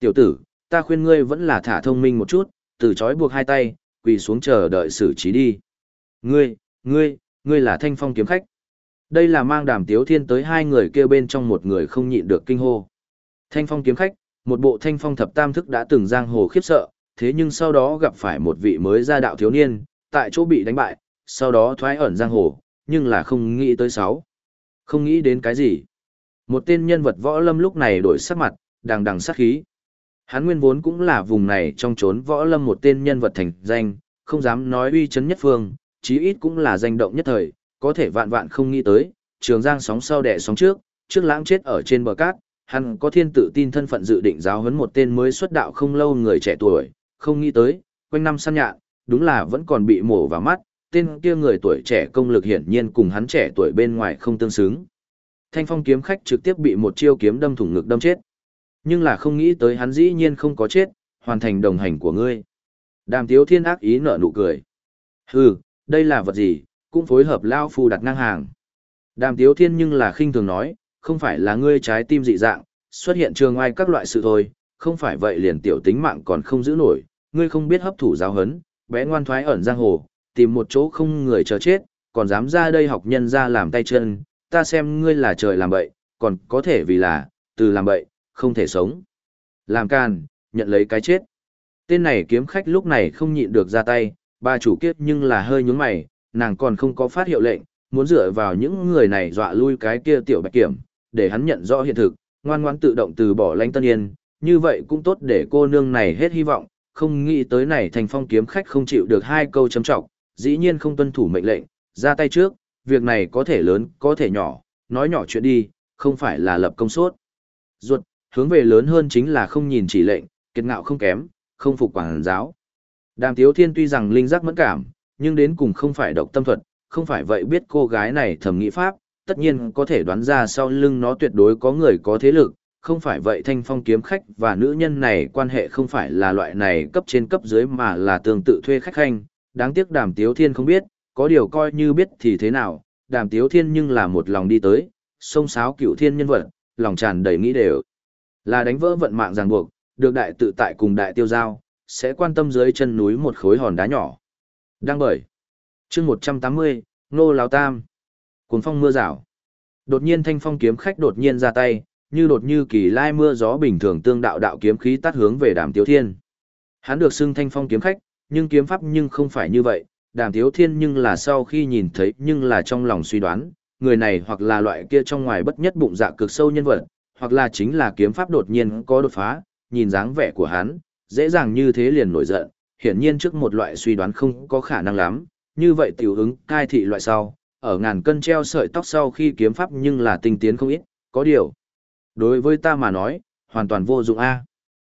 Tiểu tử, ta khuyên ngươi vẫn là thả thông minh một chút, từ chói buộc hai tay, quỳ xuống chờ đợi xử trí đi. Ngươi, ngươi, ngươi là thanh phong kiếm khách. Đây là mang đàm tiếu thiên tới hai người kêu bên trong một người không nhịn được kinh hô. Thanh phong kiếm khách, một bộ thanh phong thập tam thức đã từng giang hồ khiếp sợ, thế nhưng sau đó gặp phải một vị mới ra đạo thiếu niên, tại chỗ bị đánh bại, sau đó thoái ẩn giang hồ, nhưng là không nghĩ tới sáu. Không nghĩ đến cái gì. Một tên nhân vật võ lâm lúc này đổi sắc mặt, đằng đằng sát khí. Hắn nguyên vốn cũng là vùng này trong trốn võ lâm một tên nhân vật thành danh, không dám nói uy chấn nhất phương, chí ít cũng là danh động nhất thời, có thể vạn vạn không nghĩ tới, trường giang sóng sau đẻ sóng trước, trước lãng chết ở trên bờ cát, hắn có thiên tự tin thân phận dự định giáo huấn một tên mới xuất đạo không lâu người trẻ tuổi, không nghĩ tới, quanh năm săn nhạn, đúng là vẫn còn bị mổ vào mắt, tên kia người tuổi trẻ công lực hiển nhiên cùng hắn trẻ tuổi bên ngoài không tương xứng. Thanh phong kiếm khách trực tiếp bị một chiêu kiếm đâm thủng ngực đâm chết. Nhưng là không nghĩ tới hắn dĩ nhiên không có chết, hoàn thành đồng hành của ngươi. Đàm tiếu thiên ác ý nở nụ cười. Hừ, đây là vật gì, cũng phối hợp lao phu đặt ngang hàng. Đàm tiếu thiên nhưng là khinh thường nói, không phải là ngươi trái tim dị dạng, xuất hiện trường ai các loại sự thôi, không phải vậy liền tiểu tính mạng còn không giữ nổi, ngươi không biết hấp thụ giáo hấn, bé ngoan thoái ẩn giang hồ, tìm một chỗ không người chờ chết, còn dám ra đây học nhân ra làm tay chân, ta xem ngươi là trời làm bậy, còn có thể vì là, từ làm bậy, không thể sống. Làm can, nhận lấy cái chết. Tên này kiếm khách lúc này không nhịn được ra tay, bà chủ kiếp nhưng là hơi nhướng mày, nàng còn không có phát hiệu lệnh, muốn dựa vào những người này dọa lui cái kia tiểu bạch kiểm, để hắn nhận rõ hiện thực, ngoan ngoãn tự động từ bỏ lãnh tân yên, như vậy cũng tốt để cô nương này hết hy vọng, không nghĩ tới này thành phong kiếm khách không chịu được hai câu châm trọng, dĩ nhiên không tuân thủ mệnh lệnh, ra tay trước, việc này có thể lớn, có thể nhỏ, nói nhỏ chuyện đi, không phải là lập công suốt, Ruột, hướng về lớn hơn chính là không nhìn chỉ lệnh, kiệt ngạo không kém, không phục quản giáo. Đàm Tiếu Thiên tuy rằng linh giác mẫn cảm, nhưng đến cùng không phải độc tâm thuật, không phải vậy biết cô gái này thầm nghĩ pháp, tất nhiên có thể đoán ra sau lưng nó tuyệt đối có người có thế lực, không phải vậy thanh phong kiếm khách và nữ nhân này quan hệ không phải là loại này cấp trên cấp dưới mà là tương tự thuê khách khanh, đáng tiếc đàm tiếu thiên không biết, có điều coi như biết thì thế nào, đàm tiếu thiên nhưng là một lòng đi tới, sông sáo cựu thiên nhân vật, lòng tràn đầy nghĩ đều, là đánh vỡ vận mạng ràng buộc, được đại tự tại cùng đại tiêu giao, sẽ quan tâm dưới chân núi một khối hòn đá nhỏ. Đang bởi. chương 180, Nô Lào Tam. cuốn phong mưa rào. Đột nhiên thanh phong kiếm khách đột nhiên ra tay, như đột như kỳ lai mưa gió bình thường tương đạo đạo kiếm khí tắt hướng về đàm tiếu thiên. Hắn được xưng thanh phong kiếm khách, nhưng kiếm pháp nhưng không phải như vậy, đàm tiếu thiên nhưng là sau khi nhìn thấy nhưng là trong lòng suy đoán, người này hoặc là loại kia trong ngoài bất nhất bụng dạ cực sâu nhân vật, hoặc là chính là kiếm pháp đột nhiên có đột phá, nhìn dáng vẻ của hắn, dễ dàng như thế liền nổi giận, hiển nhiên trước một loại suy đoán không có khả năng lắm, như vậy tiểu ứng cai thị loại sau, ở ngàn cân treo sợi tóc sau khi kiếm pháp nhưng là tinh tiến không ít, có điều. Đối với ta mà nói, hoàn toàn vô dụng a.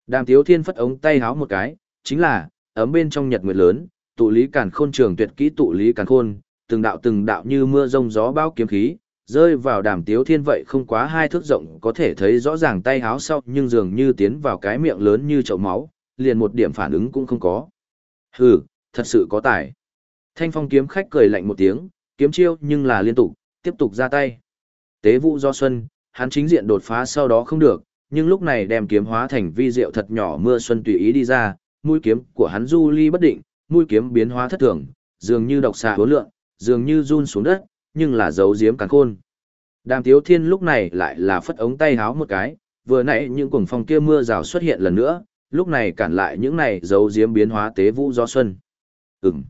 Đàm Tiếu Thiên phất ống tay háo một cái, chính là, ấm bên trong nhật nguyệt lớn, tụ lý càn khôn trường tuyệt kỹ tụ lý càn khôn, từng đạo từng đạo như mưa rông gió bao kiếm khí, rơi vào đàm tiếu thiên vậy không quá hai thước rộng có thể thấy rõ ràng tay háo sau nhưng dường như tiến vào cái miệng lớn như chậu máu, liền một điểm phản ứng cũng không có. Hừ, thật sự có tài. Thanh phong kiếm khách cười lạnh một tiếng, kiếm chiêu nhưng là liên tục, tiếp tục ra tay. Tế vũ do xuân, hắn chính diện đột phá sau đó không được, nhưng lúc này đem kiếm hóa thành vi diệu thật nhỏ mưa xuân tùy ý đi ra, mũi kiếm của hắn du ly bất định, mũi kiếm biến hóa thất thường, dường như độc xà hố lượng, dường như run xuống đất, nhưng là dấu diếm càn khôn. Đàm Tiếu Thiên lúc này lại là phất ống tay háo một cái, vừa nãy những cuồng phong kia mưa rào xuất hiện lần nữa, lúc này cản lại những này dấu diếm biến hóa tế vũ gió xuân. Ừm.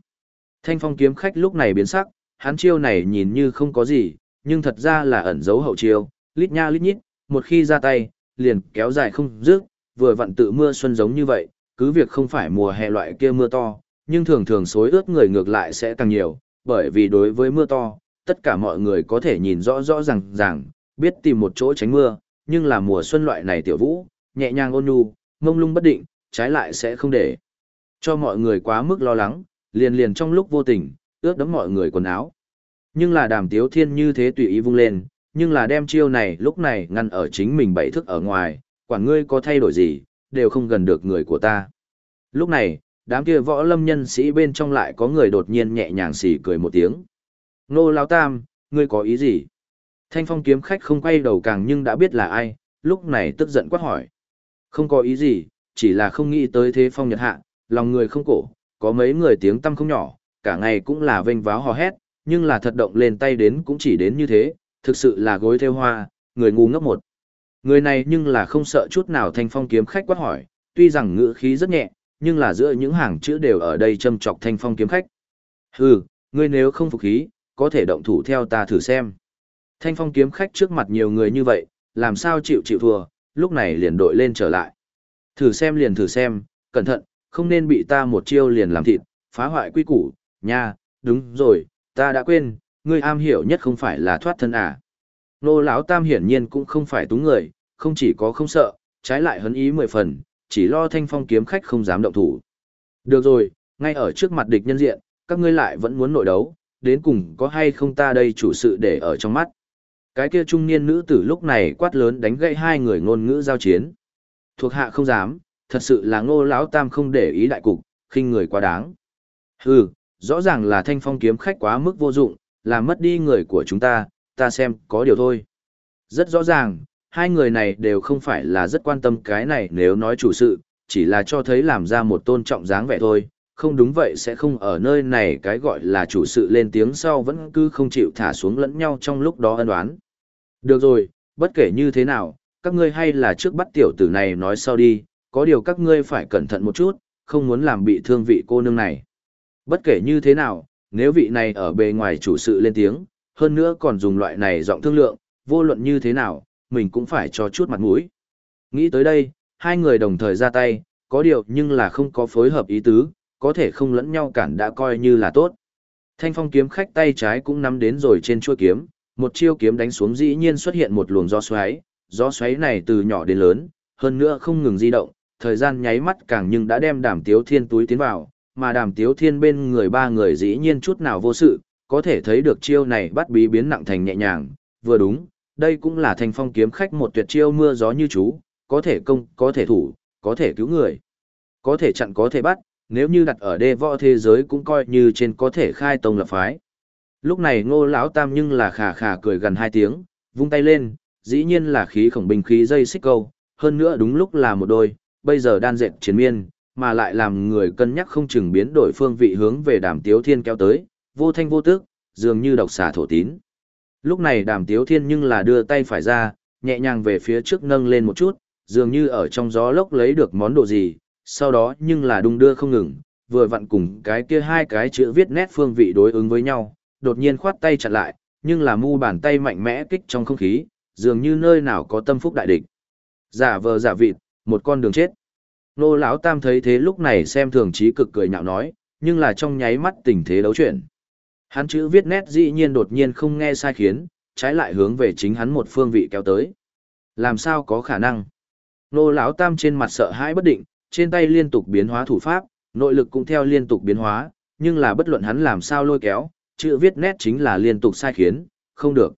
Thanh phong kiếm khách lúc này biến sắc, hắn chiêu này nhìn như không có gì, nhưng thật ra là ẩn dấu hậu chiêu, lít nha lít nhít, một khi ra tay, liền kéo dài không dứt, vừa vặn tự mưa xuân giống như vậy, cứ việc không phải mùa hè loại kia mưa to, nhưng thường thường xối ướt người ngược lại sẽ càng nhiều, bởi vì đối với mưa to, tất cả mọi người có thể nhìn rõ rõ ràng ràng, biết tìm một chỗ tránh mưa, nhưng là mùa xuân loại này tiểu vũ, nhẹ nhàng ôn nhu, mông lung bất định, trái lại sẽ không để cho mọi người quá mức lo lắng, liền liền trong lúc vô tình, ướt đẫm mọi người quần áo. Nhưng là đàm tiếu thiên như thế tùy ý vung lên, nhưng là đem chiêu này lúc này ngăn ở chính mình bảy thức ở ngoài, quản ngươi có thay đổi gì, đều không gần được người của ta. Lúc này, đám kia võ lâm nhân sĩ bên trong lại có người đột nhiên nhẹ nhàng xì cười một tiếng. Nô Lão Tam, ngươi có ý gì? Thanh phong kiếm khách không quay đầu càng nhưng đã biết là ai, lúc này tức giận quát hỏi. Không có ý gì, chỉ là không nghĩ tới thế phong nhật hạ, lòng người không cổ, có mấy người tiếng tâm không nhỏ, cả ngày cũng là vênh váo hò hét, nhưng là thật động lên tay đến cũng chỉ đến như thế, thực sự là gối theo hoa, người ngu ngốc một. Người này nhưng là không sợ chút nào thanh phong kiếm khách quát hỏi, tuy rằng ngữ khí rất nhẹ, nhưng là giữa những hàng chữ đều ở đây châm chọc thanh phong kiếm khách. Hừ, ngươi nếu không phục khí, có thể động thủ theo ta thử xem. Thanh phong kiếm khách trước mặt nhiều người như vậy, làm sao chịu chịu thua, lúc này liền đội lên trở lại. Thử xem liền thử xem, cẩn thận, không nên bị ta một chiêu liền làm thịt, phá hoại quy củ, nha, đúng rồi, ta đã quên, ngươi am hiểu nhất không phải là thoát thân à. Nô lão tam hiển nhiên cũng không phải túng người, không chỉ có không sợ, trái lại hấn ý mười phần, chỉ lo thanh phong kiếm khách không dám động thủ. Được rồi, ngay ở trước mặt địch nhân diện, các ngươi lại vẫn muốn nội đấu, đến cùng có hay không ta đây chủ sự để ở trong mắt. Cái kia trung niên nữ tử lúc này quát lớn đánh gãy hai người ngôn ngữ giao chiến. Thuộc hạ không dám, thật sự là ngô lão tam không để ý đại cục, khinh người quá đáng. Hừ, rõ ràng là thanh phong kiếm khách quá mức vô dụng, làm mất đi người của chúng ta, ta xem có điều thôi. Rất rõ ràng, hai người này đều không phải là rất quan tâm cái này nếu nói chủ sự, chỉ là cho thấy làm ra một tôn trọng dáng vẻ thôi, không đúng vậy sẽ không ở nơi này cái gọi là chủ sự lên tiếng sau vẫn cứ không chịu thả xuống lẫn nhau trong lúc đó ân đoán. Được rồi, bất kể như thế nào, các ngươi hay là trước bắt tiểu tử này nói sau đi, có điều các ngươi phải cẩn thận một chút, không muốn làm bị thương vị cô nương này. Bất kể như thế nào, nếu vị này ở bề ngoài chủ sự lên tiếng, hơn nữa còn dùng loại này giọng thương lượng, vô luận như thế nào, mình cũng phải cho chút mặt mũi. Nghĩ tới đây, hai người đồng thời ra tay, có điều nhưng là không có phối hợp ý tứ, có thể không lẫn nhau cản đã coi như là tốt. Thanh phong kiếm khách tay trái cũng nắm đến rồi trên chuôi kiếm, một chiêu kiếm đánh xuống dĩ nhiên xuất hiện một luồng gió xoáy, gió xoáy này từ nhỏ đến lớn, hơn nữa không ngừng di động, thời gian nháy mắt càng nhưng đã đem đàm tiếu thiên túi tiến vào, mà đàm tiếu thiên bên người ba người dĩ nhiên chút nào vô sự, có thể thấy được chiêu này bắt bí biến nặng thành nhẹ nhàng, vừa đúng, đây cũng là thanh phong kiếm khách một tuyệt chiêu mưa gió như chú, có thể công, có thể thủ, có thể cứu người, có thể chặn có thể bắt, nếu như đặt ở đê võ thế giới cũng coi như trên có thể khai tông lập phái. Lúc này ngô lão tam nhưng là khà khà cười gần hai tiếng, vung tay lên, dĩ nhiên là khí khổng binh khí dây xích câu, hơn nữa đúng lúc là một đôi, bây giờ đan dệt chiến miên, mà lại làm người cân nhắc không chừng biến đổi phương vị hướng về đàm tiếu thiên kéo tới, vô thanh vô tước, dường như độc xà thổ tín. Lúc này đàm tiếu thiên nhưng là đưa tay phải ra, nhẹ nhàng về phía trước nâng lên một chút, dường như ở trong gió lốc lấy được món đồ gì, sau đó nhưng là đung đưa không ngừng, vừa vặn cùng cái kia hai cái chữ viết nét phương vị đối ứng với nhau, đột nhiên khoát tay chặn lại, nhưng là mu bàn tay mạnh mẽ kích trong không khí, dường như nơi nào có tâm phúc đại địch. Giả vờ giả vịt, một con đường chết. Nô lão tam thấy thế lúc này xem thường trí cực cười nhạo nói, nhưng là trong nháy mắt tình thế đấu chuyển. Hắn chữ viết nét dĩ nhiên đột nhiên không nghe sai khiến, trái lại hướng về chính hắn một phương vị kéo tới. Làm sao có khả năng? Nô lão tam trên mặt sợ hãi bất định, trên tay liên tục biến hóa thủ pháp, nội lực cũng theo liên tục biến hóa, nhưng là bất luận hắn làm sao lôi kéo, chữ viết nét chính là liên tục sai khiến, không được.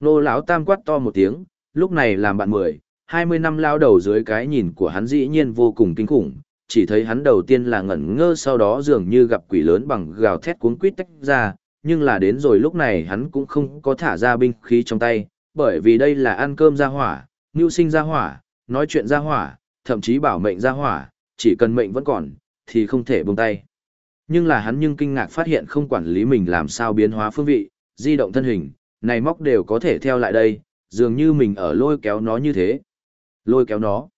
Nô lão tam quát to một tiếng, lúc này làm bạn mười, hai mươi năm lao đầu dưới cái nhìn của hắn dĩ nhiên vô cùng kinh khủng, chỉ thấy hắn đầu tiên là ngẩn ngơ sau đó dường như gặp quỷ lớn bằng gào thét cuốn quýt tách ra, nhưng là đến rồi lúc này hắn cũng không có thả ra binh khí trong tay, bởi vì đây là ăn cơm ra hỏa, nưu sinh ra hỏa, nói chuyện ra hỏa, thậm chí bảo mệnh ra hỏa, chỉ cần mệnh vẫn còn, thì không thể buông tay. Nhưng là hắn nhưng kinh ngạc phát hiện không quản lý mình làm sao biến hóa phương vị, di động thân hình, này móc đều có thể theo lại đây, dường như mình ở lôi kéo nó như thế. Lôi kéo nó.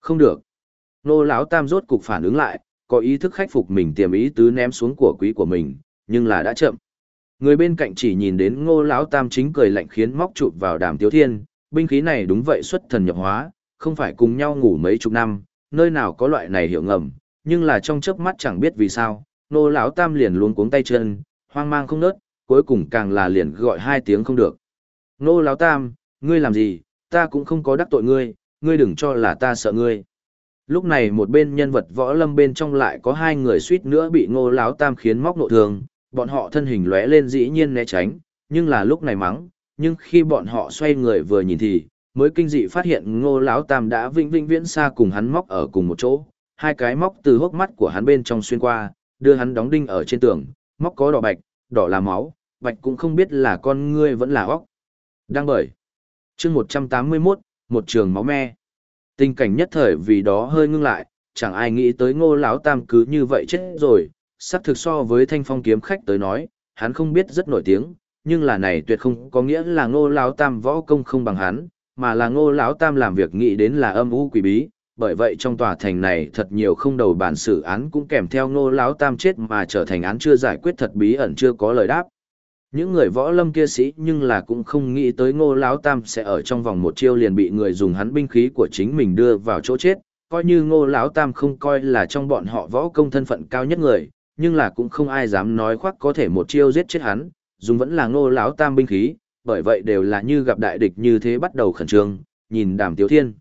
Không được. Nô lão tam rốt cục phản ứng lại, có ý thức khắc phục mình tiềm ý tứ ném xuống của quý của mình, nhưng là đã chậm. Người bên cạnh chỉ nhìn đến ngô lão tam chính cười lạnh khiến móc chụp vào đàm tiếu thiên, binh khí này đúng vậy xuất thần nhập hóa, không phải cùng nhau ngủ mấy chục năm, nơi nào có loại này hiểu ngầm, nhưng là trong chớp mắt chẳng biết vì sao, nô lão tam liền luống cuống tay chân, hoang mang không nớt, cuối cùng càng là liền gọi hai tiếng không được. Nô lão tam, ngươi làm gì, ta cũng không có đắc tội ngươi, ngươi đừng cho là ta sợ ngươi. Lúc này một bên nhân vật võ lâm bên trong lại có hai người suýt nữa bị ngô lão tam khiến móc nộ thường, bọn họ thân hình lóe lên dĩ nhiên né tránh, nhưng là lúc này mắng, nhưng khi bọn họ xoay người vừa nhìn thì, mới kinh dị phát hiện ngô lão tam đã vĩnh vĩnh viễn xa cùng hắn móc ở cùng một chỗ, hai cái móc từ hốc mắt của hắn bên trong xuyên qua, đưa hắn đóng đinh ở trên tường, móc có đỏ bạch, đỏ là máu, bạch cũng không biết là con ngươi vẫn là óc. Đang bởi. chương 181, một trường máu me. Tình cảnh nhất thời vì đó hơi ngưng lại, chẳng ai nghĩ tới ngô lão tam cứ như vậy chết rồi, xác thực so với thanh phong kiếm khách tới nói, hắn không biết rất nổi tiếng, nhưng là này tuyệt không có nghĩa là ngô lão tam võ công không bằng hắn, mà là ngô lão tam làm việc nghĩ đến là âm u quỷ bí, bởi vậy trong tòa thành này thật nhiều không đầu bản xử án cũng kèm theo ngô lão tam chết mà trở thành án chưa giải quyết thật bí ẩn chưa có lời đáp. Những người võ lâm kia sĩ nhưng là cũng không nghĩ tới ngô lão tam sẽ ở trong vòng một chiêu liền bị người dùng hắn binh khí của chính mình đưa vào chỗ chết, coi như ngô lão tam không coi là trong bọn họ võ công thân phận cao nhất người, nhưng là cũng không ai dám nói khoác có thể một chiêu giết chết hắn, dùng vẫn là ngô lão tam binh khí, bởi vậy đều là như gặp đại địch như thế bắt đầu khẩn trương, nhìn đàm tiếu thiên.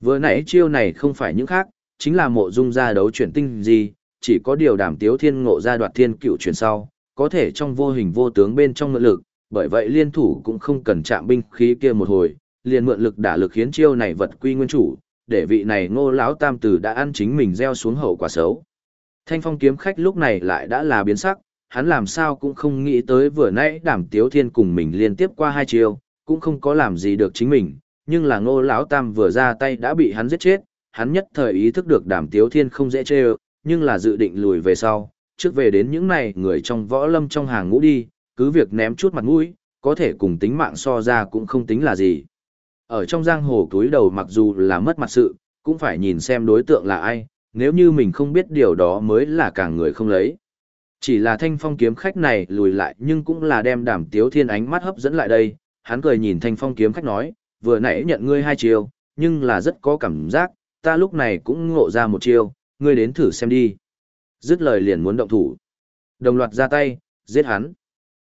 Vừa nãy chiêu này không phải những khác, chính là mộ dung ra đấu chuyển tinh gì, chỉ có điều đàm tiếu thiên ngộ ra đoạt thiên cựu chuyển sau, có thể trong vô hình vô tướng bên trong mượn lực, bởi vậy liên thủ cũng không cần chạm binh khí kia một hồi, liền mượn lực đả lực khiến chiêu này vật quy nguyên chủ, để vị này ngô lão tam tử đã ăn chính mình gieo xuống hậu quả xấu. Thanh phong kiếm khách lúc này lại đã là biến sắc, hắn làm sao cũng không nghĩ tới vừa nãy đảm tiếu thiên cùng mình liên tiếp qua hai chiêu, cũng không có làm gì được chính mình, nhưng là ngô lão tam vừa ra tay đã bị hắn giết chết, hắn nhất thời ý thức được đảm tiếu thiên không dễ chê nhưng là dự định lùi về sau, trước về đến những này người trong võ lâm trong hàng ngũ đi, cứ việc ném chút mặt mũi, có thể cùng tính mạng so ra cũng không tính là gì. Ở trong giang hồ túi đầu mặc dù là mất mặt sự, cũng phải nhìn xem đối tượng là ai, nếu như mình không biết điều đó mới là càng người không lấy. Chỉ là thanh phong kiếm khách này lùi lại nhưng cũng là đem đảm tiếu thiên ánh mắt hấp dẫn lại đây, hắn cười nhìn thanh phong kiếm khách nói, vừa nãy nhận ngươi hai chiêu, nhưng là rất có cảm giác, ta lúc này cũng ngộ ra một chiêu, ngươi đến thử xem đi. Dứt lời liền muốn động thủ. Đồng loạt ra tay, giết hắn.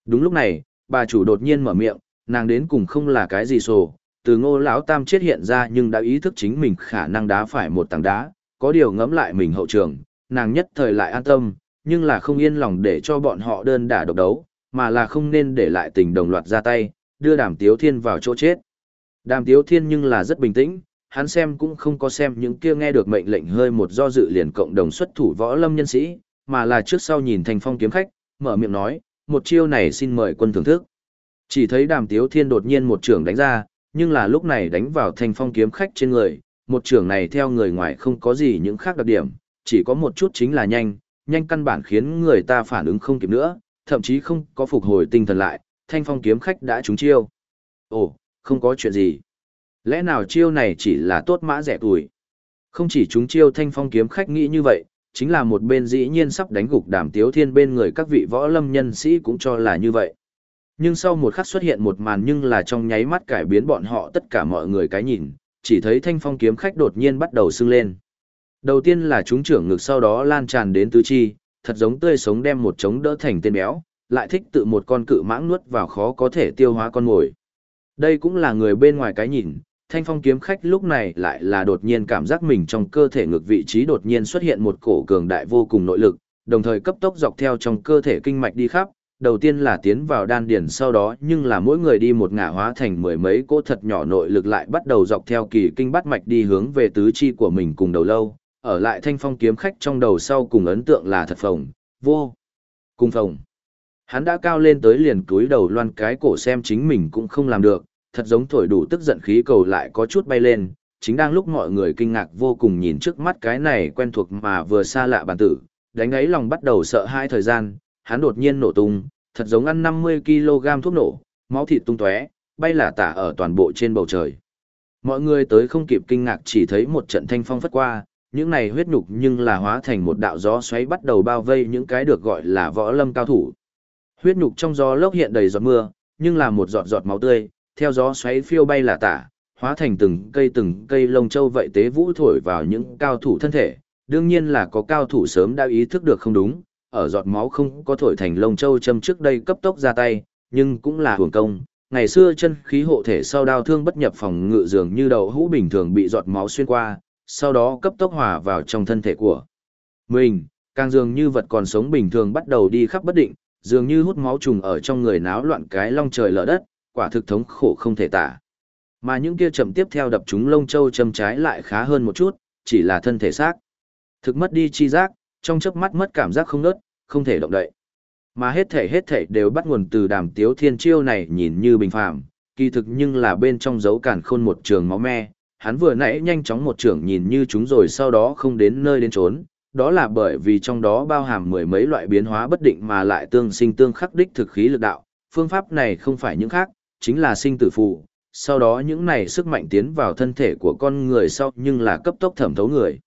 Đúng lúc này, bà chủ đột nhiên mở miệng, nàng đến cùng không là cái gì sổ, từ ngô lão tam chết hiện ra nhưng đã ý thức chính mình khả năng đá phải một tảng đá, có điều ngẫm lại mình hậu trường, nàng nhất thời lại an tâm, nhưng là không yên lòng để cho bọn họ đơn đả độc đấu, mà là không nên để lại tình đồng loạt ra tay, đưa đàm tiếu thiên vào chỗ chết. Đàm tiếu thiên nhưng là rất bình tĩnh, hắn xem cũng không có xem những kia nghe được mệnh lệnh hơi một do dự liền cộng đồng xuất thủ võ lâm nhân sĩ, mà là trước sau nhìn thành phong kiếm khách, mở miệng nói, một chiêu này xin mời quân thưởng thức. Chỉ thấy đàm tiếu thiên đột nhiên một trường đánh ra, nhưng là lúc này đánh vào thanh phong kiếm khách trên người, một trường này theo người ngoài không có gì những khác đặc điểm, chỉ có một chút chính là nhanh, nhanh căn bản khiến người ta phản ứng không kịp nữa, thậm chí không có phục hồi tinh thần lại, thanh phong kiếm khách đã trúng chiêu. Ồ, không có chuyện gì. Lẽ nào chiêu này chỉ là tốt mã rẻ tuổi? Không chỉ chúng chiêu thanh phong kiếm khách nghĩ như vậy, chính là một bên dĩ nhiên sắp đánh gục đàm tiếu thiên bên người các vị võ lâm nhân sĩ cũng cho là như vậy. Nhưng sau một khắc xuất hiện một màn nhưng là trong nháy mắt cải biến bọn họ tất cả mọi người cái nhìn, chỉ thấy thanh phong kiếm khách đột nhiên bắt đầu sưng lên. Đầu tiên là chúng trưởng ngực sau đó lan tràn đến tứ chi, thật giống tươi sống đem một trống đỡ thành tên béo, lại thích tự một con cự mãng nuốt vào khó có thể tiêu hóa con mồi. Đây cũng là người bên ngoài cái nhìn, thanh phong kiếm khách lúc này lại là đột nhiên cảm giác mình trong cơ thể ngực vị trí đột nhiên xuất hiện một cổ cường đại vô cùng nội lực, đồng thời cấp tốc dọc theo trong cơ thể kinh mạch đi khắp, đầu tiên là tiến vào đan điển sau đó nhưng là mỗi người đi một ngả hóa thành mười mấy cỗ thật nhỏ nội lực lại bắt đầu dọc theo kỳ kinh bắt mạch đi hướng về tứ chi của mình cùng đầu lâu, ở lại thanh phong kiếm khách trong đầu sau cùng ấn tượng là thật phồng, vô, cung phồng. Hắn đã cao lên tới liền túi đầu loan cái cổ xem chính mình cũng không làm được, thật giống thổi đủ tức giận khí cầu lại có chút bay lên, chính đang lúc mọi người kinh ngạc vô cùng nhìn trước mắt cái này quen thuộc mà vừa xa lạ bản tử, đánh ấy lòng bắt đầu sợ hai thời gian, hắn đột nhiên nổ tung, thật giống ăn 50kg thuốc nổ, máu thịt tung tóe, bay là tả ở toàn bộ trên bầu trời. Mọi người tới không kịp kinh ngạc chỉ thấy một trận thanh phong phất qua, những này huyết nhục nhưng là hóa thành một đạo gió xoáy bắt đầu bao vây những cái được gọi là võ lâm cao thủ. Huyết nhục trong gió lốc hiện đầy giọt mưa, nhưng là một giọt giọt máu tươi, theo gió xoáy phiêu bay là tả, hóa thành từng cây từng cây lông châu vậy tế vũ thổi vào những cao thủ thân thể. Đương nhiên là có cao thủ sớm đã ý thức được không đúng, ở giọt máu không có thổi thành lông châu châm trước đây cấp tốc ra tay, nhưng cũng là hưởng công. Ngày xưa chân khí hộ thể sau đao thương bất nhập phòng ngự dường như đầu hũ bình thường bị giọt máu xuyên qua, sau đó cấp tốc hòa vào trong thân thể của mình, càng dường như vật còn sống bình thường bắt đầu đi khắp bất định, dường như hút máu trùng ở trong người náo loạn cái long trời lở đất, quả thực thống khổ không thể tả. Mà những kia chậm tiếp theo đập chúng lông châu châm trái lại khá hơn một chút, chỉ là thân thể xác. Thực mất đi chi giác, trong chớp mắt mất cảm giác không nớt, không thể động đậy. Mà hết thể hết thể đều bắt nguồn từ đàm tiếu thiên chiêu này nhìn như bình phàm, kỳ thực nhưng là bên trong dấu cản khôn một trường máu me, hắn vừa nãy nhanh chóng một trưởng nhìn như chúng rồi sau đó không đến nơi đến trốn, đó là bởi vì trong đó bao hàm mười mấy loại biến hóa bất định mà lại tương sinh tương khắc đích thực khí lực đạo, phương pháp này không phải những khác, chính là sinh tử phù, sau đó những này sức mạnh tiến vào thân thể của con người sau nhưng là cấp tốc thẩm thấu người.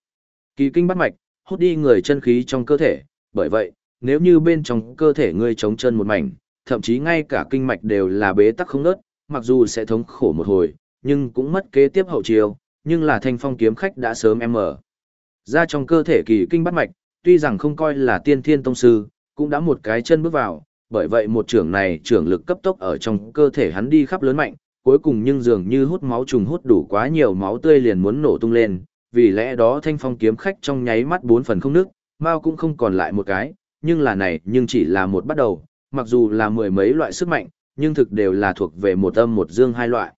Kỳ kinh bắt mạch, hút đi người chân khí trong cơ thể, bởi vậy, nếu như bên trong cơ thể ngươi chống chân một mảnh, thậm chí ngay cả kinh mạch đều là bế tắc không nớt, mặc dù sẽ thống khổ một hồi, nhưng cũng mất kế tiếp hậu chiều, nhưng là thanh phong kiếm khách đã sớm em mở. Ra trong cơ thể kỳ kinh bắt mạch, tuy rằng không coi là tiên thiên tông sư, cũng đã một cái chân bước vào, bởi vậy một trưởng này trưởng lực cấp tốc ở trong cơ thể hắn đi khắp lớn mạnh, cuối cùng nhưng dường như hút máu trùng hút đủ quá nhiều máu tươi liền muốn nổ tung lên, vì lẽ đó thanh phong kiếm khách trong nháy mắt bốn phần không nước, mao cũng không còn lại một cái, nhưng là này nhưng chỉ là một bắt đầu, mặc dù là mười mấy loại sức mạnh, nhưng thực đều là thuộc về một âm một dương hai loại.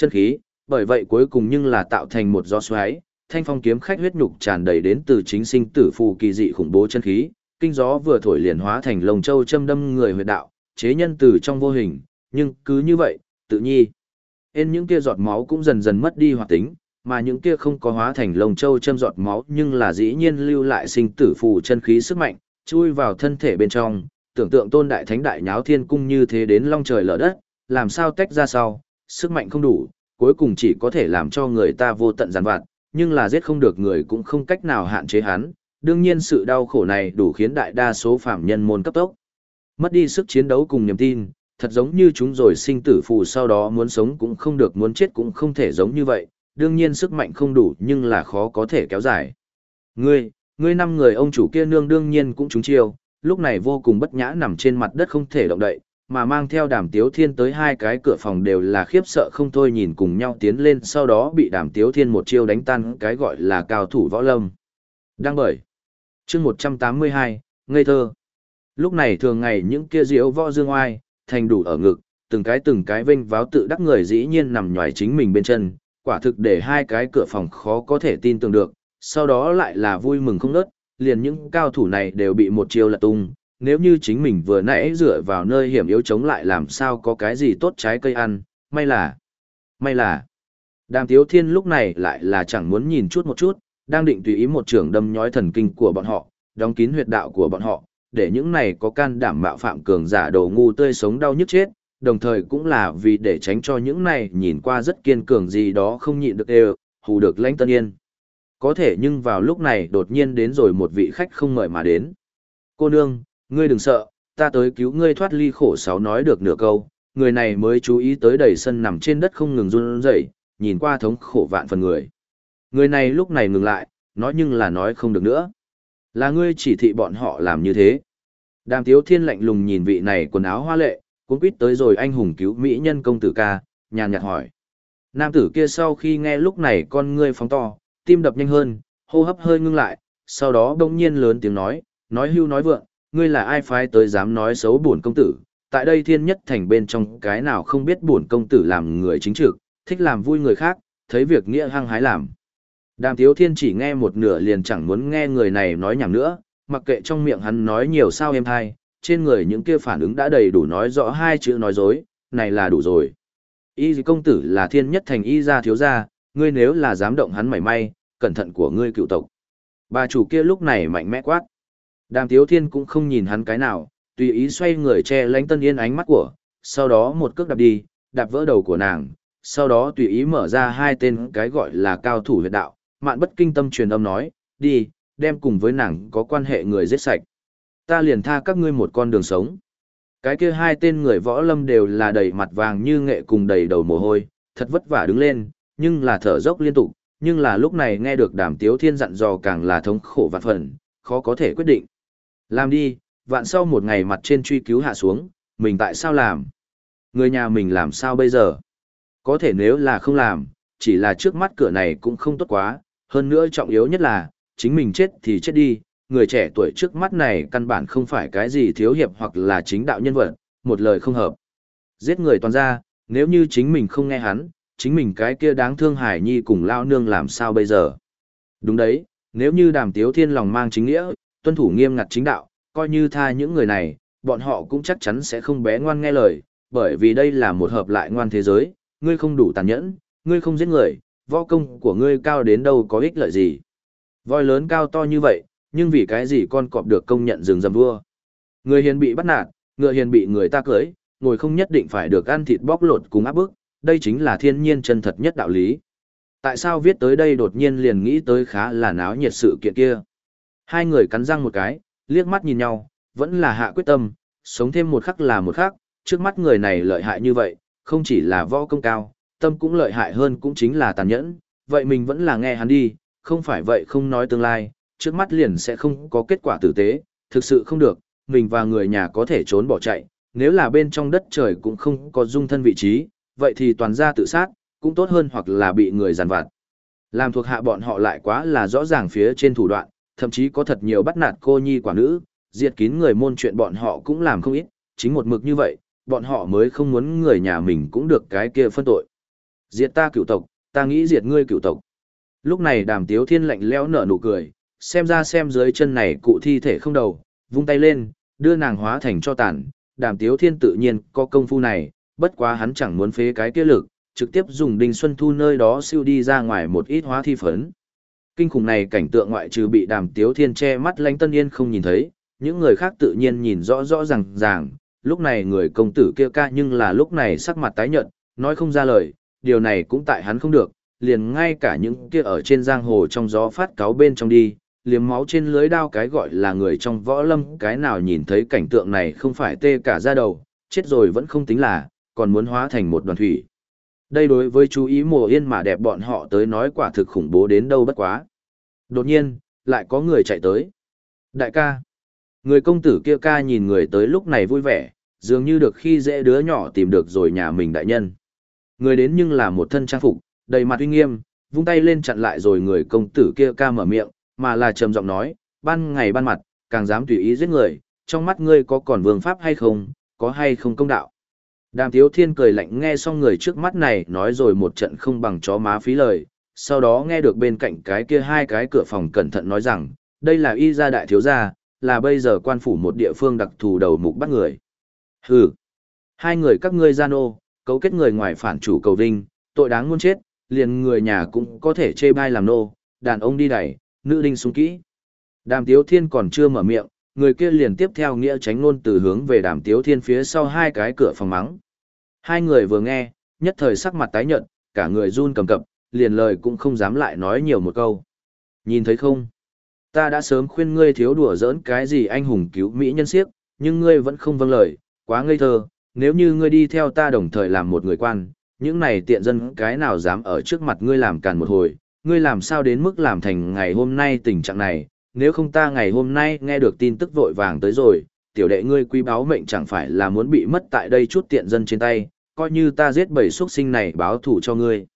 Chân khí, bởi vậy cuối cùng nhưng là tạo thành một gió xoáy, thanh phong kiếm khách huyết nhục tràn đầy đến từ chính sinh tử phù kỳ dị khủng bố chân khí, kinh gió vừa thổi liền hóa thành lồng châu châm đâm người huyệt đạo, chế nhân từ trong vô hình, nhưng cứ như vậy, tự nhi. Ên những kia giọt máu cũng dần dần mất đi hoạt tính, mà những kia không có hóa thành lồng châu châm giọt máu nhưng là dĩ nhiên lưu lại sinh tử phù chân khí sức mạnh, chui vào thân thể bên trong, tưởng tượng tôn đại thánh đại nháo thiên cung như thế đến long trời lở đất, làm sao tách ra sau, sức mạnh không đủ, cuối cùng chỉ có thể làm cho người ta vô tận giàn vặt, nhưng là giết không được người cũng không cách nào hạn chế hắn, đương nhiên sự đau khổ này đủ khiến đại đa số phạm nhân môn cấp tốc. Mất đi sức chiến đấu cùng niềm tin, thật giống như chúng rồi sinh tử phù sau đó muốn sống cũng không được muốn chết cũng không thể giống như vậy, đương nhiên sức mạnh không đủ nhưng là khó có thể kéo dài. Ngươi, ngươi năm người ông chủ kia nương đương nhiên cũng trúng chiêu, lúc này vô cùng bất nhã nằm trên mặt đất không thể động đậy, mà mang theo đàm tiếu thiên tới hai cái cửa phòng đều là khiếp sợ không thôi nhìn cùng nhau tiến lên sau đó bị đàm tiếu thiên một chiêu đánh tan cái gọi là cao thủ võ lâm. Đăng bởi. chương 182, ngây thơ. Lúc này thường ngày những kia diễu võ dương oai, thành đủ ở ngực, từng cái từng cái vênh váo tự đắc người dĩ nhiên nằm nhoài chính mình bên chân, quả thực để hai cái cửa phòng khó có thể tin tưởng được, sau đó lại là vui mừng không nớt, liền những cao thủ này đều bị một chiêu lật tung, nếu như chính mình vừa nãy dựa vào nơi hiểm yếu chống lại làm sao có cái gì tốt trái cây ăn, may là, may là. Đàm Tiếu Thiên lúc này lại là chẳng muốn nhìn chút một chút, đang định tùy ý một trường đâm nhói thần kinh của bọn họ, đóng kín huyệt đạo của bọn họ, để những này có can đảm mạo phạm cường giả đồ ngu tươi sống đau nhức chết, đồng thời cũng là vì để tránh cho những này nhìn qua rất kiên cường gì đó không nhịn được đều, hù được lãnh tân yên. Có thể nhưng vào lúc này đột nhiên đến rồi một vị khách không mời mà đến. Cô nương, ngươi đừng sợ, ta tới cứu ngươi thoát ly khổ sáu nói được nửa câu, người này mới chú ý tới đầy sân nằm trên đất không ngừng run rẩy, nhìn qua thống khổ vạn phần người. Người này lúc này ngừng lại, nói nhưng là nói không được nữa. Là ngươi chỉ thị bọn họ làm như thế. Đàm Tiếu Thiên lạnh lùng nhìn vị này quần áo hoa lệ, cũng quýt tới rồi anh hùng cứu mỹ nhân công tử ca, nhàn nhạt hỏi. Nam tử kia sau khi nghe lúc này con ngươi phóng to, tim đập nhanh hơn, hô hấp hơi ngưng lại, sau đó đông nhiên lớn tiếng nói, nói hưu nói vượng, ngươi là ai phái tới dám nói xấu bổn công tử, tại đây thiên nhất thành bên trong cái nào không biết bổn công tử làm người chính trực, thích làm vui người khác, thấy việc nghĩa hăng hái làm. Đàm Tiếu Thiên chỉ nghe một nửa liền chẳng muốn nghe người này nói nhảm nữa, mặc kệ trong miệng hắn nói nhiều sao em thai, trên người những kia phản ứng đã đầy đủ nói rõ hai chữ nói dối, này là đủ rồi. Y công tử là thiên nhất thành y gia thiếu gia, ngươi nếu là dám động hắn mảy may, cẩn thận của ngươi cựu tộc. Bà chủ kia lúc này mạnh mẽ quát. Đàm Tiếu Thiên cũng không nhìn hắn cái nào, tùy ý xoay người che lánh Tân Yên ánh mắt của, sau đó một cước đạp đi, đạp vỡ đầu của nàng, sau đó tùy ý mở ra hai tên cái gọi là cao thủ huyệt đạo, mạn bất kinh tâm truyền âm nói, đi, đem cùng với nàng có quan hệ người giết sạch. Ta liền tha các ngươi một con đường sống. Cái kia hai tên người võ lâm đều là đầy mặt vàng như nghệ cùng đầy đầu mồ hôi, thật vất vả đứng lên, nhưng là thở dốc liên tục, nhưng là lúc này nghe được đàm tiếu thiên dặn dò càng là thống khổ vạn phần, khó có thể quyết định. Làm đi, vạn sau một ngày mặt trên truy cứu hạ xuống, mình tại sao làm? Người nhà mình làm sao bây giờ? Có thể nếu là không làm, chỉ là trước mắt cửa này cũng không tốt quá, hơn nữa trọng yếu nhất là, chính mình chết thì chết đi, người trẻ tuổi trước mắt này căn bản không phải cái gì thiếu hiệp hoặc là chính đạo nhân vật, một lời không hợp. Giết người toàn ra, nếu như chính mình không nghe hắn, chính mình cái kia đáng thương hải nhi cùng lao nương làm sao bây giờ. Đúng đấy, nếu như đàm tiếu thiên lòng mang chính nghĩa, tuân thủ nghiêm ngặt chính đạo, coi như tha những người này, bọn họ cũng chắc chắn sẽ không bé ngoan nghe lời, bởi vì đây là một hợp lại ngoan thế giới, ngươi không đủ tàn nhẫn, ngươi không giết người, võ công của ngươi cao đến đâu có ích lợi gì. Voi lớn cao to như vậy, nhưng vì cái gì con cọp được công nhận rừng rầm vua. Người hiền bị bắt nạt, ngựa hiền bị người ta cưới, ngồi không nhất định phải được ăn thịt bóc lột cùng áp bức, đây chính là thiên nhiên chân thật nhất đạo lý. Tại sao viết tới đây đột nhiên liền nghĩ tới khá là náo nhiệt sự kiện kia. Hai người cắn răng một cái, liếc mắt nhìn nhau, vẫn là hạ quyết tâm, sống thêm một khắc là một khắc, trước mắt người này lợi hại như vậy, không chỉ là võ công cao, tâm cũng lợi hại hơn cũng chính là tàn nhẫn, vậy mình vẫn là nghe hắn đi, không phải vậy không nói tương lai, trước mắt liền sẽ không có kết quả tử tế, thực sự không được, mình và người nhà có thể trốn bỏ chạy, nếu là bên trong đất trời cũng không có dung thân vị trí, vậy thì toàn ra tự sát, cũng tốt hơn hoặc là bị người giàn vặt. Làm thuộc hạ bọn họ lại quá là rõ ràng phía trên thủ đoạn, thậm chí có thật nhiều bắt nạt cô nhi quả nữ, diệt kín người môn chuyện bọn họ cũng làm không ít, chính một mực như vậy, bọn họ mới không muốn người nhà mình cũng được cái kia phân tội. Diệt ta cửu tộc, ta nghĩ diệt ngươi cửu tộc. Lúc này đàm tiếu thiên lạnh lẽo nở nụ cười, xem ra xem dưới chân này cụ thi thể không đầu, vung tay lên, đưa nàng hóa thành cho tàn, đàm tiếu thiên tự nhiên có công phu này, bất quá hắn chẳng muốn phế cái kia lực, trực tiếp dùng đinh xuân thu nơi đó siêu đi ra ngoài một ít hóa thi phấn. Kinh khủng này cảnh tượng ngoại trừ bị đàm tiếu thiên che mắt lánh tân yên không nhìn thấy, những người khác tự nhiên nhìn rõ rõ ràng ràng, lúc này người công tử kia ca nhưng là lúc này sắc mặt tái nhợt, nói không ra lời, điều này cũng tại hắn không được, liền ngay cả những kia ở trên giang hồ trong gió phát cáo bên trong đi, liếm máu trên lưới đao cái gọi là người trong võ lâm cái nào nhìn thấy cảnh tượng này không phải tê cả ra đầu, chết rồi vẫn không tính là, còn muốn hóa thành một đoàn thủy. Đây đối với chú ý mùa yên mà đẹp bọn họ tới nói quả thực khủng bố đến đâu bất quá. Đột nhiên, lại có người chạy tới. Đại ca. Người công tử kia ca nhìn người tới lúc này vui vẻ, dường như được khi dễ đứa nhỏ tìm được rồi nhà mình đại nhân. Người đến nhưng là một thân trang phục, đầy mặt uy nghiêm, vung tay lên chặn lại rồi người công tử kia ca mở miệng, mà là trầm giọng nói, ban ngày ban mặt, càng dám tùy ý giết người, trong mắt ngươi có còn vương pháp hay không, có hay không công đạo. Đàm Tiếu Thiên cười lạnh nghe xong người trước mắt này nói rồi một trận không bằng chó má phí lời, sau đó nghe được bên cạnh cái kia hai cái cửa phòng cẩn thận nói rằng, đây là y gia đại thiếu gia, là bây giờ quan phủ một địa phương đặc thù đầu mục bắt người. Hừ, hai người các ngươi gian ô, cấu kết người ngoài phản chủ cầu vinh, tội đáng muôn chết, liền người nhà cũng có thể chê bai làm nô, đàn ông đi đẩy, nữ đinh xuống kỹ. Đàm Tiếu Thiên còn chưa mở miệng, người kia liền tiếp theo nghĩa tránh ngôn từ hướng về Đàm Tiếu Thiên phía sau hai cái cửa phòng mắng. Hai người vừa nghe, nhất thời sắc mặt tái nhợt, cả người run cầm cập, liền lời cũng không dám lại nói nhiều một câu. Nhìn thấy không? Ta đã sớm khuyên ngươi thiếu đùa giỡn cái gì anh hùng cứu Mỹ nhân siếc, nhưng ngươi vẫn không vâng lời, quá ngây thơ, nếu như ngươi đi theo ta đồng thời làm một người quan, những này tiện dân cái nào dám ở trước mặt ngươi làm càn một hồi, ngươi làm sao đến mức làm thành ngày hôm nay tình trạng này, nếu không ta ngày hôm nay nghe được tin tức vội vàng tới rồi, tiểu đệ ngươi quý báo mệnh chẳng phải là muốn bị mất tại đây chút tiện dân trên tay, coi như ta giết bảy xuất sinh này báo thủ cho ngươi.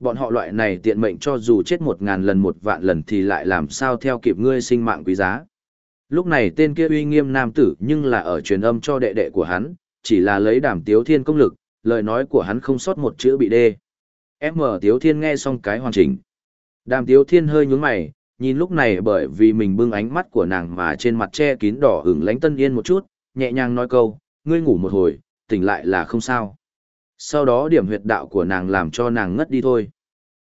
Bọn họ loại này tiện mệnh cho dù chết một ngàn lần một vạn lần thì lại làm sao theo kịp ngươi sinh mạng quý giá. Lúc này tên kia uy nghiêm nam tử nhưng là ở truyền âm cho đệ đệ của hắn, chỉ là lấy đảm tiếu thiên công lực, lời nói của hắn không sót một chữ bị đê. Em mở tiếu thiên nghe xong cái hoàn chỉnh. Đàm tiếu thiên hơi nhướng mày, nhìn lúc này bởi vì mình bưng ánh mắt của nàng mà trên mặt che kín đỏ ửng lánh tân yên một chút, nhẹ nhàng nói câu, ngươi ngủ một hồi, tỉnh lại là không sao. Sau đó điểm huyệt đạo của nàng làm cho nàng ngất đi thôi.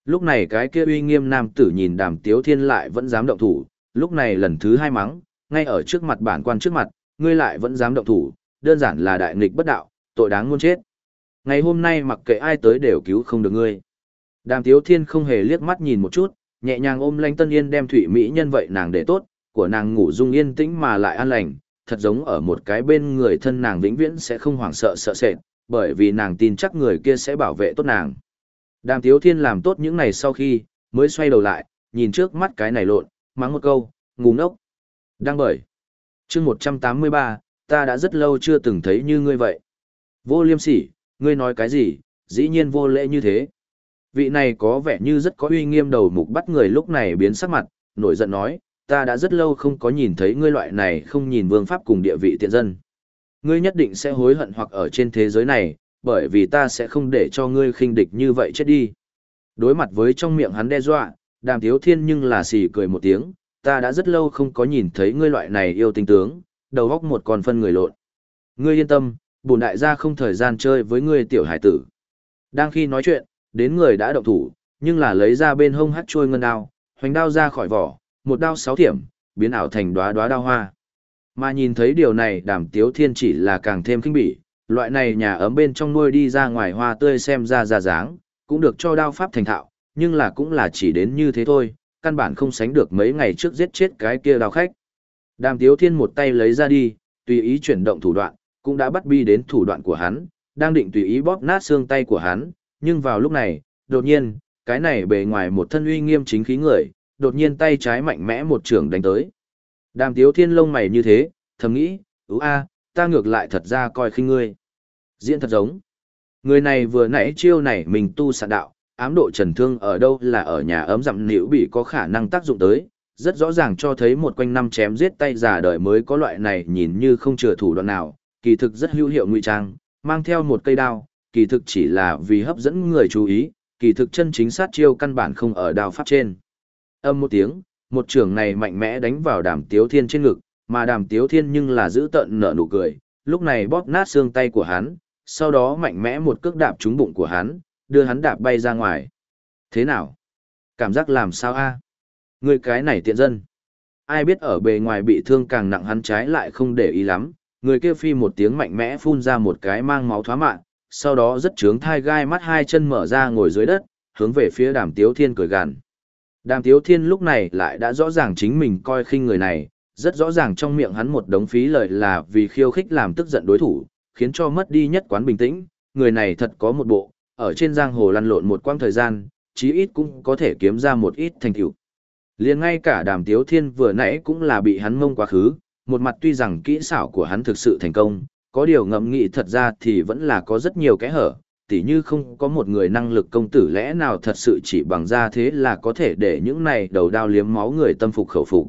Lúc này cái kia uy nghiêm nam tử nhìn đàm tiếu thiên lại vẫn dám động thủ, lúc này lần thứ hai mắng, ngay ở trước mặt bản quan trước mặt, ngươi lại vẫn dám động thủ, đơn giản là đại nghịch bất đạo, tội đáng muôn chết. Ngày hôm nay mặc kệ ai tới đều cứu không được ngươi. Đàm tiếu thiên không hề liếc mắt nhìn một chút, nhẹ nhàng ôm lanh tân yên đem thủy mỹ nhân vậy nàng để tốt, của nàng ngủ dung yên tĩnh mà lại an lành, thật giống ở một cái bên người thân nàng vĩnh viễn sẽ không hoảng sợ sợ sệt, bởi vì nàng tin chắc người kia sẽ bảo vệ tốt nàng. Đàm Tiếu Thiên làm tốt những này sau khi, mới xoay đầu lại, nhìn trước mắt cái này lộn, mắng một câu, ngu ngốc. Đang bởi. chương 183, ta đã rất lâu chưa từng thấy như ngươi vậy. Vô liêm sỉ, ngươi nói cái gì, dĩ nhiên vô lễ như thế. Vị này có vẻ như rất có uy nghiêm đầu mục bắt người lúc này biến sắc mặt, nổi giận nói, ta đã rất lâu không có nhìn thấy ngươi loại này không nhìn vương pháp cùng địa vị tiện dân. Ngươi nhất định sẽ hối hận hoặc ở trên thế giới này, bởi vì ta sẽ không để cho ngươi khinh địch như vậy chết đi. Đối mặt với trong miệng hắn đe dọa, đàm thiếu thiên nhưng là xì cười một tiếng, ta đã rất lâu không có nhìn thấy ngươi loại này yêu tinh tướng, đầu góc một con phân người lộn. Ngươi yên tâm, bổn đại gia không thời gian chơi với ngươi tiểu hải tử. Đang khi nói chuyện, đến người đã động thủ, nhưng là lấy ra bên hông hắt trôi ngân đao, hoành đao ra khỏi vỏ, một đao sáu thiểm, biến ảo thành đóa đóa đao hoa. Mà nhìn thấy điều này đàm tiếu thiên chỉ là càng thêm kinh bỉ, loại này nhà ấm bên trong nuôi đi ra ngoài hoa tươi xem ra ra dáng, cũng được cho đao pháp thành thạo, nhưng là cũng là chỉ đến như thế thôi, căn bản không sánh được mấy ngày trước giết chết cái kia đao khách. Đàm tiếu thiên một tay lấy ra đi, tùy ý chuyển động thủ đoạn, cũng đã bắt bi đến thủ đoạn của hắn, đang định tùy ý bóp nát xương tay của hắn, nhưng vào lúc này, đột nhiên, cái này bề ngoài một thân uy nghiêm chính khí người, đột nhiên tay trái mạnh mẽ một trường đánh tới. Đàm tiếu thiên lông mày như thế, thầm nghĩ, ú a, ta ngược lại thật ra coi khinh ngươi. Diễn thật giống. Người này vừa nãy chiêu này mình tu sạn đạo, ám độ trần thương ở đâu là ở nhà ấm dặm nữ bị có khả năng tác dụng tới, rất rõ ràng cho thấy một quanh năm chém giết tay giả đời mới có loại này nhìn như không chừa thủ đoạn nào, kỳ thực rất hữu hiệu ngụy trang, mang theo một cây đao, kỳ thực chỉ là vì hấp dẫn người chú ý, kỳ thực chân chính sát chiêu căn bản không ở đao pháp trên. Âm một tiếng, một trưởng này mạnh mẽ đánh vào đàm tiếu thiên trên ngực, mà đàm tiếu thiên nhưng là giữ tận nở nụ cười, lúc này bóp nát xương tay của hắn, sau đó mạnh mẽ một cước đạp trúng bụng của hắn, đưa hắn đạp bay ra ngoài. Thế nào? Cảm giác làm sao a? Người cái này tiện dân. Ai biết ở bề ngoài bị thương càng nặng hắn trái lại không để ý lắm, người kia phi một tiếng mạnh mẽ phun ra một cái mang máu thoá mạng, sau đó rất trướng thai gai mắt hai chân mở ra ngồi dưới đất, hướng về phía đàm tiếu thiên cười gàn. Đàm tiếu thiên lúc này lại đã rõ ràng chính mình coi khinh người này, rất rõ ràng trong miệng hắn một đống phí lời là vì khiêu khích làm tức giận đối thủ, khiến cho mất đi nhất quán bình tĩnh, người này thật có một bộ, ở trên giang hồ lăn lộn một quãng thời gian, chí ít cũng có thể kiếm ra một ít thành tựu. Liền ngay cả đàm tiếu thiên vừa nãy cũng là bị hắn mông quá khứ, một mặt tuy rằng kỹ xảo của hắn thực sự thành công, có điều ngẫm nghĩ thật ra thì vẫn là có rất nhiều kẽ hở, tỉ như không có một người năng lực công tử lẽ nào thật sự chỉ bằng ra thế là có thể để những này đầu đao liếm máu người tâm phục khẩu phục.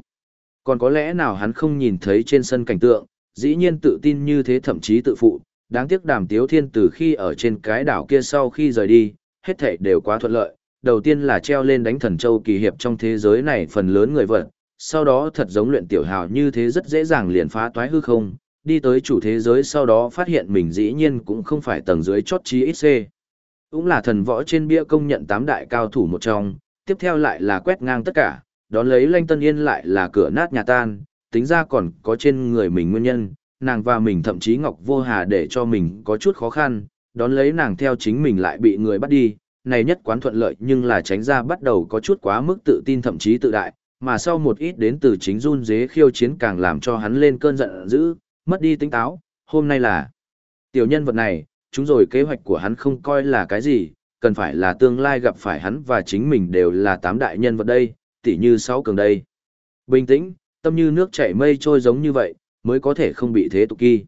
Còn có lẽ nào hắn không nhìn thấy trên sân cảnh tượng, dĩ nhiên tự tin như thế thậm chí tự phụ, đáng tiếc đàm tiếu thiên từ khi ở trên cái đảo kia sau khi rời đi, hết thảy đều quá thuận lợi. Đầu tiên là treo lên đánh thần châu kỳ hiệp trong thế giới này phần lớn người vật, sau đó thật giống luyện tiểu hào như thế rất dễ dàng liền phá toái hư không, đi tới chủ thế giới sau đó phát hiện mình dĩ nhiên cũng không phải tầng dưới chót chí ít c. Cũng là thần võ trên bia công nhận tám đại cao thủ một trong, tiếp theo lại là quét ngang tất cả, đón lấy lanh tân yên lại là cửa nát nhà tan, tính ra còn có trên người mình nguyên nhân, nàng và mình thậm chí Ngọc Vô Hà để cho mình có chút khó khăn, đón lấy nàng theo chính mình lại bị người bắt đi, này nhất quán thuận lợi nhưng là tránh ra bắt đầu có chút quá mức tự tin thậm chí tự đại, mà sau một ít đến từ chính run dế khiêu chiến càng làm cho hắn lên cơn giận dữ, mất đi tính táo, hôm nay là tiểu nhân vật này, chúng rồi kế hoạch của hắn không coi là cái gì, cần phải là tương lai gặp phải hắn và chính mình đều là tám đại nhân vật đây, tỉ như sáu cường đây. Bình tĩnh, tâm như nước chảy mây trôi giống như vậy, mới có thể không bị thế tục kỳ.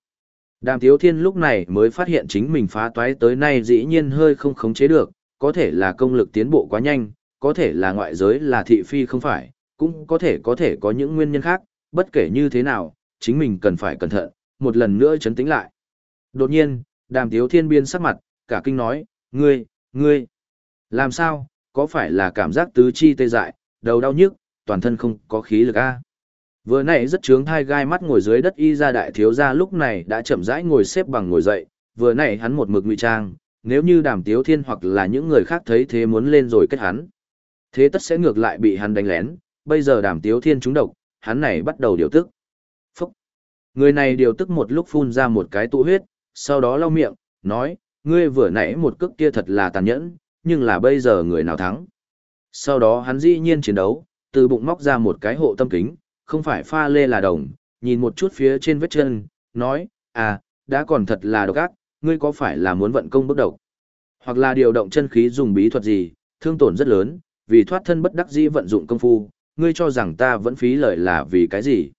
Đàm Tiếu Thiên lúc này mới phát hiện chính mình phá toái tới nay dĩ nhiên hơi không khống chế được, có thể là công lực tiến bộ quá nhanh, có thể là ngoại giới là thị phi không phải, cũng có thể có thể có những nguyên nhân khác, bất kể như thế nào, chính mình cần phải cẩn thận, một lần nữa chấn tĩnh lại. Đột nhiên, đàm tiếu thiên biên sắc mặt, cả kinh nói, ngươi, ngươi, làm sao, có phải là cảm giác tứ chi tê dại, đầu đau nhức, toàn thân không có khí lực a Vừa nãy rất trướng thai gai mắt ngồi dưới đất y ra đại thiếu gia lúc này đã chậm rãi ngồi xếp bằng ngồi dậy, vừa nãy hắn một mực ngụy trang, nếu như đàm tiếu thiên hoặc là những người khác thấy thế muốn lên rồi kết hắn. Thế tất sẽ ngược lại bị hắn đánh lén, bây giờ đàm tiếu thiên trúng độc, hắn này bắt đầu điều tức. Người này điều tức một lúc phun ra một cái tụ huyết, sau đó lau miệng, nói, ngươi vừa nãy một cước kia thật là tàn nhẫn, nhưng là bây giờ người nào thắng. Sau đó hắn dĩ nhiên chiến đấu, từ bụng móc ra một cái hộ tâm kính, không phải pha lê là đồng, nhìn một chút phía trên vết chân, nói, à, đã còn thật là độc ác, ngươi có phải là muốn vận công bước độc? Hoặc là điều động chân khí dùng bí thuật gì, thương tổn rất lớn, vì thoát thân bất đắc dĩ vận dụng công phu, ngươi cho rằng ta vẫn phí lời là vì cái gì?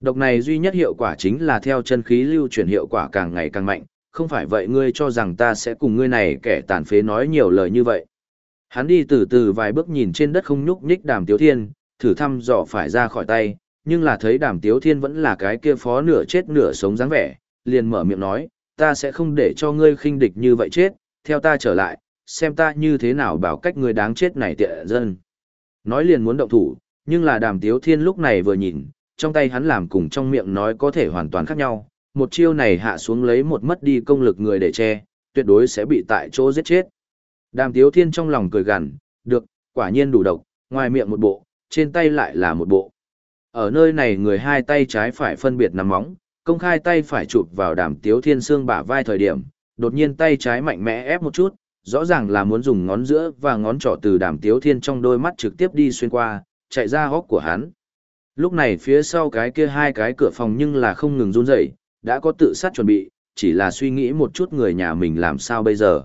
Độc này duy nhất hiệu quả chính là theo chân khí lưu chuyển hiệu quả càng ngày càng mạnh, không phải vậy ngươi cho rằng ta sẽ cùng ngươi này kẻ tàn phế nói nhiều lời như vậy. Hắn đi từ từ vài bước nhìn trên đất không nhúc nhích đàm tiếu thiên, thử thăm dò phải ra khỏi tay, nhưng là thấy đàm tiếu thiên vẫn là cái kia phó nửa chết nửa sống dáng vẻ, liền mở miệng nói, ta sẽ không để cho ngươi khinh địch như vậy chết, theo ta trở lại, xem ta như thế nào bảo cách ngươi đáng chết này tiện dân. Nói liền muốn động thủ, nhưng là đàm tiếu thiên lúc này vừa nhìn, trong tay hắn làm cùng trong miệng nói có thể hoàn toàn khác nhau, một chiêu này hạ xuống lấy một mất đi công lực người để che, tuyệt đối sẽ bị tại chỗ giết chết. Đàm tiếu thiên trong lòng cười gằn, được, quả nhiên đủ độc, ngoài miệng một bộ, trên tay lại là một bộ. Ở nơi này người hai tay trái phải phân biệt nắm móng, công khai tay phải chụp vào đàm tiếu thiên xương bả vai thời điểm, đột nhiên tay trái mạnh mẽ ép một chút, rõ ràng là muốn dùng ngón giữa và ngón trỏ từ đàm tiếu thiên trong đôi mắt trực tiếp đi xuyên qua, chạy ra hốc của hắn. Lúc này phía sau cái kia hai cái cửa phòng nhưng là không ngừng run rẩy, đã có tự sát chuẩn bị, chỉ là suy nghĩ một chút người nhà mình làm sao bây giờ.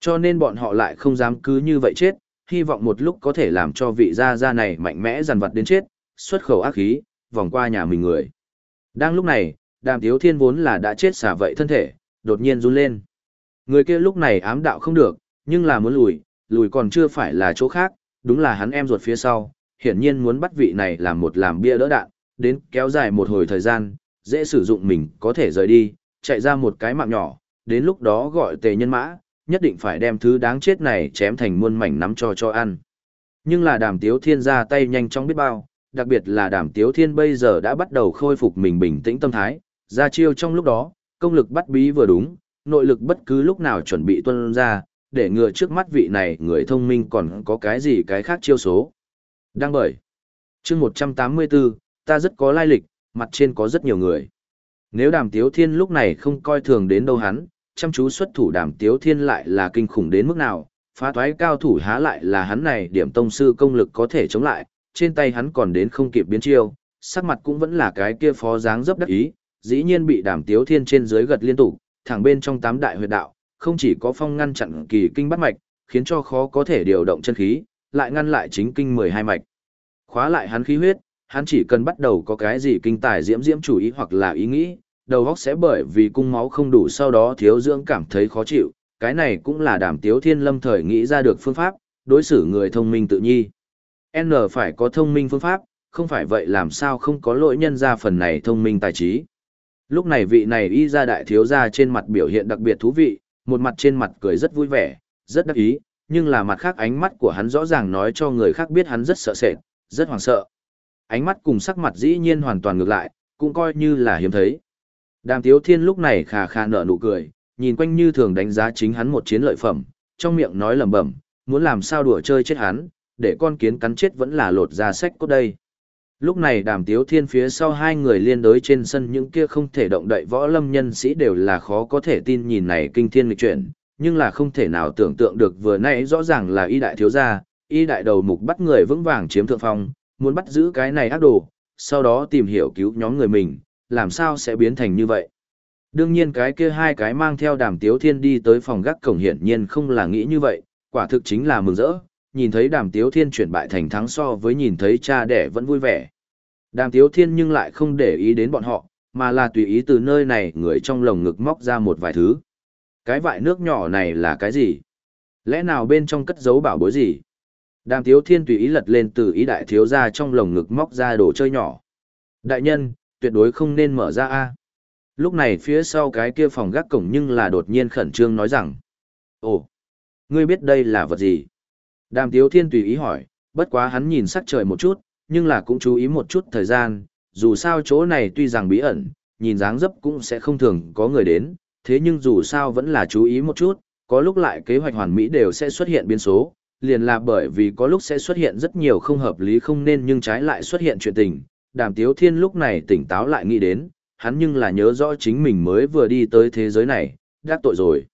Cho nên bọn họ lại không dám cứ như vậy chết, hy vọng một lúc có thể làm cho vị gia gia này mạnh mẽ dằn vặt đến chết, xuất khẩu ác khí, vòng qua nhà mình người. Đang lúc này, đàm tiếu thiên vốn là đã chết xả vậy thân thể, đột nhiên run lên. Người kia lúc này ám đạo không được, nhưng là muốn lùi, lùi còn chưa phải là chỗ khác, đúng là hắn em ruột phía sau, hiển nhiên muốn bắt vị này làm một làm bia đỡ đạn, đến kéo dài một hồi thời gian, dễ sử dụng mình có thể rời đi, chạy ra một cái mạng nhỏ, đến lúc đó gọi tề nhân mã, nhất định phải đem thứ đáng chết này chém thành muôn mảnh nắm cho cho ăn. Nhưng là đàm tiếu thiên ra tay nhanh chóng biết bao, đặc biệt là đàm tiếu thiên bây giờ đã bắt đầu khôi phục mình bình tĩnh tâm thái, ra chiêu trong lúc đó, công lực bắt bí vừa đúng, nội lực bất cứ lúc nào chuẩn bị tuân ra, để ngừa trước mắt vị này người thông minh còn có cái gì cái khác chiêu số. Đang bởi. chương 184, ta rất có lai lịch, mặt trên có rất nhiều người. Nếu đàm tiếu thiên lúc này không coi thường đến đâu hắn, chăm chú xuất thủ đàm tiếu thiên lại là kinh khủng đến mức nào, phá thoái cao thủ há lại là hắn này điểm tông sư công lực có thể chống lại, trên tay hắn còn đến không kịp biến chiêu, sắc mặt cũng vẫn là cái kia phó dáng dấp đắc ý, dĩ nhiên bị đàm tiếu thiên trên dưới gật liên tục, thẳng bên trong tám đại huyệt đạo, không chỉ có phong ngăn chặn kỳ kinh bắt mạch, khiến cho khó có thể điều động chân khí, lại ngăn lại chính kinh 12 mạch. Khóa lại hắn khí huyết, hắn chỉ cần bắt đầu có cái gì kinh tài diễm diễm chủ ý hoặc là ý nghĩ, đầu óc sẽ bởi vì cung máu không đủ sau đó thiếu dưỡng cảm thấy khó chịu, cái này cũng là đàm tiếu thiên lâm thời nghĩ ra được phương pháp, đối xử người thông minh tự nhi. N phải có thông minh phương pháp, không phải vậy làm sao không có lỗi nhân ra phần này thông minh tài trí. Lúc này vị này y ra đại thiếu ra trên mặt biểu hiện đặc biệt thú vị, một mặt trên mặt cười rất vui vẻ, rất đắc ý, nhưng là mặt khác ánh mắt của hắn rõ ràng nói cho người khác biết hắn rất sợ sệt, rất hoảng sợ. Ánh mắt cùng sắc mặt dĩ nhiên hoàn toàn ngược lại, cũng coi như là hiếm thấy. Đàm Tiếu Thiên lúc này khà khà nở nụ cười, nhìn quanh như thường đánh giá chính hắn một chiến lợi phẩm, trong miệng nói lẩm bẩm, muốn làm sao đùa chơi chết hắn, để con kiến cắn chết vẫn là lột ra sách cốt đây. Lúc này đàm tiếu thiên phía sau hai người liên đối trên sân những kia không thể động đậy võ lâm nhân sĩ đều là khó có thể tin nhìn này kinh thiên lịch chuyển, nhưng là không thể nào tưởng tượng được vừa nãy rõ ràng là y đại thiếu gia, y đại đầu mục bắt người vững vàng chiếm thượng phong, muốn bắt giữ cái này ác đồ, sau đó tìm hiểu cứu nhóm người mình, làm sao sẽ biến thành như vậy. Đương nhiên cái kia hai cái mang theo đàm tiếu thiên đi tới phòng gác cổng hiển nhiên không là nghĩ như vậy, quả thực chính là mừng rỡ, nhìn thấy đàm tiếu thiên chuyển bại thành thắng so với nhìn thấy cha đẻ vẫn vui vẻ. Đàm tiếu thiên nhưng lại không để ý đến bọn họ, mà là tùy ý từ nơi này người trong lồng ngực móc ra một vài thứ. Cái vại nước nhỏ này là cái gì? Lẽ nào bên trong cất giấu bảo bối gì? Đàm tiếu thiên tùy ý lật lên từ ý đại thiếu ra trong lồng ngực móc ra đồ chơi nhỏ. Đại nhân, tuyệt đối không nên mở ra a Lúc này phía sau cái kia phòng gác cổng nhưng là đột nhiên khẩn trương nói rằng. Ồ, ngươi biết đây là vật gì? Đàm Tiếu Thiên tùy ý hỏi, bất quá hắn nhìn sắc trời một chút, nhưng là cũng chú ý một chút thời gian, dù sao chỗ này tuy rằng bí ẩn, nhìn dáng dấp cũng sẽ không thường có người đến, thế nhưng dù sao vẫn là chú ý một chút, có lúc lại kế hoạch hoàn mỹ đều sẽ xuất hiện biến số, liền là bởi vì có lúc sẽ xuất hiện rất nhiều không hợp lý không nên nhưng trái lại xuất hiện chuyện tình. Đàm Tiếu Thiên lúc này tỉnh táo lại nghĩ đến, hắn nhưng là nhớ rõ chính mình mới vừa đi tới thế giới này, đắc tội rồi.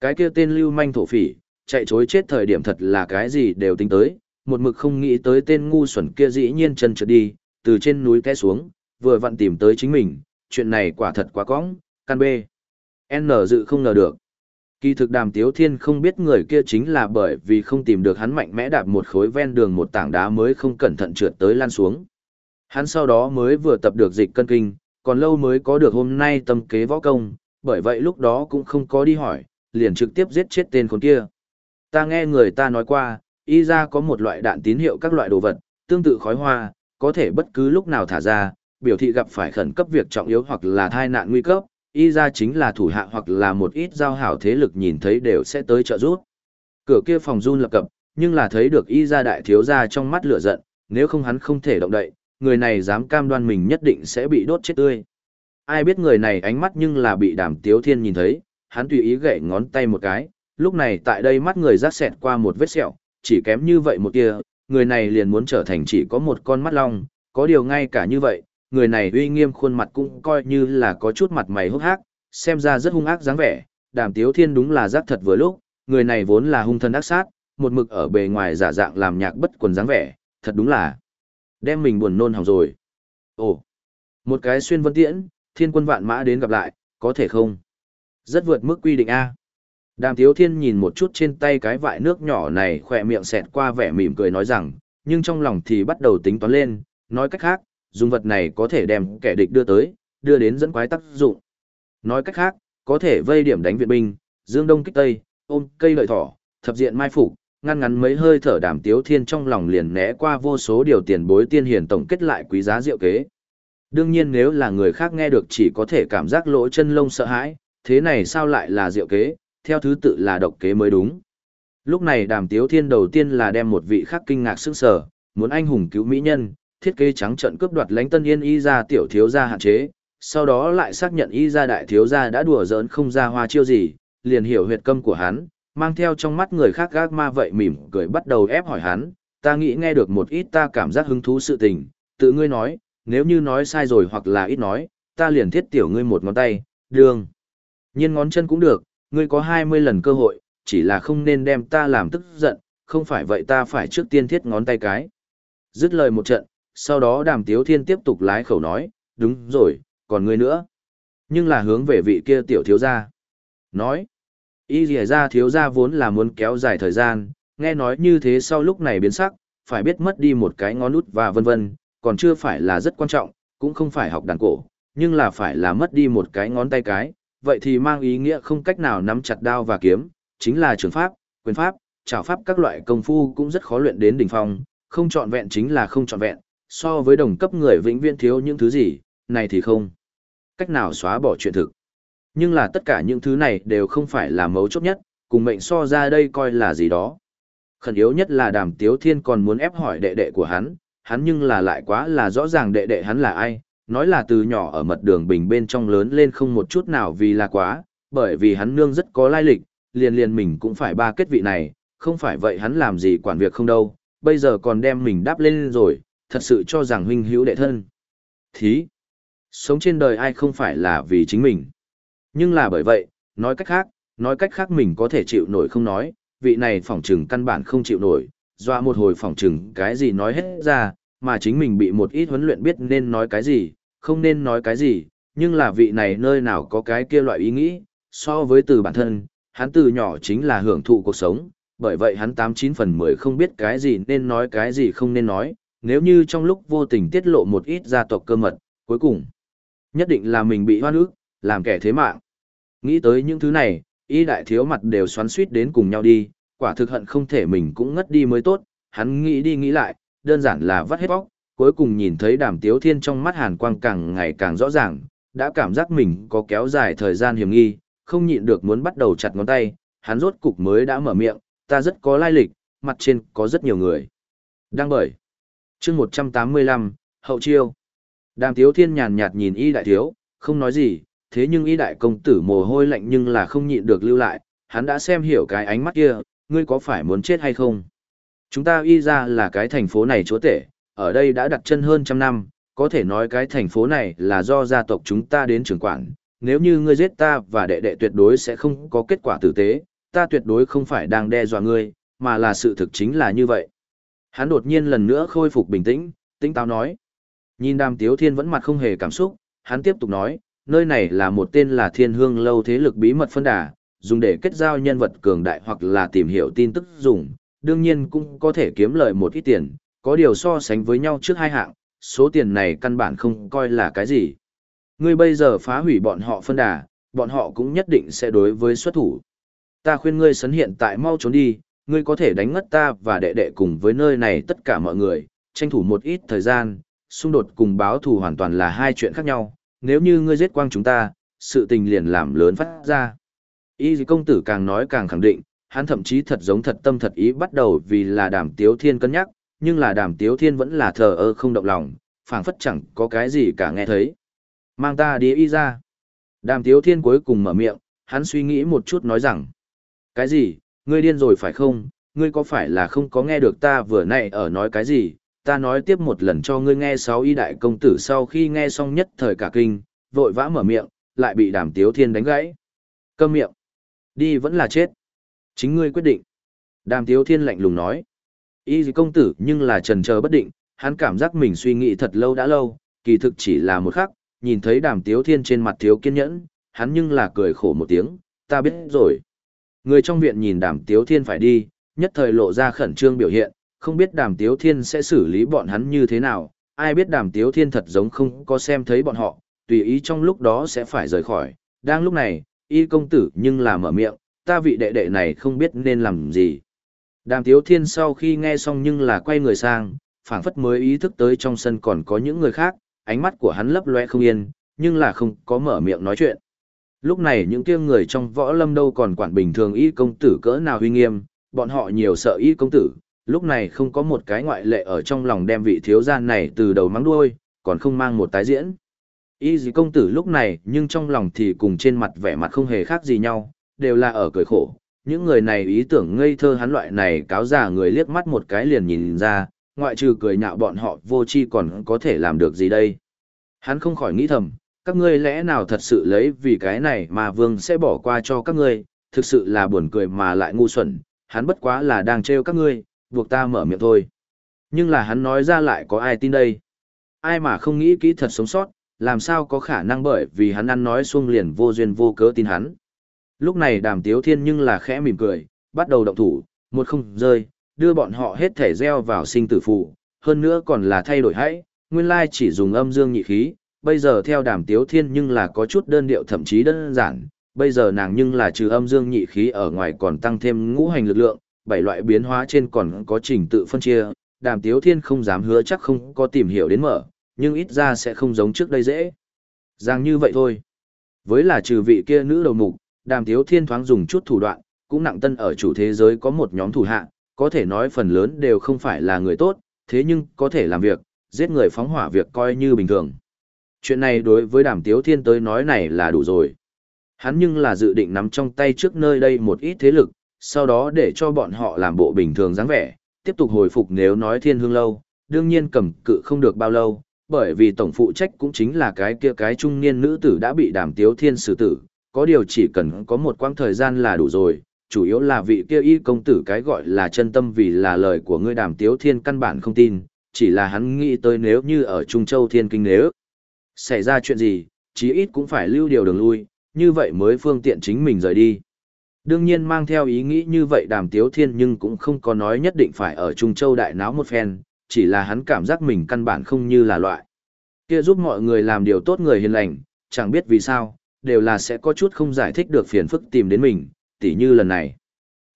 Cái kia tên lưu manh thổ phỉ, chạy chối chết thời điểm thật là cái gì đều tính tới, một mực không nghĩ tới tên ngu xuẩn kia dĩ nhiên chân trượt đi, từ trên núi té xuống, vừa vặn tìm tới chính mình, chuyện này quả thật quá cóng, căn bê. N dự không ngờ được. Kỳ thực đàm tiếu thiên không biết người kia chính là bởi vì không tìm được hắn mạnh mẽ đạp một khối ven đường một tảng đá mới không cẩn thận trượt tới lan xuống. Hắn sau đó mới vừa tập được dịch cân kinh, còn lâu mới có được hôm nay tâm kế võ công, bởi vậy lúc đó cũng không có đi hỏi, liền trực tiếp giết chết tên con kia. Ta nghe người ta nói qua, y ra có một loại đạn tín hiệu các loại đồ vật, tương tự khói hoa, có thể bất cứ lúc nào thả ra, biểu thị gặp phải khẩn cấp việc trọng yếu hoặc là thai nạn nguy cấp, y ra chính là thủ hạ hoặc là một ít giao hảo thế lực nhìn thấy đều sẽ tới trợ giúp. Cửa kia phòng run lập cập, nhưng là thấy được y ra đại thiếu ra trong mắt lửa giận, nếu không hắn không thể động đậy, người này dám cam đoan mình nhất định sẽ bị đốt chết tươi. Ai biết người này ánh mắt nhưng là bị đàm tiếu thiên nhìn thấy, hắn tùy ý gậy ngón tay một cái, lúc này tại đây mắt người rác xẹt qua một vết sẹo, chỉ kém như vậy một tia, người này liền muốn trở thành chỉ có một con mắt long, có điều ngay cả như vậy, người này uy nghiêm khuôn mặt cũng coi như là có chút mặt mày hốc hác, xem ra rất hung ác dáng vẻ, đàm tiếu thiên đúng là giác thật vừa lúc, người này vốn là hung thân ác sát, một mực ở bề ngoài giả dạng làm nhạc bất quần dáng vẻ, thật đúng là đem mình buồn nôn hỏng rồi. Ồ, một cái xuyên vân tiễn, thiên quân vạn mã đến gặp lại, có thể không? Rất vượt mức quy định A. Đàm Tiếu Thiên nhìn một chút trên tay cái vại nước nhỏ này khỏe miệng xẹt qua vẻ mỉm cười nói rằng, nhưng trong lòng thì bắt đầu tính toán lên, nói cách khác, dùng vật này có thể đem kẻ địch đưa tới, đưa đến dẫn quái tác dụng. Nói cách khác, có thể vây điểm đánh viện binh, dương đông kích tây, ôm cây lợi thỏ, thập diện mai phục, ngăn ngắn mấy hơi thở đàm tiếu thiên trong lòng liền né qua vô số điều tiền bối tiên hiền tổng kết lại quý giá diệu kế. Đương nhiên nếu là người khác nghe được chỉ có thể cảm giác lỗ chân lông sợ hãi, thế này sao lại là diệu kế, theo thứ tự là độc kế mới đúng. Lúc này đàm tiếu thiên đầu tiên là đem một vị khác kinh ngạc sức sở, muốn anh hùng cứu mỹ nhân, thiết kế trắng trận cướp đoạt lãnh tân yên y ra tiểu thiếu gia hạn chế, sau đó lại xác nhận y ra đại thiếu gia đã đùa giỡn không ra hoa chiêu gì, liền hiểu huyệt câm của hắn, mang theo trong mắt người khác gác ma vậy mỉm cười bắt đầu ép hỏi hắn, ta nghĩ nghe được một ít ta cảm giác hứng thú sự tình, tự ngươi nói, nếu như nói sai rồi hoặc là ít nói, ta liền thiết tiểu ngươi một ngón tay, đường. Nhiên ngón chân cũng được, ngươi có 20 lần cơ hội, chỉ là không nên đem ta làm tức giận, không phải vậy ta phải trước tiên thiết ngón tay cái. Dứt lời một trận, sau đó đàm tiếu thiên tiếp tục lái khẩu nói, đúng rồi, còn ngươi nữa. Nhưng là hướng về vị kia tiểu thiếu gia. Nói, y rỉa ra thiếu gia vốn là muốn kéo dài thời gian, nghe nói như thế sau lúc này biến sắc, phải biết mất đi một cái ngón nút và vân vân, còn chưa phải là rất quan trọng, cũng không phải học đàn cổ, nhưng là phải là mất đi một cái ngón tay cái, vậy thì mang ý nghĩa không cách nào nắm chặt đao và kiếm, chính là trường pháp, quyền pháp, trảo pháp các loại công phu cũng rất khó luyện đến đỉnh phong, không trọn vẹn chính là không trọn vẹn, so với đồng cấp người vĩnh viễn thiếu những thứ gì, này thì không. Cách nào xóa bỏ chuyện thực. Nhưng là tất cả những thứ này đều không phải là mấu chốt nhất, cùng mệnh so ra đây coi là gì đó. Khẩn yếu nhất là đàm tiếu thiên còn muốn ép hỏi đệ đệ của hắn, hắn nhưng là lại quá là rõ ràng đệ đệ hắn là ai, nói là từ nhỏ ở mật đường bình bên trong lớn lên không một chút nào vì là quá, bởi vì hắn nương rất có lai lịch, liền liền mình cũng phải ba kết vị này, không phải vậy hắn làm gì quản việc không đâu, bây giờ còn đem mình đáp lên rồi, thật sự cho rằng huynh hữu đệ thân. Thí, sống trên đời ai không phải là vì chính mình. Nhưng là bởi vậy, nói cách khác, nói cách khác mình có thể chịu nổi không nói, vị này phỏng trừng căn bản không chịu nổi, doa một hồi phỏng trừng cái gì nói hết ra, mà chính mình bị một ít huấn luyện biết nên nói cái gì, không nên nói cái gì, nhưng là vị này nơi nào có cái kia loại ý nghĩ, so với từ bản thân, hắn từ nhỏ chính là hưởng thụ cuộc sống, bởi vậy hắn 89 phần 10 không biết cái gì nên nói cái gì không nên nói, nếu như trong lúc vô tình tiết lộ một ít gia tộc cơ mật, cuối cùng, nhất định là mình bị hoan ức, làm kẻ thế mạng. Nghĩ tới những thứ này, y đại thiếu mặt đều xoắn suýt đến cùng nhau đi, quả thực hận không thể mình cũng ngất đi mới tốt, hắn nghĩ đi nghĩ lại, đơn giản là vắt hết bóc, cuối cùng nhìn thấy đàm tiếu thiên trong mắt hàn quang càng ngày càng rõ ràng, đã cảm giác mình có kéo dài thời gian hiểm nghi, không nhịn được muốn bắt đầu chặt ngón tay, hắn rốt cục mới đã mở miệng, ta rất có lai lịch, mặt trên có rất nhiều người. Đang bởi chương 185, Hậu Chiêu. Đàm tiếu thiên nhàn nhạt nhìn y đại thiếu, không nói gì, thế nhưng y đại công tử mồ hôi lạnh nhưng là không nhịn được lưu lại, hắn đã xem hiểu cái ánh mắt kia, ngươi có phải muốn chết hay không? Chúng ta y ra là cái thành phố này chúa tể, ở đây đã đặt chân hơn trăm năm, có thể nói cái thành phố này là do gia tộc chúng ta đến trưởng quản. Nếu như ngươi giết ta và đệ đệ tuyệt đối sẽ không có kết quả tử tế, ta tuyệt đối không phải đang đe dọa ngươi, mà là sự thực chính là như vậy. Hắn đột nhiên lần nữa khôi phục bình tĩnh, tinh táo nói. Nhìn đàm tiếu thiên vẫn mặt không hề cảm xúc, hắn tiếp tục nói, nơi này là một tên là thiên hương lâu thế lực bí mật phân đà, dùng để kết giao nhân vật cường đại hoặc là tìm hiểu tin tức dùng, đương nhiên cũng có thể kiếm lợi một ít tiền, có điều so sánh với nhau trước hai hạng, số tiền này căn bản không coi là cái gì. Ngươi bây giờ phá hủy bọn họ phân đà, bọn họ cũng nhất định sẽ đối với xuất thủ. Ta khuyên ngươi sấn hiện tại mau trốn đi, ngươi có thể đánh ngất ta và đệ đệ cùng với nơi này tất cả mọi người, tranh thủ một ít thời gian, xung đột cùng báo thù hoàn toàn là hai chuyện khác nhau, nếu như ngươi giết quang chúng ta, sự tình liền làm lớn phát ra. Y công tử càng nói càng khẳng định, hắn thậm chí thật giống thật tâm thật ý bắt đầu vì là đàm tiếu thiên cân nhắc, nhưng là đàm tiếu thiên vẫn là thờ ơ không động lòng, phảng phất chẳng có cái gì cả nghe thấy. Mang ta đi y ra. Đàm tiếu thiên cuối cùng mở miệng, hắn suy nghĩ một chút nói rằng. Cái gì, ngươi điên rồi phải không, ngươi có phải là không có nghe được ta vừa nãy ở nói cái gì, ta nói tiếp một lần cho ngươi nghe sáu y đại công tử sau khi nghe xong nhất thời cả kinh, vội vã mở miệng, lại bị đàm tiếu thiên đánh gãy. Câm miệng. Đi vẫn là chết. Chính ngươi quyết định. Đàm tiếu thiên lạnh lùng nói. Y công tử nhưng là trần chờ bất định, hắn cảm giác mình suy nghĩ thật lâu đã lâu, kỳ thực chỉ là một khắc, nhìn thấy đàm tiếu thiên trên mặt thiếu kiên nhẫn, hắn nhưng là cười khổ một tiếng, ta biết rồi. Người trong viện nhìn đàm tiếu thiên phải đi, nhất thời lộ ra khẩn trương biểu hiện, không biết đàm tiếu thiên sẽ xử lý bọn hắn như thế nào, ai biết đàm tiếu thiên thật giống không có xem thấy bọn họ, tùy ý trong lúc đó sẽ phải rời khỏi. Đang lúc này, y công tử nhưng là mở miệng, ta vị đệ đệ này không biết nên làm gì. Đàm tiếu thiên sau khi nghe xong nhưng là quay người sang, phảng phất mới ý thức tới trong sân còn có những người khác, ánh mắt của hắn lấp loe không yên, nhưng là không có mở miệng nói chuyện. Lúc này những kia người trong võ lâm đâu còn quản bình thường y công tử cỡ nào huy nghiêm, bọn họ nhiều sợ y công tử, lúc này không có một cái ngoại lệ ở trong lòng đem vị thiếu gian này từ đầu mắng đuôi, còn không mang một tái diễn. Y dì công tử lúc này nhưng trong lòng thì cùng trên mặt vẻ mặt không hề khác gì nhau, đều là ở cười khổ. Những người này ý tưởng ngây thơ hắn loại này cáo già người liếc mắt một cái liền nhìn ra, ngoại trừ cười nhạo bọn họ vô chi còn có thể làm được gì đây. Hắn không khỏi nghĩ thầm, các ngươi lẽ nào thật sự lấy vì cái này mà vương sẽ bỏ qua cho các ngươi, thực sự là buồn cười mà lại ngu xuẩn, hắn bất quá là đang trêu các ngươi, buộc ta mở miệng thôi. Nhưng là hắn nói ra lại có ai tin đây? Ai mà không nghĩ kỹ thật sống sót, làm sao có khả năng bởi vì hắn ăn nói xuông liền vô duyên vô cớ tin hắn. Lúc này đàm tiếu thiên nhưng là khẽ mỉm cười, bắt đầu động thủ, một không rơi, đưa bọn họ hết thể gieo vào sinh tử phụ, hơn nữa còn là thay đổi hãy, nguyên lai chỉ dùng âm dương nhị khí, bây giờ theo đàm tiếu thiên nhưng là có chút đơn điệu thậm chí đơn giản, bây giờ nàng nhưng là trừ âm dương nhị khí ở ngoài còn tăng thêm ngũ hành lực lượng, bảy loại biến hóa trên còn có trình tự phân chia, đàm tiếu thiên không dám hứa chắc không có tìm hiểu đến mở, nhưng ít ra sẽ không giống trước đây dễ. Giang như vậy thôi. Với là trừ vị kia nữ đầu mục, đàm tiếu thiên thoáng dùng chút thủ đoạn, cũng nặng tân ở chủ thế giới có một nhóm thủ hạ, có thể nói phần lớn đều không phải là người tốt, thế nhưng có thể làm việc, giết người phóng hỏa việc coi như bình thường. Chuyện này đối với đàm tiếu thiên tới nói này là đủ rồi. Hắn nhưng là dự định nắm trong tay trước nơi đây một ít thế lực, sau đó để cho bọn họ làm bộ bình thường dáng vẻ, tiếp tục hồi phục nếu nói thiên hương lâu, đương nhiên cầm cự không được bao lâu, bởi vì tổng phụ trách cũng chính là cái kia cái trung niên nữ tử đã bị đàm tiếu thiên xử tử, có điều chỉ cần có một quãng thời gian là đủ rồi, chủ yếu là vị kia y công tử cái gọi là chân tâm vì là lời của ngươi đàm tiếu thiên căn bản không tin, chỉ là hắn nghĩ tới nếu như ở Trung Châu Thiên Kinh nếu xảy ra chuyện gì, chí ít cũng phải lưu điều đường lui, như vậy mới phương tiện chính mình rời đi. Đương nhiên mang theo ý nghĩ như vậy đàm tiếu thiên nhưng cũng không có nói nhất định phải ở Trung Châu đại náo một phen, chỉ là hắn cảm giác mình căn bản không như là loại. Kia giúp mọi người làm điều tốt người hiền lành, chẳng biết vì sao, đều là sẽ có chút không giải thích được phiền phức tìm đến mình, tỉ như lần này.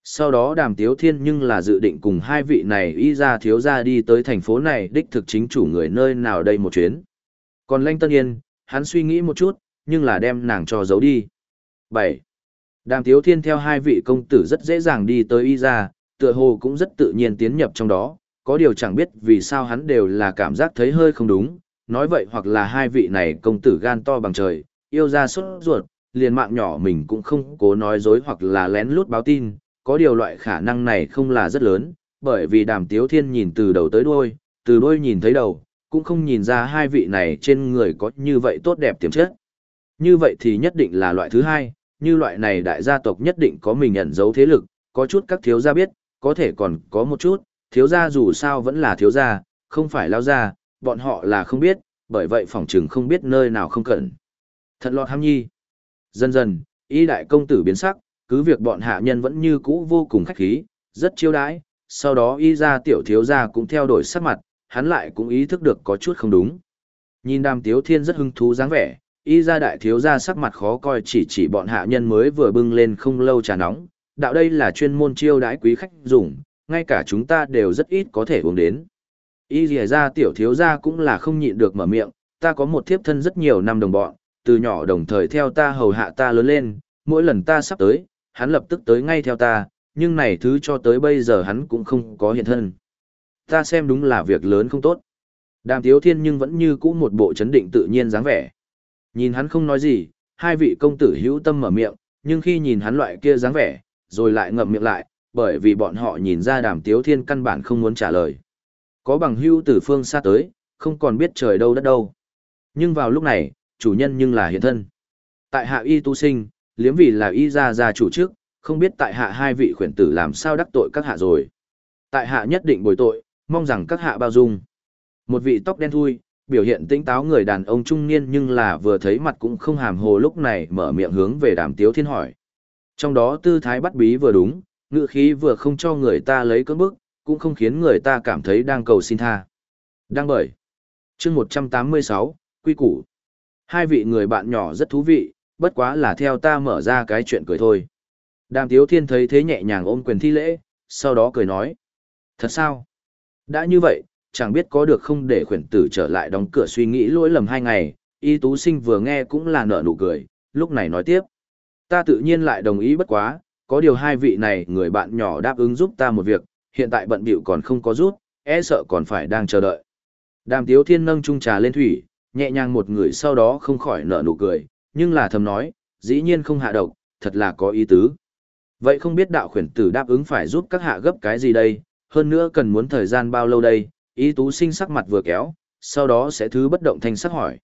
Sau đó đàm tiếu thiên nhưng là dự định cùng hai vị này y ra thiếu ra đi tới thành phố này đích thực chính chủ người nơi nào đây một chuyến. Còn Lanh Tân Yên, hắn suy nghĩ một chút, nhưng là đem nàng cho giấu đi. 7. Đàm tiếu thiên theo hai vị công tử rất dễ dàng đi tới y ra, tựa hồ cũng rất tự nhiên tiến nhập trong đó, có điều chẳng biết vì sao hắn đều là cảm giác thấy hơi không đúng, nói vậy hoặc là hai vị này công tử gan to bằng trời, yêu ra xuất ruột, liền mạng nhỏ mình cũng không cố nói dối hoặc là lén lút báo tin, có điều loại khả năng này không là rất lớn, bởi vì đàm tiếu thiên nhìn từ đầu tới đuôi, từ đuôi nhìn thấy đầu, cũng không nhìn ra hai vị này trên người có như vậy tốt đẹp tiềm chất. Như vậy thì nhất định là loại thứ hai, như loại này đại gia tộc nhất định có mình ẩn giấu thế lực, có chút các thiếu gia biết, có thể còn có một chút, thiếu gia dù sao vẫn là thiếu gia, không phải lao gia, bọn họ là không biết, bởi vậy phỏng chừng không biết nơi nào không cần. Thật lọt ham nhi. Dần dần, y đại công tử biến sắc, cứ việc bọn hạ nhân vẫn như cũ vô cùng khách khí, rất chiêu đãi, sau đó y ra tiểu thiếu gia cũng theo đổi sắc mặt, hắn lại cũng ý thức được có chút không đúng. Nhìn đàm tiếu thiên rất hứng thú dáng vẻ, y ra đại thiếu gia sắc mặt khó coi chỉ chỉ bọn hạ nhân mới vừa bưng lên không lâu trà nóng, đạo đây là chuyên môn chiêu đãi quý khách dùng, ngay cả chúng ta đều rất ít có thể uống đến. Y rìa ra tiểu thiếu gia cũng là không nhịn được mở miệng, ta có một thiếp thân rất nhiều năm đồng bọn, từ nhỏ đồng thời theo ta hầu hạ ta lớn lên, mỗi lần ta sắp tới, hắn lập tức tới ngay theo ta, nhưng này thứ cho tới bây giờ hắn cũng không có hiện thân. Ta xem đúng là việc lớn không tốt. Đàm Tiếu Thiên nhưng vẫn như cũ một bộ chấn định tự nhiên dáng vẻ. Nhìn hắn không nói gì, hai vị công tử hữu tâm mở miệng, nhưng khi nhìn hắn loại kia dáng vẻ, rồi lại ngậm miệng lại, bởi vì bọn họ nhìn ra đàm tiếu thiên căn bản không muốn trả lời. Có bằng hữu từ phương xa tới, không còn biết trời đâu đất đâu. Nhưng vào lúc này, chủ nhân nhưng là hiện thân. Tại hạ y tu sinh, liếm vì là y gia gia chủ trước, không biết tại hạ hai vị khuyển tử làm sao đắc tội các hạ rồi. Tại hạ nhất định bồi tội, mong rằng các hạ bao dung. Một vị tóc đen thui, biểu hiện tinh táo người đàn ông trung niên nhưng là vừa thấy mặt cũng không hàm hồ lúc này mở miệng hướng về đàm tiếu thiên hỏi. Trong đó tư thái bắt bí vừa đúng, ngựa khí vừa không cho người ta lấy cơn bức, cũng không khiến người ta cảm thấy đang cầu xin tha. Đang bởi. chương 186, Quy Củ. Hai vị người bạn nhỏ rất thú vị, bất quá là theo ta mở ra cái chuyện cười thôi. Đàm Tiếu Thiên thấy thế nhẹ nhàng ôm quyền thi lễ, sau đó cười nói. Thật sao? Đã như vậy, chẳng biết có được không để khuyển tử trở lại đóng cửa suy nghĩ lỗi lầm hai ngày, y tú sinh vừa nghe cũng là nở nụ cười, lúc này nói tiếp. Ta tự nhiên lại đồng ý bất quá, có điều hai vị này người bạn nhỏ đáp ứng giúp ta một việc, hiện tại bận bịu còn không có rút, e sợ còn phải đang chờ đợi. Đàm Tiếu Thiên nâng chung trà lên thủy, nhẹ nhàng một người sau đó không khỏi nở nụ cười, nhưng là thầm nói, dĩ nhiên không hạ độc, thật là có ý tứ. Vậy không biết đạo khuyển tử đáp ứng phải giúp các hạ gấp cái gì đây, hơn nữa cần muốn thời gian bao lâu đây, ý tú sinh sắc mặt vừa kéo, sau đó sẽ thứ bất động thanh sắc hỏi.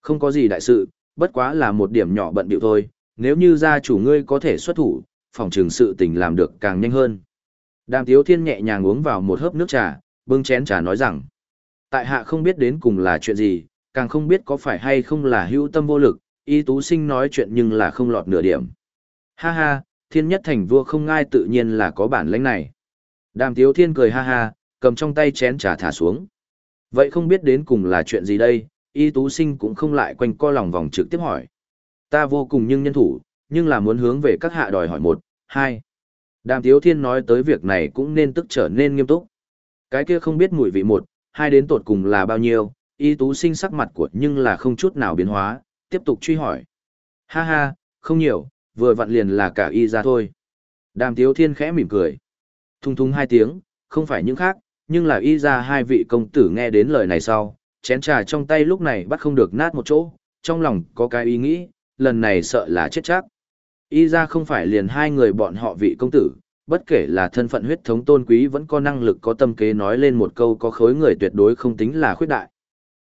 Không có gì đại sự, bất quá là một điểm nhỏ bận biểu thôi, nếu như gia chủ ngươi có thể xuất thủ, phòng trường sự tình làm được càng nhanh hơn. Đàm Tiếu Thiên nhẹ nhàng uống vào một hớp nước trà, bưng chén trà nói rằng, tại hạ không biết đến cùng là chuyện gì, càng không biết có phải hay không là hữu tâm vô lực, y tú sinh nói chuyện nhưng là không lọt nửa điểm. Ha ha, thiên nhất thành vua không ngai tự nhiên là có bản lãnh này. Đàm Tiếu Thiên cười ha ha, cầm trong tay chén trà thả xuống. Vậy không biết đến cùng là chuyện gì đây, y tú sinh cũng không lại quanh co lòng vòng trực tiếp hỏi. Ta vô cùng nhưng nhân thủ, nhưng là muốn hướng về các hạ đòi hỏi một, hai. Đàm Tiếu Thiên nói tới việc này cũng nên tức trở nên nghiêm túc. Cái kia không biết mùi vị một, hai đến tột cùng là bao nhiêu, y tú sinh sắc mặt của nhưng là không chút nào biến hóa, tiếp tục truy hỏi. Ha ha, không nhiều, vừa vặn liền là cả y ra thôi. Đàm Tiếu Thiên khẽ mỉm cười. Thung thung hai tiếng, không phải những khác, nhưng là y ra hai vị công tử nghe đến lời này sau, chén trà trong tay lúc này bắt không được nát một chỗ, trong lòng có cái ý nghĩ, lần này sợ là chết chắc. Y ra không phải liền hai người bọn họ vị công tử, bất kể là thân phận huyết thống tôn quý vẫn có năng lực có tâm kế nói lên một câu có khối người tuyệt đối không tính là khuyết đại.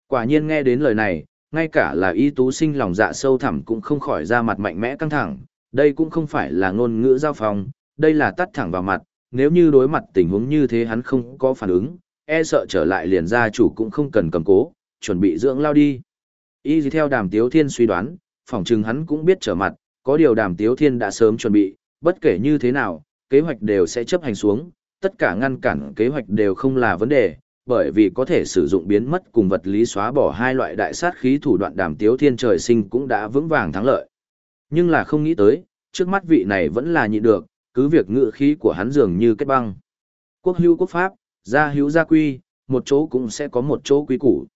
Quả nhiên nghe đến lời này, ngay cả là y tú sinh lòng dạ sâu thẳm cũng không khỏi ra mặt mạnh mẽ căng thẳng, đây cũng không phải là ngôn ngữ giao phòng, đây là tắt thẳng vào mặt, nếu như đối mặt tình huống như thế hắn không có phản ứng, e sợ trở lại liền gia chủ cũng không cần cầm cố, chuẩn bị dưỡng lao đi. Y theo đàm tiếu thiên suy đoán, phỏng chừng hắn cũng biết trở mặt, có điều đàm tiếu thiên đã sớm chuẩn bị, bất kể như thế nào, kế hoạch đều sẽ chấp hành xuống, tất cả ngăn cản kế hoạch đều không là vấn đề, bởi vì có thể sử dụng biến mất cùng vật lý xóa bỏ hai loại đại sát khí thủ đoạn đàm tiếu thiên trời sinh cũng đã vững vàng thắng lợi. Nhưng là không nghĩ tới, trước mắt vị này vẫn là nhịn được, cứ việc ngự khí của hắn dường như kết băng. Quốc hữu quốc pháp, gia hữu gia quy, một chỗ cũng sẽ có một chỗ quy củ.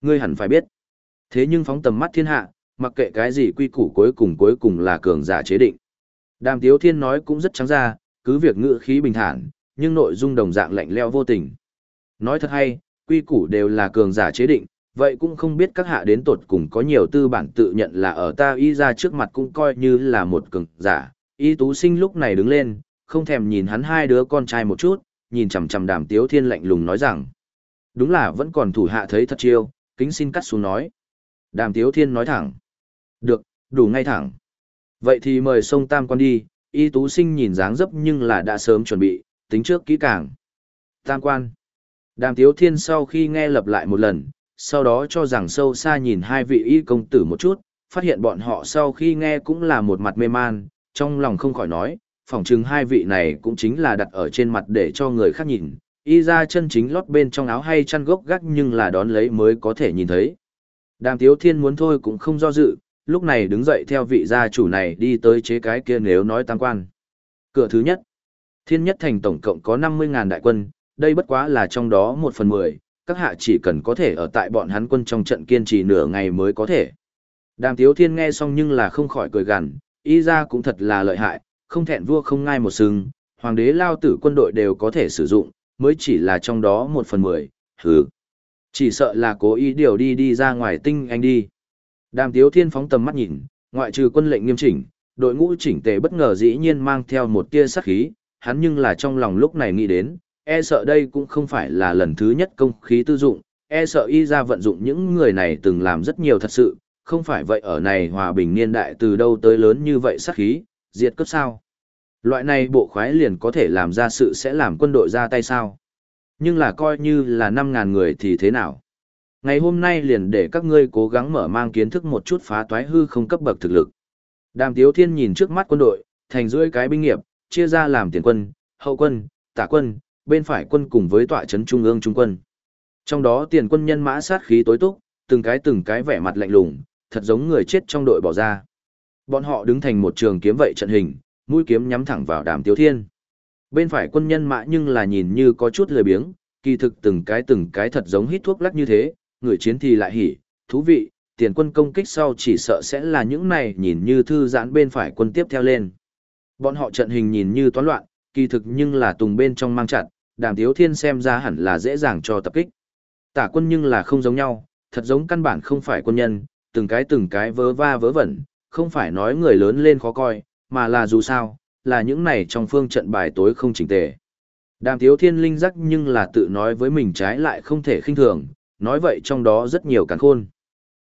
Ngươi hẳn phải biết. Thế nhưng phóng tầm mắt thiên hạ, mặc kệ cái gì quy củ cuối cùng cuối cùng là cường giả chế định. Đàm Tiếu Thiên nói cũng rất trắng ra, cứ việc ngự khí bình thản, nhưng nội dung đồng dạng lạnh leo vô tình. Nói thật hay, quy củ đều là cường giả chế định, vậy cũng không biết các hạ đến tột cùng có nhiều tư bản tự nhận là ở ta y ra trước mặt cũng coi như là một cường giả. Y tú sinh lúc này đứng lên, không thèm nhìn hắn hai đứa con trai một chút, nhìn chằm chằm đàm tiếu thiên lạnh lùng nói rằng. Đúng là vẫn còn thủ hạ thấy thật chiêu, kính xin cắt xuống nói. Đàm tiếu thiên nói thẳng. Được, đủ ngay thẳng. Vậy thì mời sông Tam quan đi, y tú sinh nhìn dáng dấp nhưng là đã sớm chuẩn bị, tính trước kỹ càng. Tam quan. Đàm tiếu thiên sau khi nghe lặp lại một lần, sau đó cho rằng sâu xa nhìn hai vị y công tử một chút, phát hiện bọn họ sau khi nghe cũng là một mặt mê man, trong lòng không khỏi nói, phỏng chừng hai vị này cũng chính là đặt ở trên mặt để cho người khác nhìn, y ra chân chính lót bên trong áo hay chăn gốc gác nhưng là đón lấy mới có thể nhìn thấy. Đàm tiếu thiên muốn thôi cũng không do dự, lúc này đứng dậy theo vị gia chủ này đi tới chế cái kia nếu nói tam quan. Cửa thứ nhất, thiên nhất thành tổng cộng có 50.000 đại quân, đây bất quá là trong đó một phần mười, các hạ chỉ cần có thể ở tại bọn hắn quân trong trận kiên trì nửa ngày mới có thể. Đàm Tiếu Thiên nghe xong nhưng là không khỏi cười gằn, y ra cũng thật là lợi hại, không thẹn vua không ngai một sừng, hoàng đế lao tử quân đội đều có thể sử dụng, mới chỉ là trong đó một phần mười, hừ. Chỉ sợ là cố ý điều đi đi ra ngoài tinh anh đi. Đàm Tiếu Thiên phóng tầm mắt nhìn, ngoại trừ quân lệnh nghiêm chỉnh, đội ngũ chỉnh tề bất ngờ dĩ nhiên mang theo một tia sát khí, hắn nhưng là trong lòng lúc này nghĩ đến, e sợ đây cũng không phải là lần thứ nhất công khí tư dụng, e sợ y ra vận dụng những người này từng làm rất nhiều thật sự, không phải vậy ở này hòa bình niên đại từ đâu tới lớn như vậy sát khí, diệt cấp sao. Loại này bộ khoái liền có thể làm ra sự sẽ làm quân đội ra tay sao. Nhưng là coi như là 5.000 người thì thế nào. Ngày hôm nay liền để các ngươi cố gắng mở mang kiến thức một chút phá toái hư không cấp bậc thực lực. Đàm Tiếu Thiên nhìn trước mắt quân đội, thành rưỡi cái binh nghiệp, chia ra làm tiền quân, hậu quân, tả quân, bên phải quân cùng với tọa trấn trung ương trung quân. Trong đó tiền quân nhân mã sát khí tối túc, từng cái từng cái vẻ mặt lạnh lùng, thật giống người chết trong đội bỏ ra. Bọn họ đứng thành một trường kiếm vậy trận hình, mũi kiếm nhắm thẳng vào Đàm Tiếu Thiên. Bên phải quân nhân mã nhưng là nhìn như có chút lười biếng, kỳ thực từng cái từng cái thật giống hít thuốc lắc như thế, người chiến thì lại hỉ, thú vị, tiền quân công kích sau chỉ sợ sẽ là những này nhìn như thư giãn bên phải quân tiếp theo lên. Bọn họ trận hình nhìn như toán loạn, kỳ thực nhưng là tùng bên trong mang chặt, đàm tiếu thiên xem ra hẳn là dễ dàng cho tập kích. Tả quân nhưng là không giống nhau, thật giống căn bản không phải quân nhân, từng cái từng cái vớ va vớ vẩn, không phải nói người lớn lên khó coi, mà là dù sao, là những này trong phương trận bài tối không chỉnh tề. Đàm tiếu thiên linh giác nhưng là tự nói với mình trái lại không thể khinh thường, nói vậy trong đó rất nhiều càng khôn.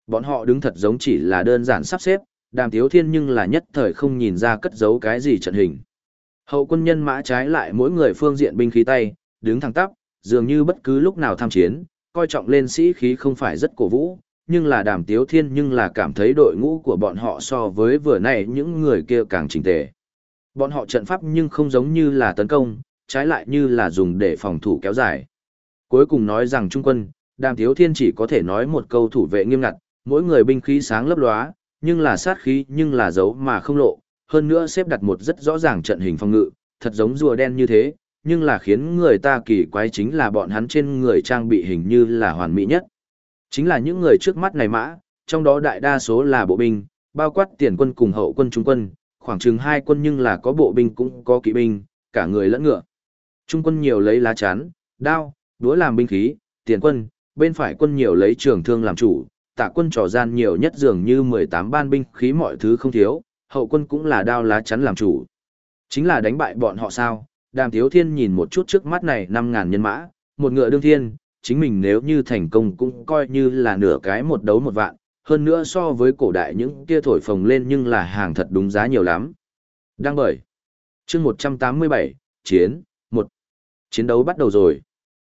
Bọn họ đứng thật giống chỉ là đơn giản sắp xếp, đàm tiếu thiên nhưng là nhất thời không nhìn ra cất giấu cái gì trận hình. Hậu quân nhân mã trái lại mỗi người phương diện binh khí tay, đứng thẳng tắp, dường như bất cứ lúc nào tham chiến, coi trọng lên sĩ khí không phải rất cổ vũ, nhưng là đàm tiếu thiên nhưng là cảm thấy đội ngũ của bọn họ so với vừa nãy những người kia càng trình tề. Bọn họ trận pháp nhưng không giống như là tấn công, trái lại như là dùng để phòng thủ kéo dài. Cuối cùng nói rằng trung quân, đàm tiếu thiên chỉ có thể nói một câu thủ vệ nghiêm ngặt, mỗi người binh khí sáng lấp lóa, nhưng là sát khí nhưng là giấu mà không lộ, hơn nữa xếp đặt một rất rõ ràng trận hình phòng ngự, thật giống rùa đen như thế, nhưng là khiến người ta kỳ quái chính là bọn hắn trên người trang bị hình như là hoàn mỹ nhất. Chính là những người trước mắt này mã, trong đó đại đa số là bộ binh, bao quát tiền quân cùng hậu quân trung quân, khoảng chừng hai quân nhưng là có bộ binh cũng có kỵ binh, cả người lẫn ngựa. Trung quân nhiều lấy lá chắn, đao, đũa làm binh khí, tiền quân, bên phải quân nhiều lấy trường thương làm chủ, tạ quân trò gian nhiều nhất dường như 18 ban binh khí mọi thứ không thiếu, hậu quân cũng là đao lá chắn làm chủ. Chính là đánh bại bọn họ sao, đàm thiếu thiên nhìn một chút trước mắt này 5.000 nhân mã, một ngựa đương thiên, chính mình nếu như thành công cũng coi như là nửa cái một đấu một vạn, hơn nữa so với cổ đại những kia thổi phồng lên nhưng là hàng thật đúng giá nhiều lắm. Đang bởi. chương 187, Chiến, 1. Chiến đấu bắt đầu rồi.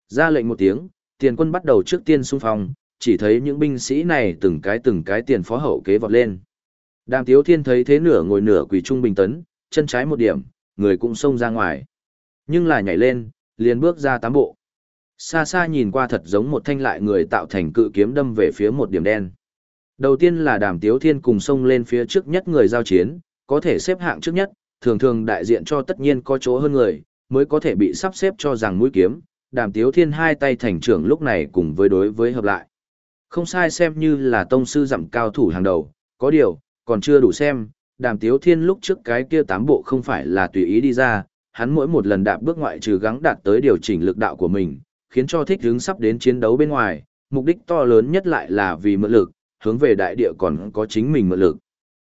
Ra lệnh một tiếng, tiền quân bắt đầu trước tiên xung phong, chỉ thấy những binh sĩ này từng cái từng cái tiền phó hậu kế vọt lên. Đàm Tiếu Thiên thấy thế nửa ngồi nửa quỳ trung bình tấn, chân trái một điểm, người cũng xông ra ngoài. Nhưng là nhảy lên, liền bước ra tám bộ. Xa xa nhìn qua thật giống một thanh lại người tạo thành cự kiếm đâm về phía một điểm đen. Đầu tiên là Đàm Tiếu Thiên cùng xông lên phía trước nhất người giao chiến, có thể xếp hạng trước nhất, thường thường đại diện cho tất nhiên có chỗ hơn người, mới có thể bị sắp xếp cho rằng mũi kiếm. Đàm Tiếu Thiên hai tay thành trưởng lúc này cùng với đối với hợp lại. Không sai xem như là tông sư dặm cao thủ hàng đầu, có điều, còn chưa đủ xem, đàm tiếu thiên lúc trước cái kia tám bộ không phải là tùy ý đi ra, hắn mỗi một lần đạp bước ngoại trừ gắng đạt tới điều chỉnh lực đạo của mình, khiến cho thích hướng sắp đến chiến đấu bên ngoài, mục đích to lớn nhất lại là vì mượn lực, hướng về đại địa còn có chính mình mượn lực.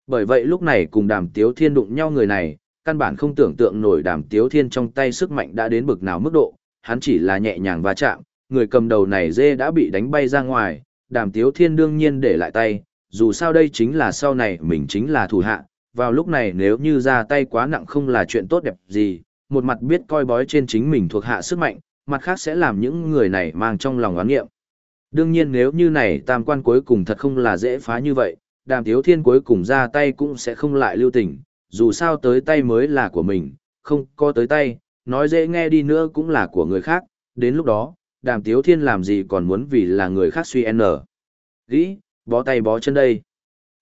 Bởi vậy lúc này cùng đàm tiếu thiên đụng nhau người này, căn bản không tưởng tượng nổi đàm tiếu thiên trong tay sức mạnh đã đến bực nào mức độ, hắn chỉ là nhẹ nhàng va chạm, người cầm đầu này dê đã bị đánh bay ra ngoài, đàm tiếu thiên đương nhiên để lại tay, dù sao đây chính là sau này mình chính là thủ hạ, vào lúc này nếu như ra tay quá nặng không là chuyện tốt đẹp gì, một mặt biết coi bói trên chính mình thuộc hạ sức mạnh, mặt khác sẽ làm những người này mang trong lòng oán nghiệm. Đương nhiên nếu như này tam quan cuối cùng thật không là dễ phá như vậy, đàm tiếu thiên cuối cùng ra tay cũng sẽ không lại lưu tình, dù sao tới tay mới là của mình, không có tới tay, nói dễ nghe đi nữa cũng là của người khác, đến lúc đó, đàm tiếu thiên làm gì còn muốn vì là người khác suy n. Gĩ, bó tay bó chân đây.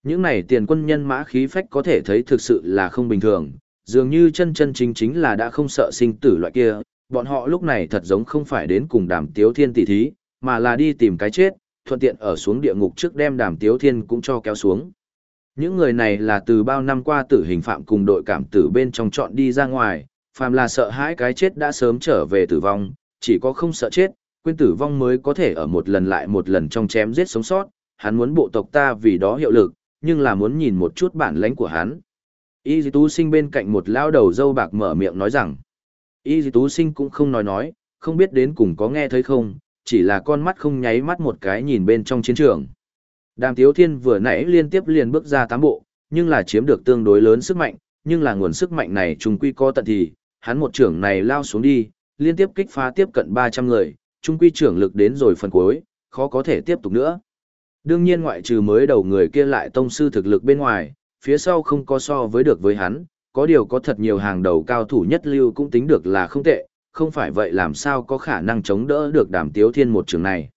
Những này tiền quân nhân mã khí phách có thể thấy thực sự là không bình thường, dường như chân chân chính chính là đã không sợ sinh tử loại kia, bọn họ lúc này thật giống không phải đến cùng đàm tiếu thiên tỷ thí, mà là đi tìm cái chết, thuận tiện ở xuống địa ngục trước đem đàm tiếu thiên cũng cho kéo xuống. Những người này là từ bao năm qua tử hình phạm cùng đội cảm tử bên trong chọn đi ra ngoài, phàm là sợ hãi cái chết đã sớm trở về tử vong, chỉ có không sợ chết, quên tử vong mới có thể ở một lần lại một lần trong chém giết sống sót, hắn muốn bộ tộc ta vì đó hiệu lực, nhưng là muốn nhìn một chút bản lãnh của hắn. Y tu sinh bên cạnh một lao đầu dâu bạc mở miệng nói rằng, Y tú sinh cũng không nói nói, không biết đến cùng có nghe thấy không, chỉ là con mắt không nháy mắt một cái nhìn bên trong chiến trường. Đàm Tiếu Thiên vừa nãy liên tiếp liền bước ra tám bộ, nhưng là chiếm được tương đối lớn sức mạnh, nhưng là nguồn sức mạnh này trùng quy có tận thì, hắn một trưởng này lao xuống đi, liên tiếp kích phá tiếp cận 300 người, trung quy trưởng lực đến rồi phần cuối, khó có thể tiếp tục nữa. Đương nhiên ngoại trừ mới đầu người kia lại tông sư thực lực bên ngoài, phía sau không có so với được với hắn, có điều có thật nhiều hàng đầu cao thủ nhất lưu cũng tính được là không tệ, không phải vậy làm sao có khả năng chống đỡ được đàm tiếu thiên một trường này.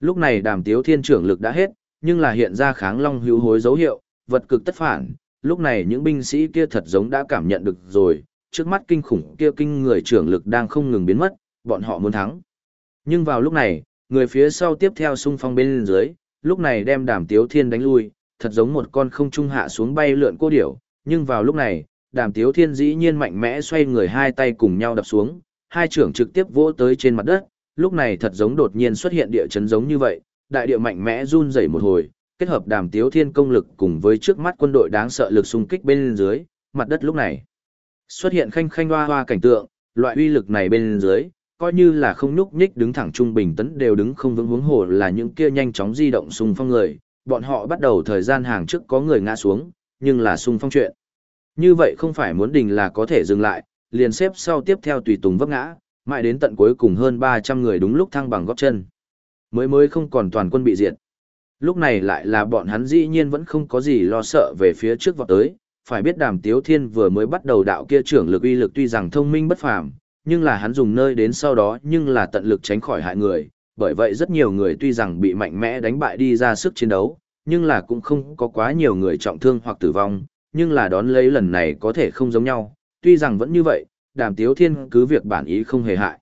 Lúc này đàm tiếu thiên trưởng lực đã hết, nhưng là hiện ra kháng long hữu hối dấu hiệu, vật cực tất phản, lúc này những binh sĩ kia thật giống đã cảm nhận được rồi, trước mắt kinh khủng kia kinh người trưởng lực đang không ngừng biến mất, bọn họ muốn thắng. Nhưng vào lúc này, người phía sau tiếp theo xung phong bên dưới, lúc này đem đàm tiếu thiên đánh lui, thật giống một con không trung hạ xuống bay lượn cô điểu, nhưng vào lúc này, đàm tiếu thiên dĩ nhiên mạnh mẽ xoay người hai tay cùng nhau đập xuống, hai trưởng trực tiếp vỗ tới trên mặt đất, lúc này thật giống đột nhiên xuất hiện địa chấn giống như vậy, đại địa mạnh mẽ run rẩy một hồi, kết hợp đàm tiếu thiên công lực cùng với trước mắt quân đội đáng sợ lực xung kích bên dưới, mặt đất lúc này xuất hiện khanh khanh hoa hoa cảnh tượng, loại uy lực này bên dưới, coi như là không nhúc nhích đứng thẳng trung bình tấn đều đứng không vững huống hồ là những kia nhanh chóng di động xung phong người, bọn họ bắt đầu thời gian hàng trước có người ngã xuống, nhưng là xung phong chuyện. Như vậy không phải muốn đình là có thể dừng lại, liền xếp sau tiếp theo tùy tùng vấp ngã, mãi đến tận cuối cùng hơn 300 người đúng lúc thăng bằng góp chân. Mới mới không còn toàn quân bị diệt. Lúc này lại là bọn hắn dĩ nhiên vẫn không có gì lo sợ về phía trước vọt tới, phải biết đàm tiếu thiên vừa mới bắt đầu đạo kia trưởng lực uy lực tuy rằng thông minh bất phàm, nhưng là hắn dùng nơi đến sau đó nhưng là tận lực tránh khỏi hại người, bởi vậy rất nhiều người tuy rằng bị mạnh mẽ đánh bại đi ra sức chiến đấu, nhưng là cũng không có quá nhiều người trọng thương hoặc tử vong, nhưng là đón lấy lần này có thể không giống nhau, tuy rằng vẫn như vậy, đàm tiếu thiên cứ việc bản ý không hề hại.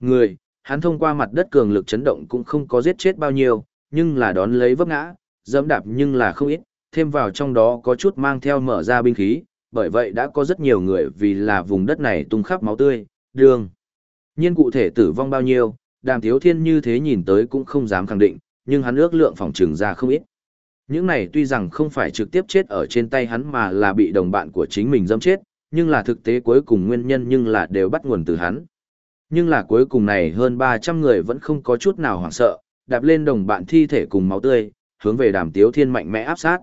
Người, hắn thông qua mặt đất cường lực chấn động cũng không có giết chết bao nhiêu, nhưng là đón lấy vấp ngã, dẫm đạp nhưng là không ít, thêm vào trong đó có chút mang theo mở ra binh khí, bởi vậy đã có rất nhiều người vì là vùng đất này tung khắp máu tươi, đường. Nhiên cụ thể tử vong bao nhiêu, đàm tiếu thiên như thế nhìn tới cũng không dám khẳng định, nhưng hắn ước lượng phòng trừng ra không ít. Những này tuy rằng không phải trực tiếp chết ở trên tay hắn mà là bị đồng bạn của chính mình dâm chết, nhưng là thực tế cuối cùng nguyên nhân nhưng là đều bắt nguồn từ hắn. Nhưng là cuối cùng này hơn 300 người vẫn không có chút nào hoảng sợ, đạp lên đồng bạn thi thể cùng máu tươi, hướng về đàm tiếu thiên mạnh mẽ áp sát.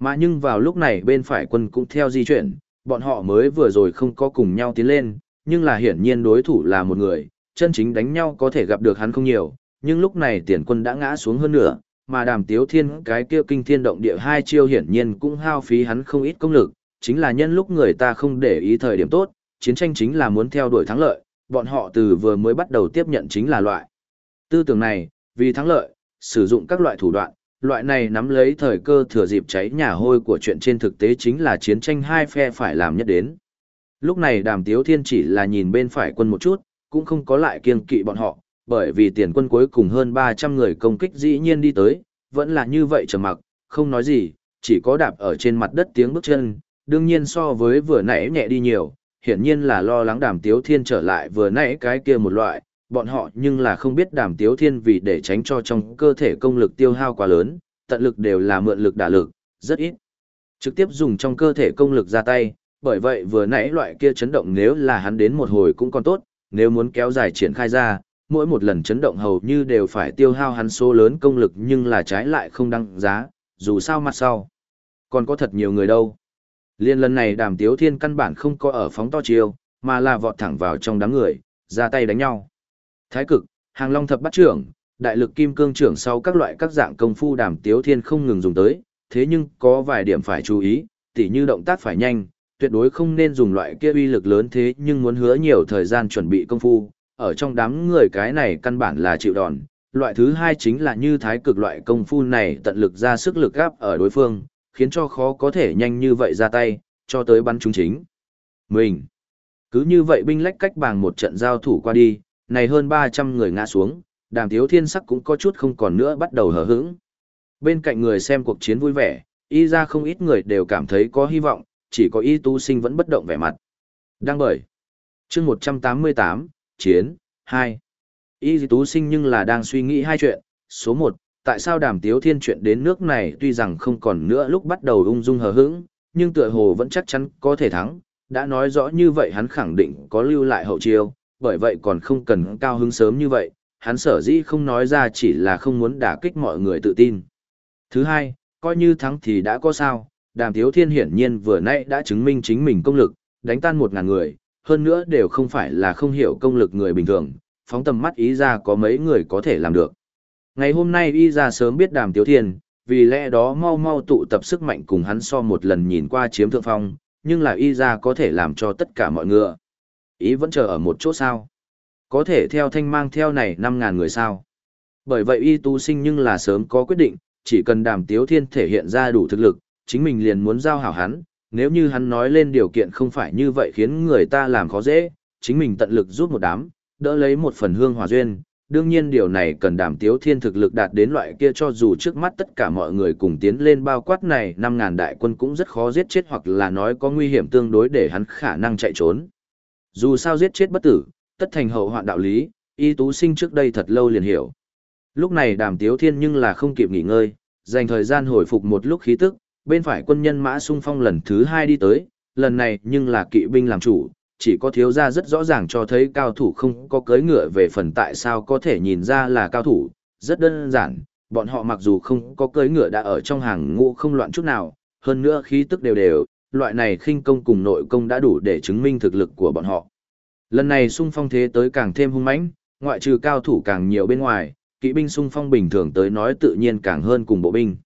Mà nhưng vào lúc này bên phải quân cũng theo di chuyển, bọn họ mới vừa rồi không có cùng nhau tiến lên, nhưng là hiển nhiên đối thủ là một người, chân chính đánh nhau có thể gặp được hắn không nhiều, nhưng lúc này tiền quân đã ngã xuống hơn nữa, mà đàm tiếu thiên cái kia kinh thiên động địa hai chiêu hiển nhiên cũng hao phí hắn không ít công lực, chính là nhân lúc người ta không để ý thời điểm tốt, chiến tranh chính là muốn theo đuổi thắng lợi, bọn họ từ vừa mới bắt đầu tiếp nhận chính là loại. Tư tưởng này, vì thắng lợi, sử dụng các loại thủ đoạn, loại này nắm lấy thời cơ thừa dịp cháy nhà hôi của chuyện trên thực tế chính là chiến tranh hai phe phải làm nhất đến. Lúc này đàm tiếu thiên chỉ là nhìn bên phải quân một chút, cũng không có lại kiêng kỵ bọn họ, bởi vì tiền quân cuối cùng hơn 300 người công kích dĩ nhiên đi tới, vẫn là như vậy trầm mặc, không nói gì, chỉ có đạp ở trên mặt đất tiếng bước chân, đương nhiên so với vừa nãy nhẹ đi nhiều, hiển nhiên là lo lắng đàm tiếu thiên trở lại vừa nãy cái kia một loại, bọn họ nhưng là không biết đàm tiếu thiên vì để tránh cho trong cơ thể công lực tiêu hao quá lớn, tận lực đều là mượn lực đả lực, rất ít. Trực tiếp dùng trong cơ thể công lực ra tay, bởi vậy vừa nãy loại kia chấn động nếu là hắn đến một hồi cũng còn tốt, nếu muốn kéo dài triển khai ra, mỗi một lần chấn động hầu như đều phải tiêu hao hắn số lớn công lực nhưng là trái lại không đăng giá, dù sao mặt sau. Còn có thật nhiều người đâu. Liên lần này đàm tiếu thiên căn bản không có ở phóng to chiêu, mà là vọt thẳng vào trong đám người, ra tay đánh nhau. Thái cực, hàng long thập bắt trưởng, đại lực kim cương trưởng sau các loại các dạng công phu đàm tiếu thiên không ngừng dùng tới, thế nhưng có vài điểm phải chú ý, tỉ như động tác phải nhanh, tuyệt đối không nên dùng loại kia uy lực lớn thế nhưng muốn hứa nhiều thời gian chuẩn bị công phu, ở trong đám người cái này căn bản là chịu đòn. Loại thứ hai chính là như thái cực loại công phu này tận lực ra sức lực gáp ở đối phương, khiến cho khó có thể nhanh như vậy ra tay, cho tới bắn trúng chính. Mình. Cứ như vậy binh lách cách bằng một trận giao thủ qua đi, này hơn 300 người ngã xuống, đàm thiếu thiên sắc cũng có chút không còn nữa bắt đầu hở hững. Bên cạnh người xem cuộc chiến vui vẻ, y ra không ít người đều cảm thấy có hy vọng, chỉ có y tu sinh vẫn bất động vẻ mặt. Đang bởi. chương 188, Chiến, 2. Y tú sinh nhưng là đang suy nghĩ hai chuyện. Số 1, tại sao đàm tiếu thiên chuyện đến nước này tuy rằng không còn nữa lúc bắt đầu ung dung hờ hững, nhưng tựa hồ vẫn chắc chắn có thể thắng. đã nói rõ như vậy hắn khẳng định có lưu lại hậu chiêu, bởi vậy còn không cần cao hứng sớm như vậy, hắn sở dĩ không nói ra chỉ là không muốn đả kích mọi người tự tin. Thứ hai, coi như thắng thì đã có sao, đàm tiếu thiên hiển nhiên vừa nãy đã chứng minh chính mình công lực, đánh tan một ngàn người, hơn nữa đều không phải là không hiểu công lực người bình thường, phóng tầm mắt ý ra có mấy người có thể làm được. Ngày hôm nay y ra sớm biết đàm tiếu thiên, vì lẽ đó mau mau tụ tập sức mạnh cùng hắn so một lần nhìn qua chiếm thượng phong, nhưng là y ra có thể làm cho tất cả mọi ngựa. Ý vẫn chờ ở một chỗ sao. Có thể theo thanh mang theo này 5.000 người sao. Bởi vậy y tu sinh nhưng là sớm có quyết định, chỉ cần đàm tiếu thiên thể hiện ra đủ thực lực, chính mình liền muốn giao hảo hắn, nếu như hắn nói lên điều kiện không phải như vậy khiến người ta làm khó dễ, chính mình tận lực giúp một đám, đỡ lấy một phần hương hòa duyên. Đương nhiên điều này cần Đảm tiếu thiên thực lực đạt đến loại kia cho dù trước mắt tất cả mọi người cùng tiến lên bao quát này 5.000 đại quân cũng rất khó giết chết hoặc là nói có nguy hiểm tương đối để hắn khả năng chạy trốn. Dù sao giết chết bất tử, tất thành hậu hoạn đạo lý, y tú sinh trước đây thật lâu liền hiểu. Lúc này đàm tiếu thiên nhưng là không kịp nghỉ ngơi, dành thời gian hồi phục một lúc khí tức, bên phải quân nhân mã sung phong lần thứ hai đi tới, lần này nhưng là kỵ binh làm chủ, chỉ có thiếu gia rất rõ ràng cho thấy cao thủ không có cưỡi ngựa về phần tại sao có thể nhìn ra là cao thủ, rất đơn giản, bọn họ mặc dù không có cưỡi ngựa đã ở trong hàng ngũ không loạn chút nào, hơn nữa khí tức đều đều, loại này khinh công cùng nội công đã đủ để chứng minh thực lực của bọn họ. Lần này xung phong thế tới càng thêm hung mãnh, ngoại trừ cao thủ càng nhiều bên ngoài, kỵ binh xung phong bình thường tới nói tự nhiên càng hơn cùng bộ binh.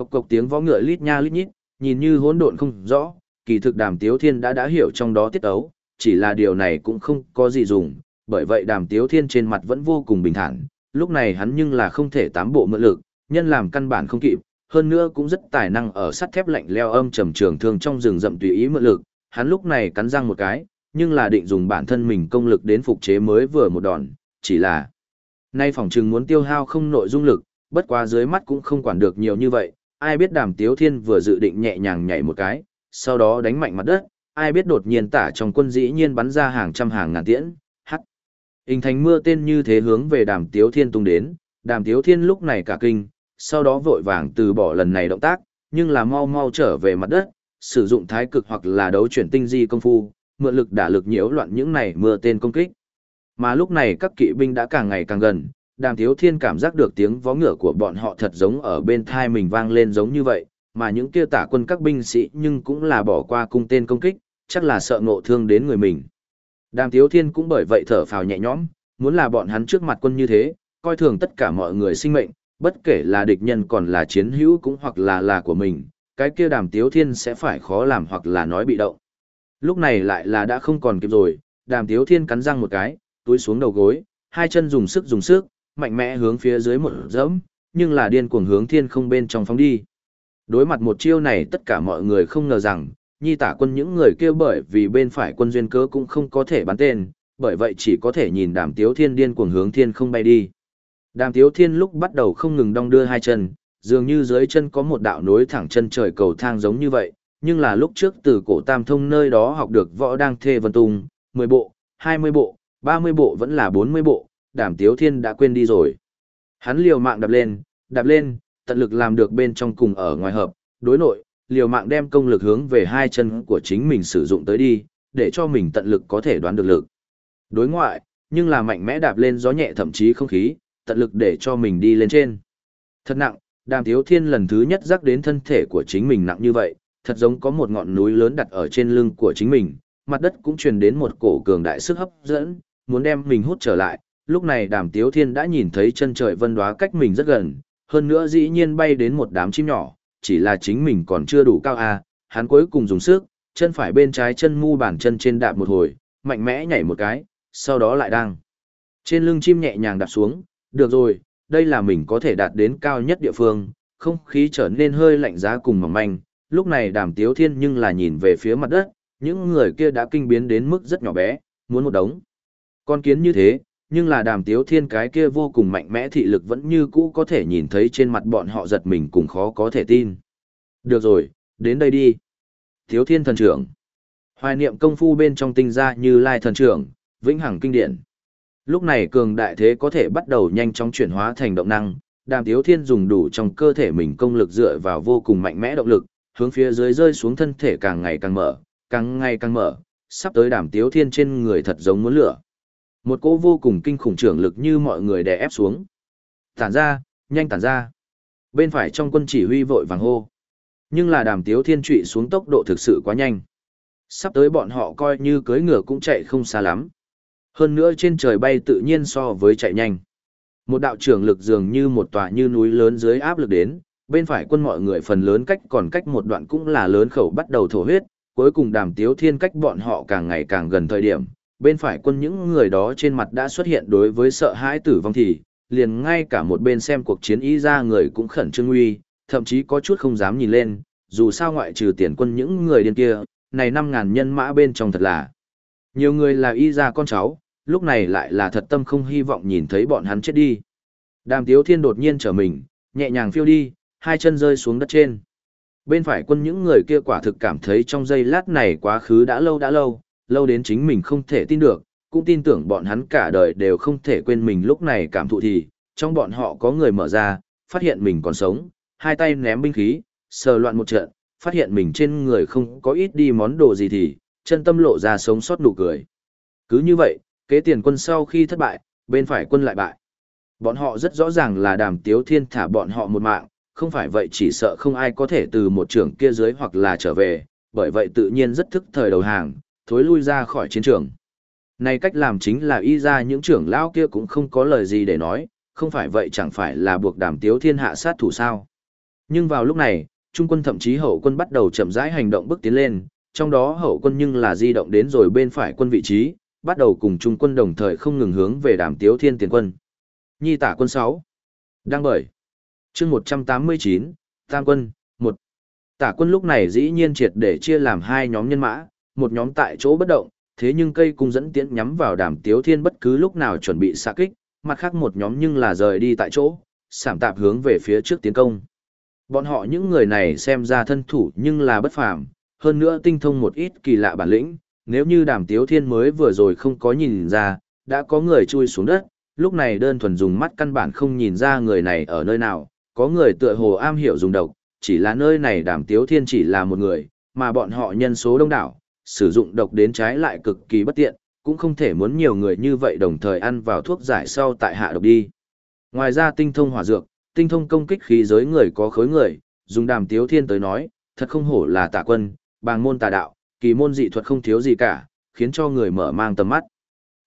Cộc cộc tiếng võ ngựa lít nha lít nhít, nhìn như hỗn độn không rõ, kỳ thực Đàm Tiếu Thiên đã đã hiểu trong đó tiết ấu, chỉ là điều này cũng không có gì dùng, bởi vậy Đàm Tiếu Thiên trên mặt vẫn vô cùng bình thản, lúc này hắn nhưng là không thể tám bộ mượn lực, nhân làm căn bản không kịp, hơn nữa cũng rất tài năng ở sắt thép lạnh leo âm trầm trường thương trong rừng rậm tùy ý mượn lực, hắn lúc này cắn răng một cái, nhưng là định dùng bản thân mình công lực đến phục chế mới vừa một đòn, chỉ là nay phòng trừng muốn tiêu hao không nội dung lực, bất quá dưới mắt cũng không quản được nhiều như vậy, ai biết đàm tiếu thiên vừa dự định nhẹ nhàng nhảy một cái, sau đó đánh mạnh mặt đất, ai biết đột nhiên tả trong quân dĩ nhiên bắn ra hàng trăm hàng ngàn tiễn, hắt. Hình thành mưa tên như thế hướng về đàm tiếu thiên tung đến, đàm tiếu thiên lúc này cả kinh, sau đó vội vàng từ bỏ lần này động tác, nhưng là mau mau trở về mặt đất, sử dụng thái cực hoặc là đấu chuyển tinh di công phu, mượn lực đả lực nhiễu loạn những này mưa tên công kích. Mà lúc này các kỵ binh đã càng ngày càng gần, đàm thiếu thiên cảm giác được tiếng vó ngựa của bọn họ thật giống ở bên thai mình vang lên giống như vậy, mà những kia tả quân các binh sĩ nhưng cũng là bỏ qua cung tên công kích, chắc là sợ ngộ thương đến người mình. Đàm thiếu thiên cũng bởi vậy thở phào nhẹ nhõm, muốn là bọn hắn trước mặt quân như thế, coi thường tất cả mọi người sinh mệnh, bất kể là địch nhân còn là chiến hữu cũng hoặc là là của mình, cái kia đàm tiếu thiên sẽ phải khó làm hoặc là nói bị động. Lúc này lại là đã không còn kịp rồi, đàm tiếu thiên cắn răng một cái, túi xuống đầu gối, hai chân dùng sức dùng sức, mạnh mẽ hướng phía dưới một dẫm, nhưng là điên cuồng hướng thiên không bên trong phóng đi. Đối mặt một chiêu này tất cả mọi người không ngờ rằng, nhi tả quân những người kia bởi vì bên phải quân duyên cớ cũng không có thể bắn tên, bởi vậy chỉ có thể nhìn đàm tiếu thiên điên cuồng hướng thiên không bay đi. Đàm tiếu thiên lúc bắt đầu không ngừng đong đưa hai chân, dường như dưới chân có một đạo nối thẳng chân trời cầu thang giống như vậy, nhưng là lúc trước từ cổ tam thông nơi đó học được võ đang thê vân tung, 10 bộ, 20 bộ, 30 bộ vẫn là 40 bộ, đàm tiếu thiên đã quên đi rồi. Hắn liều mạng đạp lên, đạp lên, tận lực làm được bên trong cùng ở ngoài hợp, đối nội, liều mạng đem công lực hướng về hai chân của chính mình sử dụng tới đi, để cho mình tận lực có thể đoán được lực. Đối ngoại, nhưng là mạnh mẽ đạp lên gió nhẹ thậm chí không khí, tận lực để cho mình đi lên trên. Thật nặng, đàm tiếu thiên lần thứ nhất rắc đến thân thể của chính mình nặng như vậy, thật giống có một ngọn núi lớn đặt ở trên lưng của chính mình, mặt đất cũng truyền đến một cổ cường đại sức hấp dẫn, muốn đem mình hút trở lại. Lúc này đàm tiếu thiên đã nhìn thấy chân trời vân đoá cách mình rất gần, hơn nữa dĩ nhiên bay đến một đám chim nhỏ, chỉ là chính mình còn chưa đủ cao à, hắn cuối cùng dùng sức, chân phải bên trái chân mu bàn chân trên đạp một hồi, mạnh mẽ nhảy một cái, sau đó lại đang. Trên lưng chim nhẹ nhàng đạp xuống, được rồi, đây là mình có thể đạt đến cao nhất địa phương, không khí trở nên hơi lạnh giá cùng mỏng manh, lúc này đàm tiếu thiên nhưng là nhìn về phía mặt đất, những người kia đã kinh biến đến mức rất nhỏ bé, muốn một đống. Con kiến như thế, nhưng là đàm tiếu thiên cái kia vô cùng mạnh mẽ thị lực vẫn như cũ có thể nhìn thấy trên mặt bọn họ giật mình cùng khó có thể tin. Được rồi, đến đây đi. Tiếu thiên thần trưởng. Hoài niệm công phu bên trong tinh ra như lai thần trưởng, vĩnh hằng kinh điển. Lúc này cường đại thế có thể bắt đầu nhanh chóng chuyển hóa thành động năng, đàm tiếu thiên dùng đủ trong cơ thể mình công lực dựa vào vô cùng mạnh mẽ động lực, hướng phía dưới rơi xuống thân thể càng ngày càng mở, càng ngày càng mở, sắp tới đàm tiếu thiên trên người thật giống muốn lửa. Một cỗ vô cùng kinh khủng trưởng lực như mọi người đè ép xuống. Tản ra, nhanh tản ra. Bên phải trong quân chỉ huy vội vàng hô. Nhưng là đàm tiếu thiên trụy xuống tốc độ thực sự quá nhanh. Sắp tới bọn họ coi như cưới ngựa cũng chạy không xa lắm. Hơn nữa trên trời bay tự nhiên so với chạy nhanh. Một đạo trưởng lực dường như một tòa như núi lớn dưới áp lực đến, bên phải quân mọi người phần lớn cách còn cách một đoạn cũng là lớn khẩu bắt đầu thổ huyết, cuối cùng đàm tiếu thiên cách bọn họ càng ngày càng gần thời điểm, bên phải quân những người đó trên mặt đã xuất hiện đối với sợ hãi tử vong thì, liền ngay cả một bên xem cuộc chiến ý ra người cũng khẩn trương uy, thậm chí có chút không dám nhìn lên, dù sao ngoại trừ tiền quân những người điên kia, này năm ngàn nhân mã bên trong thật là. Nhiều người là y ra con cháu, lúc này lại là thật tâm không hy vọng nhìn thấy bọn hắn chết đi. Đàm tiếu thiên đột nhiên trở mình, nhẹ nhàng phiêu đi, hai chân rơi xuống đất trên. Bên phải quân những người kia quả thực cảm thấy trong giây lát này quá khứ đã lâu đã lâu, lâu đến chính mình không thể tin được, cũng tin tưởng bọn hắn cả đời đều không thể quên mình lúc này cảm thụ thì, trong bọn họ có người mở ra, phát hiện mình còn sống, hai tay ném binh khí, sờ loạn một trận, phát hiện mình trên người không có ít đi món đồ gì thì, chân tâm lộ ra sống sót nụ cười. Cứ như vậy, kế tiền quân sau khi thất bại, bên phải quân lại bại. Bọn họ rất rõ ràng là đàm tiếu thiên thả bọn họ một mạng, không phải vậy chỉ sợ không ai có thể từ một trưởng kia dưới hoặc là trở về, bởi vậy tự nhiên rất thức thời đầu hàng, thối lui ra khỏi chiến trường. Này cách làm chính là y ra những trưởng lão kia cũng không có lời gì để nói, không phải vậy chẳng phải là buộc đàm tiếu thiên hạ sát thủ sao. Nhưng vào lúc này, trung quân thậm chí hậu quân bắt đầu chậm rãi hành động bước tiến lên, trong đó hậu quân nhưng là di động đến rồi bên phải quân vị trí, bắt đầu cùng trung quân đồng thời không ngừng hướng về đàm tiếu thiên tiền quân. Nhi tả quân 6. Đang bởi. chương 189, Tam quân, 1. Tả quân lúc này dĩ nhiên triệt để chia làm hai nhóm nhân mã, một nhóm tại chỗ bất động, thế nhưng cây cung dẫn tiễn nhắm vào đàm tiếu thiên bất cứ lúc nào chuẩn bị xạ kích, mặt khác một nhóm nhưng là rời đi tại chỗ, sảm tạp hướng về phía trước tiến công. Bọn họ những người này xem ra thân thủ nhưng là bất phàm, hơn nữa tinh thông một ít kỳ lạ bản lĩnh, nếu như đàm tiếu thiên mới vừa rồi không có nhìn ra, đã có người chui xuống đất, lúc này đơn thuần dùng mắt căn bản không nhìn ra người này ở nơi nào, có người tựa hồ am hiểu dùng độc, chỉ là nơi này đàm tiếu thiên chỉ là một người, mà bọn họ nhân số đông đảo, sử dụng độc đến trái lại cực kỳ bất tiện, cũng không thể muốn nhiều người như vậy đồng thời ăn vào thuốc giải sau tại hạ độc đi. Ngoài ra tinh thông hỏa dược, tinh thông công kích khí giới người có khối người, dùng đàm tiếu thiên tới nói, thật không hổ là tà quân, bàng môn tà đạo, kỳ môn dị thuật không thiếu gì cả, khiến cho người mở mang tầm mắt.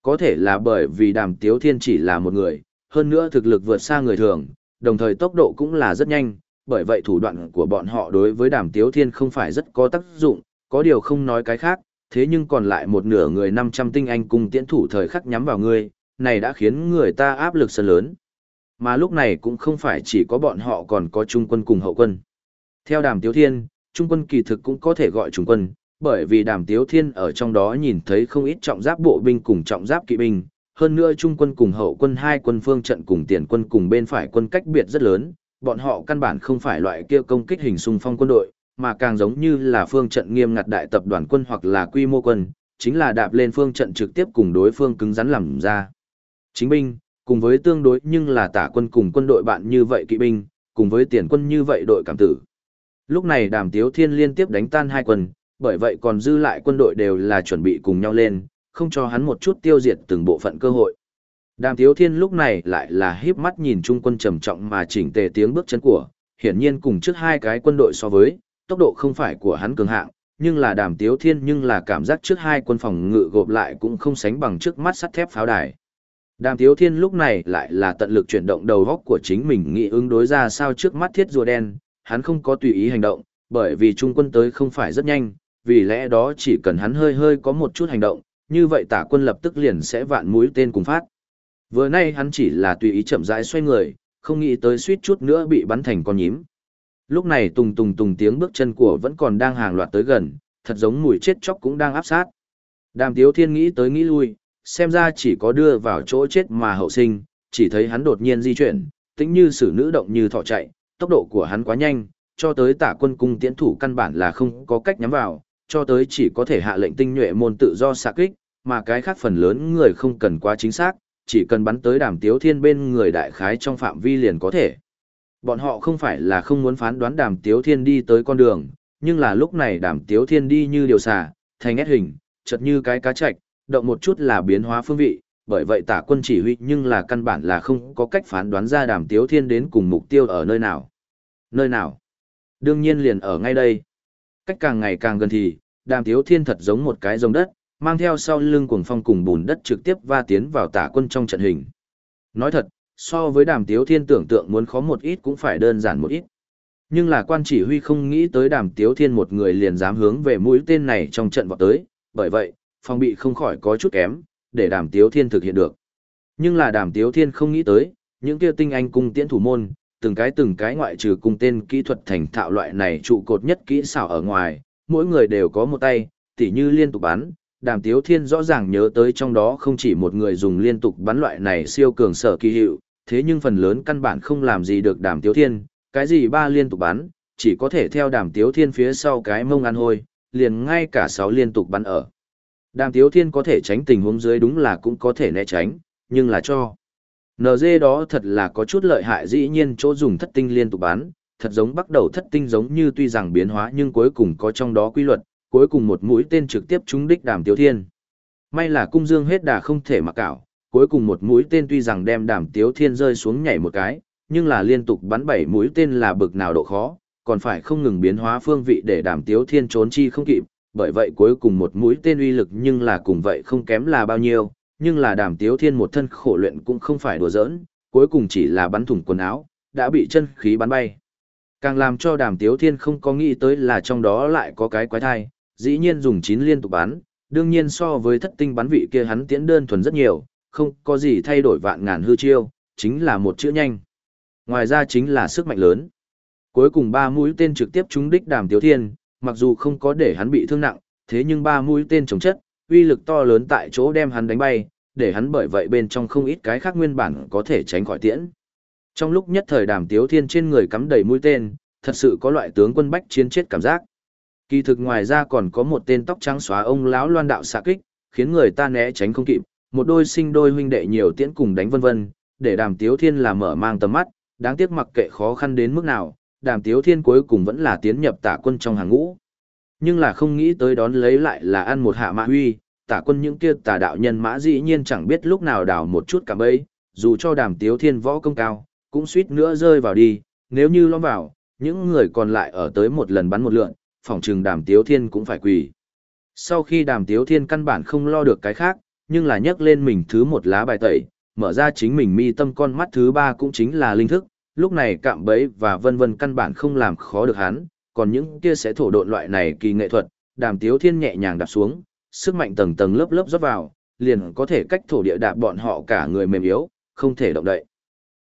Có thể là bởi vì đàm tiếu thiên chỉ là một người, hơn nữa thực lực vượt xa người thường, đồng thời tốc độ cũng là rất nhanh, bởi vậy thủ đoạn của bọn họ đối với đàm tiếu thiên không phải rất có tác dụng, có điều không nói cái khác, thế nhưng còn lại một nửa người 500 tinh anh cùng tiễn thủ thời khắc nhắm vào ngươi, này đã khiến người ta áp lực sân lớn. Mà lúc này cũng không phải chỉ có bọn họ còn có trung quân cùng hậu quân. Theo đàm tiếu thiên, trung quân kỳ thực cũng có thể gọi trung quân, bởi vì đàm tiếu thiên ở trong đó nhìn thấy không ít trọng giáp bộ binh cùng trọng giáp kỵ binh, hơn nữa trung quân cùng hậu quân hai quân phương trận cùng tiền quân cùng bên phải quân cách biệt rất lớn, bọn họ căn bản không phải loại kia công kích hình xung phong quân đội, mà càng giống như là phương trận nghiêm ngặt đại tập đoàn quân hoặc là quy mô quân, chính là đạp lên phương trận trực tiếp cùng đối phương cứng rắn làm ra. Chính binh, cùng với tương đối nhưng là tả quân cùng quân đội bạn như vậy kỵ binh, cùng với tiền quân như vậy đội cảm tử. Lúc này đàm tiếu thiên liên tiếp đánh tan hai quân, bởi vậy còn dư lại quân đội đều là chuẩn bị cùng nhau lên, không cho hắn một chút tiêu diệt từng bộ phận cơ hội. Đàm tiếu thiên lúc này lại là híp mắt nhìn trung quân trầm trọng mà chỉnh tề tiếng bước chân của, hiển nhiên cùng trước hai cái quân đội so với, tốc độ không phải của hắn cường hạng, nhưng là đàm tiếu thiên nhưng là cảm giác trước hai quân phòng ngự gộp lại cũng không sánh bằng trước mắt sắt thép pháo đài. Đàm tiếu thiên lúc này lại là tận lực chuyển động đầu góc của chính mình nghĩ ứng đối ra sao trước mắt thiết rùa đen, hắn không có tùy ý hành động, bởi vì trung quân tới không phải rất nhanh, vì lẽ đó chỉ cần hắn hơi hơi có một chút hành động, như vậy tả quân lập tức liền sẽ vạn mũi tên cùng phát. Vừa nay hắn chỉ là tùy ý chậm rãi xoay người, không nghĩ tới suýt chút nữa bị bắn thành con nhím. Lúc này tùng tùng tùng tiếng bước chân của vẫn còn đang hàng loạt tới gần, thật giống mùi chết chóc cũng đang áp sát. Đàm Tiếu Thiên nghĩ tới nghĩ lui, xem ra chỉ có đưa vào chỗ chết mà hậu sinh, chỉ thấy hắn đột nhiên di chuyển, tĩnh như sử nữ động như thỏ chạy, tốc độ của hắn quá nhanh, cho tới tả quân cung tiễn thủ căn bản là không có cách nhắm vào, cho tới chỉ có thể hạ lệnh tinh nhuệ môn tự do xạ kích, mà cái khác phần lớn người không cần quá chính xác, chỉ cần bắn tới đàm tiếu thiên bên người đại khái trong phạm vi liền có thể. Bọn họ không phải là không muốn phán đoán đàm tiếu thiên đi tới con đường, nhưng là lúc này đàm tiếu thiên đi như điều xà, thành ép hình, chật như cái cá chạch, động một chút là biến hóa phương vị, bởi vậy tả quân chỉ huy nhưng là căn bản là không có cách phán đoán ra đàm tiếu thiên đến cùng mục tiêu ở nơi nào. Nơi nào? Đương nhiên liền ở ngay đây. Cách càng ngày càng gần thì, đàm tiếu thiên thật giống một cái rồng đất, mang theo sau lưng cuồng phong cùng bùn đất trực tiếp va tiến vào tả quân trong trận hình. Nói thật, so với đàm tiếu thiên tưởng tượng muốn khó một ít cũng phải đơn giản một ít. Nhưng là quan chỉ huy không nghĩ tới đàm tiếu thiên một người liền dám hướng về mũi tên này trong trận vọt tới, bởi vậy, phòng bị không khỏi có chút kém, để đàm tiếu thiên thực hiện được. Nhưng là đàm tiếu thiên không nghĩ tới, những kia tinh anh cung tiễn thủ môn, từng cái từng cái ngoại trừ cung tên kỹ thuật thành thạo loại này trụ cột nhất kỹ xảo ở ngoài, mỗi người đều có một tay, tỉ như liên tục bắn. Đàm Tiếu Thiên rõ ràng nhớ tới trong đó không chỉ một người dùng liên tục bắn loại này siêu cường sở kỳ hiệu, thế nhưng phần lớn căn bản không làm gì được Đàm Tiếu Thiên, cái gì ba liên tục bắn, chỉ có thể theo Đàm Tiếu Thiên phía sau cái mông ăn hôi, liền ngay cả sáu liên tục bắn ở. Đàm Tiếu Thiên có thể tránh tình huống dưới đúng là cũng có thể né tránh, nhưng là cho. nd đó thật là có chút lợi hại dĩ nhiên chỗ dùng thất tinh liên tục bắn, thật giống bắt đầu thất tinh giống như tuy rằng biến hóa nhưng cuối cùng có trong đó quy luật, cuối cùng một mũi tên trực tiếp trúng đích Đàm Tiếu Thiên. May là cung dương hết đà không thể mặc cảo, cuối cùng một mũi tên tuy rằng đem Đàm Tiếu Thiên rơi xuống nhảy một cái, nhưng là liên tục bắn bảy mũi tên là bực nào độ khó, còn phải không ngừng biến hóa phương vị để Đàm Tiếu Thiên trốn chi không kịp, bởi vậy cuối cùng một mũi tên uy lực nhưng là cùng vậy không kém là bao nhiêu, nhưng là đàm tiếu thiên một thân khổ luyện cũng không phải đùa giỡn, cuối cùng chỉ là bắn thủng quần áo, đã bị chân khí bắn bay. Càng làm cho đàm tiếu thiên không có nghĩ tới là trong đó lại có cái quái thai, dĩ nhiên dùng chín liên tục bắn, đương nhiên so với thất tinh bắn vị kia hắn tiễn đơn thuần rất nhiều, không có gì thay đổi vạn ngàn hư chiêu, chính là một chữ nhanh. Ngoài ra chính là sức mạnh lớn. Cuối cùng ba mũi tên trực tiếp trúng đích đàm tiếu thiên, mặc dù không có để hắn bị thương nặng, thế nhưng ba mũi tên chống chất, uy lực to lớn tại chỗ đem hắn đánh bay, để hắn bởi vậy bên trong không ít cái khác nguyên bản có thể tránh khỏi tiễn. Trong lúc nhất thời đàm tiếu thiên trên người cắm đầy mũi tên, thật sự có loại tướng quân bách chiến chết cảm giác. Kỳ thực ngoài ra còn có một tên tóc trắng xóa ông lão loan đạo xạ kích, khiến người ta né tránh không kịp, một đôi sinh đôi huynh đệ nhiều tiễn cùng đánh vân vân, để đàm tiếu thiên là mở mang tầm mắt, đáng tiếc mặc kệ khó khăn đến mức nào, đàm tiếu thiên cuối cùng vẫn là tiến nhập tả quân trong hàng ngũ. Nhưng là không nghĩ tới đón lấy lại là ăn một hạ mã huy, tả quân những kia tà đạo nhân mã dĩ nhiên chẳng biết lúc nào đào một chút cả bấy, dù cho đàm tiếu thiên võ công cao, cũng suýt nữa rơi vào đi, nếu như lõm vào, những người còn lại ở tới một lần bắn một lượn, Phỏng chừng đàm tiếu thiên cũng phải quỳ. Sau khi đàm tiếu thiên căn bản không lo được cái khác, nhưng là nhấc lên mình thứ một lá bài tẩy, mở ra chính mình mi tâm con mắt thứ ba cũng chính là linh thức, lúc này cạm bẫy và vân vân căn bản không làm khó được hắn, còn những kia sẽ thổ độn loại này kỳ nghệ thuật, đàm tiếu thiên nhẹ nhàng đạp xuống, sức mạnh tầng tầng lớp lớp rót vào, liền có thể cách thổ địa đạp bọn họ cả người mềm yếu, không thể động đậy.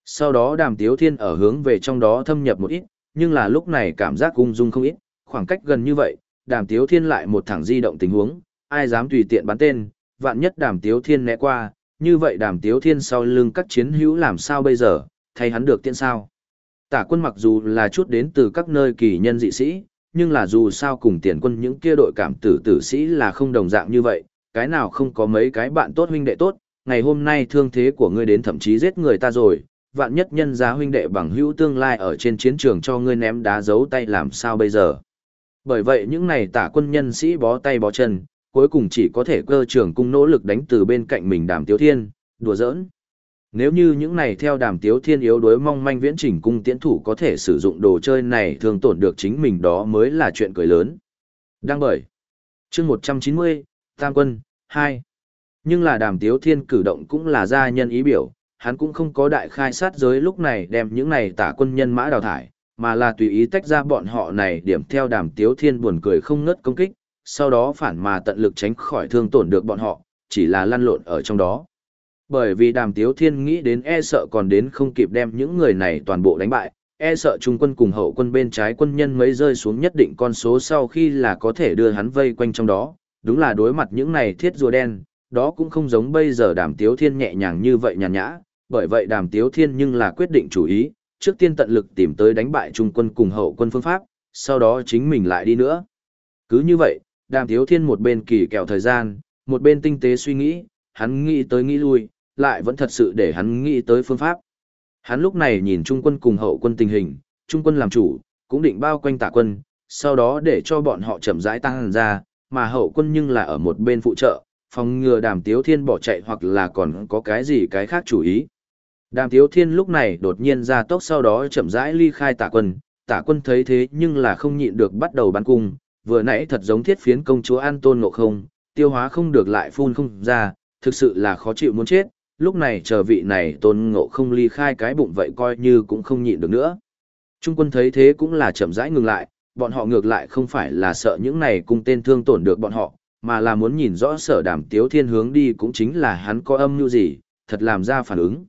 Sau đó đàm tiếu thiên ở hướng về trong đó thâm nhập một ít, nhưng là lúc này cảm giác ung dung không ít, khoảng cách gần như vậy, đàm tiếu thiên lại một thẳng di động tình huống, ai dám tùy tiện bắn tên, vạn nhất đàm tiếu thiên né qua, như vậy đàm tiếu thiên sau lưng các chiến hữu làm sao bây giờ, thay hắn được tiện sao. Tả quân mặc dù là chút đến từ các nơi kỳ nhân dị sĩ, nhưng là dù sao cùng tiền quân những kia đội cảm tử tử sĩ là không đồng dạng như vậy, cái nào không có mấy cái bạn tốt huynh đệ tốt, ngày hôm nay thương thế của ngươi đến thậm chí giết người ta rồi, vạn nhất nhân giá huynh đệ bằng hữu tương lai ở trên chiến trường cho ngươi ném đá giấu tay làm sao bây giờ. Bởi vậy những này tả quân nhân sĩ bó tay bó chân, cuối cùng chỉ có thể cơ trưởng cung nỗ lực đánh từ bên cạnh mình đàm tiếu thiên, đùa giỡn. Nếu như những này theo đàm tiếu thiên yếu đối mong manh viễn trình cung tiễn thủ có thể sử dụng đồ chơi này thường tổn được chính mình đó mới là chuyện cười lớn. Đang bởi. chương 190, Tam quân, 2. Nhưng là đàm tiếu thiên cử động cũng là gia nhân ý biểu, hắn cũng không có đại khai sát giới lúc này đem những này tả quân nhân mã đào thải, mà là tùy ý tách ra bọn họ này điểm theo đàm tiếu thiên buồn cười không ngớt công kích, sau đó phản mà tận lực tránh khỏi thương tổn được bọn họ, chỉ là lăn lộn ở trong đó. Bởi vì đàm tiếu thiên nghĩ đến e sợ còn đến không kịp đem những người này toàn bộ đánh bại, e sợ trung quân cùng hậu quân bên trái quân nhân mấy rơi xuống nhất định con số sau khi là có thể đưa hắn vây quanh trong đó, đúng là đối mặt những này thiết rùa đen, đó cũng không giống bây giờ đàm tiếu thiên nhẹ nhàng như vậy nhàn nhã, bởi vậy đàm tiếu thiên nhưng là quyết định chủ ý, trước tiên tận lực tìm tới đánh bại trung quân cùng hậu quân phương pháp, sau đó chính mình lại đi nữa. Cứ như vậy, đàm tiếu thiên một bên kỳ kẹo thời gian, một bên tinh tế suy nghĩ, hắn nghĩ tới nghĩ lui, lại vẫn thật sự để hắn nghĩ tới phương pháp. Hắn lúc này nhìn trung quân cùng hậu quân tình hình, trung quân làm chủ, cũng định bao quanh tả quân, sau đó để cho bọn họ chậm rãi tăng ra, mà hậu quân nhưng là ở một bên phụ trợ, phòng ngừa đàm tiếu thiên bỏ chạy hoặc là còn có cái gì cái khác chủ ý. Đàm tiếu thiên lúc này đột nhiên ra tốc sau đó chậm rãi ly khai tả quân, tả quân thấy thế nhưng là không nhịn được bắt đầu bắn cung, vừa nãy thật giống thiết phiến công chúa An Tôn Ngộ không, tiêu hóa không được lại phun không ra, thực sự là khó chịu muốn chết, lúc này chờ vị này Tôn Ngộ không ly khai cái bụng vậy coi như cũng không nhịn được nữa. Trung quân thấy thế cũng là chậm rãi ngừng lại, bọn họ ngược lại không phải là sợ những này cung tên thương tổn được bọn họ, mà là muốn nhìn rõ sở đàm tiếu thiên hướng đi cũng chính là hắn có âm như gì, thật làm ra phản ứng.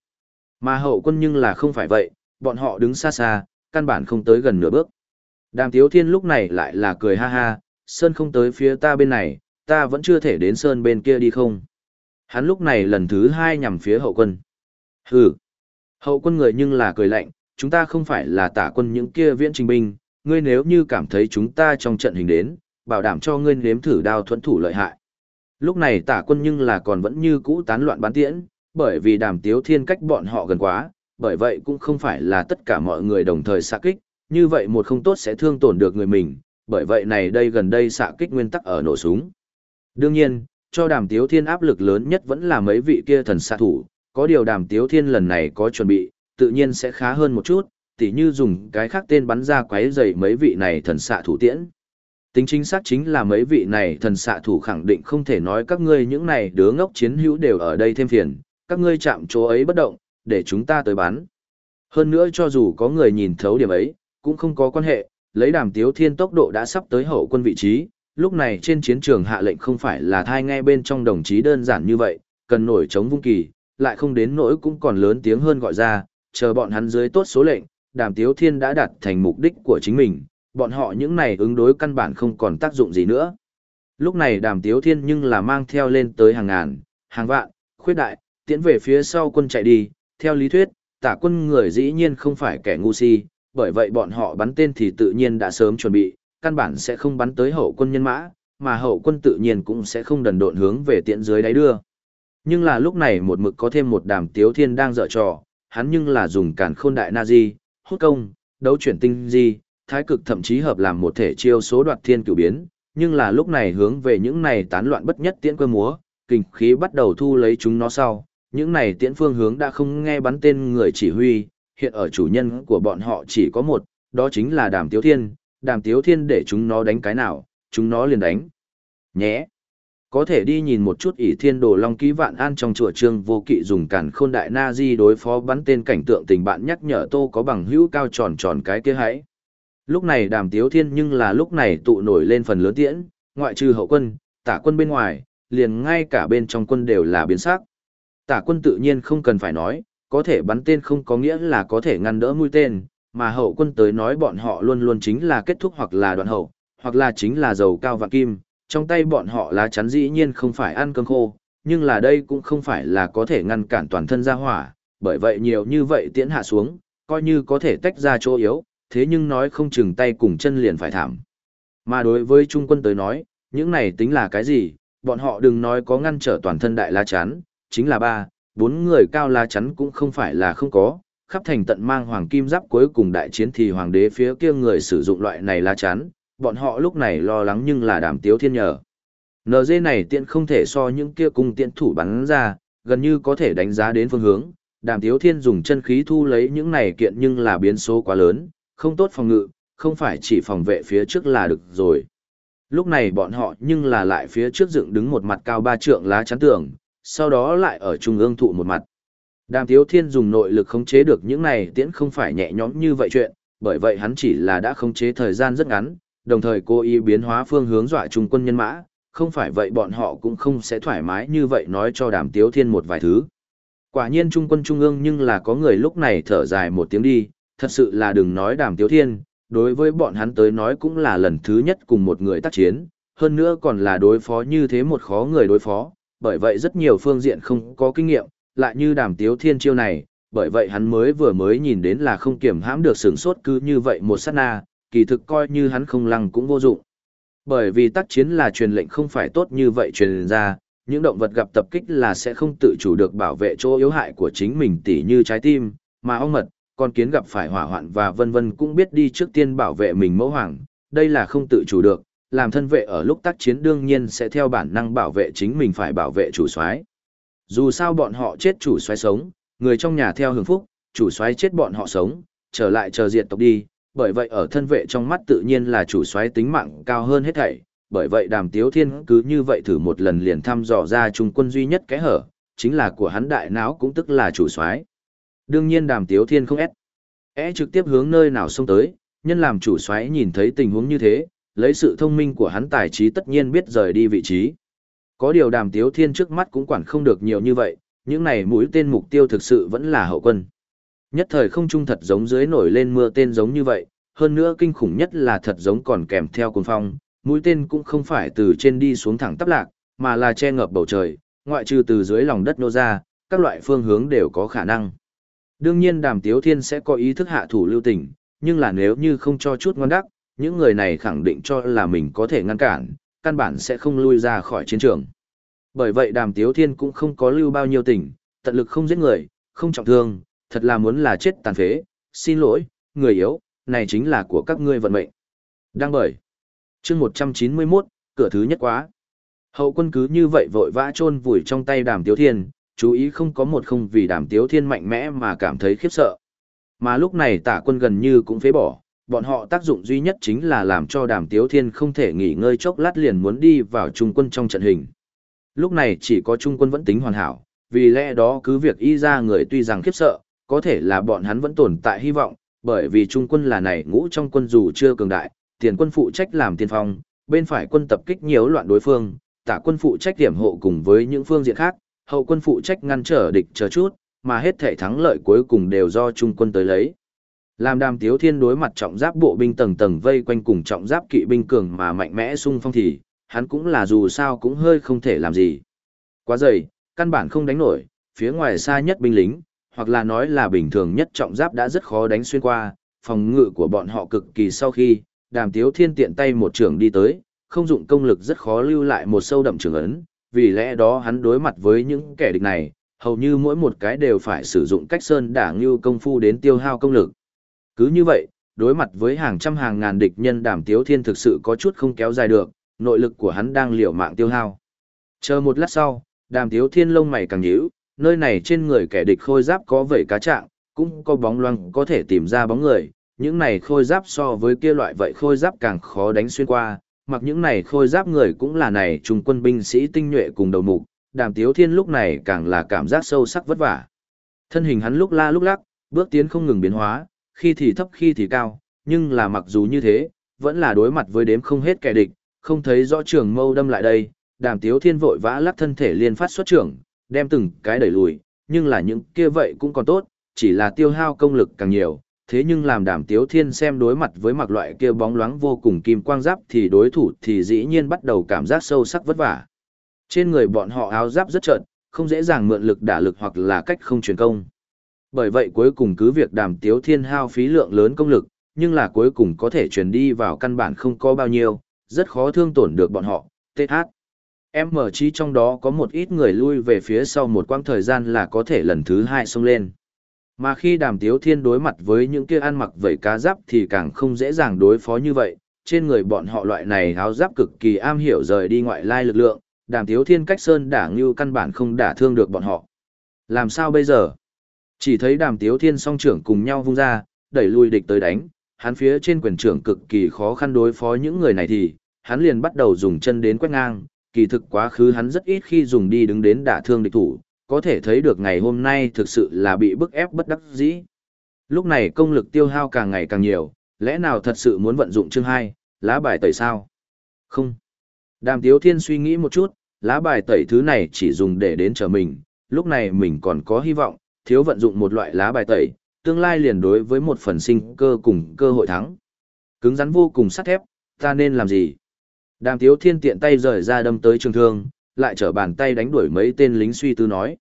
Mà hậu quân nhưng là không phải vậy, bọn họ đứng xa xa, căn bản không tới gần nửa bước. Đàm tiếu thiên lúc này lại là cười ha ha, Sơn không tới phía ta bên này, ta vẫn chưa thể đến Sơn bên kia đi không. Hắn lúc này lần thứ hai nhằm phía hậu quân. Hừ, hậu quân người nhưng là cười lạnh, chúng ta không phải là tả quân những kia viễn trình binh, ngươi nếu như cảm thấy chúng ta trong trận hình đến, bảo đảm cho ngươi nếm thử đao thuẫn thủ lợi hại. Lúc này tả quân nhưng là còn vẫn như cũ tán loạn bán tiễn, bởi vì đàm tiếu thiên cách bọn họ gần quá, bởi vậy cũng không phải là tất cả mọi người đồng thời xạ kích, như vậy một không tốt sẽ thương tổn được người mình, bởi vậy này đây gần đây xạ kích nguyên tắc ở nổ súng. Đương nhiên, cho đàm tiếu thiên áp lực lớn nhất vẫn là mấy vị kia thần xạ thủ, có điều đàm tiếu thiên lần này có chuẩn bị, tự nhiên sẽ khá hơn một chút, tỉ như dùng cái khác tên bắn ra quấy dày mấy vị này thần xạ thủ tiễn. Tính chính xác chính là mấy vị này thần xạ thủ khẳng định không thể nói các ngươi những này đứa ngốc chiến hữu đều ở đây thêm phiền, các ngươi chạm chỗ ấy bất động, để chúng ta tới bắn. Hơn nữa cho dù có người nhìn thấu điểm ấy, cũng không có quan hệ, lấy đàm tiếu thiên tốc độ đã sắp tới hậu quân vị trí, lúc này trên chiến trường hạ lệnh không phải là thai ngay bên trong đồng chí đơn giản như vậy, cần nổi chống vung kỳ, lại không đến nỗi cũng còn lớn tiếng hơn gọi ra, chờ bọn hắn dưới tốt số lệnh, đàm tiếu thiên đã đạt thành mục đích của chính mình, bọn họ những này ứng đối căn bản không còn tác dụng gì nữa. Lúc này đàm tiếu thiên nhưng là mang theo lên tới hàng ngàn, hàng vạn, khuyết đại, tiến về phía sau quân chạy đi, theo lý thuyết, tả quân người dĩ nhiên không phải kẻ ngu si, bởi vậy bọn họ bắn tên thì tự nhiên đã sớm chuẩn bị, căn bản sẽ không bắn tới hậu quân nhân mã, mà hậu quân tự nhiên cũng sẽ không đần độn hướng về tiễn dưới đáy đưa. Nhưng là lúc này một mực có thêm một đàm tiếu thiên đang dở trò, hắn nhưng là dùng càn khôn đại na di, hút công, đấu chuyển tinh di, thái cực thậm chí hợp làm một thể chiêu số đoạt thiên cửu biến, nhưng là lúc này hướng về những này tán loạn bất nhất tiễn quơ múa, kinh khí bắt đầu thu lấy chúng nó sau, những này tiễn phương hướng đã không nghe bắn tên người chỉ huy, hiện ở chủ nhân của bọn họ chỉ có một, đó chính là đàm tiếu thiên, đàm tiếu thiên để chúng nó đánh cái nào, chúng nó liền đánh. Nhé! Có thể đi nhìn một chút ỷ thiên đồ long ký vạn an trong chùa trương vô kỵ dùng cản khôn đại na di đối phó bắn tên cảnh tượng tình bạn nhắc nhở tô có bằng hữu cao tròn tròn cái kia hãy. Lúc này đàm tiếu thiên nhưng là lúc này tụ nổi lên phần lớn tiễn, ngoại trừ hậu quân, tả quân bên ngoài, liền ngay cả bên trong quân đều là biến sắc. Tả quân tự nhiên không cần phải nói, có thể bắn tên không có nghĩa là có thể ngăn đỡ mũi tên, mà hậu quân tới nói bọn họ luôn luôn chính là kết thúc hoặc là đoạn hậu, hoặc là chính là dầu cao và kim, trong tay bọn họ lá chắn dĩ nhiên không phải ăn cơm khô, nhưng là đây cũng không phải là có thể ngăn cản toàn thân ra hỏa, bởi vậy nhiều như vậy tiễn hạ xuống, coi như có thể tách ra chỗ yếu, thế nhưng nói không chừng tay cùng chân liền phải thảm. Mà đối với trung quân tới nói, những này tính là cái gì, bọn họ đừng nói có ngăn trở toàn thân đại lá chắn, chính là ba, bốn người cao lá chắn cũng không phải là không có, khắp thành tận mang hoàng kim giáp cuối cùng đại chiến thì hoàng đế phía kia người sử dụng loại này lá chắn, bọn họ lúc này lo lắng nhưng là đàm tiếu thiên nhờ. NG này tiện không thể so những kia cung tiện thủ bắn ra, gần như có thể đánh giá đến phương hướng, đàm tiếu thiên dùng chân khí thu lấy những này kiện nhưng là biến số quá lớn, không tốt phòng ngự, không phải chỉ phòng vệ phía trước là được rồi. Lúc này bọn họ nhưng là lại phía trước dựng đứng một mặt cao ba trượng lá chắn tường, sau đó lại ở trung ương thụ một mặt. Đàm Tiếu Thiên dùng nội lực khống chế được những này tiễn không phải nhẹ nhõm như vậy chuyện, bởi vậy hắn chỉ là đã khống chế thời gian rất ngắn, đồng thời cố ý biến hóa phương hướng dọa trung quân nhân mã, không phải vậy bọn họ cũng không sẽ thoải mái như vậy nói cho Đàm Tiếu Thiên một vài thứ. Quả nhiên trung quân trung ương nhưng là có người lúc này thở dài một tiếng đi, thật sự là đừng nói Đàm Tiếu Thiên, đối với bọn hắn tới nói cũng là lần thứ nhất cùng một người tác chiến, hơn nữa còn là đối phó như thế một khó người đối phó, bởi vậy rất nhiều phương diện không có kinh nghiệm, lại như đàm tiếu thiên chiêu này, bởi vậy hắn mới vừa mới nhìn đến là không kiểm hãm được sửng sốt cứ như vậy một sát na, kỳ thực coi như hắn không lăng cũng vô dụng. Bởi vì tác chiến là truyền lệnh không phải tốt như vậy truyền ra, những động vật gặp tập kích là sẽ không tự chủ được bảo vệ chỗ yếu hại của chính mình tỉ như trái tim, mà ong mật, con kiến gặp phải hỏa hoạn và vân vân cũng biết đi trước tiên bảo vệ mình mẫu hoàng, đây là không tự chủ được, làm thân vệ ở lúc tác chiến đương nhiên sẽ theo bản năng bảo vệ chính mình phải bảo vệ chủ soái. Dù sao bọn họ chết chủ soái sống, người trong nhà theo hưởng phúc, chủ soái chết bọn họ sống, trở lại chờ diệt tộc đi, bởi vậy ở thân vệ trong mắt tự nhiên là chủ soái tính mạng cao hơn hết thảy, bởi vậy Đàm Tiếu Thiên cứ như vậy thử một lần liền thăm dò ra trung quân duy nhất cái hở, chính là của hắn đại não cũng tức là chủ soái. Đương nhiên Đàm Tiếu Thiên không ép, é trực tiếp hướng nơi nào xông tới, nhân làm chủ soái nhìn thấy tình huống như thế, lấy sự thông minh của hắn tài trí tất nhiên biết rời đi vị trí. Có điều Đàm Tiếu Thiên trước mắt cũng quản không được nhiều như vậy, những này mũi tên mục tiêu thực sự vẫn là hậu quân. Nhất thời không trung thật giống dưới nổi lên mưa tên giống như vậy, hơn nữa kinh khủng nhất là thật giống còn kèm theo cuồng phong, mũi tên cũng không phải từ trên đi xuống thẳng tắp lạc, mà là che ngập bầu trời, ngoại trừ từ dưới lòng đất nô ra, các loại phương hướng đều có khả năng. Đương nhiên đàm tiếu thiên sẽ có ý thức hạ thủ lưu tình, nhưng là nếu như không cho chút ngon đắc, những người này khẳng định cho là mình có thể ngăn cản, căn bản sẽ không lui ra khỏi chiến trường. Bởi vậy đàm tiếu thiên cũng không có lưu bao nhiêu tình, tận lực không giết người, không trọng thương, thật là muốn là chết tàn phế, xin lỗi, người yếu, này chính là của các ngươi vận mệnh. Đang bởi. chương 191, cửa thứ nhất quá. Hậu quân cứ như vậy vội vã chôn vùi trong tay đàm tiếu thiên, chú ý không có một không vì đàm tiếu thiên mạnh mẽ mà cảm thấy khiếp sợ. Mà lúc này tả quân gần như cũng phế bỏ, bọn họ tác dụng duy nhất chính là làm cho đàm tiếu thiên không thể nghỉ ngơi chốc lát liền muốn đi vào trung quân trong trận hình. Lúc này chỉ có trung quân vẫn tính hoàn hảo, vì lẽ đó cứ việc y ra người tuy rằng khiếp sợ, có thể là bọn hắn vẫn tồn tại hy vọng, bởi vì trung quân là này ngũ trong quân dù chưa cường đại, tiền quân phụ trách làm tiên phong, bên phải quân tập kích nhiều loạn đối phương, tả quân phụ trách điểm hộ cùng với những phương diện khác, hậu quân phụ trách ngăn trở địch chờ chút, mà hết thể thắng lợi cuối cùng đều do trung quân tới lấy. Làm đàm tiếu thiên đối mặt trọng giáp bộ binh tầng tầng vây quanh cùng trọng giáp kỵ binh cường mà mạnh mẽ xung phong thì, hắn cũng là dù sao cũng hơi không thể làm gì. Quá dày, căn bản không đánh nổi, phía ngoài xa nhất binh lính, hoặc là nói là bình thường nhất trọng giáp đã rất khó đánh xuyên qua, phòng ngự của bọn họ cực kỳ sau khi, đàm tiếu thiên tiện tay một trường đi tới, không dụng công lực rất khó lưu lại một sâu đậm trường ấn, vì lẽ đó hắn đối mặt với những kẻ địch này, hầu như mỗi một cái đều phải sử dụng cách sơn đảng ngưu công phu đến tiêu hao công lực. Cứ như vậy, đối mặt với hàng trăm hàng ngàn địch nhân đàm tiếu thiên thực sự có chút không kéo dài được, nội lực của hắn đang liều mạng tiêu hao. Chờ một lát sau, đàm tiếu thiên lông mày càng nhíu, nơi này trên người kẻ địch khôi giáp có vẩy cá trạng, cũng có bóng loang có thể tìm ra bóng người, những này khôi giáp so với kia loại vậy khôi giáp càng khó đánh xuyên qua, mặc những này khôi giáp người cũng là này trung quân binh sĩ tinh nhuệ cùng đầu mục, đàm tiếu thiên lúc này càng là cảm giác sâu sắc vất vả. Thân hình hắn lúc la lúc lắc, bước tiến không ngừng biến hóa, khi thì thấp khi thì cao, nhưng là mặc dù như thế, vẫn là đối mặt với đếm không hết kẻ địch, không thấy rõ trường mâu đâm lại đây, đàm tiếu thiên vội vã lắc thân thể liên phát xuất trưởng, đem từng cái đẩy lùi, nhưng là những kia vậy cũng còn tốt, chỉ là tiêu hao công lực càng nhiều, thế nhưng làm đàm tiếu thiên xem đối mặt với mặc loại kia bóng loáng vô cùng kim quang giáp thì đối thủ thì dĩ nhiên bắt đầu cảm giác sâu sắc vất vả. Trên người bọn họ áo giáp rất trợn, không dễ dàng mượn lực đả lực hoặc là cách không truyền công. Bởi vậy cuối cùng cứ việc đàm tiếu thiên hao phí lượng lớn công lực, nhưng là cuối cùng có thể truyền đi vào căn bản không có bao nhiêu, rất khó thương tổn được bọn họ. TH Em mở trí trong đó có một ít người lui về phía sau một quãng thời gian là có thể lần thứ hai xông lên. Mà khi đàm tiếu thiên đối mặt với những kia ăn mặc vẩy cá giáp thì càng không dễ dàng đối phó như vậy, trên người bọn họ loại này áo giáp cực kỳ am hiểu rời đi ngoại lai lực lượng, đàm tiếu thiên cách sơn đả ngưu căn bản không đả thương được bọn họ. Làm sao bây giờ? Chỉ thấy đàm tiếu thiên song trưởng cùng nhau vung ra, đẩy lui địch tới đánh, hắn phía trên quyền trưởng cực kỳ khó khăn đối phó những người này thì, hắn liền bắt đầu dùng chân đến quét ngang, kỳ thực quá khứ hắn rất ít khi dùng đi đứng đến đả thương địch thủ, có thể thấy được ngày hôm nay thực sự là bị bức ép bất đắc dĩ. Lúc này công lực tiêu hao càng ngày càng nhiều, lẽ nào thật sự muốn vận dụng chương 2, lá bài tẩy sao? Không. Đàm Tiếu Thiên suy nghĩ một chút, lá bài tẩy thứ này chỉ dùng để đến chờ mình, lúc này mình còn có hy vọng, thiếu vận dụng một loại lá bài tẩy, tương lai liền đối với một phần sinh cơ cùng cơ hội thắng. Cứng rắn vô cùng sắt thép, ta nên làm gì? Đàm Tiếu Thiên tiện tay rời ra đâm tới trường thương, lại trở bàn tay đánh đuổi mấy tên lính suy tư nói.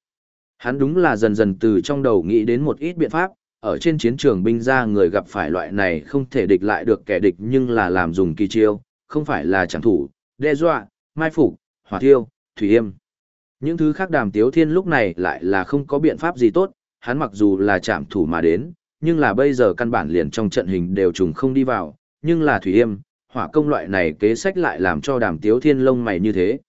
Hắn đúng là dần dần từ trong đầu nghĩ đến một ít biện pháp, ở trên chiến trường binh ra người gặp phải loại này không thể địch lại được kẻ địch nhưng là làm dùng kỳ chiêu, không phải là chẳng thủ, đe dọa, mai phục, hỏa thiêu, thủy yêm. Những thứ khác đàm tiếu thiên lúc này lại là không có biện pháp gì tốt, hắn mặc dù là chạm thủ mà đến, nhưng là bây giờ căn bản liền trong trận hình đều trùng không đi vào, nhưng là thủy yêm, hỏa công loại này kế sách lại làm cho đàm tiếu thiên lông mày như thế.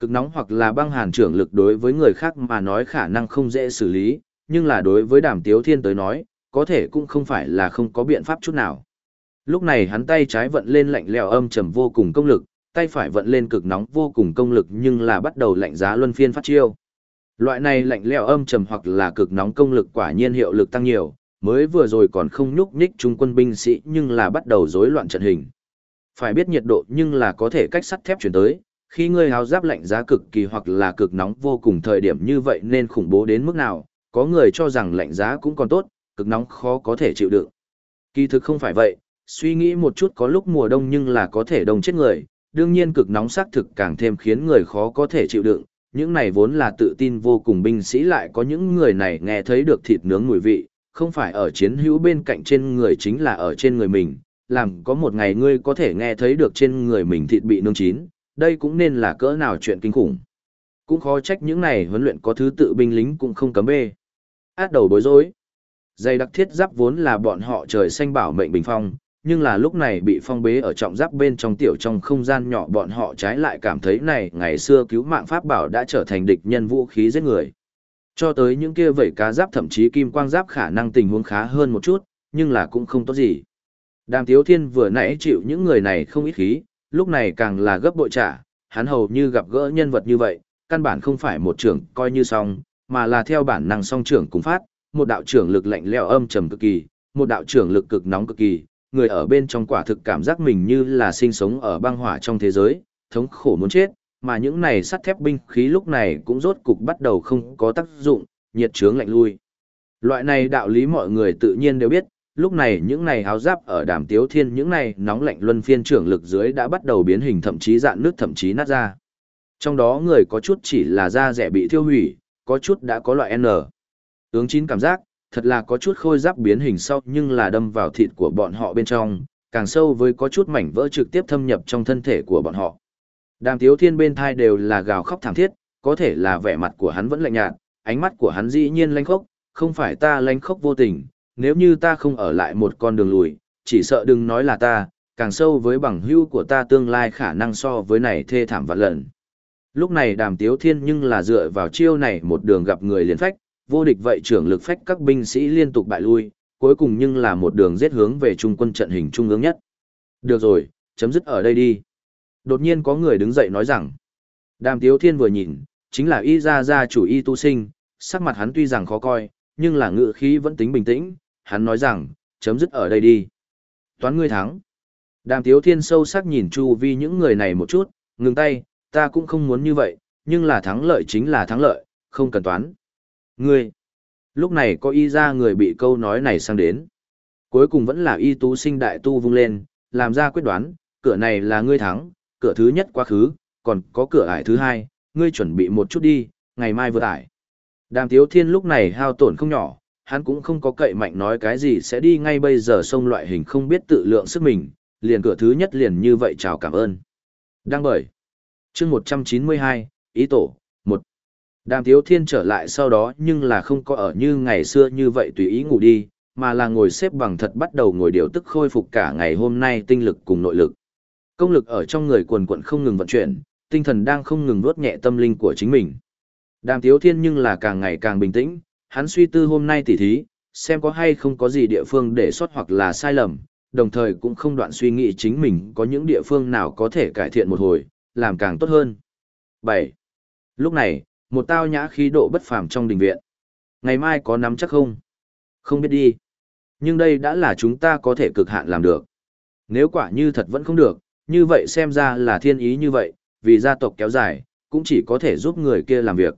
Cực nóng hoặc là băng hàn trưởng lực đối với người khác mà nói khả năng không dễ xử lý, nhưng là đối với đàm tiếu thiên tới nói, có thể cũng không phải là không có biện pháp chút nào. Lúc này hắn tay trái vận lên lạnh lẽo âm trầm vô cùng công lực, tay phải vận lên cực nóng vô cùng công lực nhưng là bắt đầu lạnh giá luân phiên phát chiêu. Loại này lạnh lẽo âm trầm hoặc là cực nóng công lực quả nhiên hiệu lực tăng nhiều, mới vừa rồi còn không nhúc nhích trung quân binh sĩ nhưng là bắt đầu rối loạn trận hình. Phải biết nhiệt độ nhưng là có thể cách sắt thép chuyển tới, khi ngươi háo giáp lạnh giá cực kỳ hoặc là cực nóng vô cùng thời điểm như vậy nên khủng bố đến mức nào, có người cho rằng lạnh giá cũng còn tốt, cực nóng khó có thể chịu đựng. Kỳ thực không phải vậy, suy nghĩ một chút có lúc mùa đông nhưng là có thể đông chết người, đương nhiên cực nóng xác thực càng thêm khiến người khó có thể chịu đựng, những này vốn là tự tin vô cùng binh sĩ lại có những người này nghe thấy được thịt nướng mùi vị, không phải ở chiến hữu bên cạnh trên người chính là ở trên người mình, làm có một ngày ngươi có thể nghe thấy được trên người mình thịt bị nướng chín, đây cũng nên là cỡ nào chuyện kinh khủng. Cũng khó trách những này huấn luyện có thứ tự binh lính cũng không cấm bê. Át đầu bối rối. Dây đặc thiết giáp vốn là bọn họ trời xanh bảo mệnh bình phong, nhưng là lúc này bị phong bế ở trọng giáp bên trong tiểu trong không gian nhỏ bọn họ trái lại cảm thấy này ngày xưa cứu mạng pháp bảo đã trở thành địch nhân vũ khí giết người. Cho tới những kia vẩy cá giáp thậm chí kim quang giáp khả năng tình huống khá hơn một chút, nhưng là cũng không tốt gì. Đàm Tiếu Thiên vừa nãy chịu những người này không ít khí, lúc này càng là gấp bội trả, hắn hầu như gặp gỡ nhân vật như vậy, căn bản không phải một trưởng coi như xong, mà là theo bản năng song trưởng cùng phát, một đạo trưởng lực lạnh lẽo âm trầm cực kỳ, một đạo trưởng lực cực nóng cực kỳ, người ở bên trong quả thực cảm giác mình như là sinh sống ở băng hỏa trong thế giới, thống khổ muốn chết, mà những này sắt thép binh khí lúc này cũng rốt cục bắt đầu không có tác dụng, nhiệt trướng lạnh lui. Loại này đạo lý mọi người tự nhiên đều biết, lúc này những này áo giáp ở đàm tiếu thiên những này nóng lạnh luân phiên trưởng lực dưới đã bắt đầu biến hình thậm chí dạn nước thậm chí nát ra. Trong đó người có chút chỉ là da rẻ bị thiêu hủy, có chút đã có loại N. Ứng chín cảm giác, thật là có chút khôi giáp biến hình sau nhưng là đâm vào thịt của bọn họ bên trong, càng sâu với có chút mảnh vỡ trực tiếp thâm nhập trong thân thể của bọn họ. Đàm Tiếu Thiên bên thai đều là gào khóc thảm thiết, có thể là vẻ mặt của hắn vẫn lạnh nhạt, ánh mắt của hắn dĩ nhiên lanh khốc, không phải ta lanh khốc vô tình, nếu như ta không ở lại một con đường lùi, chỉ sợ đừng nói là ta, càng sâu với bằng hữu của ta tương lai khả năng so với này thê thảm vạn lần. Lúc này đàm tiếu thiên nhưng là dựa vào chiêu này một đường gặp người liền phách, vô địch vậy trưởng lực phách các binh sĩ liên tục bại lui, cuối cùng nhưng là một đường giết hướng về trung quân trận hình trung ương nhất. Được rồi, chấm dứt ở đây đi. Đột nhiên có người đứng dậy nói rằng, đàm tiếu thiên vừa nhìn, chính là y gia gia chủ y tu sinh, sắc mặt hắn tuy rằng khó coi, nhưng là ngự khí vẫn tính bình tĩnh, hắn nói rằng, chấm dứt ở đây đi. Toán ngươi thắng. Đàm tiếu thiên sâu sắc nhìn chu vi những người này một chút, ngừng tay, ta cũng không muốn như vậy, nhưng là thắng lợi chính là thắng lợi, không cần toán. Ngươi. Lúc này có y ra người bị câu nói này sang đến. Cuối cùng vẫn là y tú sinh đại tu vung lên, làm ra quyết đoán, cửa này là ngươi thắng, cửa thứ nhất quá khứ, còn có cửa ải thứ hai, ngươi chuẩn bị một chút đi, ngày mai vừa ải. Đàm Tiếu Thiên lúc này hao tổn không nhỏ, hắn cũng không có cậy mạnh nói cái gì sẽ đi ngay bây giờ xông loại hình không biết tự lượng sức mình, liền cửa thứ nhất liền như vậy chào cảm ơn. Đăng bởi. chương 192, ý tổ, một Đàm Tiếu Thiên trở lại sau đó nhưng là không có ở như ngày xưa như vậy tùy ý ngủ đi, mà là ngồi xếp bằng thật bắt đầu ngồi điều tức khôi phục cả ngày hôm nay tinh lực cùng nội lực. Công lực ở trong người quần quận không ngừng vận chuyển, tinh thần đang không ngừng nuốt nhẹ tâm linh của chính mình. Đàm Tiếu Thiên nhưng là càng ngày càng bình tĩnh, hắn suy tư hôm nay tỉ thí, xem có hay không có gì địa phương để sót hoặc là sai lầm, đồng thời cũng không đoạn suy nghĩ chính mình có những địa phương nào có thể cải thiện một hồi, làm càng tốt hơn. 7. Lúc này, một tao nhã khí độ bất phàm trong đình viện. Ngày mai có nắm chắc không? Không biết đi. Nhưng đây đã là chúng ta có thể cực hạn làm được. Nếu quả như thật vẫn không được, như vậy xem ra là thiên ý như vậy, vì gia tộc kéo dài, cũng chỉ có thể giúp người kia làm việc.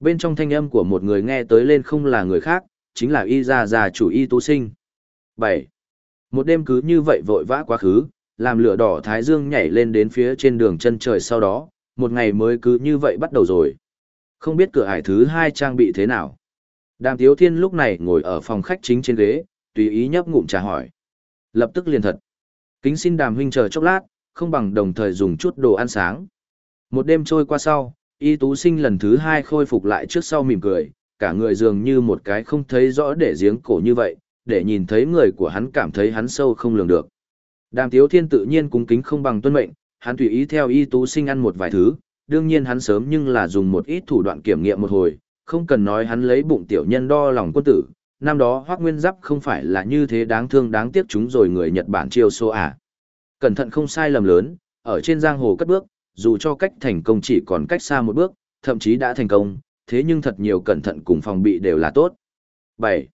Bên trong thanh âm của một người nghe tới lên không là người khác, chính là y gia gia chủ y tu sinh. 7. Một đêm cứ như vậy vội vã quá khứ, làm lửa đỏ thái dương nhảy lên đến phía trên đường chân trời sau đó, một ngày mới cứ như vậy bắt đầu rồi. Không biết cửa ải thứ hai trang bị thế nào. Đàm Tiếu Thiên lúc này ngồi ở phòng khách chính trên ghế, tùy ý nhấp ngụm trà hỏi. Lập tức liền thật. Kính xin đàm huynh chờ chốc lát, không bằng đồng thời dùng chút đồ ăn sáng. Một đêm trôi qua sau, y tú sinh lần thứ hai khôi phục lại trước sau mỉm cười, cả người dường như một cái không thấy rõ để giếng cổ như vậy, để nhìn thấy người của hắn cảm thấy hắn sâu không lường được. Đàm Tiếu Thiên tự nhiên cung kính không bằng tuân mệnh, hắn tùy ý theo y tú sinh ăn một vài thứ, đương nhiên hắn sớm nhưng là dùng một ít thủ đoạn kiểm nghiệm một hồi, không cần nói hắn lấy bụng tiểu nhân đo lòng quân tử, năm đó Hoắc Nguyên Giáp không phải là như thế đáng thương đáng tiếc chúng rồi người Nhật Bản chiêu số à. Cẩn thận không sai lầm lớn, ở trên giang hồ cất bước, dù cho cách thành công chỉ còn cách xa một bước, thậm chí đã thành công, thế nhưng thật nhiều cẩn thận cùng phòng bị đều là tốt. 7.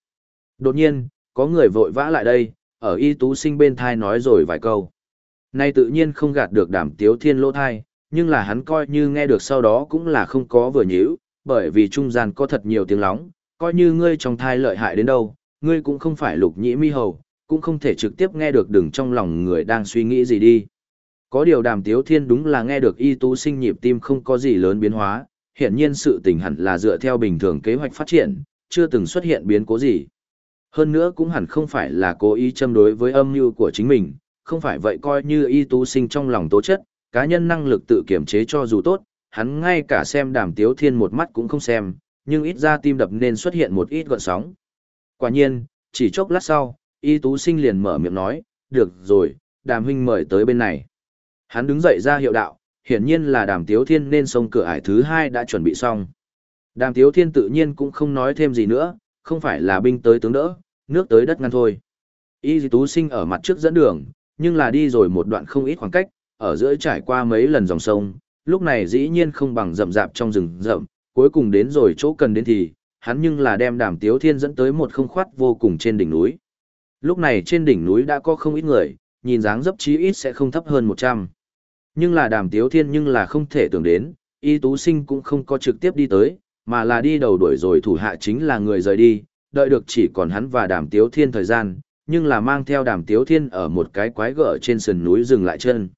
Đột nhiên, có người vội vã lại đây, ở y tú sinh bên thai nói rồi vài câu. Nay tự nhiên không gạt được đảm tiếu thiên lỗ thai, nhưng là hắn coi như nghe được sau đó cũng là không có vừa nhíu, bởi vì trung gian có thật nhiều tiếng lóng, coi như ngươi trong thai lợi hại đến đâu, ngươi cũng không phải lục nhĩ mi hầu, cũng không thể trực tiếp nghe được đừng trong lòng người đang suy nghĩ gì đi. Có điều đàm tiếu thiên đúng là nghe được y tú sinh nhịp tim không có gì lớn biến hóa, hiện nhiên sự tình hẳn là dựa theo bình thường kế hoạch phát triển, chưa từng xuất hiện biến cố gì. Hơn nữa cũng hẳn không phải là cố ý châm đối với âm mưu của chính mình, không phải vậy coi như y tú sinh trong lòng tố chất, cá nhân năng lực tự kiểm chế cho dù tốt, hắn ngay cả xem đàm tiếu thiên một mắt cũng không xem, nhưng ít ra tim đập nên xuất hiện một ít gọn sóng. Quả nhiên, chỉ chốc lát sau, y tú sinh liền mở miệng nói, được rồi, đàm huynh mời tới bên này. Hắn đứng dậy ra hiệu đạo, hiển nhiên là đàm tiếu thiên nên sông cửa ải thứ hai đã chuẩn bị xong. Đàm tiếu thiên tự nhiên cũng không nói thêm gì nữa, không phải là binh tới tướng đỡ, nước tới đất ngăn thôi. Y tú sinh ở mặt trước dẫn đường, nhưng là đi rồi một đoạn không ít khoảng cách, ở giữa trải qua mấy lần dòng sông, lúc này dĩ nhiên không bằng rậm rạp trong rừng rậm, cuối cùng đến rồi chỗ cần đến thì, hắn nhưng là đem đàm tiếu thiên dẫn tới một không khoát vô cùng trên đỉnh núi. Lúc này trên đỉnh núi đã có không ít người, nhìn dáng dấp chí ít sẽ không thấp hơn 100. Nhưng là đàm tiếu thiên nhưng là không thể tưởng đến, y tú sinh cũng không có trực tiếp đi tới, mà là đi đầu đuổi rồi thủ hạ chính là người rời đi, đợi được chỉ còn hắn và đàm tiếu thiên thời gian, nhưng là mang theo đàm tiếu thiên ở một cái quái gở trên sườn núi dừng lại chân.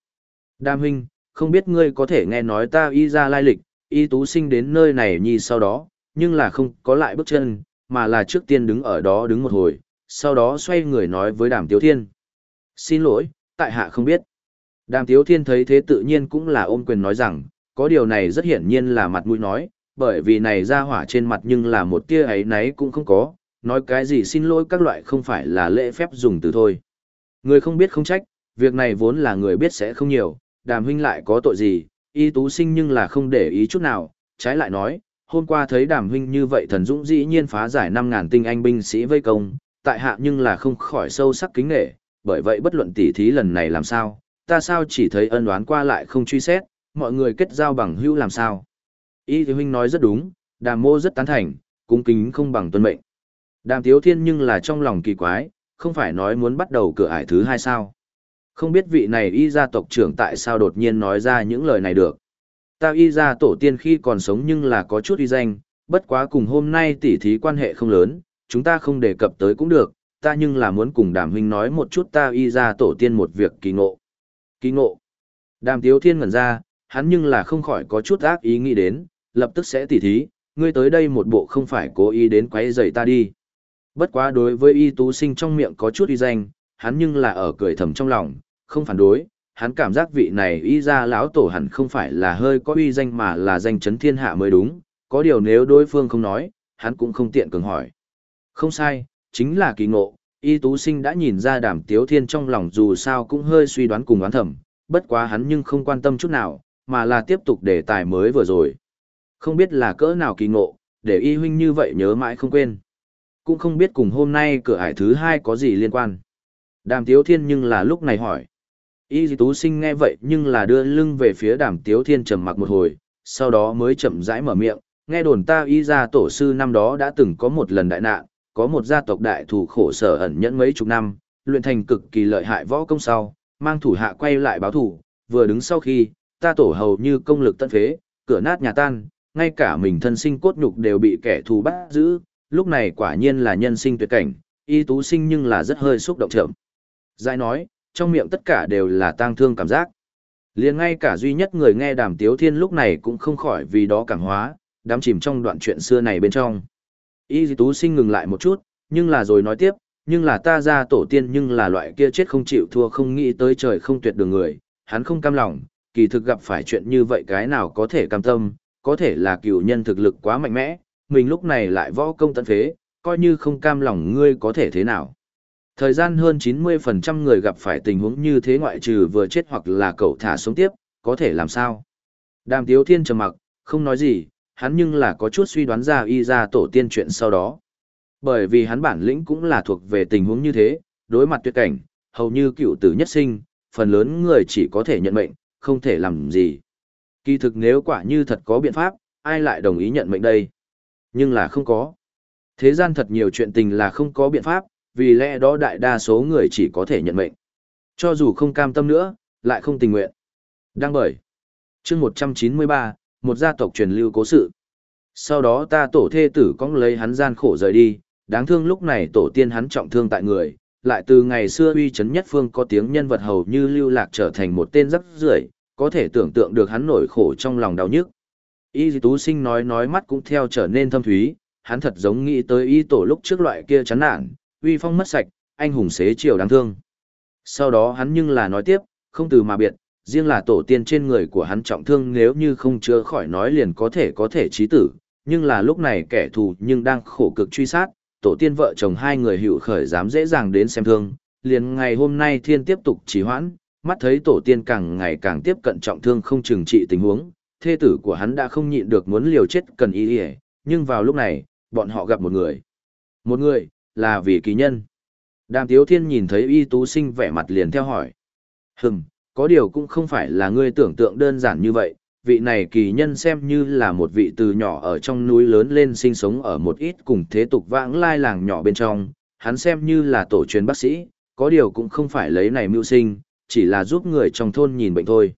Đàm huynh, không biết ngươi có thể nghe nói ta y ra lai lịch, y tú sinh đến nơi này nhi sau đó, nhưng là không có lại bước chân, mà là trước tiên đứng ở đó đứng một hồi, sau đó xoay người nói với đàm tiếu thiên. Xin lỗi, tại hạ không biết. Đàm tiếu thiên thấy thế tự nhiên cũng là ôm quyền nói rằng, có điều này rất hiển nhiên là mặt mũi nói, bởi vì này ra hỏa trên mặt nhưng là một tia ấy náy cũng không có, nói cái gì xin lỗi các loại không phải là lễ phép dùng từ thôi. Người không biết không trách, việc này vốn là người biết sẽ không nhiều, đàm huynh lại có tội gì, y tú sinh nhưng là không để ý chút nào, trái lại nói, hôm qua thấy đàm huynh như vậy thần dũng dĩ nhiên phá giải 5.000 tinh anh binh sĩ vây công, tại hạ nhưng là không khỏi sâu sắc kính nghệ, bởi vậy bất luận tỉ thí lần này làm sao, ta sao chỉ thấy ân đoán qua lại không truy xét, mọi người kết giao bằng hữu làm sao. Y thì huynh nói rất đúng, đàm mô rất tán thành, cung kính không bằng tuân mệnh. Đàm tiếu thiên nhưng là trong lòng kỳ quái, không phải nói muốn bắt đầu cửa ải thứ hai sao. Không biết vị này y gia tộc trưởng tại sao đột nhiên nói ra những lời này được. Ta y gia tổ tiên khi còn sống nhưng là có chút uy danh, bất quá cùng hôm nay tỉ thí quan hệ không lớn, chúng ta không đề cập tới cũng được, ta nhưng là muốn cùng đàm huynh nói một chút ta y gia tổ tiên một việc kỳ ngộ. Kỳ ngộ. Đàm tiếu thiên ngẩn ra, hắn nhưng là không khỏi có chút ác ý nghĩ đến, lập tức sẽ tỉ thí, ngươi tới đây một bộ không phải cố ý đến quấy rầy ta đi. Bất quá đối với y tú sinh trong miệng có chút uy danh, hắn nhưng là ở cười thầm trong lòng, không phản đối, hắn cảm giác vị này y ra lão tổ hẳn không phải là hơi có uy danh mà là danh chấn thiên hạ mới đúng, có điều nếu đối phương không nói, hắn cũng không tiện cường hỏi. Không sai, chính là kỳ ngộ, y tú sinh đã nhìn ra đàm tiếu thiên trong lòng dù sao cũng hơi suy đoán cùng đoán thầm, bất quá hắn nhưng không quan tâm chút nào, mà là tiếp tục đề tài mới vừa rồi. Không biết là cỡ nào kỳ ngộ, để y huynh như vậy nhớ mãi không quên. Cũng không biết cùng hôm nay cửa hải thứ hai có gì liên quan. Đàm Tiếu Thiên nhưng là lúc này hỏi. Y tú sinh nghe vậy nhưng là đưa lưng về phía đàm Tiếu Thiên trầm mặc một hồi, sau đó mới chậm rãi mở miệng, nghe đồn ta y ra tổ sư năm đó đã từng có một lần đại nạn, có một gia tộc đại thủ khổ sở ẩn nhẫn mấy chục năm, luyện thành cực kỳ lợi hại võ công sau, mang thủ hạ quay lại báo thủ, vừa đứng sau khi, ta tổ hầu như công lực tận phế, cửa nát nhà tan, ngay cả mình thân sinh cốt nhục đều bị kẻ thù bắt giữ, lúc này quả nhiên là nhân sinh tuyệt cảnh, y tú sinh nhưng là rất hơi xúc động chậm. Giải nói, trong miệng tất cả đều là tang thương cảm giác. liền ngay cả duy nhất người nghe đàm tiếu thiên lúc này cũng không khỏi vì đó cảm hóa, đám chìm trong đoạn chuyện xưa này bên trong. Y tú sinh ngừng lại một chút, nhưng là rồi nói tiếp, nhưng là ta ra tổ tiên nhưng là loại kia chết không chịu thua không nghĩ tới trời không tuyệt đường người, hắn không cam lòng, kỳ thực gặp phải chuyện như vậy cái nào có thể cam tâm, có thể là cựu nhân thực lực quá mạnh mẽ, mình lúc này lại võ công tận phế, coi như không cam lòng ngươi có thể thế nào. Thời gian hơn 90% người gặp phải tình huống như thế ngoại trừ vừa chết hoặc là cậu thả sống tiếp, có thể làm sao? Đàm Tiếu Thiên trầm mặc, không nói gì, hắn nhưng là có chút suy đoán ra y ra tổ tiên chuyện sau đó. Bởi vì hắn bản lĩnh cũng là thuộc về tình huống như thế, đối mặt tuyệt cảnh, hầu như cựu tử nhất sinh, phần lớn người chỉ có thể nhận mệnh, không thể làm gì. Kỳ thực nếu quả như thật có biện pháp, ai lại đồng ý nhận mệnh đây? Nhưng là không có. Thế gian thật nhiều chuyện tình là không có biện pháp, vì lẽ đó đại đa số người chỉ có thể nhận mệnh. Cho dù không cam tâm nữa, lại không tình nguyện. Đang bởi. chương 193, một gia tộc truyền lưu cố sự. Sau đó ta tổ thê tử cong lấy hắn gian khổ rời đi, đáng thương lúc này tổ tiên hắn trọng thương tại người, lại từ ngày xưa uy chấn nhất phương có tiếng nhân vật hầu như lưu lạc trở thành một tên rắc rưởi có thể tưởng tượng được hắn nổi khổ trong lòng đau nhức. Y tú sinh nói nói mắt cũng theo trở nên thâm thúy, hắn thật giống nghĩ tới y tổ lúc trước loại kia chán nản, uy phong mất sạch, anh hùng xế chiều đáng thương. Sau đó hắn nhưng là nói tiếp, không từ mà biệt, riêng là tổ tiên trên người của hắn trọng thương nếu như không chữa khỏi nói liền có thể có thể chí tử, nhưng là lúc này kẻ thù nhưng đang khổ cực truy sát, tổ tiên vợ chồng hai người hữu khởi dám dễ dàng đến xem thương, liền ngày hôm nay thiên tiếp tục trì hoãn, mắt thấy tổ tiên càng ngày càng tiếp cận trọng thương không chừng trị tình huống, thê tử của hắn đã không nhịn được muốn liều chết cần ý ý, nhưng vào lúc này, bọn họ gặp một người. Một người, là vì kỳ nhân. Đàm Tiếu Thiên nhìn thấy y tú sinh vẻ mặt liền theo hỏi. Hừm, có điều cũng không phải là ngươi tưởng tượng đơn giản như vậy, vị này kỳ nhân xem như là một vị từ nhỏ ở trong núi lớn lên sinh sống ở một ít cùng thế tục vãng lai làng nhỏ bên trong, hắn xem như là tổ truyền bác sĩ, có điều cũng không phải lấy này mưu sinh, chỉ là giúp người trong thôn nhìn bệnh thôi.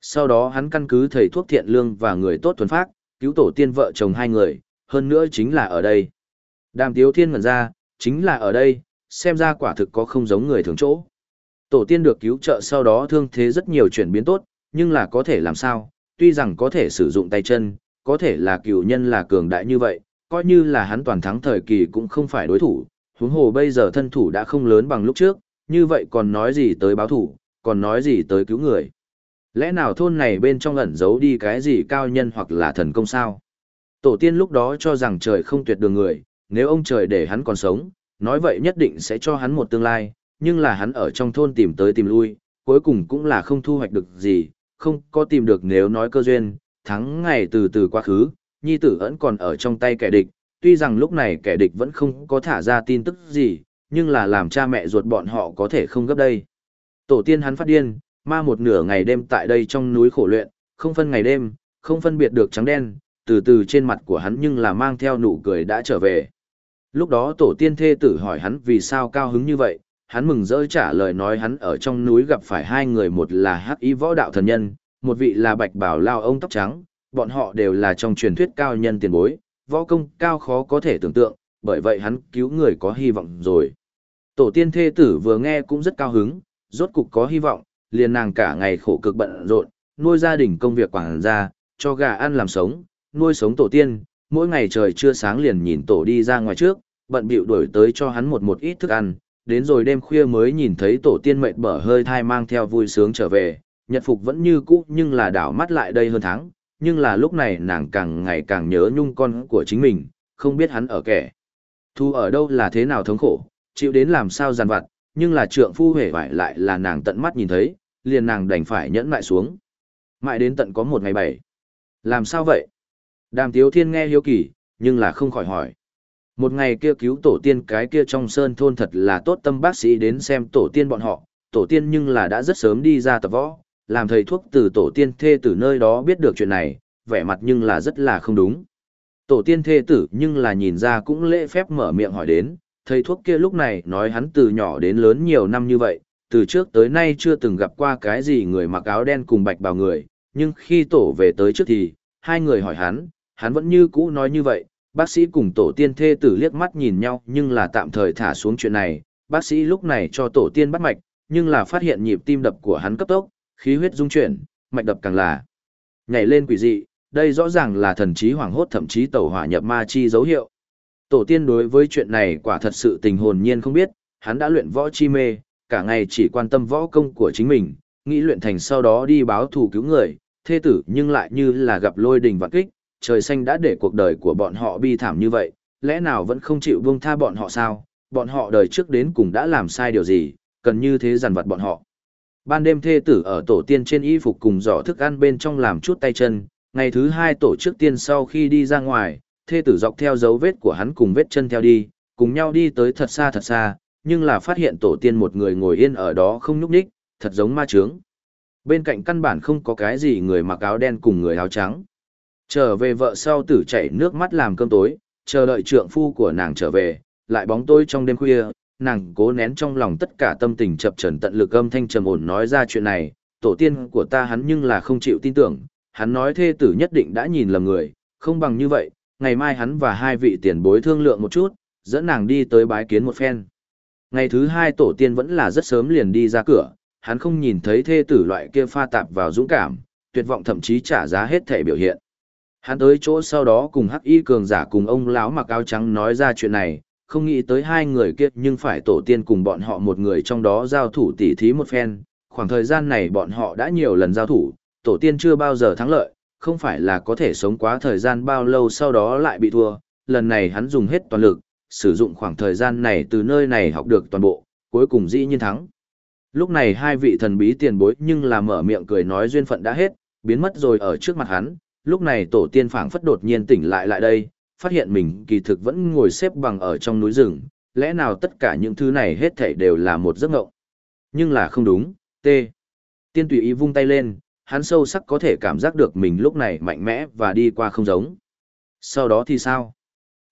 Sau đó hắn căn cứ thầy thuốc thiện lương và người tốt thuần phát, cứu tổ tiên vợ chồng hai người, hơn nữa chính là ở đây. Đàm Tiếu Thiên ngẩn ra, chính là ở đây, xem ra quả thực có không giống người thường chỗ. Tổ tiên được cứu trợ sau đó thương thế rất nhiều chuyển biến tốt, nhưng là có thể làm sao, tuy rằng có thể sử dụng tay chân, có thể là cựu nhân là cường đại như vậy, coi như là hắn toàn thắng thời kỳ cũng không phải đối thủ, huống hồ bây giờ thân thủ đã không lớn bằng lúc trước, như vậy còn nói gì tới báo thủ, còn nói gì tới cứu người. Lẽ nào thôn này bên trong ẩn giấu đi cái gì cao nhân hoặc là thần công sao? Tổ tiên lúc đó cho rằng trời không tuyệt đường người, nếu ông trời để hắn còn sống, nói vậy nhất định sẽ cho hắn một tương lai, nhưng là hắn ở trong thôn tìm tới tìm lui, cuối cùng cũng là không thu hoạch được gì, không có tìm được nếu nói cơ duyên, thắng ngày từ từ quá khứ, nhi tử vẫn còn ở trong tay kẻ địch, tuy rằng lúc này kẻ địch vẫn không có thả ra tin tức gì, nhưng là làm cha mẹ ruột bọn họ có thể không gấp đây. Tổ tiên hắn phát điên, ma một nửa ngày đêm tại đây trong núi khổ luyện, không phân ngày đêm, không phân biệt được trắng đen, từ từ trên mặt của hắn nhưng là mang theo nụ cười đã trở về. Lúc đó tổ tiên thê tử hỏi hắn vì sao cao hứng như vậy, hắn mừng rỡ trả lời nói hắn ở trong núi gặp phải hai người một là hắc y võ đạo thần nhân, một vị là bạch bảo lao ông tóc trắng, bọn họ đều là trong truyền thuyết cao nhân tiền bối, võ công cao khó có thể tưởng tượng, bởi vậy hắn cứu người có hy vọng rồi. Tổ tiên thê tử vừa nghe cũng rất cao hứng, rốt cục có hy vọng, liền nàng cả ngày khổ cực bận rộn, nuôi gia đình công việc quảng gia, cho gà ăn làm sống, nuôi sống tổ tiên, mỗi ngày trời chưa sáng liền nhìn tổ đi ra ngoài trước, bận bịu đuổi tới cho hắn một một ít thức ăn, đến rồi đêm khuya mới nhìn thấy tổ tiên mệt bở hơi thai mang theo vui sướng trở về, nhật phục vẫn như cũ nhưng là đảo mắt lại đây hơn tháng, nhưng là lúc này nàng càng ngày càng nhớ nhung con của chính mình, không biết hắn ở kẻ. Thu ở đâu là thế nào thống khổ, chịu đến làm sao giàn vặt, nhưng là trượng phu hề vải lại là nàng tận mắt nhìn thấy, liền nàng đành phải nhẫn lại xuống. Mãi đến tận có một ngày bảy. Làm sao vậy? Đàm Tiếu Thiên nghe hiếu kỳ, nhưng là không khỏi hỏi. Một ngày kia cứu tổ tiên cái kia trong sơn thôn thật là tốt tâm bác sĩ đến xem tổ tiên bọn họ, tổ tiên nhưng là đã rất sớm đi ra tập võ, làm thầy thuốc từ tổ tiên thê tử nơi đó biết được chuyện này, vẻ mặt nhưng là rất là không đúng. Tổ tiên thê tử nhưng là nhìn ra cũng lễ phép mở miệng hỏi đến, thầy thuốc kia lúc này nói hắn từ nhỏ đến lớn nhiều năm như vậy, từ trước tới nay chưa từng gặp qua cái gì người mặc áo đen cùng bạch bào người, nhưng khi tổ về tới trước thì, hai người hỏi hắn, hắn vẫn như cũ nói như vậy, bác sĩ cùng tổ tiên thê tử liếc mắt nhìn nhau nhưng là tạm thời thả xuống chuyện này, bác sĩ lúc này cho tổ tiên bắt mạch, nhưng là phát hiện nhịp tim đập của hắn cấp tốc, khí huyết dung chuyển, mạch đập càng là nhảy lên quỷ dị, đây rõ ràng là thần trí hoảng hốt thậm chí tẩu hỏa nhập ma chi dấu hiệu. Tổ tiên đối với chuyện này quả thật sự tình hồn nhiên không biết, hắn đã luyện võ chi mê, cả ngày chỉ quan tâm võ công của chính mình, nghĩ luyện thành sau đó đi báo thù cứu người, thê tử nhưng lại như là gặp lôi đình vạn kích, trời xanh đã để cuộc đời của bọn họ bi thảm như vậy, lẽ nào vẫn không chịu buông tha bọn họ sao? bọn họ đời trước đến cùng đã làm sai điều gì, cần như thế dằn vặt bọn họ. Ban đêm thê tử ở tổ tiên trên y phục cùng giỏ thức ăn bên trong làm chút tay chân, ngày thứ hai tổ trước tiên sau khi đi ra ngoài, thê tử dọc theo dấu vết của hắn cùng vết chân theo đi, cùng nhau đi tới thật xa thật xa, nhưng là phát hiện tổ tiên một người ngồi yên ở đó không nhúc nhích, thật giống ma trướng. Bên cạnh căn bản không có cái gì người mặc áo đen cùng người áo trắng. Trở về vợ sau tử chảy nước mắt làm cơm tối, chờ đợi trượng phu của nàng trở về, lại bóng tối trong đêm khuya, nàng cố nén trong lòng tất cả tâm tình chập trần tận lực âm thanh trầm ổn nói ra chuyện này, tổ tiên của ta hắn nhưng là không chịu tin tưởng, hắn nói thê tử nhất định đã nhìn lầm người, không bằng như vậy, ngày mai hắn và hai vị tiền bối thương lượng một chút, dẫn nàng đi tới bái kiến một phen. Ngày thứ hai tổ tiên vẫn là rất sớm liền đi ra cửa, hắn không nhìn thấy thê tử loại kia pha tạp vào dũng cảm, tuyệt vọng thậm chí trả giá hết thể biểu hiện. Hắn tới chỗ sau đó cùng hắc y cường giả cùng ông lão mặc áo trắng nói ra chuyện này, không nghĩ tới hai người kia nhưng phải tổ tiên cùng bọn họ một người trong đó giao thủ tỉ thí một phen, khoảng thời gian này bọn họ đã nhiều lần giao thủ, tổ tiên chưa bao giờ thắng lợi, không phải là có thể sống quá thời gian bao lâu sau đó lại bị thua, lần này hắn dùng hết toàn lực, sử dụng khoảng thời gian này từ nơi này học được toàn bộ, cuối cùng dĩ nhiên thắng. Lúc này hai vị thần bí tiền bối nhưng là mở miệng cười nói duyên phận đã hết, biến mất rồi ở trước mặt hắn, lúc này tổ tiên phảng phất đột nhiên tỉnh lại lại đây, phát hiện mình kỳ thực vẫn ngồi xếp bằng ở trong núi rừng, lẽ nào tất cả những thứ này hết thảy đều là một giấc ngộng. Nhưng là không đúng, T. Tiên tùy ý vung tay lên, hắn sâu sắc có thể cảm giác được mình lúc này mạnh mẽ và đi qua không giống. Sau đó thì sao?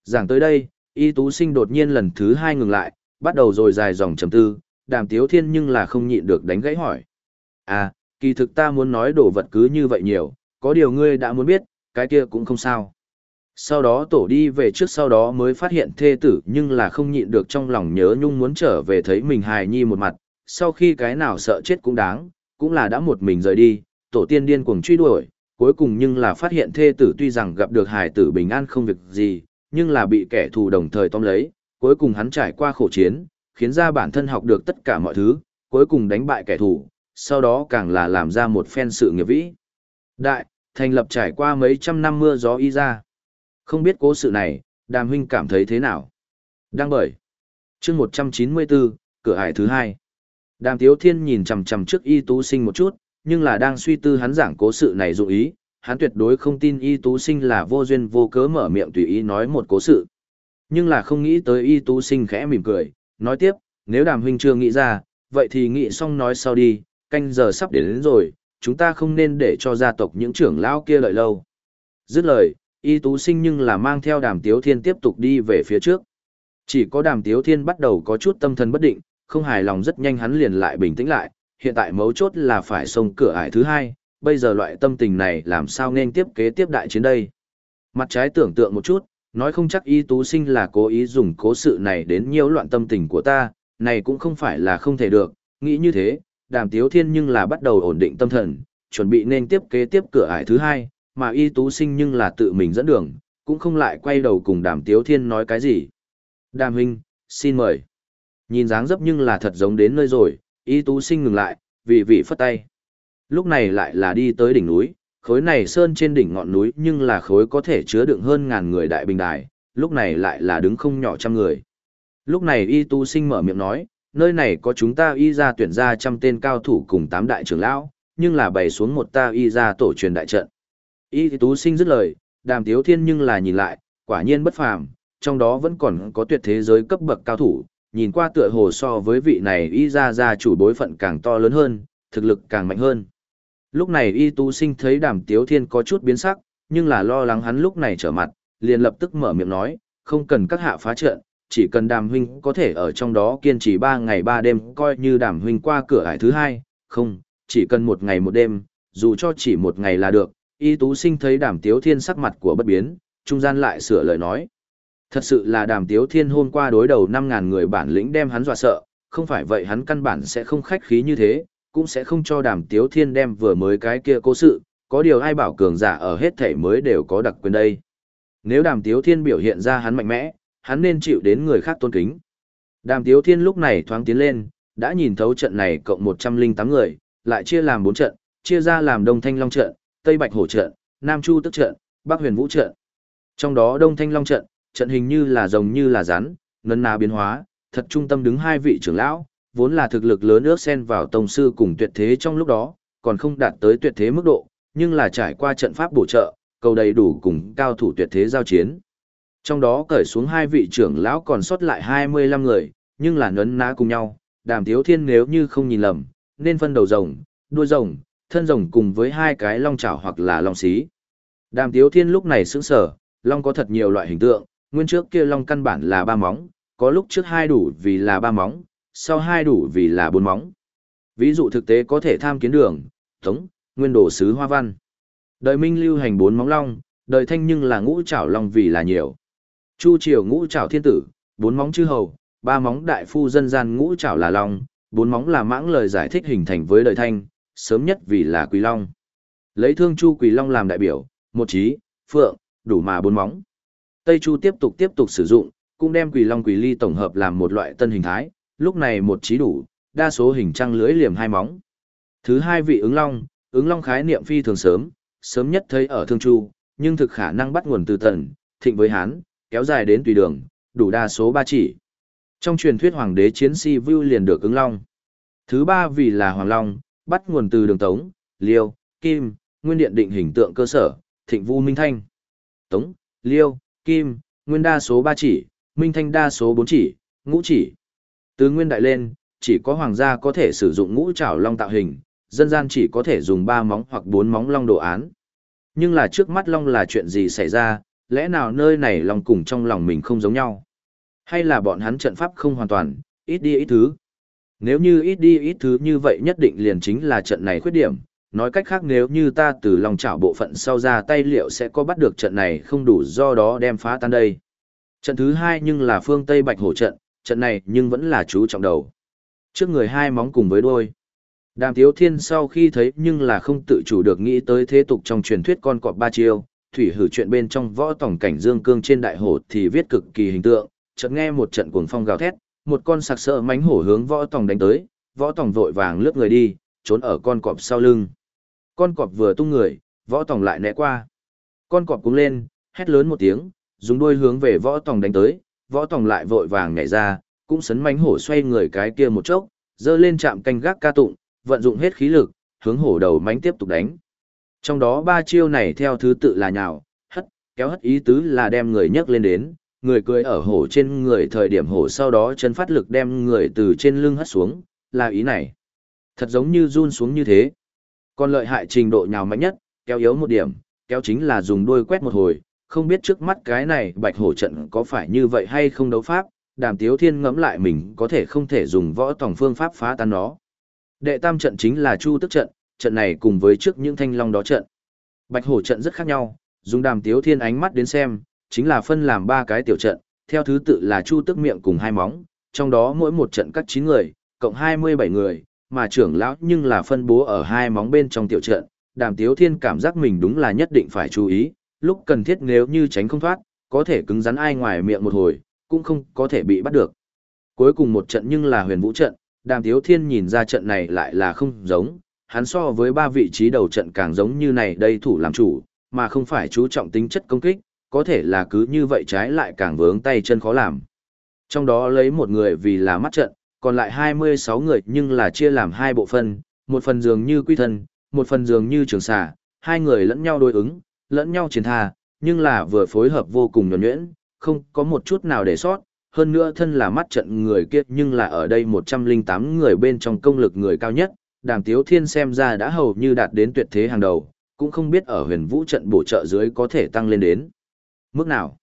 Giảng tới đây, y tú sinh đột nhiên lần thứ hai ngừng lại, bắt đầu rồi dài dòng trầm tư, đàm tiếu thiên nhưng là không nhịn được đánh gãy hỏi. À, kỳ thực ta muốn nói đồ vật cứ như vậy nhiều, có điều ngươi đã muốn biết, cái kia cũng không sao. Sau đó tổ đi về trước sau đó mới phát hiện thê tử nhưng là không nhịn được trong lòng nhớ nhung muốn trở về thấy mình hài nhi một mặt, sau khi cái nào sợ chết cũng đáng, cũng là đã một mình rời đi, tổ tiên điên cuồng truy đuổi, cuối cùng nhưng là phát hiện thê tử tuy rằng gặp được hài tử bình an không việc gì, nhưng là bị kẻ thù đồng thời tóm lấy, cuối cùng hắn trải qua khổ chiến, khiến ra bản thân học được tất cả mọi thứ, cuối cùng đánh bại kẻ thù, sau đó càng là làm ra một phen sự nghiệp vĩ. Đại, thành lập trải qua mấy trăm năm mưa gió y ra. Không biết cố sự này, đàm huynh cảm thấy thế nào? Đăng bởi. chương 194, cửa hải thứ hai. Đàm tiếu thiên nhìn chằm chằm trước y tú sinh một chút, nhưng là đang suy tư hắn giảng cố sự này dụ ý, hắn tuyệt đối không tin y tú sinh là vô duyên vô cớ mở miệng tùy ý nói một cố sự. Nhưng là không nghĩ tới y tú sinh khẽ mỉm cười, nói tiếp, nếu đàm huynh chưa nghĩ ra, vậy thì nghĩ xong nói sau đi, canh giờ sắp đến, đến rồi, chúng ta không nên để cho gia tộc những trưởng lão kia lợi lâu. Dứt lời, y tú sinh nhưng là mang theo đàm tiếu thiên tiếp tục đi về phía trước. Chỉ có đàm tiếu thiên bắt đầu có chút tâm thần bất định, không hài lòng rất nhanh hắn liền lại bình tĩnh lại, hiện tại mấu chốt là phải xông cửa ải thứ hai, bây giờ loại tâm tình này làm sao nên tiếp kế tiếp đại chiến đây. Mặt trái tưởng tượng một chút, nói không chắc y tú sinh là cố ý dùng cố sự này đến nhiễu loạn tâm tình của ta, này cũng không phải là không thể được, nghĩ như thế, đàm tiếu thiên nhưng là bắt đầu ổn định tâm thần, chuẩn bị nên tiếp kế tiếp cửa ải thứ hai, mà y tú sinh nhưng là tự mình dẫn đường, cũng không lại quay đầu cùng đàm tiếu thiên nói cái gì. Đàm huynh, xin mời. Nhìn dáng dấp nhưng là thật giống đến nơi rồi, y tú sinh ngừng lại, vì vị phất tay. Lúc này lại là đi tới đỉnh núi, khối này sơn trên đỉnh ngọn núi nhưng là khối có thể chứa đựng hơn ngàn người đại bình đài, lúc này lại là đứng không nhỏ trăm người. Lúc này y tú sinh mở miệng nói, nơi này có chúng ta y ra tuyển ra trăm tên cao thủ cùng tám đại trưởng lão, nhưng là bày xuống một ta y ra tổ truyền đại trận. Y tú sinh dứt lời, đàm tiếu thiên nhưng là nhìn lại, quả nhiên bất phàm, trong đó vẫn còn có tuyệt thế giới cấp bậc cao thủ, nhìn qua tựa hồ so với vị này y ra ra chủ bối phận càng to lớn hơn, thực lực càng mạnh hơn. Lúc này y tú sinh thấy đàm tiếu thiên có chút biến sắc, nhưng là lo lắng hắn lúc này trở mặt, liền lập tức mở miệng nói, không cần các hạ phá trận, chỉ cần đàm huynh có thể ở trong đó kiên trì ba ngày ba đêm coi như đàm huynh qua cửa ải thứ hai, không, chỉ cần một ngày một đêm, dù cho chỉ một ngày là được, y tú sinh thấy đàm tiếu thiên sắc mặt của bất biến, trung gian lại sửa lời nói. Thật sự là đàm tiếu thiên hôm qua đối đầu 5.000 người bản lĩnh đem hắn dọa sợ, không phải vậy hắn căn bản sẽ không khách khí như thế, cũng sẽ không cho đàm tiếu thiên đem vừa mới cái kia cố sự, có điều ai bảo cường giả ở hết thể mới đều có đặc quyền đây. Nếu đàm tiếu thiên biểu hiện ra hắn mạnh mẽ, hắn nên chịu đến người khác tôn kính. Đàm tiếu thiên lúc này thoáng tiến lên, đã nhìn thấu trận này cộng 108 người, lại chia làm 4 trận, chia ra làm Đông Thanh Long trận, Tây Bạch Hổ trận, Nam Chu Tức trận, Bắc Huyền Vũ trận. Trong đó Đông Thanh Long trận, trận hình như là rồng như là rắn, ngân na biến hóa, thật trung tâm đứng hai vị trưởng lão, vốn là thực lực lớn ước xen vào tông sư cùng tuyệt thế trong lúc đó, còn không đạt tới tuyệt thế mức độ, nhưng là trải qua trận pháp bổ trợ, cầu đầy đủ cùng cao thủ tuyệt thế giao chiến. Trong đó cởi xuống hai vị trưởng lão còn sót lại 25 người, nhưng là nấn ná cùng nhau, đàm tiếu thiên nếu như không nhìn lầm, nên phân đầu rồng, đuôi rồng, thân rồng cùng với hai cái long chảo hoặc là long xí. Đàm tiếu thiên lúc này sững sở, long có thật nhiều loại hình tượng, nguyên trước kia long căn bản là ba móng, có lúc trước hai đủ vì là ba móng, sau hai đủ vì là bốn móng. Ví dụ thực tế có thể tham kiến đường, tống, nguyên đồ sứ hoa văn. Đời minh lưu hành bốn móng long, đời thanh nhưng là ngũ chảo long vì là nhiều. Chu triều ngũ trảo thiên tử, bốn móng chư hầu, ba móng đại phu dân gian ngũ trảo là long, bốn móng là mãng lời giải thích hình thành với đời thanh, sớm nhất vì là quỳ long. Lấy thương chu quỳ long làm đại biểu, một trí, phượng, đủ mà bốn móng. Tây chu tiếp tục tiếp tục sử dụng, cũng đem quỳ long quỳ ly tổng hợp làm một loại tân hình thái, lúc này một trí đủ, đa số hình trăng lưới liềm hai móng. Thứ hai vị ứng long, ứng long khái niệm phi thường sớm, sớm nhất thấy ở Thương Chu, nhưng thực khả năng bắt nguồn từ tần, thịnh với Hán, kéo dài đến tùy đường, đủ đa số ba chỉ. Trong truyền thuyết hoàng đế chiến si view liền được ứng long. Thứ ba vì là hoàng long, bắt nguồn từ đường Tống, Liêu, Kim, nguyên điện định hình tượng cơ sở, thịnh vu Minh Thanh. Tống, Liêu, Kim, nguyên đa số ba chỉ, Minh Thanh đa số bốn chỉ, ngũ chỉ. Từ nguyên đại lên, chỉ có hoàng gia có thể sử dụng ngũ trảo long tạo hình, dân gian chỉ có thể dùng ba móng hoặc bốn móng long đồ án. Nhưng là trước mắt long là chuyện gì xảy ra, lẽ nào nơi này lòng cùng trong lòng mình không giống nhau? Hay là bọn hắn trận pháp không hoàn toàn, ít đi ít thứ? Nếu như ít đi ít thứ như vậy nhất định liền chính là trận này khuyết điểm, nói cách khác nếu như ta từ lòng chảo bộ phận sau ra tay liệu sẽ có bắt được trận này không đủ do đó đem phá tan đây. Trận thứ hai nhưng là phương Tây Bạch Hổ trận, trận này nhưng vẫn là chú trọng đầu. Trước người hai móng cùng với đôi. Đàm Tiếu Thiên sau khi thấy nhưng là không tự chủ được nghĩ tới thế tục trong truyền thuyết con cọp ba chiêu, thủy hử chuyện bên trong võ tổng cảnh dương cương trên đại hổ thì viết cực kỳ hình tượng, chợt nghe một trận cuồng phong gào thét, một con sặc sỡ mánh hổ hướng võ tổng đánh tới, võ tổng vội vàng lướt người đi, trốn ở con cọp sau lưng. Con cọp vừa tung người, võ tổng lại né qua. Con cọp cũng lên, hét lớn một tiếng, dùng đuôi hướng về võ tổng đánh tới, võ tổng lại vội vàng nhảy ra, cũng sấn mánh hổ xoay người cái kia một chốc, dơ lên chạm canh gác ca tụng, vận dụng hết khí lực, hướng hổ đầu mánh tiếp tục đánh. Trong đó ba chiêu này theo thứ tự là nhào, hất, kéo hất ý tứ là đem người nhấc lên đến, người cười ở hổ trên người thời điểm hổ sau đó chân phát lực đem người từ trên lưng hất xuống, là ý này. Thật giống như run xuống như thế. Còn lợi hại trình độ nhào mạnh nhất, kéo yếu một điểm, kéo chính là dùng đuôi quét một hồi, không biết trước mắt cái này bạch hổ trận có phải như vậy hay không đấu pháp, đàm tiếu thiên ngẫm lại mình có thể không thể dùng võ tổng phương pháp phá tan nó. Đệ tam trận chính là chu tức trận, trận này cùng với trước những thanh long đó trận. Bạch hổ trận rất khác nhau, dùng đàm tiếu thiên ánh mắt đến xem, chính là phân làm ba cái tiểu trận, theo thứ tự là chu tức miệng cùng hai móng, trong đó mỗi một trận cắt 9 người, cộng 27 người, mà trưởng lão nhưng là phân bố ở hai móng bên trong tiểu trận. Đàm tiếu thiên cảm giác mình đúng là nhất định phải chú ý, lúc cần thiết nếu như tránh không thoát, có thể cứng rắn ai ngoài miệng một hồi, cũng không có thể bị bắt được. Cuối cùng một trận nhưng là huyền vũ trận, đàm tiếu thiên nhìn ra trận này lại là không giống, hắn so với ba vị trí đầu trận càng giống như này đây thủ làm chủ, mà không phải chú trọng tính chất công kích, có thể là cứ như vậy trái lại càng vướng tay chân khó làm. Trong đó lấy một người vì là mắt trận, còn lại 26 người nhưng là chia làm hai bộ phân, một phần dường như quy thân, một phần dường như trường xà, hai người lẫn nhau đối ứng, lẫn nhau chiến tha, nhưng là vừa phối hợp vô cùng nhuẩn nhuyễn, không có một chút nào để sót, hơn nữa thân là mắt trận người kia nhưng là ở đây 108 người bên trong công lực người cao nhất, đàm tiếu thiên xem ra đã hầu như đạt đến tuyệt thế hàng đầu, cũng không biết ở huyền vũ trận bổ trợ dưới có thể tăng lên đến mức nào.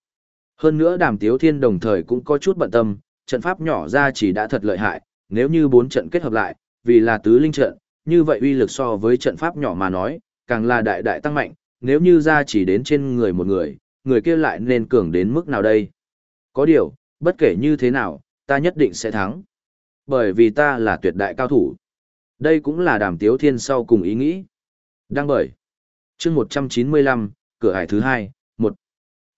Hơn nữa đàm tiếu thiên đồng thời cũng có chút bận tâm, trận pháp nhỏ ra chỉ đã thật lợi hại, nếu như bốn trận kết hợp lại, vì là tứ linh trận, như vậy uy lực so với trận pháp nhỏ mà nói, càng là đại đại tăng mạnh, nếu như ra chỉ đến trên người một người, người kia lại nên cường đến mức nào đây? Có điều, bất kể như thế nào, ta nhất định sẽ thắng. Bởi vì ta là tuyệt đại cao thủ. Đây cũng là đàm tiếu thiên sau cùng ý nghĩ. Đăng bởi. chương 195, cửa hải thứ hai, một.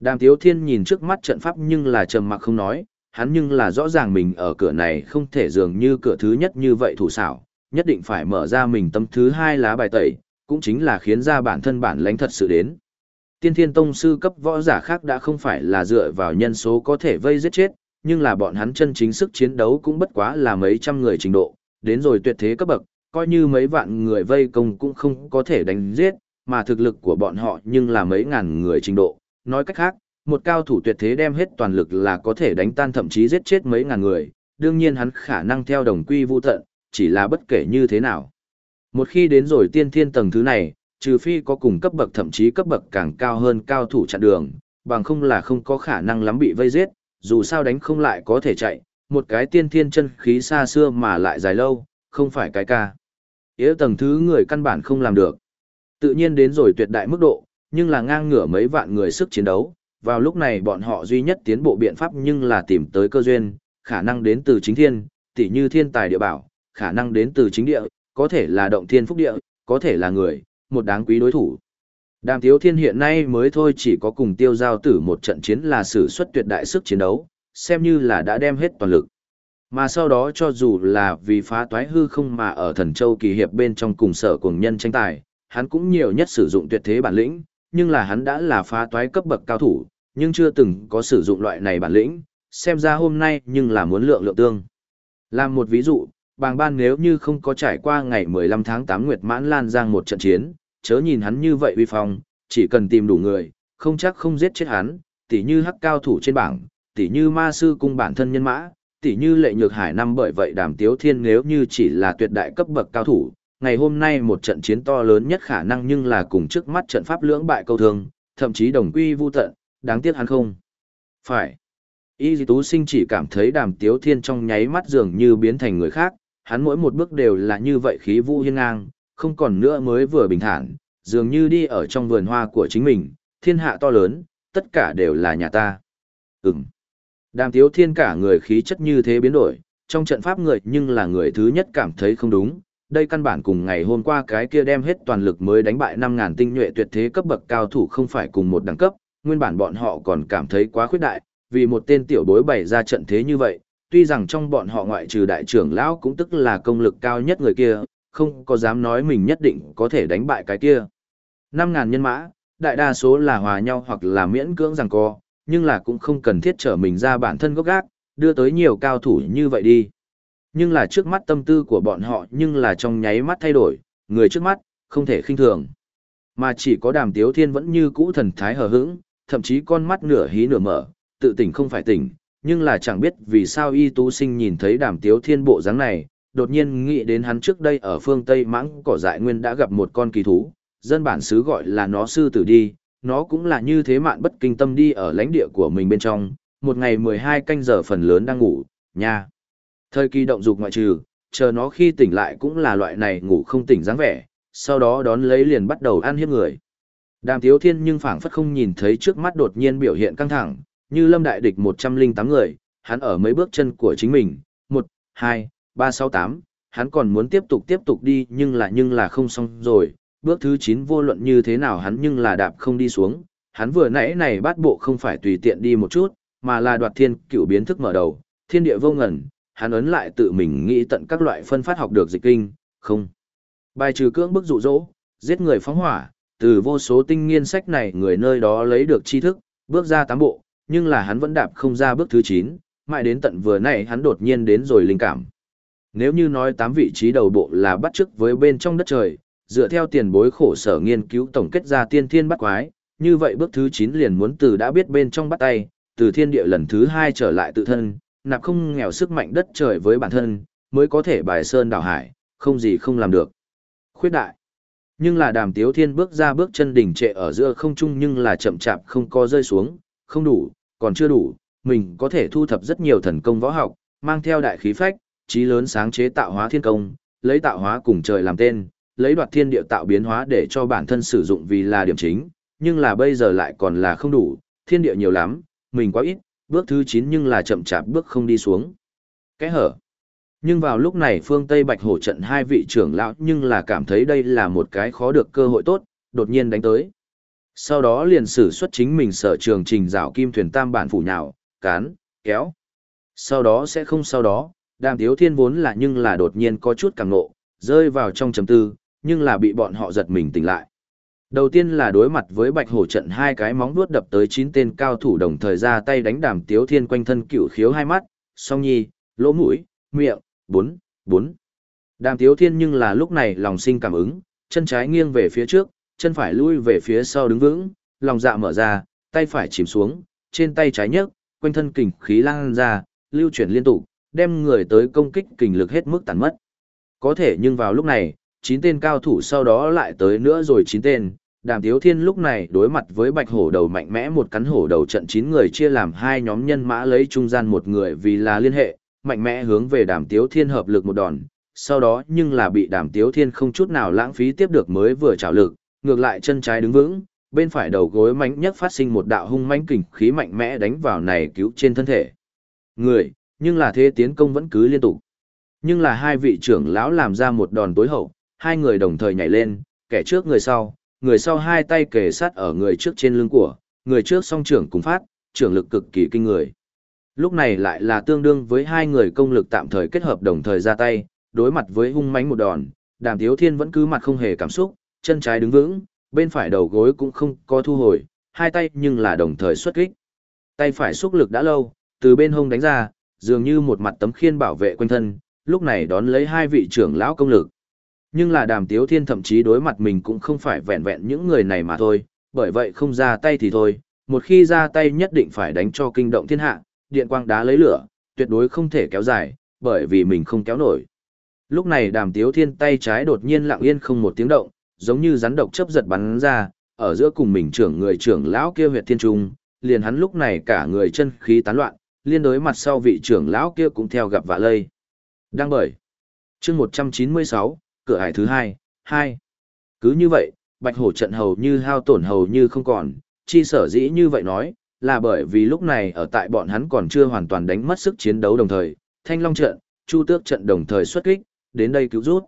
Đàm tiếu thiên nhìn trước mắt trận pháp nhưng là trầm mặc không nói, hắn nhưng là rõ ràng mình ở cửa này không thể dường như cửa thứ nhất như vậy thủ xảo, nhất định phải mở ra mình tâm thứ hai lá bài tẩy, cũng chính là khiến ra bản thân bản lãnh thật sự đến. Tiên thiên tông sư cấp võ giả khác đã không phải là dựa vào nhân số có thể vây giết chết, nhưng là bọn hắn chân chính sức chiến đấu cũng bất quá là mấy trăm người trình độ, đến rồi tuyệt thế cấp bậc, coi như mấy vạn người vây công cũng không có thể đánh giết, mà thực lực của bọn họ nhưng là mấy ngàn người trình độ. Nói cách khác, một cao thủ tuyệt thế đem hết toàn lực là có thể đánh tan thậm chí giết chết mấy ngàn người, đương nhiên hắn khả năng theo đồng quy vu tận, chỉ là bất kể như thế nào. Một khi đến rồi tiên thiên tầng thứ này, trừ phi có cùng cấp bậc thậm chí cấp bậc càng cao hơn cao thủ chặn đường, bằng không là không có khả năng lắm bị vây giết, dù sao đánh không lại có thể chạy, một cái tiên thiên chân khí xa xưa mà lại dài lâu, không phải cái ca. Yếu tầng thứ người căn bản không làm được. Tự nhiên đến rồi tuyệt đại mức độ, nhưng là ngang ngửa mấy vạn người sức chiến đấu, vào lúc này bọn họ duy nhất tiến bộ biện pháp nhưng là tìm tới cơ duyên, khả năng đến từ chính thiên, tỉ như thiên tài địa bảo, khả năng đến từ chính địa, có thể là động thiên phúc địa, có thể là người, một đáng quý đối thủ. Đàm Tiếu Thiên hiện nay mới thôi chỉ có cùng tiêu giao tử một trận chiến là sử xuất tuyệt đại sức chiến đấu, xem như là đã đem hết toàn lực. Mà sau đó cho dù là vì phá toái hư không mà ở thần châu kỳ hiệp bên trong cùng sở cùng nhân tranh tài, hắn cũng nhiều nhất sử dụng tuyệt thế bản lĩnh, nhưng là hắn đã là phá toái cấp bậc cao thủ, nhưng chưa từng có sử dụng loại này bản lĩnh, xem ra hôm nay nhưng là muốn lượng lượng tương. Làm một ví dụ, bàng ban nếu như không có trải qua ngày 15 tháng 8 Nguyệt Mãn Lan Giang một trận chiến, chớ nhìn hắn như vậy uy phong, chỉ cần tìm đủ người, không chắc không giết chết hắn, tỉ như hắc cao thủ trên bảng, tỉ như ma sư cung bản thân nhân mã, tỉ như lệ nhược hải năm bởi vậy đàm tiếu thiên nếu như chỉ là tuyệt đại cấp bậc cao thủ, ngày hôm nay một trận chiến to lớn nhất khả năng nhưng là cùng trước mắt trận pháp lưỡng bại câu thương, thậm chí đồng quy vu tận, đáng tiếc hắn không. Phải. Y Di Tú Sinh chỉ cảm thấy đàm tiếu thiên trong nháy mắt dường như biến thành người khác, hắn mỗi một bước đều là như vậy khí vũ hiên ngang, không còn nữa mới vừa bình thản, dường như đi ở trong vườn hoa của chính mình, thiên hạ to lớn, tất cả đều là nhà ta. Ừm. Đàm tiếu thiên cả người khí chất như thế biến đổi, trong trận pháp người nhưng là người thứ nhất cảm thấy không đúng. Đây căn bản cùng ngày hôm qua cái kia đem hết toàn lực mới đánh bại 5.000 tinh nhuệ tuyệt thế cấp bậc cao thủ không phải cùng một đẳng cấp, nguyên bản bọn họ còn cảm thấy quá khuyết đại, vì một tên tiểu bối bày ra trận thế như vậy, tuy rằng trong bọn họ ngoại trừ đại trưởng lão cũng tức là công lực cao nhất người kia, không có dám nói mình nhất định có thể đánh bại cái kia. 5.000 nhân mã, đại đa số là hòa nhau hoặc là miễn cưỡng rằng co, nhưng là cũng không cần thiết trở mình ra bản thân gốc gác, đưa tới nhiều cao thủ như vậy đi. Nhưng là trước mắt tâm tư của bọn họ nhưng là trong nháy mắt thay đổi, người trước mắt, không thể khinh thường. Mà chỉ có đàm tiếu thiên vẫn như cũ thần thái hờ hững, thậm chí con mắt nửa hí nửa mở, tự tỉnh không phải tỉnh, nhưng là chẳng biết vì sao y tú sinh nhìn thấy đàm tiếu thiên bộ dáng này, đột nhiên nghĩ đến hắn trước đây ở phương Tây mãng cỏ dại nguyên đã gặp một con kỳ thú, dân bản xứ gọi là nó sư tử đi, nó cũng là như thế mạn bất kinh tâm đi ở lãnh địa của mình bên trong, một ngày 12 canh giờ phần lớn đang ngủ, nha. Thời kỳ động dục ngoại trừ, chờ nó khi tỉnh lại cũng là loại này ngủ không tỉnh dáng vẻ, sau đó đón lấy liền bắt đầu ăn hiếp người. Đàm Tiếu Thiên nhưng phảng phất không nhìn thấy trước mắt đột nhiên biểu hiện căng thẳng, như lâm đại địch 108 người, hắn ở mấy bước chân của chính mình, 1, 2, 3, 6, 8, hắn còn muốn tiếp tục tiếp tục đi nhưng là nhưng là không xong rồi, bước thứ 9 vô luận như thế nào hắn nhưng là đạp không đi xuống, hắn vừa nãy này bắt bộ không phải tùy tiện đi một chút, mà là đoạt thiên cựu biến thức mở đầu, thiên địa vô ngẩn, hắn ấn lại tự mình nghĩ tận các loại phân phát học được dịch kinh, không. Bài trừ cưỡng bức dụ dỗ, giết người phóng hỏa, từ vô số tinh nghiên sách này người nơi đó lấy được tri thức, bước ra tám bộ, nhưng là hắn vẫn đạp không ra bước thứ 9, mãi đến tận vừa nãy hắn đột nhiên đến rồi linh cảm. Nếu như nói tám vị trí đầu bộ là bắt chước với bên trong đất trời, dựa theo tiền bối khổ sở nghiên cứu tổng kết ra tiên thiên bắt quái, như vậy bước thứ 9 liền muốn từ đã biết bên trong bắt tay, từ thiên địa lần thứ 2 trở lại tự thân, nạp không nghèo sức mạnh đất trời với bản thân, mới có thể bài sơn đảo hải, không gì không làm được. Khuyết đại. Nhưng là đàm tiếu thiên bước ra bước chân đỉnh trệ ở giữa không trung nhưng là chậm chạp không có rơi xuống, không đủ, còn chưa đủ, mình có thể thu thập rất nhiều thần công võ học, mang theo đại khí phách, trí lớn sáng chế tạo hóa thiên công, lấy tạo hóa cùng trời làm tên, lấy đoạt thiên địa tạo biến hóa để cho bản thân sử dụng vì là điểm chính, nhưng là bây giờ lại còn là không đủ, thiên địa nhiều lắm, mình quá ít, bước thứ 9 nhưng là chậm chạp bước không đi xuống. Cái hở. Nhưng vào lúc này phương Tây Bạch Hổ trận hai vị trưởng lão nhưng là cảm thấy đây là một cái khó được cơ hội tốt, đột nhiên đánh tới. Sau đó liền sử xuất chính mình sở trường trình rào kim thuyền tam bản phủ nhào, cán, kéo. Sau đó sẽ không sau đó, đàm tiếu thiên vốn là nhưng là đột nhiên có chút càng nộ, rơi vào trong trầm tư, nhưng là bị bọn họ giật mình tỉnh lại. Đầu tiên là đối mặt với bạch hổ trận hai cái móng vuốt đập tới chín tên cao thủ đồng thời ra tay đánh đàm tiếu thiên quanh thân cựu khiếu hai mắt, song nhi, lỗ mũi, miệng, bốn, bốn. Đàm tiếu thiên nhưng là lúc này lòng sinh cảm ứng, chân trái nghiêng về phía trước, chân phải lui về phía sau đứng vững, lòng dạ mở ra, tay phải chìm xuống, trên tay trái nhấc, quanh thân kình khí lan ra, lưu chuyển liên tục, đem người tới công kích kình lực hết mức tàn mất. Có thể nhưng vào lúc này, chín tên cao thủ sau đó lại tới nữa rồi chín tên. Đàm Tiếu Thiên lúc này đối mặt với bạch hổ đầu mạnh mẽ một cắn hổ đầu trận chín người chia làm hai nhóm nhân mã lấy trung gian một người vì là liên hệ, mạnh mẽ hướng về Đàm Tiếu Thiên hợp lực một đòn, sau đó nhưng là bị Đàm Tiếu Thiên không chút nào lãng phí tiếp được mới vừa trảo lực, ngược lại chân trái đứng vững, bên phải đầu gối mạnh nhất phát sinh một đạo hung mãnh kình khí mạnh mẽ đánh vào này cứu trên thân thể. Người, nhưng là thế tiến công vẫn cứ liên tục. Nhưng là hai vị trưởng lão làm ra một đòn tối hậu, hai người đồng thời nhảy lên, kẻ trước người sau, người sau hai tay kề sát ở người trước trên lưng của, người trước song trưởng cùng phát, trưởng lực cực kỳ kinh người. Lúc này lại là tương đương với hai người công lực tạm thời kết hợp đồng thời ra tay, đối mặt với hung mãnh một đòn, Đàm Tiếu Thiên vẫn cứ mặt không hề cảm xúc, chân trái đứng vững, bên phải đầu gối cũng không có thu hồi, hai tay nhưng là đồng thời xuất kích. Tay phải xúc lực đã lâu, từ bên hông đánh ra, dường như một mặt tấm khiên bảo vệ quanh thân, lúc này đón lấy hai vị trưởng lão công lực. Nhưng là đàm tiếu thiên thậm chí đối mặt mình cũng không phải vẹn vẹn những người này mà thôi, bởi vậy không ra tay thì thôi, một khi ra tay nhất định phải đánh cho kinh động thiên hạ, điện quang đá lấy lửa, tuyệt đối không thể kéo dài, bởi vì mình không kéo nổi. Lúc này đàm tiếu thiên tay trái đột nhiên lặng yên không một tiếng động, giống như rắn độc chấp giật bắn ra, ở giữa cùng mình trưởng người trưởng lão kia huyệt thiên trung, liền hắn lúc này cả người chân khí tán loạn, liên đối mặt sau vị trưởng lão kia cũng theo gặp vạ lây. Đang bởi. chương 196, cửa hải thứ hai, hai. Cứ như vậy, bạch hổ trận hầu như hao tổn hầu như không còn, chi sở dĩ như vậy nói, là bởi vì lúc này ở tại bọn hắn còn chưa hoàn toàn đánh mất sức chiến đấu đồng thời, thanh long trận, chu tước trận đồng thời xuất kích, đến đây cứu rút.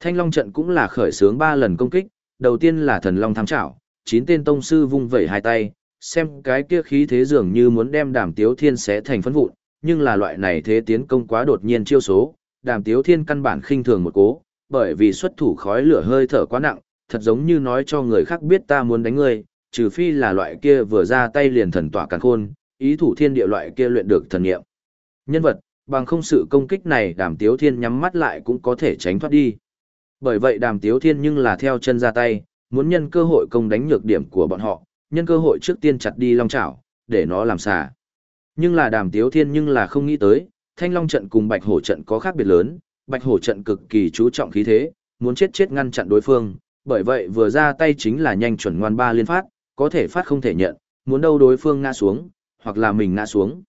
Thanh long trận cũng là khởi xướng ba lần công kích, đầu tiên là thần long tham trảo, chín tên tông sư vung vẩy hai tay, xem cái kia khí thế dường như muốn đem đàm tiếu thiên xé thành phấn vụn, nhưng là loại này thế tiến công quá đột nhiên chiêu số, đàm tiếu thiên căn bản khinh thường một cố, bởi vì xuất thủ khói lửa hơi thở quá nặng, thật giống như nói cho người khác biết ta muốn đánh ngươi, trừ phi là loại kia vừa ra tay liền thần tỏa càn khôn, ý thủ thiên địa loại kia luyện được thần nghiệm. Nhân vật, bằng không sự công kích này đàm tiếu thiên nhắm mắt lại cũng có thể tránh thoát đi. Bởi vậy đàm tiếu thiên nhưng là theo chân ra tay, muốn nhân cơ hội công đánh nhược điểm của bọn họ, nhân cơ hội trước tiên chặt đi long chảo, để nó làm xả. Nhưng là đàm tiếu thiên nhưng là không nghĩ tới, thanh long trận cùng bạch hổ trận có khác biệt lớn, bạch hổ trận cực kỳ chú trọng khí thế, muốn chết chết ngăn chặn đối phương, bởi vậy vừa ra tay chính là nhanh chuẩn ngoan ba liên phát, có thể phát không thể nhận, muốn đâu đối phương ngã xuống, hoặc là mình ngã xuống.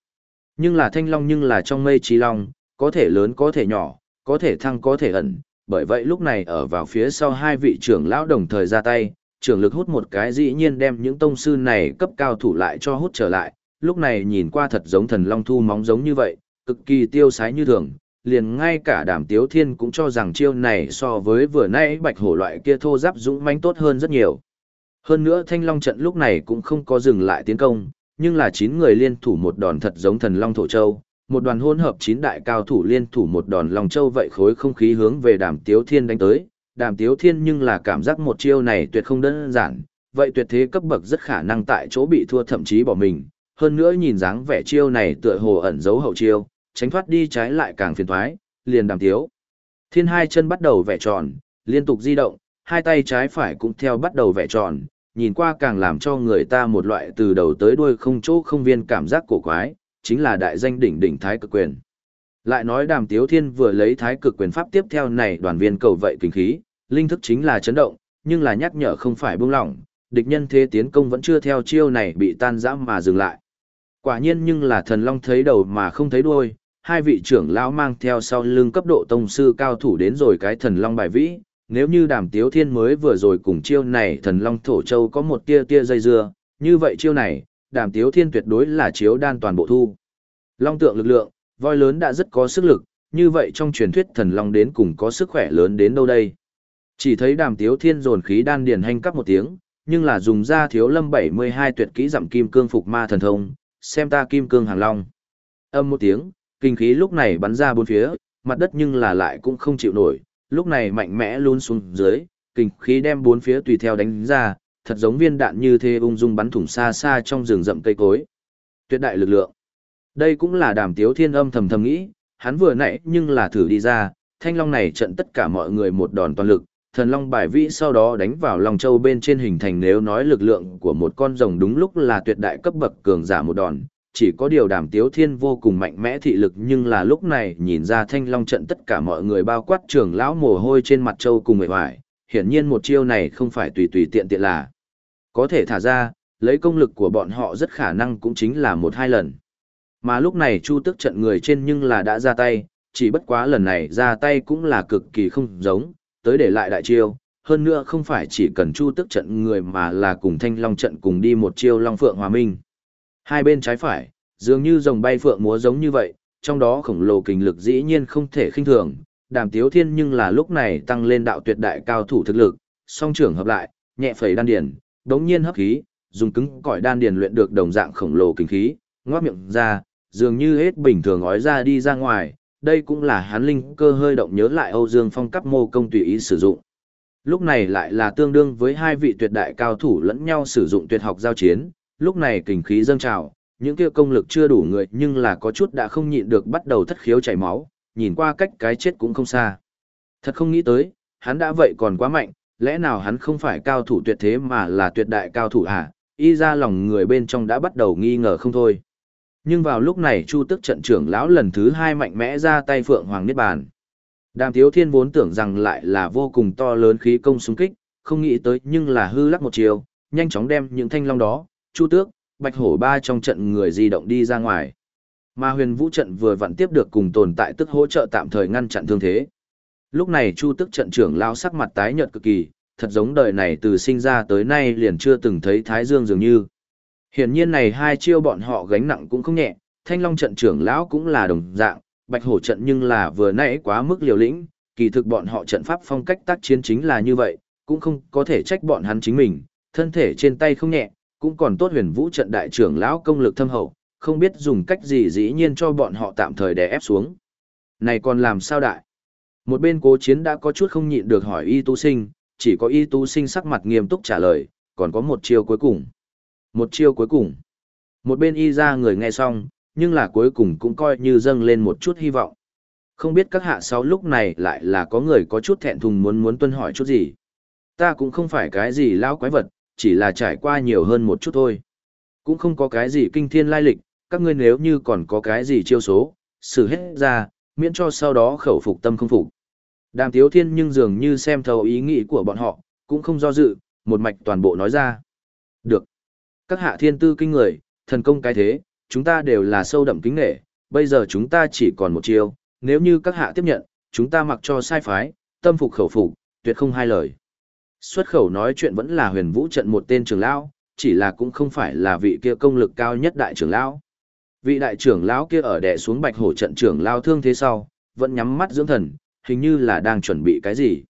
Nhưng là thanh long nhưng là trong mây trí long, có thể lớn có thể nhỏ, có thể thăng có thể ẩn, bởi vậy lúc này ở vào phía sau hai vị trưởng lão đồng thời ra tay, trưởng lực hút một cái dĩ nhiên đem những tông sư này cấp cao thủ lại cho hút trở lại, lúc này nhìn qua thật giống thần long thu móng giống như vậy, cực kỳ tiêu sái như thường, liền ngay cả đàm tiếu thiên cũng cho rằng chiêu này so với vừa nãy bạch hổ loại kia thô giáp dũng mãnh tốt hơn rất nhiều. Hơn nữa thanh long trận lúc này cũng không có dừng lại tiến công, nhưng là chín người liên thủ một đòn thật giống thần long thổ châu, một đoàn hỗn hợp chín đại cao thủ liên thủ một đòn long châu vậy khối không khí hướng về đàm tiếu thiên đánh tới, đàm tiếu thiên nhưng là cảm giác một chiêu này tuyệt không đơn giản, vậy tuyệt thế cấp bậc rất khả năng tại chỗ bị thua thậm chí bỏ mình, hơn nữa nhìn dáng vẻ chiêu này tựa hồ ẩn giấu hậu chiêu, tránh thoát đi trái lại càng phiền thoái, liền đàm tiếu. Thiên hai chân bắt đầu vẽ tròn, liên tục di động, hai tay trái phải cũng theo bắt đầu vẽ tròn, nhìn qua càng làm cho người ta một loại từ đầu tới đuôi không chỗ không viên cảm giác cổ quái, chính là đại danh đỉnh đỉnh thái cực quyền. Lại nói đàm tiếu thiên vừa lấy thái cực quyền pháp tiếp theo này đoàn viên cầu vậy kinh khí, linh thức chính là chấn động, nhưng là nhắc nhở không phải buông lỏng, địch nhân thế tiến công vẫn chưa theo chiêu này bị tan rã mà dừng lại. Quả nhiên nhưng là thần long thấy đầu mà không thấy đuôi, hai vị trưởng lão mang theo sau lưng cấp độ tông sư cao thủ đến rồi cái thần long bài vĩ, nếu như đàm tiếu thiên mới vừa rồi cùng chiêu này thần long thổ châu có một tia tia dây dưa, như vậy chiêu này, đàm tiếu thiên tuyệt đối là chiếu đan toàn bộ thu. Long tượng lực lượng, voi lớn đã rất có sức lực, như vậy trong truyền thuyết thần long đến cùng có sức khỏe lớn đến đâu đây. Chỉ thấy đàm tiếu thiên dồn khí đan điền hành cắp một tiếng, nhưng là dùng ra thiếu lâm 72 tuyệt kỹ giảm kim cương phục ma thần thông, xem ta kim cương hàng long. Âm một tiếng, kinh khí lúc này bắn ra bốn phía, mặt đất nhưng là lại cũng không chịu nổi, lúc này mạnh mẽ luôn xuống dưới, kinh khí đem bốn phía tùy theo đánh ra, thật giống viên đạn như thế ung dung bắn thủng xa xa trong rừng rậm cây cối. Tuyệt đại lực lượng. Đây cũng là đàm tiếu thiên âm thầm thầm nghĩ, hắn vừa nãy nhưng là thử đi ra, thanh long này trận tất cả mọi người một đòn toàn lực, thần long bài vĩ sau đó đánh vào lòng châu bên trên hình thành nếu nói lực lượng của một con rồng đúng lúc là tuyệt đại cấp bậc cường giả một đòn, chỉ có điều đàm tiếu thiên vô cùng mạnh mẽ thị lực nhưng là lúc này nhìn ra thanh long trận tất cả mọi người bao quát trưởng lão mồ hôi trên mặt châu cùng mệt hoài, hiển nhiên một chiêu này không phải tùy tùy tiện tiện là có thể thả ra, lấy công lực của bọn họ rất khả năng cũng chính là một hai lần. Mà lúc này Chu Tức trận người trên nhưng là đã ra tay, chỉ bất quá lần này ra tay cũng là cực kỳ không giống, tới để lại đại chiêu, hơn nữa không phải chỉ cần Chu Tức trận người mà là cùng Thanh Long trận cùng đi một chiêu Long Phượng Hòa Minh. Hai bên trái phải, dường như rồng bay phượng múa giống như vậy, trong đó khổng lồ kinh lực dĩ nhiên không thể khinh thường, Đàm Tiếu Thiên nhưng là lúc này tăng lên đạo tuyệt đại cao thủ thực lực, song trưởng hợp lại, nhẹ phẩy đan điền, đống nhiên hấp khí, dùng cứng cỏi đan điền luyện được đồng dạng khổng lồ kinh khí, ngoác miệng ra, dường như hết bình thường ói ra đi ra ngoài, đây cũng là hắn linh cơ hơi động nhớ lại Âu Dương Phong cấp mô công tùy ý sử dụng. Lúc này lại là tương đương với hai vị tuyệt đại cao thủ lẫn nhau sử dụng tuyệt học giao chiến, lúc này kinh khí dâng trào, những kia công lực chưa đủ người nhưng là có chút đã không nhịn được bắt đầu thất khiếu chảy máu, nhìn qua cách cái chết cũng không xa. Thật không nghĩ tới, hắn đã vậy còn quá mạnh, lẽ nào hắn không phải cao thủ tuyệt thế mà là tuyệt đại cao thủ à, y ra lòng người bên trong đã bắt đầu nghi ngờ không thôi. Nhưng vào lúc này Chu Tức trận trưởng lão lần thứ hai mạnh mẽ ra tay Phượng Hoàng Niết Bàn. Đàm Tiếu Thiên vốn tưởng rằng lại là vô cùng to lớn khí công xung kích, không nghĩ tới nhưng là hư lắc một chiều, nhanh chóng đem những thanh long đó, Chu Tước, Bạch Hổ ba trong trận người di động đi ra ngoài. Mà huyền vũ trận vừa vặn tiếp được cùng tồn tại tức hỗ trợ tạm thời ngăn chặn thương thế. Lúc này Chu Tước trận trưởng lão sắc mặt tái nhợt cực kỳ, thật giống đời này từ sinh ra tới nay liền chưa từng thấy Thái Dương dường như. Hiển nhiên này hai chiêu bọn họ gánh nặng cũng không nhẹ, Thanh Long trận trưởng lão cũng là đồng dạng, Bạch Hổ trận nhưng là vừa nãy quá mức liều lĩnh, kỳ thực bọn họ trận pháp phong cách tác chiến chính là như vậy, cũng không có thể trách bọn hắn chính mình, thân thể trên tay không nhẹ, cũng còn tốt huyền vũ trận đại trưởng lão công lực thâm hậu, không biết dùng cách gì dĩ nhiên cho bọn họ tạm thời đè ép xuống. Này còn làm sao đại? Một bên cố chiến đã có chút không nhịn được hỏi y tu sinh, chỉ có y tu sinh sắc mặt nghiêm túc trả lời, còn có một chiêu cuối cùng. Một chiêu cuối cùng. Một bên y ra người nghe xong, nhưng là cuối cùng cũng coi như dâng lên một chút hy vọng. Không biết các hạ sau lúc này lại là có người có chút thẹn thùng muốn muốn tuân hỏi chút gì. Ta cũng không phải cái gì lão quái vật, chỉ là trải qua nhiều hơn một chút thôi. Cũng không có cái gì kinh thiên lai lịch, các ngươi nếu như còn có cái gì chiêu số, xử hết ra, miễn cho sau đó khẩu phục tâm không phục. Đàm Tiếu Thiên nhưng dường như xem thấu ý nghĩ của bọn họ, cũng không do dự, một mạch toàn bộ nói ra. Được. Các hạ thiên tư kinh người, thần công cái thế, chúng ta đều là sâu đậm kính nghệ, bây giờ chúng ta chỉ còn một chiêu, nếu như các hạ tiếp nhận, chúng ta mặc cho sai phái, tâm phục khẩu phục, tuyệt không hai lời. Xuất khẩu nói chuyện vẫn là huyền vũ trận một tên trưởng lão, chỉ là cũng không phải là vị kia công lực cao nhất đại trưởng lão. Vị đại trưởng lão kia ở đè xuống bạch hổ trận trưởng lão thương thế sau, vẫn nhắm mắt dưỡng thần, hình như là đang chuẩn bị cái gì.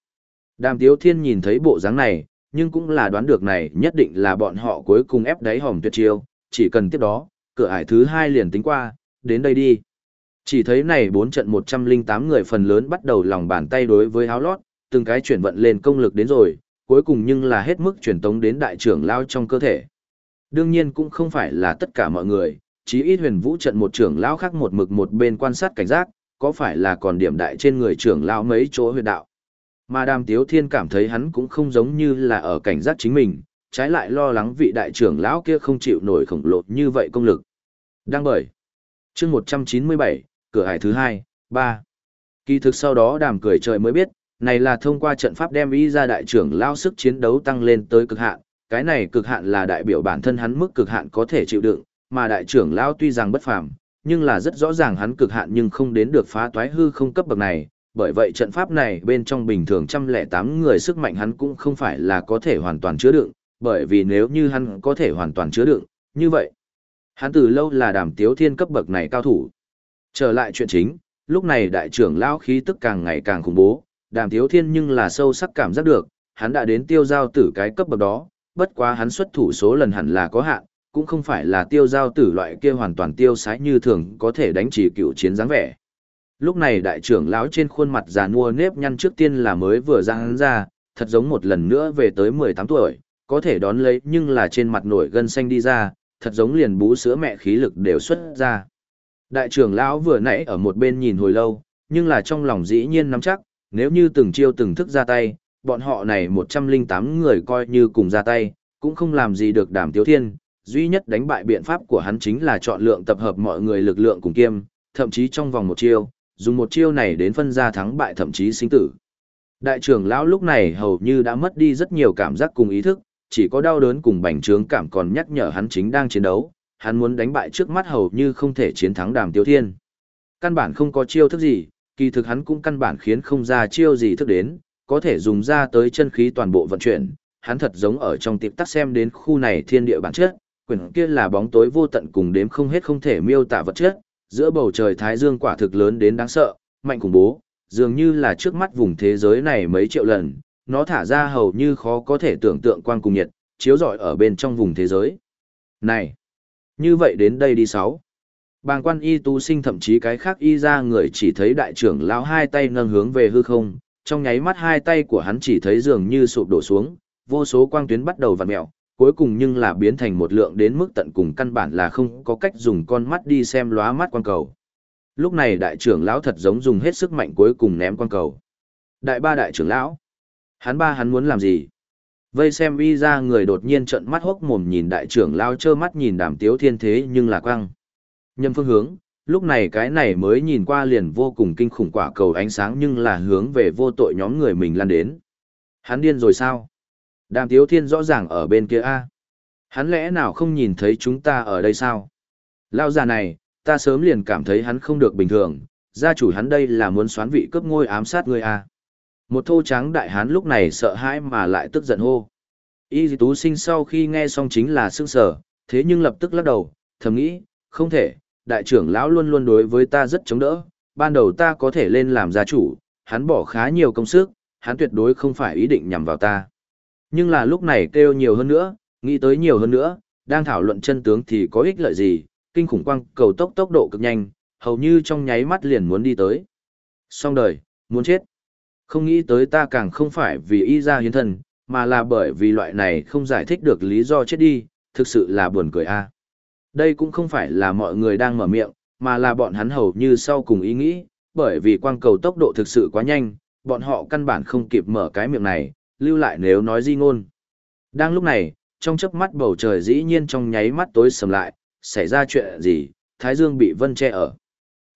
Đàm Tiếu Thiên nhìn thấy bộ dáng này, nhưng cũng là đoán được này nhất định là bọn họ cuối cùng ép đáy hòm tuyệt chiêu, chỉ cần tiếp đó, cửa ải thứ hai liền tính qua, đến đây đi. Chỉ thấy này bốn trận 108 người phần lớn bắt đầu lòng bàn tay đối với áo lót, từng cái chuyển vận lên công lực đến rồi, cuối cùng nhưng là hết mức truyền tống đến đại trưởng lao trong cơ thể. Đương nhiên cũng không phải là tất cả mọi người, chí ít huyền vũ trận một trưởng lao khác một mực một bên quan sát cảnh giác, có phải là còn điểm đại trên người trưởng lao mấy chỗ huyệt đạo. Mà đàm tiếu thiên cảm thấy hắn cũng không giống như là ở cảnh giác chính mình, trái lại lo lắng vị đại trưởng lão kia không chịu nổi khổng lồ như vậy công lực. Đang bởi. chương 197, cửa hải thứ hai, ba. Kỳ thực sau đó đàm cười trời mới biết, này là thông qua trận pháp đem ý ra đại trưởng lao sức chiến đấu tăng lên tới cực hạn, cái này cực hạn là đại biểu bản thân hắn mức cực hạn có thể chịu đựng, mà đại trưởng lao tuy rằng bất phàm, nhưng là rất rõ ràng hắn cực hạn nhưng không đến được phá toái hư không cấp bậc này, bởi vậy trận pháp này bên trong bình thường trăm lẻ tám người sức mạnh hắn cũng không phải là có thể hoàn toàn chứa đựng, bởi vì nếu như hắn có thể hoàn toàn chứa đựng, như vậy, hắn từ lâu là đàm tiếu thiên cấp bậc này cao thủ. Trở lại chuyện chính, lúc này đại trưởng lao khí tức càng ngày càng khủng bố, đàm thiếu thiên nhưng là sâu sắc cảm giác được, hắn đã đến tiêu giao tử cái cấp bậc đó, bất quá hắn xuất thủ số lần hẳn là có hạn, cũng không phải là tiêu giao tử loại kia hoàn toàn tiêu sái như thường có thể đánh chỉ cựu chiến dáng vẻ. Lúc này đại trưởng lão trên khuôn mặt già nua nếp nhăn trước tiên là mới vừa ra hắn ra, thật giống một lần nữa về tới 18 tuổi, có thể đón lấy nhưng là trên mặt nổi gân xanh đi ra, thật giống liền bú sữa mẹ khí lực đều xuất ra. Đại trưởng lão vừa nãy ở một bên nhìn hồi lâu, nhưng là trong lòng dĩ nhiên nắm chắc, nếu như từng chiêu từng thức ra tay, bọn họ này 108 người coi như cùng ra tay, cũng không làm gì được đàm tiếu thiên, duy nhất đánh bại biện pháp của hắn chính là chọn lượng tập hợp mọi người lực lượng cùng kiêm, thậm chí trong vòng một chiêu, dùng một chiêu này đến phân ra thắng bại thậm chí sinh tử. Đại trưởng lão lúc này hầu như đã mất đi rất nhiều cảm giác cùng ý thức, chỉ có đau đớn cùng bành trướng cảm còn nhắc nhở hắn chính đang chiến đấu, hắn muốn đánh bại trước mắt hầu như không thể chiến thắng đàm tiếu thiên. Căn bản không có chiêu thức gì, kỳ thực hắn cũng căn bản khiến không ra chiêu gì thức đến, có thể dùng ra tới chân khí toàn bộ vận chuyển, hắn thật giống ở trong tiệm tắc xem đến khu này thiên địa bản chất, quyển kia là bóng tối vô tận cùng đếm không hết không thể miêu tả vật chất, giữa bầu trời thái dương quả thực lớn đến đáng sợ, mạnh khủng bố, dường như là trước mắt vùng thế giới này mấy triệu lần, nó thả ra hầu như khó có thể tưởng tượng quang cùng nhiệt, chiếu rọi ở bên trong vùng thế giới. Này, như vậy đến đây đi sáu. Bàng quan y tu sinh thậm chí cái khác y ra người chỉ thấy đại trưởng lão hai tay nâng hướng về hư không, trong nháy mắt hai tay của hắn chỉ thấy dường như sụp đổ xuống, vô số quang tuyến bắt đầu vặn mèo, cuối cùng nhưng là biến thành một lượng đến mức tận cùng căn bản là không có cách dùng con mắt đi xem lóa mắt quang cầu. Lúc này đại trưởng lão thật giống dùng hết sức mạnh cuối cùng ném quang cầu. Đại ba đại trưởng lão, hắn ba hắn muốn làm gì? Vây xem y ra người đột nhiên trợn mắt hốc mồm nhìn đại trưởng lão trơ mắt nhìn đàm tiếu thiên thế nhưng là quang. Nhâm phương hướng, lúc này cái này mới nhìn qua liền vô cùng kinh khủng quả cầu ánh sáng nhưng là hướng về vô tội nhóm người mình lan đến. Hắn điên rồi sao? Đàm Tiếu Thiên rõ ràng ở bên kia a. Hắn lẽ nào không nhìn thấy chúng ta ở đây sao? Lao già này, ta sớm liền cảm thấy hắn không được bình thường, gia chủ hắn đây là muốn xoán vị cướp ngôi ám sát ngươi a. Một thô trắng đại hán lúc này sợ hãi mà lại tức giận hô. Y tú sinh sau khi nghe xong chính là sương sở, thế nhưng lập tức lắc đầu, thầm nghĩ, không thể, đại trưởng lão luôn luôn đối với ta rất chống đỡ, ban đầu ta có thể lên làm gia chủ, hắn bỏ khá nhiều công sức, hắn tuyệt đối không phải ý định nhằm vào ta. Nhưng là lúc này kêu nhiều hơn nữa, nghĩ tới nhiều hơn nữa, đang thảo luận chân tướng thì có ích lợi gì, kinh khủng quang cầu tốc tốc độ cực nhanh, hầu như trong nháy mắt liền muốn đi tới. Xong đời, muốn chết. Không nghĩ tới ta càng không phải vì y ra hiến thần, mà là bởi vì loại này không giải thích được lý do chết đi, thực sự là buồn cười a. Đây cũng không phải là mọi người đang mở miệng, mà là bọn hắn hầu như sau cùng ý nghĩ, bởi vì quang cầu tốc độ thực sự quá nhanh, bọn họ căn bản không kịp mở cái miệng này, lưu lại nếu nói di ngôn. Đang lúc này, trong chớp mắt bầu trời dĩ nhiên trong nháy mắt tối sầm lại, xảy ra chuyện gì, Thái Dương bị vân che ở.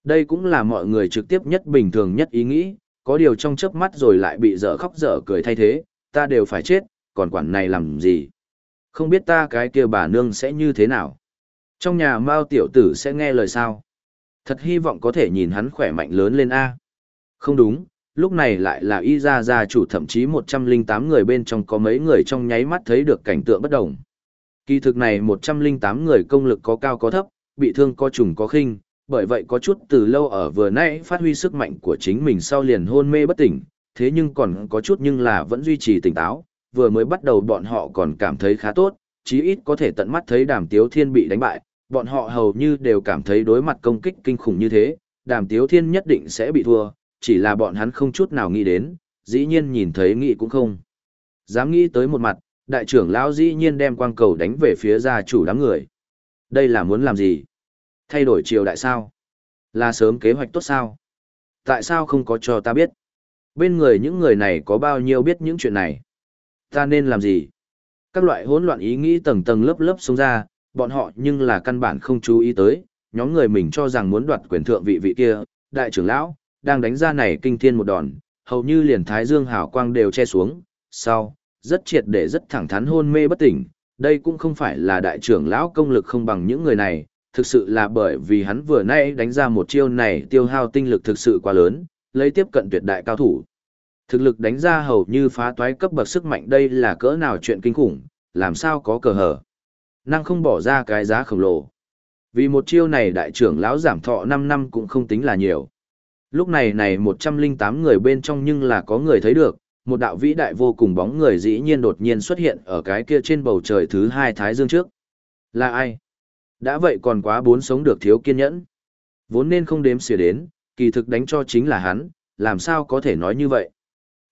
Đây cũng là mọi người trực tiếp nhất bình thường nhất ý nghĩ, có điều trong chớp mắt rồi lại bị dở khóc dở cười thay thế, ta đều phải chết, còn quản này làm gì? Không biết ta cái kia bà nương sẽ như thế nào? Trong nhà Mao tiểu tử sẽ nghe lời sao? Thật hy vọng có thể nhìn hắn khỏe mạnh lớn lên A. Không đúng, lúc này lại là y gia gia chủ thậm chí 108 người bên trong có mấy người trong nháy mắt thấy được cảnh tượng bất đồng. Kỳ thực này 108 người công lực có cao có thấp, bị thương có trùng có khinh, bởi vậy có chút từ lâu ở vừa nãy phát huy sức mạnh của chính mình sau liền hôn mê bất tỉnh, thế nhưng còn có chút nhưng là vẫn duy trì tỉnh táo, vừa mới bắt đầu bọn họ còn cảm thấy khá tốt, chí ít có thể tận mắt thấy đàm tiếu thiên bị đánh bại, bọn họ hầu như đều cảm thấy đối mặt công kích kinh khủng như thế, đàm tiếu thiên nhất định sẽ bị thua, chỉ là bọn hắn không chút nào nghĩ đến, dĩ nhiên nhìn thấy nghĩ cũng không. Dám nghĩ tới một mặt, đại trưởng lão dĩ nhiên đem quang cầu đánh về phía gia chủ đám người. Đây là muốn làm gì? Thay đổi triều đại sao? Là sớm kế hoạch tốt sao? Tại sao không có cho ta biết? Bên người những người này có bao nhiêu biết những chuyện này? Ta nên làm gì? Các loại hỗn loạn ý nghĩ tầng tầng lớp lớp xuống ra, bọn họ nhưng là căn bản không chú ý tới, nhóm người mình cho rằng muốn đoạt quyền thượng vị vị kia, đại trưởng lão, đang đánh ra này kinh thiên một đòn, hầu như liền thái dương hào quang đều che xuống, sau, rất triệt để rất thẳng thắn hôn mê bất tỉnh, đây cũng không phải là đại trưởng lão công lực không bằng những người này, thực sự là bởi vì hắn vừa nãy đánh ra một chiêu này tiêu hao tinh lực thực sự quá lớn, lấy tiếp cận tuyệt đại cao thủ. Thực lực đánh ra hầu như phá toái cấp bậc sức mạnh đây là cỡ nào chuyện kinh khủng, làm sao có cờ hở. Năng không bỏ ra cái giá khổng lồ. Vì một chiêu này đại trưởng lão giảm thọ 5 năm cũng không tính là nhiều. Lúc này này 108 người bên trong nhưng là có người thấy được, một đạo vĩ đại vô cùng bóng người dĩ nhiên đột nhiên xuất hiện ở cái kia trên bầu trời thứ hai thái dương trước. Là ai? Đã vậy còn quá bốn sống được thiếu kiên nhẫn. Vốn nên không đếm xỉa đến, kỳ thực đánh cho chính là hắn, làm sao có thể nói như vậy?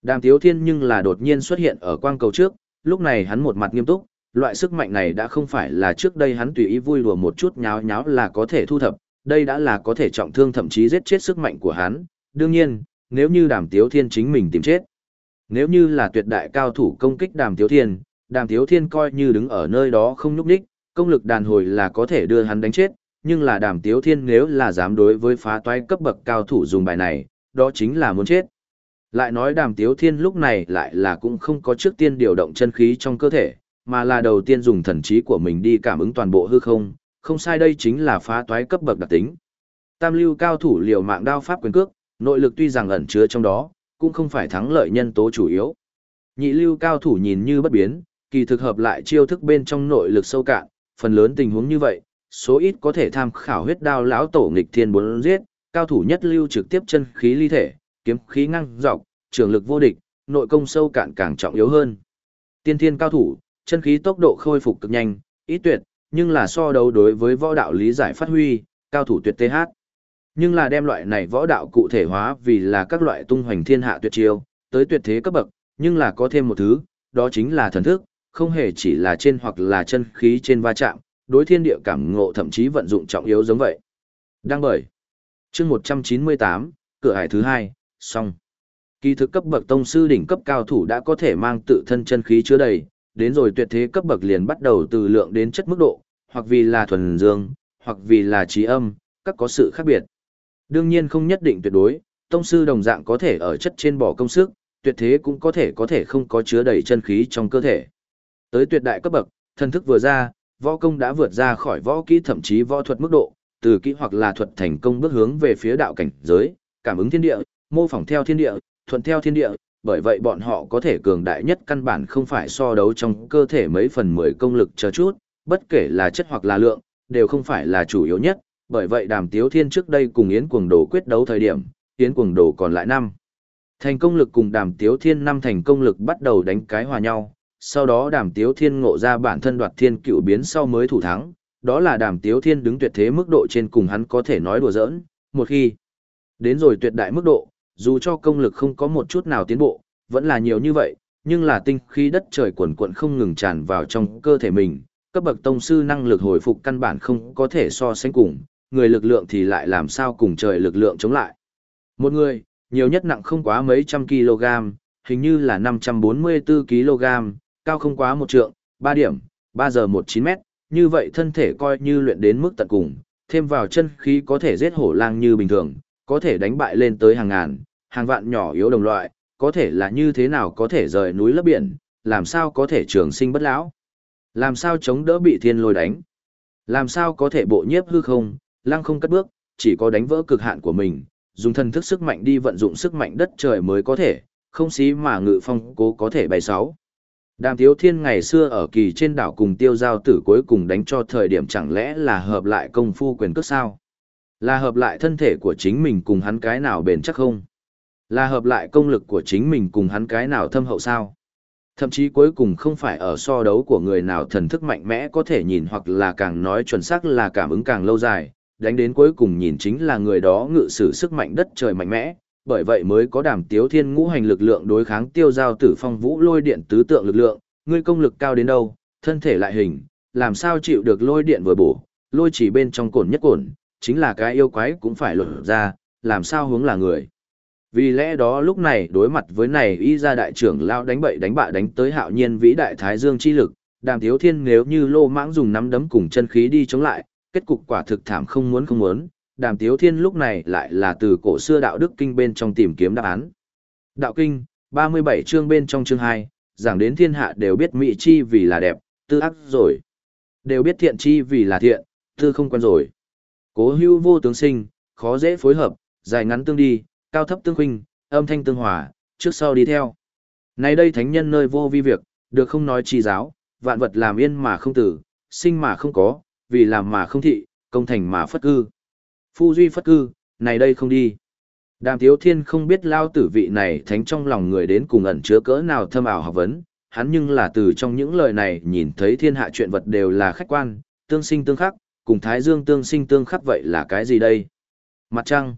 Đàm Tiếu Thiên nhưng là đột nhiên xuất hiện ở quang cầu trước, lúc này hắn một mặt nghiêm túc, loại sức mạnh này đã không phải là trước đây hắn tùy ý vui đùa một chút nháo nháo là có thể thu thập, đây đã là có thể trọng thương thậm chí giết chết sức mạnh của hắn. Đương nhiên, nếu như đàm tiếu thiên chính mình tìm chết. Nếu như là tuyệt đại cao thủ công kích đàm tiếu thiên, đàm tiếu thiên coi như đứng ở nơi đó không nhúc đích, công lực đàn hồi là có thể đưa hắn đánh chết, nhưng là đàm tiếu thiên nếu là dám đối với phá toái cấp bậc cao thủ dùng bài này, đó chính là muốn chết. Lại nói đàm tiếu thiên lúc này lại là cũng không có trước tiên điều động chân khí trong cơ thể, mà là đầu tiên dùng thần trí của mình đi cảm ứng toàn bộ hư không, không sai đây chính là phá toái cấp bậc đặc tính. Tam lưu cao thủ liều mạng đao pháp quyền cước, nội lực tuy rằng ẩn chứa trong đó, cũng không phải thắng lợi nhân tố chủ yếu. Nhị lưu cao thủ nhìn như bất biến, kỳ thực hợp lại chiêu thức bên trong nội lực sâu cạn, phần lớn tình huống như vậy, số ít có thể tham khảo huyết đao lão tổ nghịch thiên bốn giết, cao thủ nhất lưu trực tiếp chân khí ly thể, kiếm khí ngang dọc, trường lực vô địch, nội công sâu cạn càng trọng yếu hơn. Tiên thiên cao thủ, chân khí tốc độ khôi phục cực nhanh, ít tuyệt, nhưng là so đấu đối với võ đạo lý giải phát huy, cao thủ tuyệt TH. Nhưng là đem loại này võ đạo cụ thể hóa vì là các loại tung hoành thiên hạ tuyệt chiêu, tới tuyệt thế cấp bậc, nhưng là có thêm một thứ, đó chính là thần thức, không hề chỉ là trên hoặc là chân khí trên va chạm, đối thiên địa cảm ngộ thậm chí vận dụng trọng yếu giống vậy. Đăng bởi. chương 198, cửa hải thứ hai, xong. Kỳ thực cấp bậc tông sư đỉnh cấp cao thủ đã có thể mang tự thân chân khí chứa đầy, đến rồi tuyệt thế cấp bậc liền bắt đầu từ lượng đến chất mức độ, hoặc vì là thuần dương, hoặc vì là trí âm, các có sự khác biệt. Đương nhiên không nhất định tuyệt đối, tông sư đồng dạng có thể ở chất trên bỏ công sức, tuyệt thế cũng có thể có thể không có chứa đầy chân khí trong cơ thể. Tới tuyệt đại cấp bậc, thân thức vừa ra, võ công đã vượt ra khỏi võ kỹ thậm chí võ thuật mức độ, từ kỹ hoặc là thuật thành công bước hướng về phía đạo cảnh giới, cảm ứng thiên địa, mô phỏng theo thiên địa, thuận theo thiên địa, bởi vậy bọn họ có thể cường đại nhất căn bản không phải so đấu trong cơ thể mấy phần mười công lực chờ chút, bất kể là chất hoặc là lượng, đều không phải là chủ yếu nhất, bởi vậy đàm tiếu thiên trước đây cùng Yến Cuồng Đồ quyết đấu thời điểm, Yến Cuồng Đồ còn lại năm. Thành công lực cùng đàm tiếu thiên năm thành công lực bắt đầu đánh cái hòa nhau, sau đó đàm tiếu thiên ngộ ra bản thân đoạt thiên cựu biến sau mới thủ thắng, đó là đàm tiếu thiên đứng tuyệt thế mức độ trên cùng hắn có thể nói đùa giỡn, một khi đến rồi tuyệt đại mức độ, dù cho công lực không có một chút nào tiến bộ, vẫn là nhiều như vậy, nhưng là tinh khí đất trời quần quận không ngừng tràn vào trong cơ thể mình, cấp bậc tông sư năng lực hồi phục căn bản không có thể so sánh cùng, người lực lượng thì lại làm sao cùng trời lực lượng chống lại. Một người, nhiều nhất nặng không quá mấy trăm kg, hình như là 544 kg, cao không quá một trượng, 3 điểm, 3 giờ 19 mét, như vậy thân thể coi như luyện đến mức tận cùng, thêm vào chân khí có thể giết hổ lang như bình thường, có thể đánh bại lên tới hàng ngàn, hàng vạn nhỏ yếu đồng loại, có thể là như thế nào có thể rời núi lấp biển, làm sao có thể trường sinh bất lão, làm sao chống đỡ bị thiên lôi đánh, làm sao có thể bộ nhiếp hư không, lăng không cất bước, chỉ có đánh vỡ cực hạn của mình, dùng thần thức sức mạnh đi vận dụng sức mạnh đất trời mới có thể, không xí mà ngự phong cố có thể bày sáu. Đàm Tiếu Thiên ngày xưa ở kỳ trên đảo cùng tiêu giao tử cuối cùng đánh cho thời điểm chẳng lẽ là hợp lại công phu quyền cước sao? Là hợp lại thân thể của chính mình cùng hắn cái nào bền chắc không? Là hợp lại công lực của chính mình cùng hắn cái nào thâm hậu sao? Thậm chí cuối cùng không phải ở so đấu của người nào thần thức mạnh mẽ có thể nhìn hoặc là càng nói chuẩn xác là cảm ứng càng lâu dài, đánh đến cuối cùng nhìn chính là người đó ngự sử sức mạnh đất trời mạnh mẽ, bởi vậy mới có đàm tiếu thiên ngũ hành lực lượng đối kháng tiêu giao tử phong vũ lôi điện tứ tượng lực lượng, ngươi công lực cao đến đâu, thân thể lại hình, làm sao chịu được lôi điện vừa bổ, lôi chỉ bên trong cổn nhất cổn, chính là cái yêu quái cũng phải lột ra, làm sao hướng là người. Vì lẽ đó lúc này đối mặt với này y ra đại trưởng lao đánh bậy đánh bạ đánh tới hạo nhiên vĩ đại thái dương chi lực, đàm thiếu thiên nếu như lô mãng dùng nắm đấm cùng chân khí đi chống lại, kết cục quả thực thảm không muốn không muốn, đàm thiếu thiên lúc này lại là từ cổ xưa đạo đức kinh bên trong tìm kiếm đáp án. Đạo kinh, 37 chương bên trong chương 2, giảng đến thiên hạ đều biết mỹ chi vì là đẹp, tư ác rồi. Đều biết thiện chi vì là thiện, tư không quen rồi. Cố hưu vô tướng sinh, khó dễ phối hợp, dài ngắn tương đi, cao thấp tương khuynh, âm thanh tương hòa, trước sau đi theo. Này đây thánh nhân nơi vô vi việc, được không nói chi giáo, vạn vật làm yên mà không tử, sinh mà không có, vì làm mà không thị, công thành mà phất cư. Phu duy phất cư, này đây không đi. Đàm Tiếu Thiên không biết lao tử vị này thánh trong lòng người đến cùng ẩn chứa cỡ nào thâm ảo học vấn, hắn nhưng là từ trong những lời này nhìn thấy thiên hạ chuyện vật đều là khách quan, tương sinh tương khắc, cùng Thái Dương tương sinh tương khắc vậy là cái gì đây? Mặt trăng?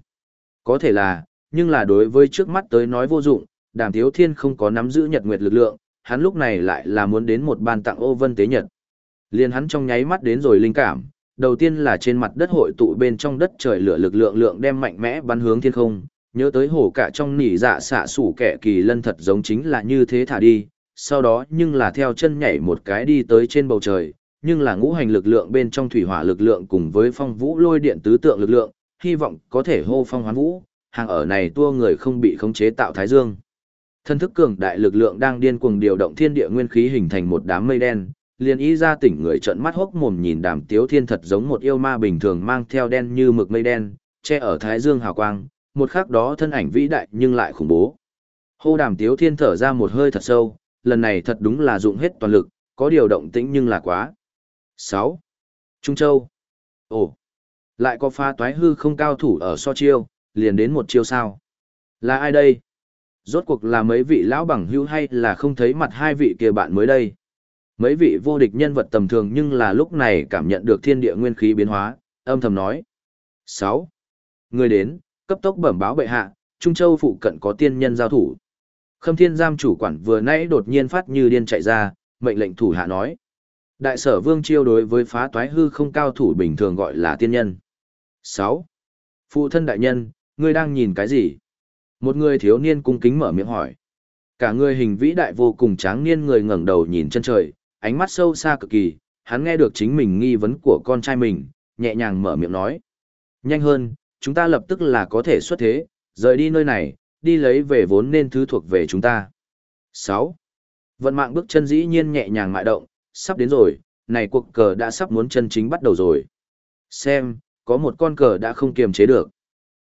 Có thể là, nhưng là đối với trước mắt tới nói vô dụng, đàm Thiếu Thiên không có nắm giữ nhật nguyệt lực lượng, hắn lúc này lại là muốn đến một ban tặng ô vân tế nhật. Liên hắn trong nháy mắt đến rồi linh cảm, đầu tiên là trên mặt đất hội tụ bên trong đất trời lửa lực lượng lượng đem mạnh mẽ bắn hướng thiên không, nhớ tới hổ cả trong nỉ dạ xạ sủ kẻ kỳ lân thật giống chính là như thế thả đi, sau đó nhưng là theo chân nhảy một cái đi tới trên bầu trời, nhưng là ngũ hành lực lượng bên trong thủy hỏa lực lượng cùng với phong vũ lôi điện tứ tượng lực lượng, hy vọng có thể hô phong hoán vũ, hàng ở này tua người không bị khống chế tạo thái dương. Thân thức cường đại lực lượng đang điên cuồng điều động thiên địa nguyên khí hình thành một đám mây đen, liền ý ra tỉnh người trợn mắt hốc mồm nhìn đàm tiếu thiên thật giống một yêu ma bình thường mang theo đen như mực mây đen, che ở thái dương hào quang, một khắc đó thân ảnh vĩ đại nhưng lại khủng bố. Hô đàm tiếu thiên thở ra một hơi thật sâu, lần này thật đúng là dụng hết toàn lực, có điều động tĩnh nhưng là quá. 6. Trung Châu. Ồ, lại có pha toái hư không cao thủ ở so chiêu, liền đến một chiêu sao. Là ai đây? Rốt cuộc là mấy vị lão bằng hữu hay là không thấy mặt hai vị kia bạn mới đây? Mấy vị vô địch nhân vật tầm thường nhưng là lúc này cảm nhận được thiên địa nguyên khí biến hóa, âm thầm nói. 6. Người đến, cấp tốc bẩm báo bệ hạ, Trung Châu phụ cận có tiên nhân giao thủ. Khâm Thiên giam chủ quản vừa nãy đột nhiên phát như điên chạy ra, mệnh lệnh thủ hạ nói. Đại sở vương chiêu đối với phá toái hư không cao thủ bình thường gọi là tiên nhân. 6. Phụ thân đại nhân, ngươi đang nhìn cái gì? Một người thiếu niên cung kính mở miệng hỏi. Cả người hình vĩ đại vô cùng tráng niên người ngẩng đầu nhìn chân trời, ánh mắt sâu xa cực kỳ, hắn nghe được chính mình nghi vấn của con trai mình, nhẹ nhàng mở miệng nói. Nhanh hơn, chúng ta lập tức là có thể xuất thế, rời đi nơi này, đi lấy về vốn nên thứ thuộc về chúng ta. 6. Vận mạng bước chân dĩ nhiên nhẹ nhàng mại động, sắp đến rồi, này cuộc cờ đã sắp muốn chân chính bắt đầu rồi. Xem, có một con cờ đã không kiềm chế được.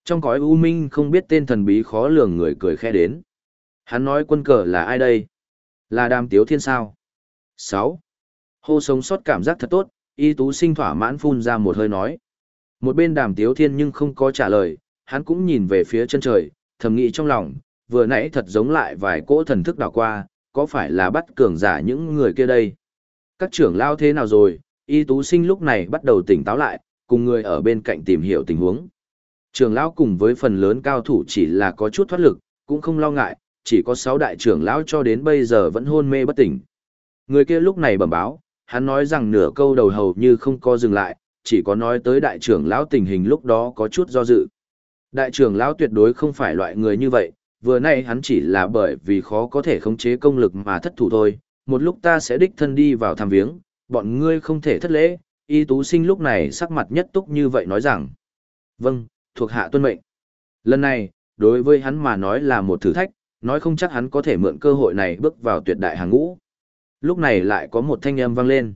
Trong cõi u minh không biết tên thần bí khó lường người cười khẽ đến. Hắn nói quân cờ là ai đây? Là đàm tiếu thiên sao? 6. Hô sống sót cảm giác thật tốt, y tú sinh thỏa mãn phun ra một hơi nói. Một bên đàm tiếu thiên nhưng không có trả lời, hắn cũng nhìn về phía chân trời, thầm nghĩ trong lòng, vừa nãy thật giống lại vài cỗ thần thức đảo qua, có phải là bắt cường giả những người kia đây? Các trưởng lao thế nào rồi? Y tú sinh lúc này bắt đầu tỉnh táo lại, cùng người ở bên cạnh tìm hiểu tình huống. Trưởng lão cùng với phần lớn cao thủ chỉ là có chút thoát lực, cũng không lo ngại, chỉ có 6 đại trưởng lão cho đến bây giờ vẫn hôn mê bất tỉnh. Người kia lúc này bẩm báo, hắn nói rằng nửa câu đầu hầu như không có dừng lại, chỉ có nói tới đại trưởng lão tình hình lúc đó có chút do dự. Đại trưởng lão tuyệt đối không phải loại người như vậy, vừa nay hắn chỉ là bởi vì khó có thể khống chế công lực mà thất thủ thôi, một lúc ta sẽ đích thân đi vào tham viếng, bọn ngươi không thể thất lễ, y tú sinh lúc này sắc mặt nhất túc như vậy nói rằng. Vâng, thuộc hạ tuân mệnh. Lần này, đối với hắn mà nói là một thử thách, nói không chắc hắn có thể mượn cơ hội này bước vào tuyệt đại hàng ngũ. Lúc này lại có một thanh âm vang lên.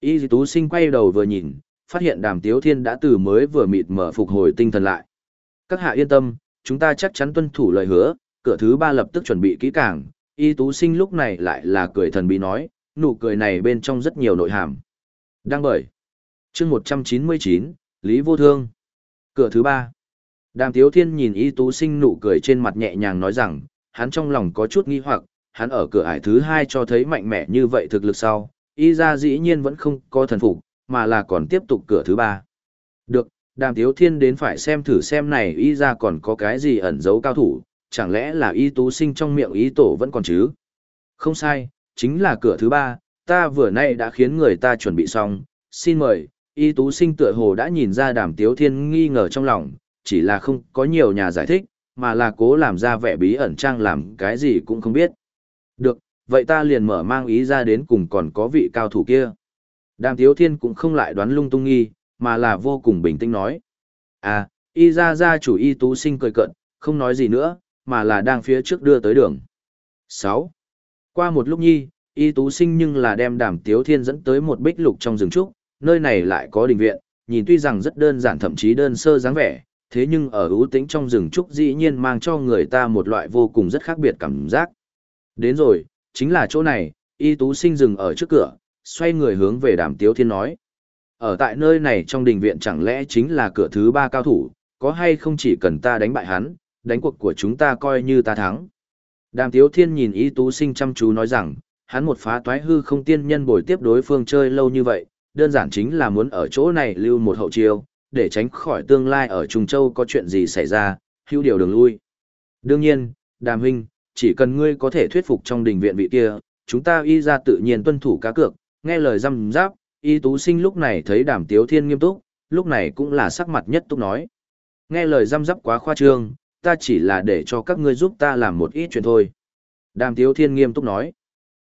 Y tú sinh quay đầu vừa nhìn, phát hiện đàm tiếu thiên đã từ mới vừa mịt mở phục hồi tinh thần lại. Các hạ yên tâm, chúng ta chắc chắn tuân thủ lời hứa, cửa thứ ba lập tức chuẩn bị kỹ càng. Y tú sinh lúc này lại là cười thần bí nói, nụ cười này bên trong rất nhiều nội hàm. Đang bởi. chương 199, Lý Vô Thương. Cửa thứ ba. Đàm Tiếu Thiên nhìn Y Tú Sinh nụ cười trên mặt nhẹ nhàng nói rằng, hắn trong lòng có chút nghi hoặc, hắn ở cửa ải thứ hai cho thấy mạnh mẽ như vậy thực lực sau, Y ra dĩ nhiên vẫn không có thần phục, mà là còn tiếp tục cửa thứ ba. Được, Đàm Tiếu Thiên đến phải xem thử xem này Y ra còn có cái gì ẩn giấu cao thủ, chẳng lẽ là Y Tú Sinh trong miệng Y Tổ vẫn còn chứ? Không sai, chính là cửa thứ ba, ta vừa nay đã khiến người ta chuẩn bị xong, xin mời, Y Tú Sinh tựa hồ đã nhìn ra đàm tiếu thiên nghi ngờ trong lòng, chỉ là không có nhiều nhà giải thích, mà là cố làm ra vẻ bí ẩn trang làm cái gì cũng không biết. Được, vậy ta liền mở mang ý ra đến cùng còn có vị cao thủ kia. Đàm tiếu thiên cũng không lại đoán lung tung nghi, mà là vô cùng bình tĩnh nói. À, y ra ra chủ y tú sinh cười cận, không nói gì nữa, mà là đang phía trước đưa tới đường. 6. Qua một lúc nhi, y tú sinh nhưng là đem đàm tiếu thiên dẫn tới một bích lục trong rừng trúc, nơi này lại có đình viện, nhìn tuy rằng rất đơn giản thậm chí đơn sơ dáng vẻ, thế nhưng ở ưu tĩnh trong rừng trúc dĩ nhiên mang cho người ta một loại vô cùng rất khác biệt cảm giác. Đến rồi, chính là chỗ này, y tú sinh dừng ở trước cửa, xoay người hướng về đàm tiếu thiên nói. Ở tại nơi này trong đình viện chẳng lẽ chính là cửa thứ ba cao thủ, có hay không chỉ cần ta đánh bại hắn, đánh cuộc của chúng ta coi như ta thắng. Đàm tiếu thiên nhìn y tú sinh chăm chú nói rằng, hắn một phá toái hư không tiên nhân bồi tiếp đối phương chơi lâu như vậy, đơn giản chính là muốn ở chỗ này lưu một hậu chiêu, để tránh khỏi tương lai ở Trung Châu có chuyện gì xảy ra, hữu điều đường lui. Đương nhiên, đàm huynh, chỉ cần ngươi có thể thuyết phục trong đình viện vị kia, chúng ta y ra tự nhiên tuân thủ cá cược, nghe lời răm giáp, y tú sinh lúc này thấy đàm tiếu thiên nghiêm túc, lúc này cũng là sắc mặt nhất túc nói. Nghe lời răm giáp quá khoa trương, ta chỉ là để cho các ngươi giúp ta làm một ít chuyện thôi. Đàm tiếu thiên nghiêm túc nói.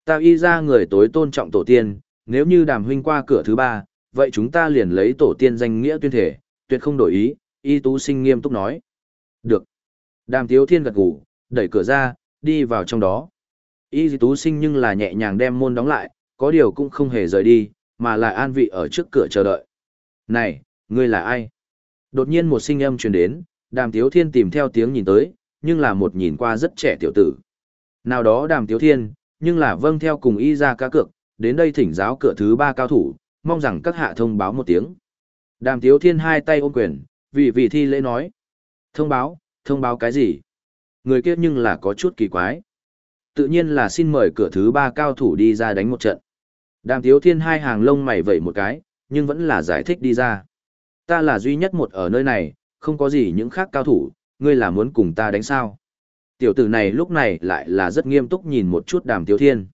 Ta y ra người tối tôn trọng tổ tiên, nếu như đàm huynh qua cửa thứ ba, vậy chúng ta liền lấy tổ tiên danh nghĩa tuyên thể, tuyệt không đổi ý, y tú sinh nghiêm túc nói. Được. Đàm tiếu thiên gật gù, đẩy cửa ra, đi vào trong đó. Y tú sinh nhưng là nhẹ nhàng đem môn đóng lại, có điều cũng không hề rời đi, mà lại an vị ở trước cửa chờ đợi. Này, ngươi là ai? Đột nhiên một sinh âm truyền đến, đàm tiếu thiên tìm theo tiếng nhìn tới, nhưng là một nhìn qua rất trẻ tiểu tử. Nào đó đàm tiếu thiên, nhưng là vâng theo cùng y ra cá cược, đến đây thỉnh giáo cửa thứ ba cao thủ, mong rằng các hạ thông báo một tiếng. Đàm tiếu thiên hai tay ôm quyền, vì vì thi lễ nói. Thông báo, thông báo cái gì? Người kia nhưng là có chút kỳ quái. Tự nhiên là xin mời cửa thứ ba cao thủ đi ra đánh một trận. Đàm tiếu thiên hai hàng lông mày vẩy một cái, nhưng vẫn là giải thích đi ra. Ta là duy nhất một ở nơi này, không có gì những khác cao thủ, ngươi là muốn cùng ta đánh sao? Tiểu tử này lúc này lại là rất nghiêm túc nhìn một chút đàm tiếu thiên.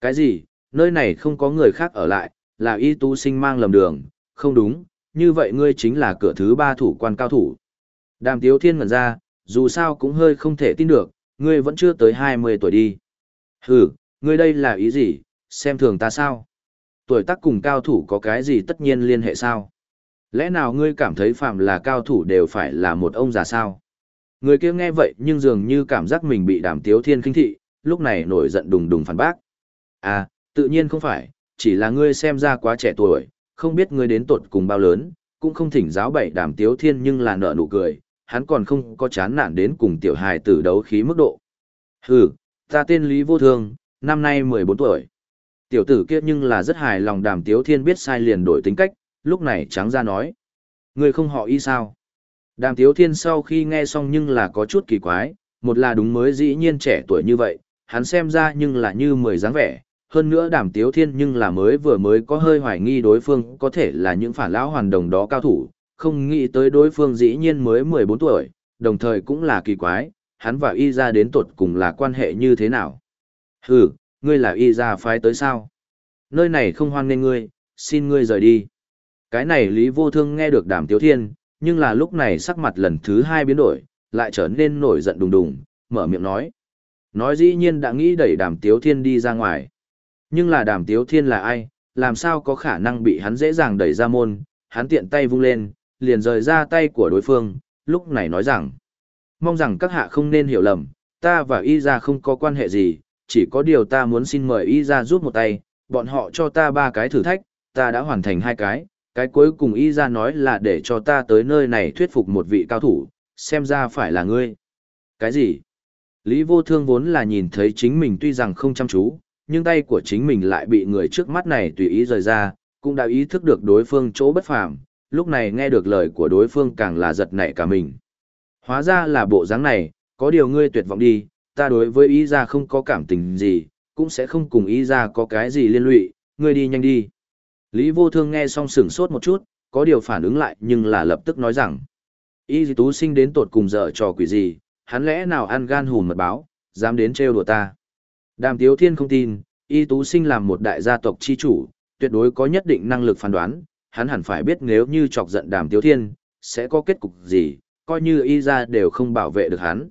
Cái gì, nơi này không có người khác ở lại, là y tu sinh mang lầm đường, không đúng, như vậy ngươi chính là cửa thứ ba thủ quan cao thủ. Đàm tiếu thiên ngẩn ra, dù sao cũng hơi không thể tin được, ngươi vẫn chưa tới 20 tuổi đi. Hừ, ngươi đây là ý gì, xem thường ta sao? Tuổi tác cùng cao thủ có cái gì tất nhiên liên hệ sao? Lẽ nào ngươi cảm thấy phạm là cao thủ đều phải là một ông già sao? Người kia nghe vậy nhưng dường như cảm giác mình bị đàm tiếu thiên kinh thị, lúc này nổi giận đùng đùng phản bác. À, tự nhiên không phải, chỉ là ngươi xem ra quá trẻ tuổi, không biết ngươi đến tột cùng bao lớn, cũng không thỉnh giáo bảy đàm tiếu thiên nhưng là nợ nụ cười, hắn còn không có chán nản đến cùng tiểu hài tử đấu khí mức độ. Hừ, ta tên Lý Vô Thương, năm nay 14 tuổi. Tiểu tử kia nhưng là rất hài lòng đàm tiếu thiên biết sai liền đổi tính cách, lúc này trắng ra nói. người không họ y sao? Đàm tiếu thiên sau khi nghe xong nhưng là có chút kỳ quái, một là đúng mới dĩ nhiên trẻ tuổi như vậy, hắn xem ra nhưng là như mười dáng vẻ, hơn nữa đàm tiếu thiên nhưng là mới vừa mới có hơi hoài nghi đối phương có thể là những phản lão hoàn đồng đó cao thủ, không nghĩ tới đối phương dĩ nhiên mới 14 tuổi, đồng thời cũng là kỳ quái, hắn và y ra đến tột cùng là quan hệ như thế nào. Hừ, ngươi là y ra phái tới sao? Nơi này không hoan nên ngươi, xin ngươi rời đi. Cái này Lý Vô Thương nghe được đàm tiếu thiên, nhưng là lúc này sắc mặt lần thứ hai biến đổi, lại trở nên nổi giận đùng đùng, mở miệng nói. Nói dĩ nhiên đã nghĩ đẩy đàm tiếu thiên đi ra ngoài. Nhưng là đàm tiếu thiên là ai, làm sao có khả năng bị hắn dễ dàng đẩy ra môn, hắn tiện tay vung lên, liền rời ra tay của đối phương, lúc này nói rằng. Mong rằng các hạ không nên hiểu lầm, ta và y ra không có quan hệ gì, chỉ có điều ta muốn xin mời y ra giúp một tay, bọn họ cho ta ba cái thử thách, ta đã hoàn thành hai cái, cái cuối cùng y ra nói là để cho ta tới nơi này thuyết phục một vị cao thủ, xem ra phải là ngươi. Cái gì? Lý vô thương vốn là nhìn thấy chính mình tuy rằng không chăm chú, nhưng tay của chính mình lại bị người trước mắt này tùy ý rời ra, cũng đã ý thức được đối phương chỗ bất phàm, lúc này nghe được lời của đối phương càng là giật nảy cả mình. Hóa ra là bộ dáng này, có điều ngươi tuyệt vọng đi, ta đối với ý ra không có cảm tình gì, cũng sẽ không cùng ý ra có cái gì liên lụy, ngươi đi nhanh đi. Lý vô thương nghe xong sửng sốt một chút, có điều phản ứng lại nhưng là lập tức nói rằng. Y tú sinh đến tột cùng dở trò quỷ gì, hắn lẽ nào ăn gan hùn mật báo, dám đến trêu đùa ta. Đàm Tiếu Thiên không tin, Y tú sinh làm một đại gia tộc chi chủ, tuyệt đối có nhất định năng lực phán đoán, hắn hẳn phải biết nếu như chọc giận Đàm Tiếu Thiên, sẽ có kết cục gì, coi như Y ra đều không bảo vệ được hắn.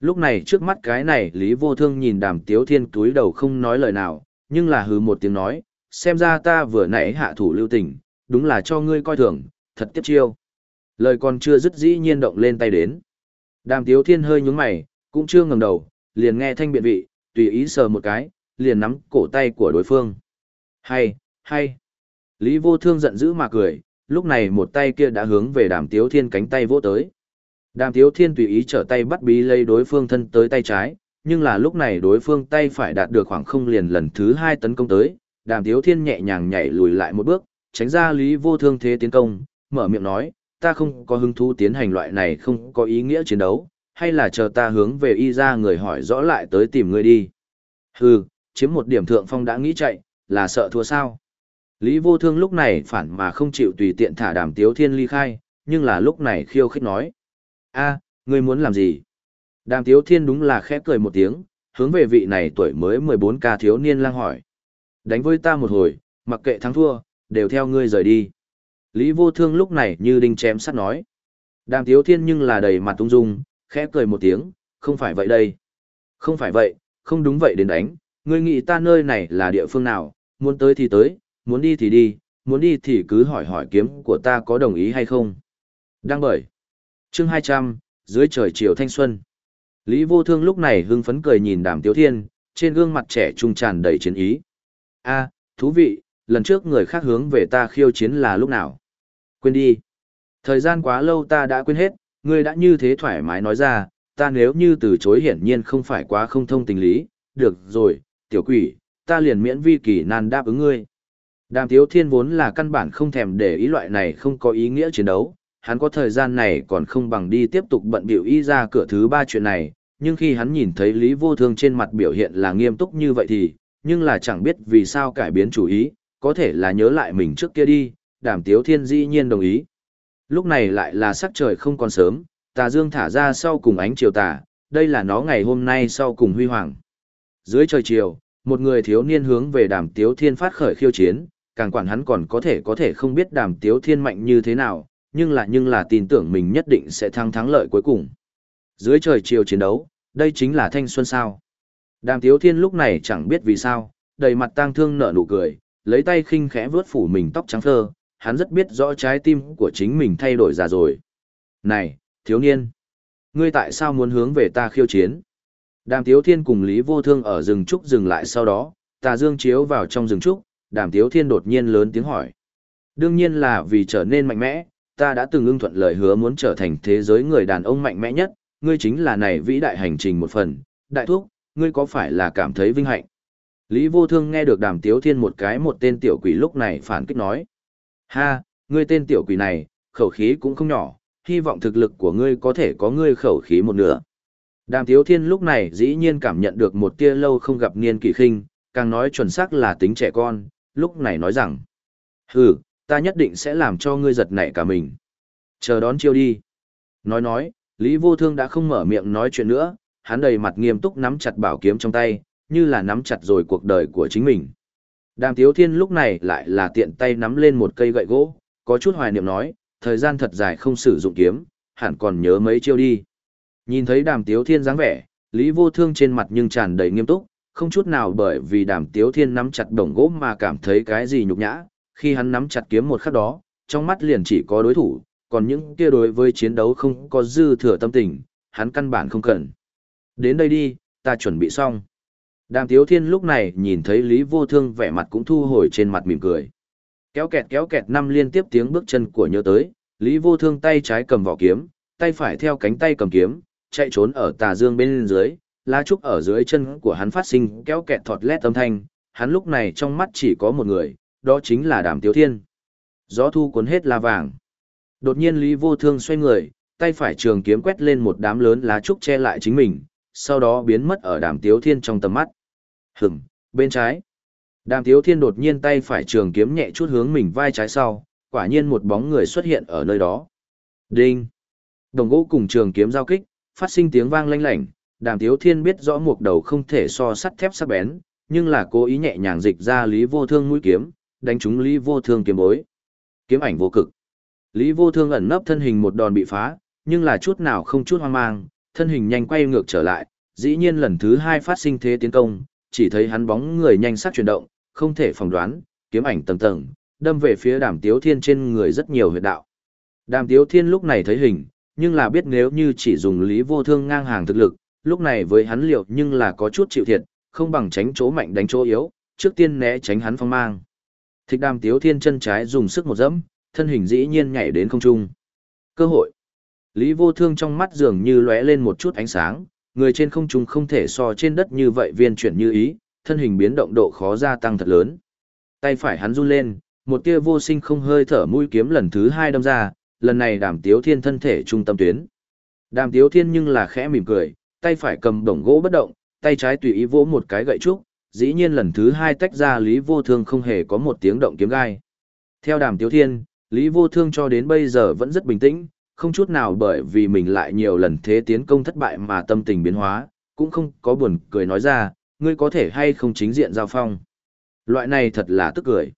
Lúc này trước mắt cái này Lý Vô Thương nhìn Đàm Tiếu Thiên túi đầu không nói lời nào, nhưng là hừ một tiếng nói, xem ra ta vừa nãy hạ thủ lưu tình, đúng là cho ngươi coi thường, thật tiếp chiêu. Lời còn chưa dứt dĩ nhiên động lên tay đến. Đàm Tiếu Thiên hơi nhướng mày, cũng chưa ngẩng đầu, liền nghe thanh biện vị, tùy ý sờ một cái, liền nắm cổ tay của đối phương. Hay, hay. Lý Vô Thương giận dữ mà cười, lúc này một tay kia đã hướng về Đàm Tiếu Thiên cánh tay vỗ tới. Đàm Tiếu Thiên tùy ý trở tay bắt bí lấy đối phương thân tới tay trái, nhưng là lúc này đối phương tay phải đạt được khoảng không liền lần thứ hai tấn công tới, đàm tiếu thiên nhẹ nhàng nhảy lùi lại một bước, tránh ra lý vô thương thế tiến công, mở miệng nói, ta không có hứng thú tiến hành loại này không có ý nghĩa chiến đấu, hay là chờ ta hướng về y ra người hỏi rõ lại tới tìm ngươi đi. Hừ, chiếm một điểm thượng phong đã nghĩ chạy, là sợ thua sao. Lý vô thương lúc này phản mà không chịu tùy tiện thả đàm tiếu thiên ly khai, nhưng là lúc này khiêu khích nói. a ngươi muốn làm gì? Đàm tiếu thiên đúng là khẽ cười một tiếng, hướng về vị này tuổi mới 14 ca thiếu niên lang hỏi. Đánh với ta một hồi, mặc kệ thắng thua, đều theo ngươi rời đi. Lý vô thương lúc này như đinh chém sắt nói. Đàm tiếu thiên nhưng là đầy mặt tung dung, khẽ cười một tiếng, không phải vậy đây. Không phải vậy, không đúng vậy đến đánh, ngươi nghĩ ta nơi này là địa phương nào, muốn tới thì tới, muốn đi thì đi, muốn đi thì cứ hỏi hỏi kiếm của ta có đồng ý hay không. Đăng bởi. Chương 200, dưới trời chiều thanh xuân. Lý vô thương lúc này hưng phấn cười nhìn đàm tiếu thiên, trên gương mặt trẻ trung tràn đầy chiến ý a thú vị, lần trước người khác hướng về ta khiêu chiến là lúc nào? Quên đi. Thời gian quá lâu ta đã quên hết, ngươi đã như thế thoải mái nói ra, ta nếu như từ chối hiển nhiên không phải quá không thông tình lý, được rồi, tiểu quỷ, ta liền miễn vi kỳ nan đáp ứng ngươi. Đàm Tiếu Thiên vốn là căn bản không thèm để ý loại này không có ý nghĩa chiến đấu, hắn có thời gian này còn không bằng đi tiếp tục bận biểu y ra cửa thứ ba chuyện này, nhưng khi hắn nhìn thấy Lý Vô Thương trên mặt biểu hiện là nghiêm túc như vậy thì, nhưng là chẳng biết vì sao cải biến chủ ý, có thể là nhớ lại mình trước kia đi, Đàm Tiếu Thiên dĩ nhiên đồng ý. Lúc này lại là sắc trời không còn sớm, tà dương thả ra sau cùng ánh chiều tà, đây là nó ngày hôm nay sau cùng huy hoàng. Dưới trời chiều, một người thiếu niên hướng về đàm tiếu thiên phát khởi khiêu chiến, càng quản hắn còn có thể có thể không biết đàm tiếu thiên mạnh như thế nào, nhưng là nhưng là tin tưởng mình nhất định sẽ thắng thắng lợi cuối cùng. Dưới trời chiều chiến đấu, đây chính là thanh xuân sao. Đàm tiếu thiên lúc này chẳng biết vì sao, đầy mặt tang thương nở nụ cười, lấy tay khinh khẽ vướt phủ mình tóc trắng phơ, hắn rất biết rõ trái tim của chính mình thay đổi ra rồi. Này, thiếu niên, ngươi tại sao muốn hướng về ta khiêu chiến? Đàm Tiếu Thiên cùng Lý Vô Thương ở rừng trúc dừng lại sau đó, tà dương chiếu vào trong rừng trúc, Đàm Tiếu Thiên đột nhiên lớn tiếng hỏi. Đương nhiên là vì trở nên mạnh mẽ, ta đã từng ưng thuận lời hứa muốn trở thành thế giới người đàn ông mạnh mẽ nhất, ngươi chính là này vĩ đại hành trình một phần, đại thúc, ngươi có phải là cảm thấy vinh hạnh? Lý Vô Thương nghe được Đàm Tiếu Thiên một cái một tên tiểu quỷ lúc này phản kích nói. Ha, ngươi tên tiểu quỷ này, khẩu khí cũng không nhỏ, hy vọng thực lực của ngươi có thể có ngươi khẩu khí một nửa. Đàm Tiếu Thiên lúc này dĩ nhiên cảm nhận được một tia lâu không gặp niên kỳ khinh, càng nói chuẩn xác là tính trẻ con, lúc này nói rằng. Hừ, ta nhất định sẽ làm cho ngươi giật nảy cả mình. Chờ đón chiêu đi. Nói nói, Lý Vô Thương đã không mở miệng nói chuyện nữa, hắn đầy mặt nghiêm túc nắm chặt bảo kiếm trong tay, như là nắm chặt rồi cuộc đời của chính mình. Đàm Tiếu Thiên lúc này lại là tiện tay nắm lên một cây gậy gỗ, có chút hoài niệm nói, thời gian thật dài không sử dụng kiếm, hẳn còn nhớ mấy chiêu đi. Nhìn thấy đàm tiếu thiên dáng vẻ, Lý Vô Thương trên mặt nhưng tràn đầy nghiêm túc, không chút nào bởi vì đàm tiếu thiên nắm chặt đồng gỗ mà cảm thấy cái gì nhục nhã, khi hắn nắm chặt kiếm một khắc đó, trong mắt liền chỉ có đối thủ, còn những kia đối với chiến đấu không có dư thừa tâm tình, hắn căn bản không cần. Đến đây đi, ta chuẩn bị xong. Đàm Tiếu Thiên lúc này nhìn thấy Lý Vô Thương vẻ mặt cũng thu hồi trên mặt mỉm cười. Kéo kẹt kéo kẹt năm liên tiếp tiếng bước chân của nhớ tới, Lý Vô Thương tay trái cầm vỏ kiếm, tay phải theo cánh tay cầm kiếm, chạy trốn ở tà dương bên dưới, lá trúc ở dưới chân của hắn phát sinh kéo kẹt thọt lét âm thanh, hắn lúc này trong mắt chỉ có một người, đó chính là Đàm Tiếu Thiên. Gió thu cuốn hết la vàng. Đột nhiên Lý Vô Thương xoay người, tay phải trường kiếm quét lên một đám lớn lá trúc che lại chính mình, sau đó biến mất ở Đàm Tiếu Thiên trong tầm mắt. Hửm, bên trái. Đàm Tiếu Thiên đột nhiên tay phải trường kiếm nhẹ chút hướng mình vai trái sau, quả nhiên một bóng người xuất hiện ở nơi đó. Đinh. Đồng gỗ cùng trường kiếm giao kích, phát sinh tiếng vang lanh lảnh, Đàm Tiếu Thiên biết rõ một đầu không thể so sắt thép sắc bén, nhưng là cố ý nhẹ nhàng dịch ra Lý Vô Thương mũi kiếm, đánh trúng Lý Vô Thương kiếm bối. Kiếm ảnh vô cực. Lý Vô Thương ẩn nấp thân hình một đòn bị phá, nhưng là chút nào không chút hoang mang, thân hình nhanh quay ngược trở lại, dĩ nhiên lần thứ hai phát sinh thế tiến công, chỉ thấy hắn bóng người nhanh sắc chuyển động, không thể phỏng đoán, kiếm ảnh tầng tầng, đâm về phía Đàm Tiếu Thiên trên người rất nhiều huyệt đạo. Đàm Tiếu Thiên lúc này thấy hình, nhưng là biết nếu như chỉ dùng lý vô thương ngang hàng thực lực, lúc này với hắn liệu nhưng là có chút chịu thiệt, không bằng tránh chỗ mạnh đánh chỗ yếu, trước tiên né tránh hắn phong mang. Thích đàm tiếu thiên chân trái dùng sức một dẫm, thân hình dĩ nhiên nhảy đến không trung. Cơ hội. Lý vô thương trong mắt dường như lóe lên một chút ánh sáng, người trên không trung không thể so trên đất như vậy viên chuyển như ý, thân hình biến động độ khó gia tăng thật lớn. Tay phải hắn run lên, một tia vô sinh không hơi thở mũi kiếm lần thứ hai đâm ra, lần này đàm tiếu thiên thân thể trung tâm tuyến. Đàm tiếu thiên nhưng là khẽ mỉm cười, tay phải cầm đồng gỗ bất động, tay trái tùy ý vỗ một cái gậy trúc, dĩ nhiên lần thứ hai tách ra Lý Vô Thương không hề có một tiếng động kiếm gai. Theo đàm tiếu thiên, Lý Vô Thương cho đến bây giờ vẫn rất bình tĩnh, không chút nào bởi vì mình lại nhiều lần thế tiến công thất bại mà tâm tình biến hóa, cũng không có buồn cười nói ra, ngươi có thể hay không chính diện giao phong. Loại này thật là tức cười.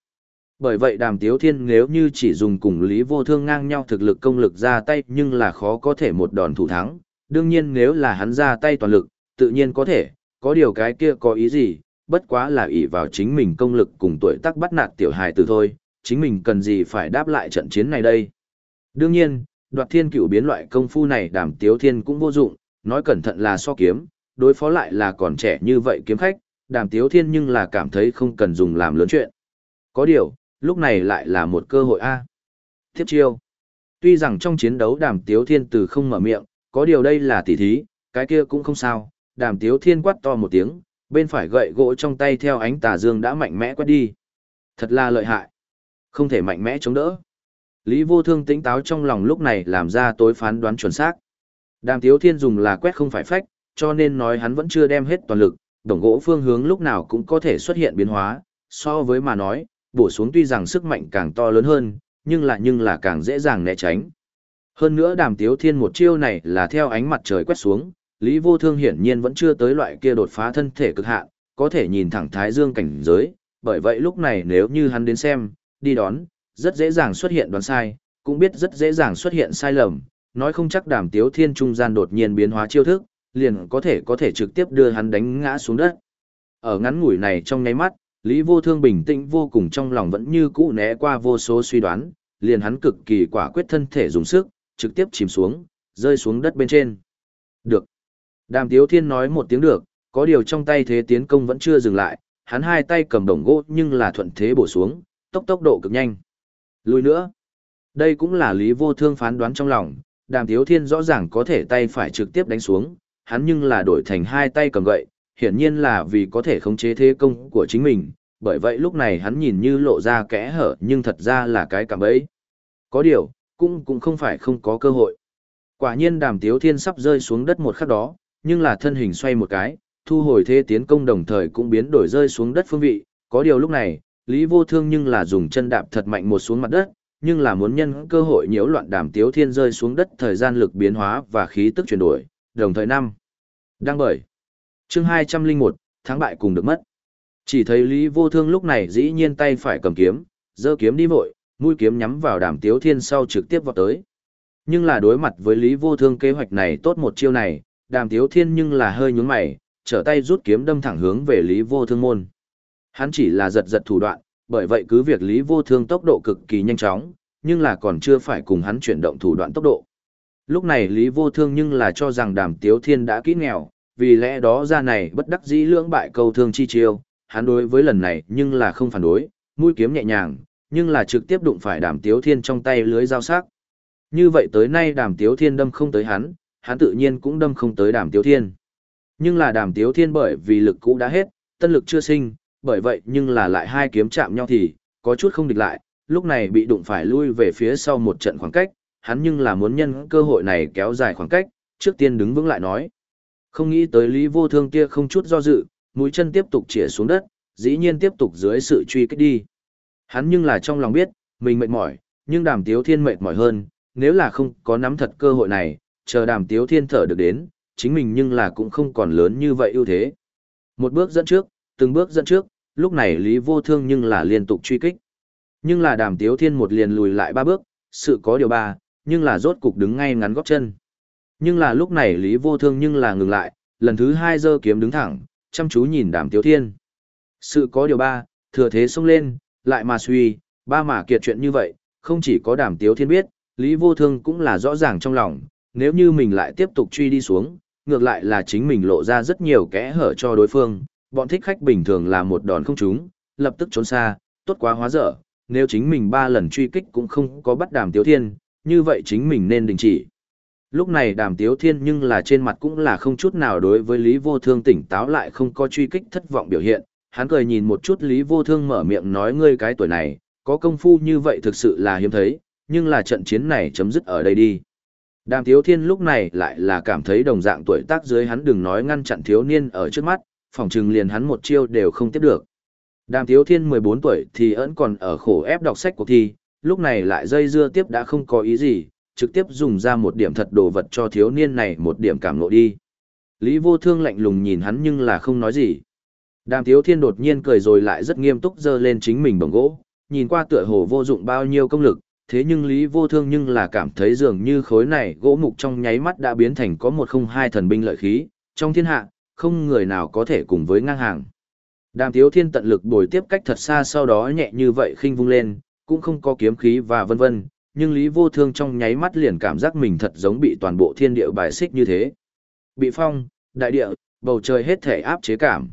Bởi vậy đàm tiếu thiên nếu như chỉ dùng cùng Lý Vô Thương ngang nhau thực lực công lực ra tay nhưng là khó có thể một đòn thủ thắng. Đương nhiên nếu là hắn ra tay toàn lực, tự nhiên có thể, có điều cái kia có ý gì, bất quá là ỷ vào chính mình công lực cùng tuổi tác bắt nạt tiểu hài tử thôi, chính mình cần gì phải đáp lại trận chiến này đây. Đương nhiên, đoạt thiên cửu biến loại công phu này đàm tiếu thiên cũng vô dụng, nói cẩn thận là so kiếm, đối phó lại là còn trẻ như vậy kiếm khách, đàm tiếu thiên nhưng là cảm thấy không cần dùng làm lớn chuyện. Có điều, lúc này lại là một cơ hội a Tiếp chiêu. Tuy rằng trong chiến đấu đàm tiếu thiên từ không mở miệng, có điều đây là tỉ thí, cái kia cũng không sao, đàm tiếu thiên quát to một tiếng, bên phải gậy gỗ trong tay theo ánh tà dương đã mạnh mẽ quét đi. Thật là lợi hại. Không thể mạnh mẽ chống đỡ. Lý vô thương tĩnh táo trong lòng lúc này làm ra tối phán đoán chuẩn xác. Đàm tiếu thiên dùng là quét không phải phách, cho nên nói hắn vẫn chưa đem hết toàn lực, đồng gỗ phương hướng lúc nào cũng có thể xuất hiện biến hóa, so với mà nói, bổ xuống tuy rằng sức mạnh càng to lớn hơn, nhưng là nhưng là càng dễ dàng né tránh. Hơn nữa đàm tiếu thiên một chiêu này là theo ánh mặt trời quét xuống, Lý Vô Thương hiển nhiên vẫn chưa tới loại kia đột phá thân thể cực hạn, có thể nhìn thẳng Thái Dương cảnh giới, bởi vậy lúc này nếu như hắn đến xem, đi đón, rất dễ dàng xuất hiện đoán sai, cũng biết rất dễ dàng xuất hiện sai lầm, nói không chắc đàm tiếu thiên trung gian đột nhiên biến hóa chiêu thức, liền có thể có thể trực tiếp đưa hắn đánh ngã xuống đất. Ở ngắn ngủi này trong nháy mắt, Lý Vô Thương bình tĩnh vô cùng trong lòng vẫn như cũ né qua vô số suy đoán, liền hắn cực kỳ quả quyết thân thể dùng sức, trực tiếp chìm xuống, rơi xuống đất bên trên. Được. Đàm Tiếu Thiên nói một tiếng được, có điều trong tay thế tiến công vẫn chưa dừng lại, hắn hai tay cầm đồng gỗ nhưng là thuận thế bổ xuống, tốc tốc độ cực nhanh lui nữa. Đây cũng là Lý Vô Thương phán đoán trong lòng, Đàm Tiếu Thiên rõ ràng có thể tay phải trực tiếp đánh xuống, hắn nhưng là đổi thành hai tay cầm gậy, hiển nhiên là vì có thể khống chế thế công của chính mình, bởi vậy lúc này hắn nhìn như lộ ra kẽ hở nhưng thật ra là cái cảm ấy. Có điều, cũng cũng không phải không có cơ hội. Quả nhiên đàm tiếu thiên sắp rơi xuống đất một khắc đó, nhưng là thân hình xoay một cái, thu hồi thế tiến công đồng thời cũng biến đổi rơi xuống đất phương vị. Có điều lúc này, Lý Vô Thương nhưng là dùng chân đạp thật mạnh một xuống mặt đất, nhưng là muốn nhân cơ hội nhiễu loạn đàm tiếu thiên rơi xuống đất thời gian lực biến hóa và khí tức chuyển đổi, đồng thời năm. Đang bởi. chương 201, tháng bại cùng được mất. Chỉ thấy Lý Vô Thương lúc này dĩ nhiên tay phải cầm kiếm, giơ kiếm đi vội, mũi kiếm nhắm vào đàm tiếu thiên sau trực tiếp vào tới. Nhưng là đối mặt với Lý Vô Thương kế hoạch này tốt một chiêu này, đàm tiếu thiên nhưng là hơi nhướng mày, trở tay rút kiếm đâm thẳng hướng về Lý Vô Thương môn. Hắn chỉ là giật giật thủ đoạn, bởi vậy cứ việc Lý Vô Thương tốc độ cực kỳ nhanh chóng, nhưng là còn chưa phải cùng hắn chuyển động thủ đoạn tốc độ. Lúc này Lý Vô Thương nhưng là cho rằng đàm tiếu thiên đã kỹ nghèo, vì lẽ đó ra này bất đắc dĩ lưỡng bại câu thương chi chiêu, hắn đối với lần này nhưng là không phản đối, mũi kiếm nhẹ nhàng, nhưng là trực tiếp đụng phải đàm tiếu thiên trong tay lưới dao sắc. Như vậy tới nay đàm tiếu thiên đâm không tới hắn, hắn tự nhiên cũng đâm không tới đàm tiếu thiên. Nhưng là đàm tiếu thiên bởi vì lực cũ đã hết, tân lực chưa sinh, bởi vậy nhưng là lại hai kiếm chạm nhau thì, có chút không địch lại, lúc này bị đụng phải lui về phía sau một trận khoảng cách, hắn nhưng là muốn nhân cơ hội này kéo dài khoảng cách, trước tiên đứng vững lại nói. Không nghĩ tới Lý Vô Thương kia không chút do dự, mũi chân tiếp tục chĩa xuống đất, dĩ nhiên tiếp tục dưới sự truy kích đi. Hắn nhưng là trong lòng biết, mình mệt mỏi, nhưng đàm tiếu thiên mệt mỏi hơn, nếu là không có nắm thật cơ hội này, chờ đàm tiếu thiên thở được đến, chính mình nhưng là cũng không còn lớn như vậy ưu thế. Một bước dẫn trước, từng bước dẫn trước, lúc này Lý Vô Thương nhưng là liên tục truy kích. Nhưng là đàm tiếu thiên một liền lùi lại ba bước, sự có điều ba, nhưng là rốt cục đứng ngay ngắn góc chân. Nhưng là lúc này Lý Vô Thương nhưng là ngừng lại, lần thứ hai giơ kiếm đứng thẳng, chăm chú nhìn đàm tiếu thiên. Sự có điều ba, thừa thế xông lên, lại mà suy, ba mà kiệt chuyện như vậy, không chỉ có đàm tiếu thiên biết, Lý Vô Thương cũng là rõ ràng trong lòng, nếu như mình lại tiếp tục truy đi xuống, ngược lại là chính mình lộ ra rất nhiều kẽ hở cho đối phương, bọn thích khách bình thường là một đòn không trúng, lập tức trốn xa, tốt quá hóa dở, nếu chính mình ba lần truy kích cũng không có bắt đàm tiếu thiên, như vậy chính mình nên đình chỉ. Lúc này đàm tiếu thiên nhưng là trên mặt cũng là không chút nào đối với Lý Vô Thương tỉnh táo lại không có truy kích thất vọng biểu hiện, hắn cười nhìn một chút Lý Vô Thương mở miệng nói ngươi cái tuổi này, có công phu như vậy thực sự là hiếm thấy, nhưng là trận chiến này chấm dứt ở đây đi. Đàm Tiếu Thiên lúc này lại là cảm thấy đồng dạng tuổi tác dưới hắn đừng nói ngăn chặn thiếu niên ở trước mắt, phòng chừng liền hắn một chiêu đều không tiếp được. Đàm Tiếu Thiên 14 tuổi thì ẩn còn ở khổ ép đọc sách cuộc thi, lúc này lại dây dưa tiếp đã không có ý gì, trực tiếp dùng ra một điểm thật đồ vật cho thiếu niên này một điểm cảm ngộ đi. Lý vô thương lạnh lùng nhìn hắn nhưng là không nói gì. Đàm tiếu thiên đột nhiên cười rồi lại rất nghiêm túc dơ lên chính mình bằng gỗ, nhìn qua tựa hồ vô dụng bao nhiêu công lực, thế nhưng Lý vô thương nhưng là cảm thấy dường như khối này gỗ mục trong nháy mắt đã biến thành có một không hai thần binh lợi khí, trong thiên hạ, không người nào có thể cùng với ngang hàng. Đàm tiếu thiên tận lực bồi tiếp cách thật xa sau đó nhẹ như vậy khinh vung lên, cũng không có kiếm khí và vân vân, nhưng Lý Vô Thương trong nháy mắt liền cảm giác mình thật giống bị toàn bộ thiên địa bài xích như thế. Bị phong, đại địa, bầu trời hết thể áp chế cảm.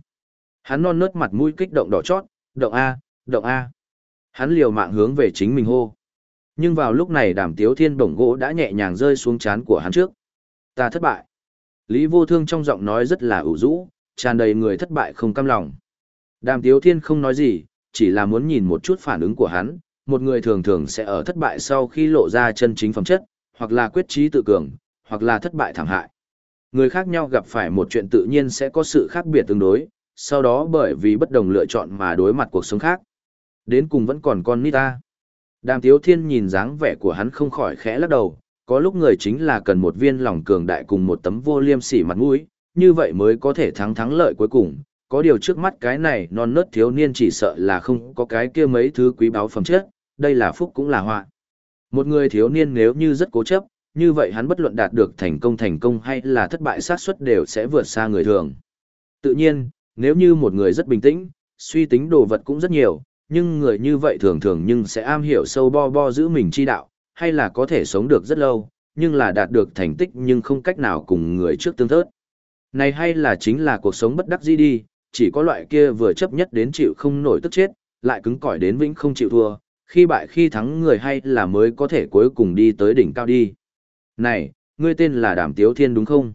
Hắn non nớt mặt mũi kích động đỏ chót, động A, động A. Hắn liều mạng hướng về chính mình hô. Nhưng vào lúc này đàm tiếu thiên bổng gỗ đã nhẹ nhàng rơi xuống chán của hắn trước. Ta thất bại. Lý vô thương trong giọng nói rất là ủ rũ, tràn đầy người thất bại không cam lòng. Đàm tiếu thiên không nói gì, chỉ là muốn nhìn một chút phản ứng của hắn. Một người thường thường sẽ ở thất bại sau khi lộ ra chân chính phẩm chất, hoặc là quyết trí tự cường, hoặc là thất bại thảm hại. Người khác nhau gặp phải một chuyện tự nhiên sẽ có sự khác biệt tương đối, sau đó bởi vì bất đồng lựa chọn mà đối mặt cuộc sống khác. Đến cùng vẫn còn con nít ta. Đàm Tiếu Thiên nhìn dáng vẻ của hắn không khỏi khẽ lắc đầu, có lúc người chính là cần một viên lòng cường đại cùng một tấm vô liêm sỉ mặt mũi, như vậy mới có thể thắng thắng lợi cuối cùng. Có điều trước mắt cái này non nớt thiếu niên chỉ sợ là không có cái kia mấy thứ quý báu phẩm chất, đây là phúc cũng là họa. Một người thiếu niên nếu như rất cố chấp, như vậy hắn bất luận đạt được thành công thành công hay là thất bại xác suất đều sẽ vượt xa người thường. Tự nhiên, nếu như một người rất bình tĩnh, suy tính đồ vật cũng rất nhiều, nhưng người như vậy thường thường nhưng sẽ am hiểu sâu bo bo giữ mình chi đạo, hay là có thể sống được rất lâu, nhưng là đạt được thành tích nhưng không cách nào cùng người trước tương thớt. Này hay là chính là cuộc sống bất đắc dĩ đi, chỉ có loại kia vừa chấp nhất đến chịu không nổi tức chết, lại cứng cỏi đến vĩnh không chịu thua, khi bại khi thắng người hay là mới có thể cuối cùng đi tới đỉnh cao đi. Này, ngươi tên là Đàm Tiếu Thiên đúng không?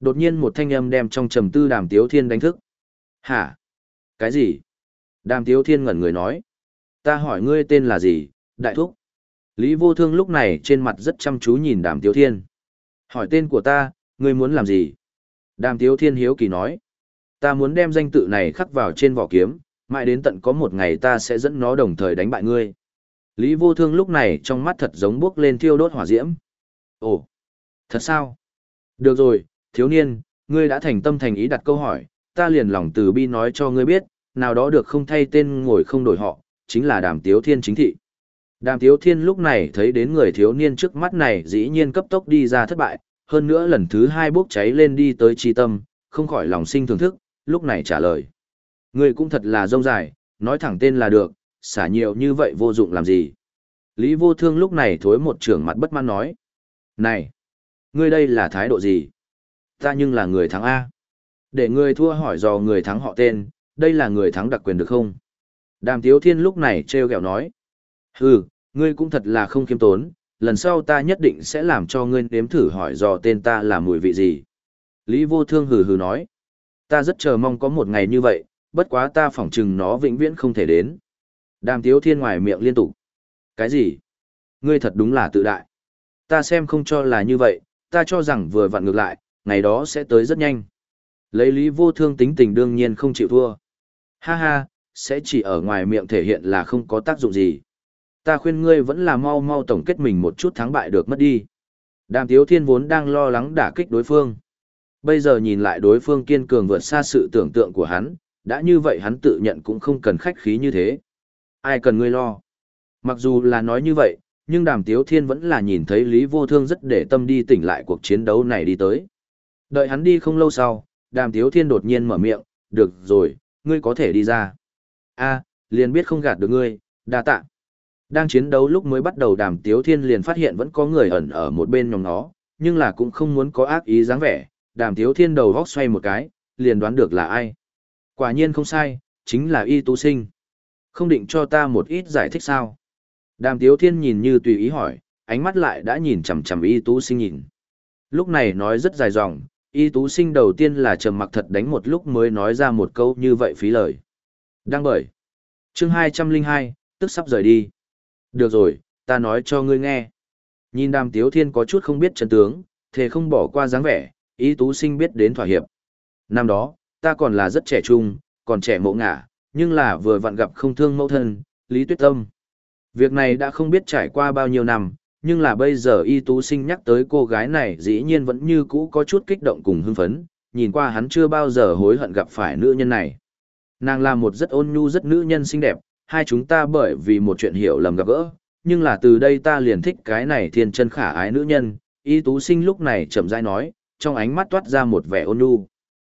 Đột nhiên một thanh âm đem trong trầm tư Đàm Tiếu Thiên đánh thức. Hả? Cái gì? Đàm Tiếu Thiên ngẩn người nói. Ta hỏi ngươi tên là gì, đại thúc? Lý vô thương lúc này trên mặt rất chăm chú nhìn Đàm Tiếu Thiên. Hỏi tên của ta, ngươi muốn làm gì? Đàm Tiếu Thiên hiếu kỳ nói. Ta muốn đem danh tự này khắc vào trên vỏ kiếm, mãi đến tận có một ngày ta sẽ dẫn nó đồng thời đánh bại ngươi. Lý vô thương lúc này trong mắt thật giống bước lên thiêu đốt hỏa diễm. Ồ, thật sao? Được rồi, thiếu niên, ngươi đã thành tâm thành ý đặt câu hỏi, ta liền lòng từ bi nói cho ngươi biết, nào đó được không thay tên ngồi không đổi họ, chính là đàm tiếu thiên chính thị. Đàm tiếu thiên lúc này thấy đến người thiếu niên trước mắt này dĩ nhiên cấp tốc đi ra thất bại, hơn nữa lần thứ hai bốc cháy lên đi tới chi tâm, không khỏi lòng sinh thưởng thức, lúc này trả lời. người cũng thật là rông dài, nói thẳng tên là được, xả nhiều như vậy vô dụng làm gì. Lý vô thương lúc này thối một trưởng mặt bất mãn nói. Này, ngươi đây là thái độ gì? Ta nhưng là người thắng A. Để người thua hỏi dò người thắng họ tên, đây là người thắng đặc quyền được không? Đàm Tiếu Thiên lúc này treo gẹo nói. Hừ, ngươi cũng thật là không kiêm tốn, lần sau ta nhất định sẽ làm cho ngươi nếm thử hỏi dò tên ta là mùi vị gì. Lý vô thương hừ hừ nói. Ta rất chờ mong có một ngày như vậy, bất quá ta phỏng chừng nó vĩnh viễn không thể đến. Đàm Tiếu Thiên ngoài miệng liên tục. Cái gì? Ngươi thật đúng là tự đại. Ta xem không cho là như vậy, ta cho rằng vừa vặn ngược lại, ngày đó sẽ tới rất nhanh. Lấy lý vô thương tính tình đương nhiên không chịu thua. Ha ha, sẽ chỉ ở ngoài miệng thể hiện là không có tác dụng gì. Ta khuyên ngươi vẫn là mau mau tổng kết mình một chút thắng bại được mất đi. Đàm Tiếu Thiên vốn đang lo lắng đả kích đối phương. Bây giờ nhìn lại đối phương kiên cường vượt xa sự tưởng tượng của hắn, đã như vậy hắn tự nhận cũng không cần khách khí như thế. Ai cần ngươi lo? Mặc dù là nói như vậy, nhưng đàm tiếu thiên vẫn là nhìn thấy Lý Vô Thương rất để tâm đi tỉnh lại cuộc chiến đấu này đi tới. Đợi hắn đi không lâu sau, đàm tiếu thiên đột nhiên mở miệng, được rồi, ngươi có thể đi ra. a liền biết không gạt được ngươi, đa tạ. Đang chiến đấu lúc mới bắt đầu đàm tiếu thiên liền phát hiện vẫn có người ẩn ở một bên nhóm nó, nhưng là cũng không muốn có ác ý dáng vẻ, đàm tiếu thiên đầu góc xoay một cái, liền đoán được là ai. Quả nhiên không sai, chính là y tu sinh. Không định cho ta một ít giải thích sao? Đàm Tiếu Thiên nhìn như tùy ý hỏi, ánh mắt lại đã nhìn chằm chằm y Tu sinh nhìn. Lúc này nói rất dài dòng, y tú sinh đầu tiên là trầm mặc thật đánh một lúc mới nói ra một câu như vậy phí lời. Đang bởi. chương 202, tức sắp rời đi. Được rồi, ta nói cho ngươi nghe. Nhìn đàm tiếu thiên có chút không biết chân tướng, thề không bỏ qua dáng vẻ, y tú sinh biết đến thỏa hiệp. Năm đó, ta còn là rất trẻ trung, còn trẻ mộ ngả, nhưng là vừa vặn gặp không thương mẫu thân, Lý Tuyết Tâm. Việc này đã không biết trải qua bao nhiêu năm, nhưng là bây giờ y tú sinh nhắc tới cô gái này dĩ nhiên vẫn như cũ có chút kích động cùng hưng phấn, nhìn qua hắn chưa bao giờ hối hận gặp phải nữ nhân này. Nàng là một rất ôn nhu rất nữ nhân xinh đẹp, hai chúng ta bởi vì một chuyện hiểu lầm gặp gỡ, nhưng là từ đây ta liền thích cái này thiên chân khả ái nữ nhân, y tú sinh lúc này chậm rãi nói, trong ánh mắt toát ra một vẻ ôn nhu.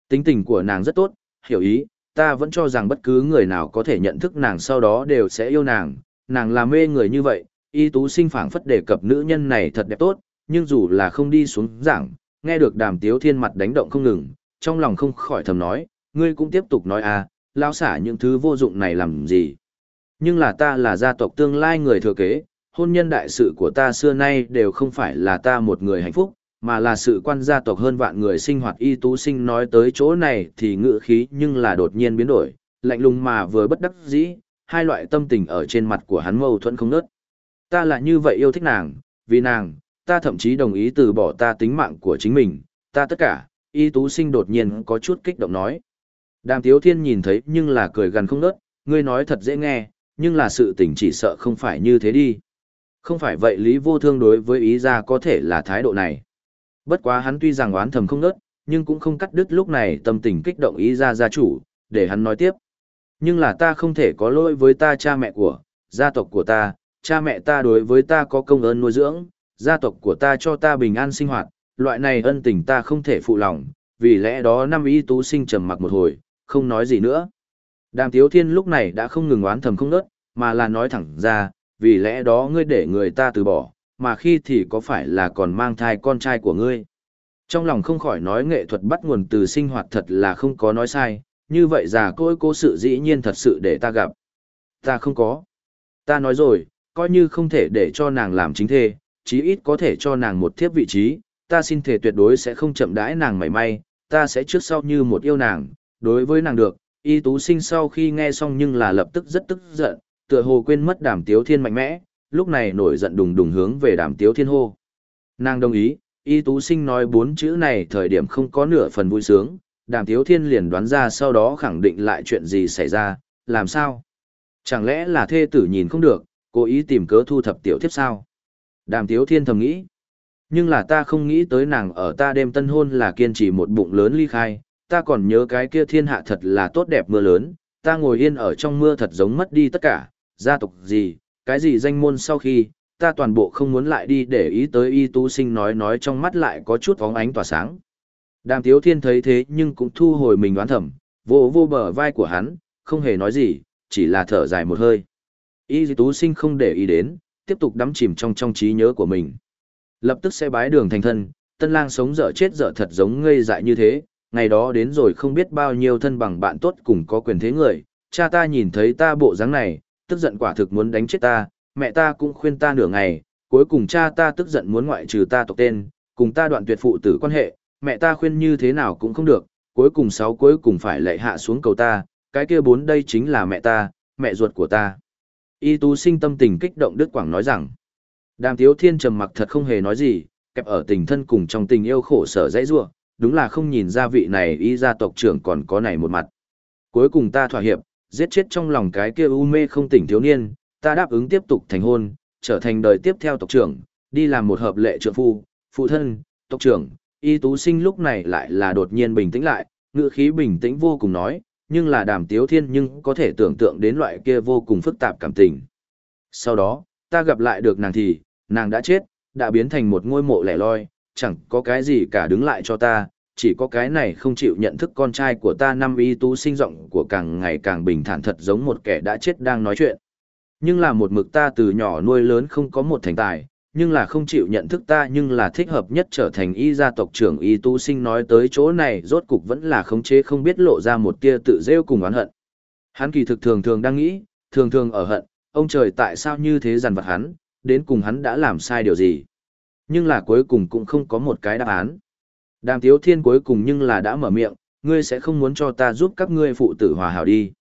Tính tình của nàng rất tốt, hiểu ý, ta vẫn cho rằng bất cứ người nào có thể nhận thức nàng sau đó đều sẽ yêu nàng, nàng là mê người như vậy, y tú sinh phảng phất đề cập nữ nhân này thật đẹp tốt, nhưng dù là không đi xuống giảng, nghe được đàm tiếu thiên mặt đánh động không ngừng, trong lòng không khỏi thầm nói, ngươi cũng tiếp tục nói à, lao xả những thứ vô dụng này làm gì. Nhưng là ta là gia tộc tương lai người thừa kế, hôn nhân đại sự của ta xưa nay đều không phải là ta một người hạnh phúc, mà là sự quan gia tộc hơn vạn người sinh hoạt y tú sinh nói tới chỗ này thì ngữ khí nhưng là đột nhiên biến đổi, lạnh lùng mà vừa bất đắc dĩ, hai loại tâm tình ở trên mặt của hắn mâu thuẫn không nớt. Ta là như vậy yêu thích nàng, vì nàng, ta thậm chí đồng ý từ bỏ ta tính mạng của chính mình, ta tất cả, y tú sinh đột nhiên có chút kích động nói. Đàm tiếu thiên nhìn thấy nhưng là cười gần không nớt, ngươi nói thật dễ nghe, nhưng là sự tình chỉ sợ không phải như thế đi. Không phải vậy Lý Vô Thương đối với ý ra có thể là thái độ này. Bất quá hắn tuy rằng oán thầm không nớt, nhưng cũng không cắt đứt lúc này tâm tình kích động ý ra gia chủ, để hắn nói tiếp. Nhưng là ta không thể có lỗi với ta cha mẹ của, gia tộc của ta, cha mẹ ta đối với ta có công ơn nuôi dưỡng, gia tộc của ta cho ta bình an sinh hoạt, loại này ân tình ta không thể phụ lòng, vì lẽ đó năm y tú sinh trầm mặc một hồi, không nói gì nữa. Đàm Tiếu Thiên lúc này đã không ngừng oán thầm không nớt, mà là nói thẳng ra, vì lẽ đó ngươi để người ta từ bỏ, mà khi thì có phải là còn mang thai con trai của ngươi. Trong lòng không khỏi nói nghệ thuật bắt nguồn từ sinh hoạt thật là không có nói sai, như vậy già cỗi cố sự dĩ nhiên thật sự để ta gặp. Ta không có. Ta nói rồi, coi như không thể để cho nàng làm chính thê, chí ít có thể cho nàng một thiếp vị trí, ta xin thể tuyệt đối sẽ không chậm đãi nàng mảy may, ta sẽ trước sau như một yêu nàng, đối với nàng được, y tú sinh sau khi nghe xong nhưng là lập tức rất tức giận, tựa hồ quên mất đàm tiếu thiên mạnh mẽ, lúc này nổi giận đùng đùng hướng về đàm tiếu thiên hô. Nàng đồng ý, y tú sinh nói bốn chữ này thời điểm không có nửa phần vui sướng, đàm tiếu thiên liền đoán ra sau đó khẳng định lại chuyện gì xảy ra, làm sao? Chẳng lẽ là thê tử nhìn không được, cố ý tìm cớ thu thập tiểu thiếp sao? Đàm tiếu thiên thầm nghĩ. Nhưng là ta không nghĩ tới nàng ở ta đêm tân hôn là kiên trì một bụng lớn ly khai, ta còn nhớ cái kia thiên hạ thật là tốt đẹp mưa lớn, ta ngồi yên ở trong mưa thật giống mất đi tất cả, gia tộc gì, cái gì danh môn sau khi, ta toàn bộ không muốn lại đi để ý tới y tú sinh nói nói trong mắt lại có chút vóng ánh tỏa sáng. Đàm tiếu thiên thấy thế nhưng cũng thu hồi mình đoán thầm, vô vô bờ vai của hắn, không hề nói gì, chỉ là thở dài một hơi. Y tú sinh không để ý đến, tiếp tục đắm chìm trong trong trí nhớ của mình. Lập tức sẽ bái đường thành thân, tân lang sống dở chết dở thật giống ngây dại như thế, ngày đó đến rồi không biết bao nhiêu thân bằng bạn tốt cùng có quyền thế người, cha ta nhìn thấy ta bộ dáng này, tức giận quả thực muốn đánh chết ta, mẹ ta cũng khuyên ta nửa ngày, cuối cùng cha ta tức giận muốn ngoại trừ ta tộc tên, cùng ta đoạn tuyệt phụ tử quan hệ, mẹ ta khuyên như thế nào cũng không được, cuối cùng sáu cuối cùng phải lệ hạ xuống cầu ta, cái kia bốn đây chính là mẹ ta, mẹ ruột của ta. Y tú sinh tâm tình kích động Đức Quảng nói rằng, đàm tiếu thiên trầm mặc thật không hề nói gì, kẹp ở tình thân cùng trong tình yêu khổ sở dãy rua, đúng là không nhìn ra vị này y gia tộc trưởng còn có này một mặt. Cuối cùng ta thỏa hiệp, giết chết trong lòng cái kia u mê không tỉnh thiếu niên, ta đáp ứng tiếp tục thành hôn, trở thành đời tiếp theo tộc trưởng, đi làm một hợp lệ trượng phu, phụ thân, tộc trưởng, y tú sinh lúc này lại là đột nhiên bình tĩnh lại, ngựa khí bình tĩnh vô cùng nói, nhưng là đàm tiếu thiên nhưng có thể tưởng tượng đến loại kia vô cùng phức tạp cảm tình. Sau đó, ta gặp lại được nàng thì, nàng đã chết, đã biến thành một ngôi mộ lẻ loi, chẳng có cái gì cả đứng lại cho ta, chỉ có cái này không chịu nhận thức con trai của ta năm y tú sinh rộng của càng ngày càng bình thản thật giống một kẻ đã chết đang nói chuyện. Nhưng là một mực ta từ nhỏ nuôi lớn không có một thành tài, nhưng là không chịu nhận thức ta nhưng là thích hợp nhất trở thành y gia tộc trưởng y tu sinh nói tới chỗ này rốt cục vẫn là khống chế không biết lộ ra một tia tự rêu cùng oán hận. Hắn kỳ thực thường thường đang nghĩ, thường thường ở hận, ông trời tại sao như thế dằn vặt hắn, đến cùng hắn đã làm sai điều gì. Nhưng là cuối cùng cũng không có một cái đáp án. Đàm tiếu thiên cuối cùng nhưng là đã mở miệng, ngươi sẽ không muốn cho ta giúp các ngươi phụ tử hòa hảo đi.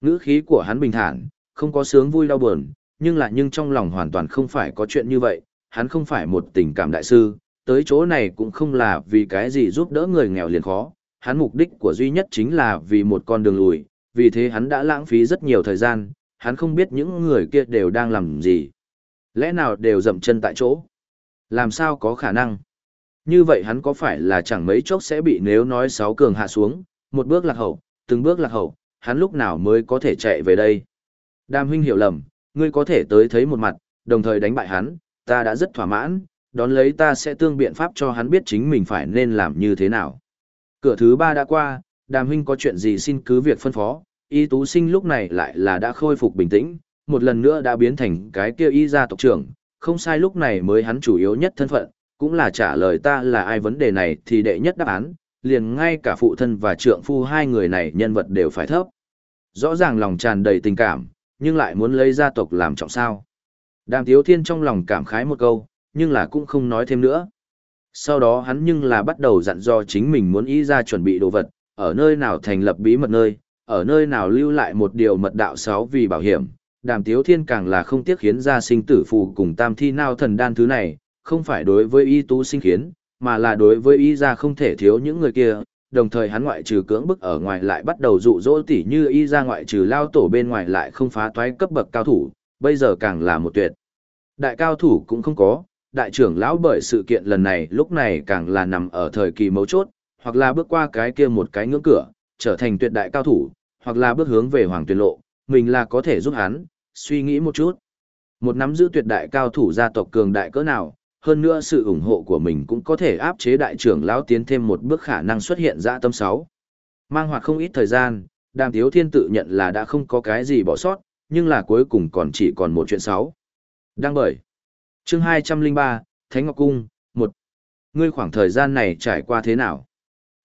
Ngữ khí của hắn bình thản, không có sướng vui đau buồn, nhưng là nhưng trong lòng hoàn toàn không phải có chuyện như vậy, hắn không phải một tình cảm đại sư, tới chỗ này cũng không là vì cái gì giúp đỡ người nghèo liền khó, hắn mục đích của duy nhất chính là vì một con đường lùi, vì thế hắn đã lãng phí rất nhiều thời gian, hắn không biết những người kia đều đang làm gì. Lẽ nào đều dậm chân tại chỗ? Làm sao có khả năng? như vậy hắn có phải là chẳng mấy chốc sẽ bị nếu nói sáu cường hạ xuống, một bước lạc hậu, từng bước lạc hậu, hắn lúc nào mới có thể chạy về đây. Đàm huynh hiểu lầm, ngươi có thể tới thấy một mặt, đồng thời đánh bại hắn, ta đã rất thỏa mãn, đón lấy ta sẽ tương biện pháp cho hắn biết chính mình phải nên làm như thế nào. Cửa thứ ba đã qua, đàm huynh có chuyện gì xin cứ việc phân phó, y tú sinh lúc này lại là đã khôi phục bình tĩnh, một lần nữa đã biến thành cái kia y gia tộc trưởng, không sai lúc này mới hắn chủ yếu nhất thân phận, cũng là trả lời ta là ai vấn đề này thì đệ nhất đáp án, liền ngay cả phụ thân và trượng phu hai người này nhân vật đều phải thấp. Rõ ràng lòng tràn đầy tình cảm, nhưng lại muốn lấy gia tộc làm trọng sao. Đàm Tiếu Thiên trong lòng cảm khái một câu, nhưng là cũng không nói thêm nữa. Sau đó hắn nhưng là bắt đầu dặn dò chính mình muốn ý ra chuẩn bị đồ vật, ở nơi nào thành lập bí mật nơi, ở nơi nào lưu lại một điều mật đạo sáu vì bảo hiểm. Đàm Tiếu Thiên càng là không tiếc khiến ra sinh tử phù cùng tam thi nao thần đan thứ này, không phải đối với y tú sinh khiến, mà là đối với y ra không thể thiếu những người kia, đồng thời hắn ngoại trừ cưỡng bức ở ngoài lại bắt đầu dụ dỗ tỉ như y ra ngoại trừ lao tổ bên ngoài lại không phá toái cấp bậc cao thủ, bây giờ càng là một tuyệt. Đại cao thủ cũng không có, đại trưởng lão bởi sự kiện lần này lúc này càng là nằm ở thời kỳ mấu chốt, hoặc là bước qua cái kia một cái ngưỡng cửa, trở thành tuyệt đại cao thủ, hoặc là bước hướng về hoàng tuyệt lộ, mình là có thể giúp hắn, suy nghĩ một chút. Một nắm giữ tuyệt đại cao thủ gia tộc cường đại cỡ nào, hơn nữa sự ủng hộ của mình cũng có thể áp chế đại trưởng lão tiến thêm một bước khả năng xuất hiện ra tâm sáu. Mang hoạt không ít thời gian, đàm tiếu thiên tự nhận là đã không có cái gì bỏ sót, nhưng là cuối cùng còn chỉ còn một chuyện sáu. Đăng bởi. Chương 203, Thánh Ngọc Cung, một Ngươi khoảng thời gian này trải qua thế nào?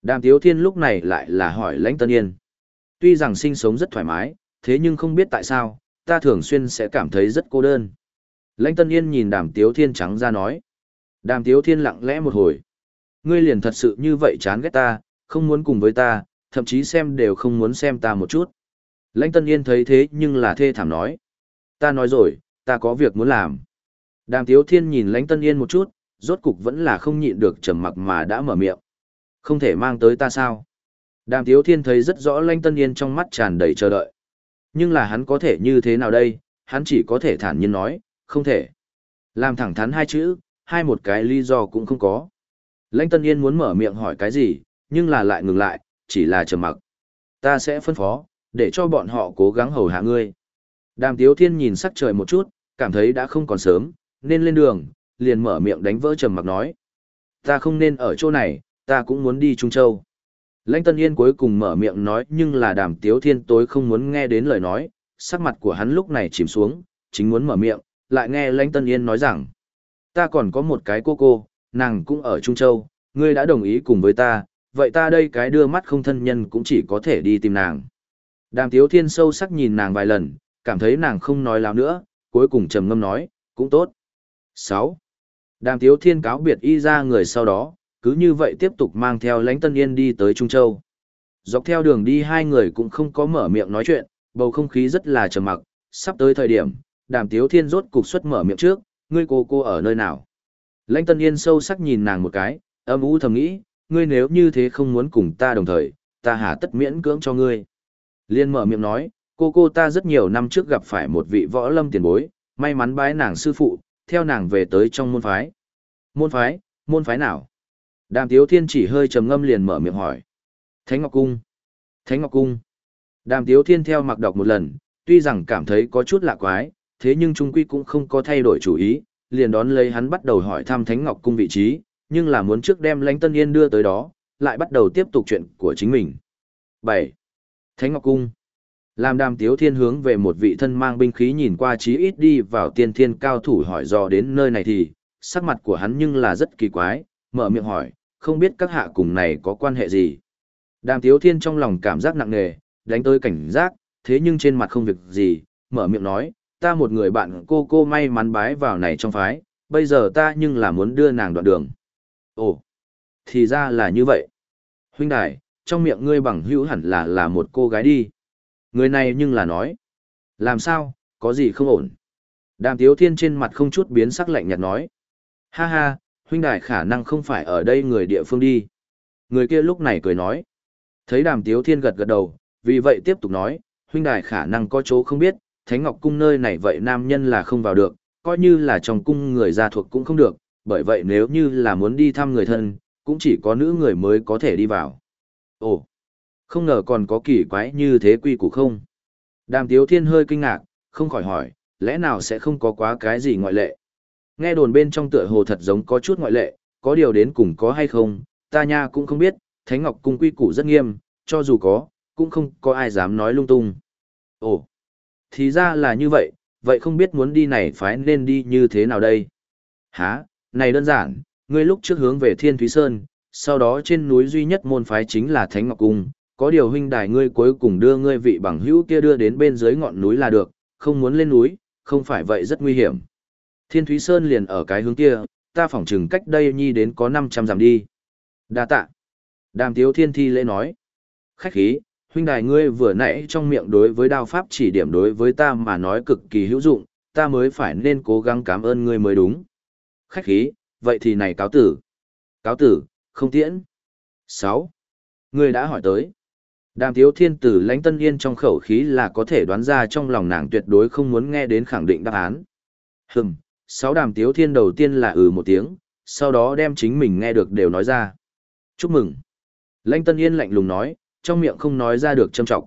Đàm tiếu thiên lúc này lại là hỏi lãnh tân yên. Tuy rằng sinh sống rất thoải mái, thế nhưng không biết tại sao, ta thường xuyên sẽ cảm thấy rất cô đơn. Lãnh Tân Yên nhìn đàm tiếu thiên trắng ra nói. Đàm tiếu thiên lặng lẽ một hồi. Ngươi liền thật sự như vậy chán ghét ta, không muốn cùng với ta, thậm chí xem đều không muốn xem ta một chút. Lãnh Tân Yên thấy thế nhưng là thê thảm nói. Ta nói rồi, ta có việc muốn làm. Đàm tiếu thiên nhìn lãnh Tân Yên một chút, rốt cục vẫn là không nhịn được trầm mặc mà đã mở miệng. Không thể mang tới ta sao? Đàm tiếu thiên thấy rất rõ lãnh Tân Yên trong mắt tràn đầy chờ đợi. Nhưng là hắn có thể như thế nào đây, hắn chỉ có thể thản nhiên nói, không thể. Làm thẳng thắn hai chữ, hai một cái lý do cũng không có. Lãnh Tân Yên muốn mở miệng hỏi cái gì, nhưng là lại ngừng lại, chỉ là trầm mặc. Ta sẽ phân phó, để cho bọn họ cố gắng hầu hạ ngươi. Đàm Tiếu Thiên nhìn sắc trời một chút, cảm thấy đã không còn sớm, nên lên đường, liền mở miệng đánh vỡ trầm mặc nói. Ta không nên ở chỗ này, ta cũng muốn đi Trung Châu. Lãnh Tân Yên cuối cùng mở miệng nói nhưng là đàm Tiếu Thiên tối không muốn nghe đến lời nói, sắc mặt của hắn lúc này chìm xuống, chính muốn mở miệng, lại nghe Lãnh Tân Yên nói rằng, ta còn có một cái cô cô, nàng cũng ở Trung Châu, ngươi đã đồng ý cùng với ta, vậy ta đây cái đưa mắt không thân nhân cũng chỉ có thể đi tìm nàng. Đàm Tiếu Thiên sâu sắc nhìn nàng vài lần, cảm thấy nàng không nói láo nữa, cuối cùng trầm ngâm nói, cũng tốt. 6. Đàm Tiếu Thiên cáo biệt y ra người sau đó, cứ như vậy tiếp tục mang theo lãnh tân yên đi tới Trung Châu. Dọc theo đường đi hai người cũng không có mở miệng nói chuyện, bầu không khí rất là trầm mặc, sắp tới thời điểm, đàm tiếu thiên rốt cục xuất mở miệng trước, ngươi cô cô ở nơi nào. Lãnh tân yên sâu sắc nhìn nàng một cái, âm u thầm nghĩ, ngươi nếu như thế không muốn cùng ta đồng thời, ta hả tất miễn cưỡng cho ngươi. Liên mở miệng nói, cô cô ta rất nhiều năm trước gặp phải một vị võ lâm tiền bối, may mắn bái nàng sư phụ, theo nàng về tới trong môn phái. Môn phái, môn phái nào? Đàm Tiếu Thiên chỉ hơi trầm ngâm liền mở miệng hỏi. Thánh Ngọc Cung. Thánh Ngọc Cung. Đàm Tiếu Thiên theo mặc đọc một lần, tuy rằng cảm thấy có chút lạ quái, thế nhưng Trung Quy cũng không có thay đổi chủ ý, liền đón lấy hắn bắt đầu hỏi thăm Thánh Ngọc Cung vị trí, nhưng là muốn trước đem lãnh Tân Yên đưa tới đó, lại bắt đầu tiếp tục chuyện của chính mình. 7. Thánh Ngọc Cung Làm đàm tiếu thiên hướng về một vị thân mang binh khí nhìn qua chí ít đi vào tiên thiên cao thủ hỏi dò đến nơi này thì, sắc mặt của hắn nhưng là rất kỳ quái, mở miệng hỏi, không biết các hạ cùng này có quan hệ gì. Đàm tiếu thiên trong lòng cảm giác nặng nề, đánh tới cảnh giác, thế nhưng trên mặt không việc gì, mở miệng nói, ta một người bạn cô cô may mắn bái vào này trong phái, bây giờ ta nhưng là muốn đưa nàng đoạn đường. Ồ, thì ra là như vậy. Huynh đài, trong miệng ngươi bằng hữu hẳn là là một cô gái đi. Người này nhưng là nói. Làm sao, có gì không ổn. Đàm tiếu thiên trên mặt không chút biến sắc lạnh nhạt nói. Ha ha, huynh đài khả năng không phải ở đây người địa phương đi. Người kia lúc này cười nói. Thấy đàm tiếu thiên gật gật đầu, vì vậy tiếp tục nói, huynh đài khả năng có chỗ không biết, Thánh Ngọc Cung nơi này vậy nam nhân là không vào được, coi như là trong cung người gia thuộc cũng không được, bởi vậy nếu như là muốn đi thăm người thân, cũng chỉ có nữ người mới có thể đi vào. Ồ, không ngờ còn có kỳ quái như thế quy củ không? Đàm Tiếu Thiên hơi kinh ngạc, không khỏi hỏi, lẽ nào sẽ không có quá cái gì ngoại lệ? Nghe đồn bên trong tựa hồ thật giống có chút ngoại lệ, có điều đến cùng có hay không, ta nha cũng không biết, Thánh Ngọc Cung quy củ rất nghiêm, cho dù có, cũng không có ai dám nói lung tung. Ồ, thì ra là như vậy, vậy không biết muốn đi này phải nên đi như thế nào đây? Hả, này đơn giản, ngươi lúc trước hướng về Thiên Thúy Sơn, sau đó trên núi duy nhất môn phái chính là Thánh Ngọc Cung, có điều huynh đài ngươi cuối cùng đưa ngươi vị bằng hữu kia đưa đến bên dưới ngọn núi là được, không muốn lên núi, không phải vậy rất nguy hiểm. Thiên Thúy Sơn liền ở cái hướng kia, ta phỏng chừng cách đây nhi đến có 500 dặm đi. Đa tạ. Đàm Tiếu Thiên Thi lễ nói. Khách khí, huynh đài ngươi vừa nãy trong miệng đối với đao pháp chỉ điểm đối với ta mà nói cực kỳ hữu dụng, ta mới phải nên cố gắng cảm ơn ngươi mới đúng. Khách khí, vậy thì này cáo tử. Cáo tử, không tiễn. 6. Ngươi đã hỏi tới. Đàm Tiếu Thiên Tử lãnh tân yên trong khẩu khí là có thể đoán ra trong lòng nàng tuyệt đối không muốn nghe đến khẳng định đáp án. Hừm, sáu đàm Tiếu Thiên đầu tiên là ừ một tiếng, sau đó đem chính mình nghe được đều nói ra. Chúc mừng. Lãnh tân yên lạnh lùng nói, trong miệng không nói ra được châm trọng.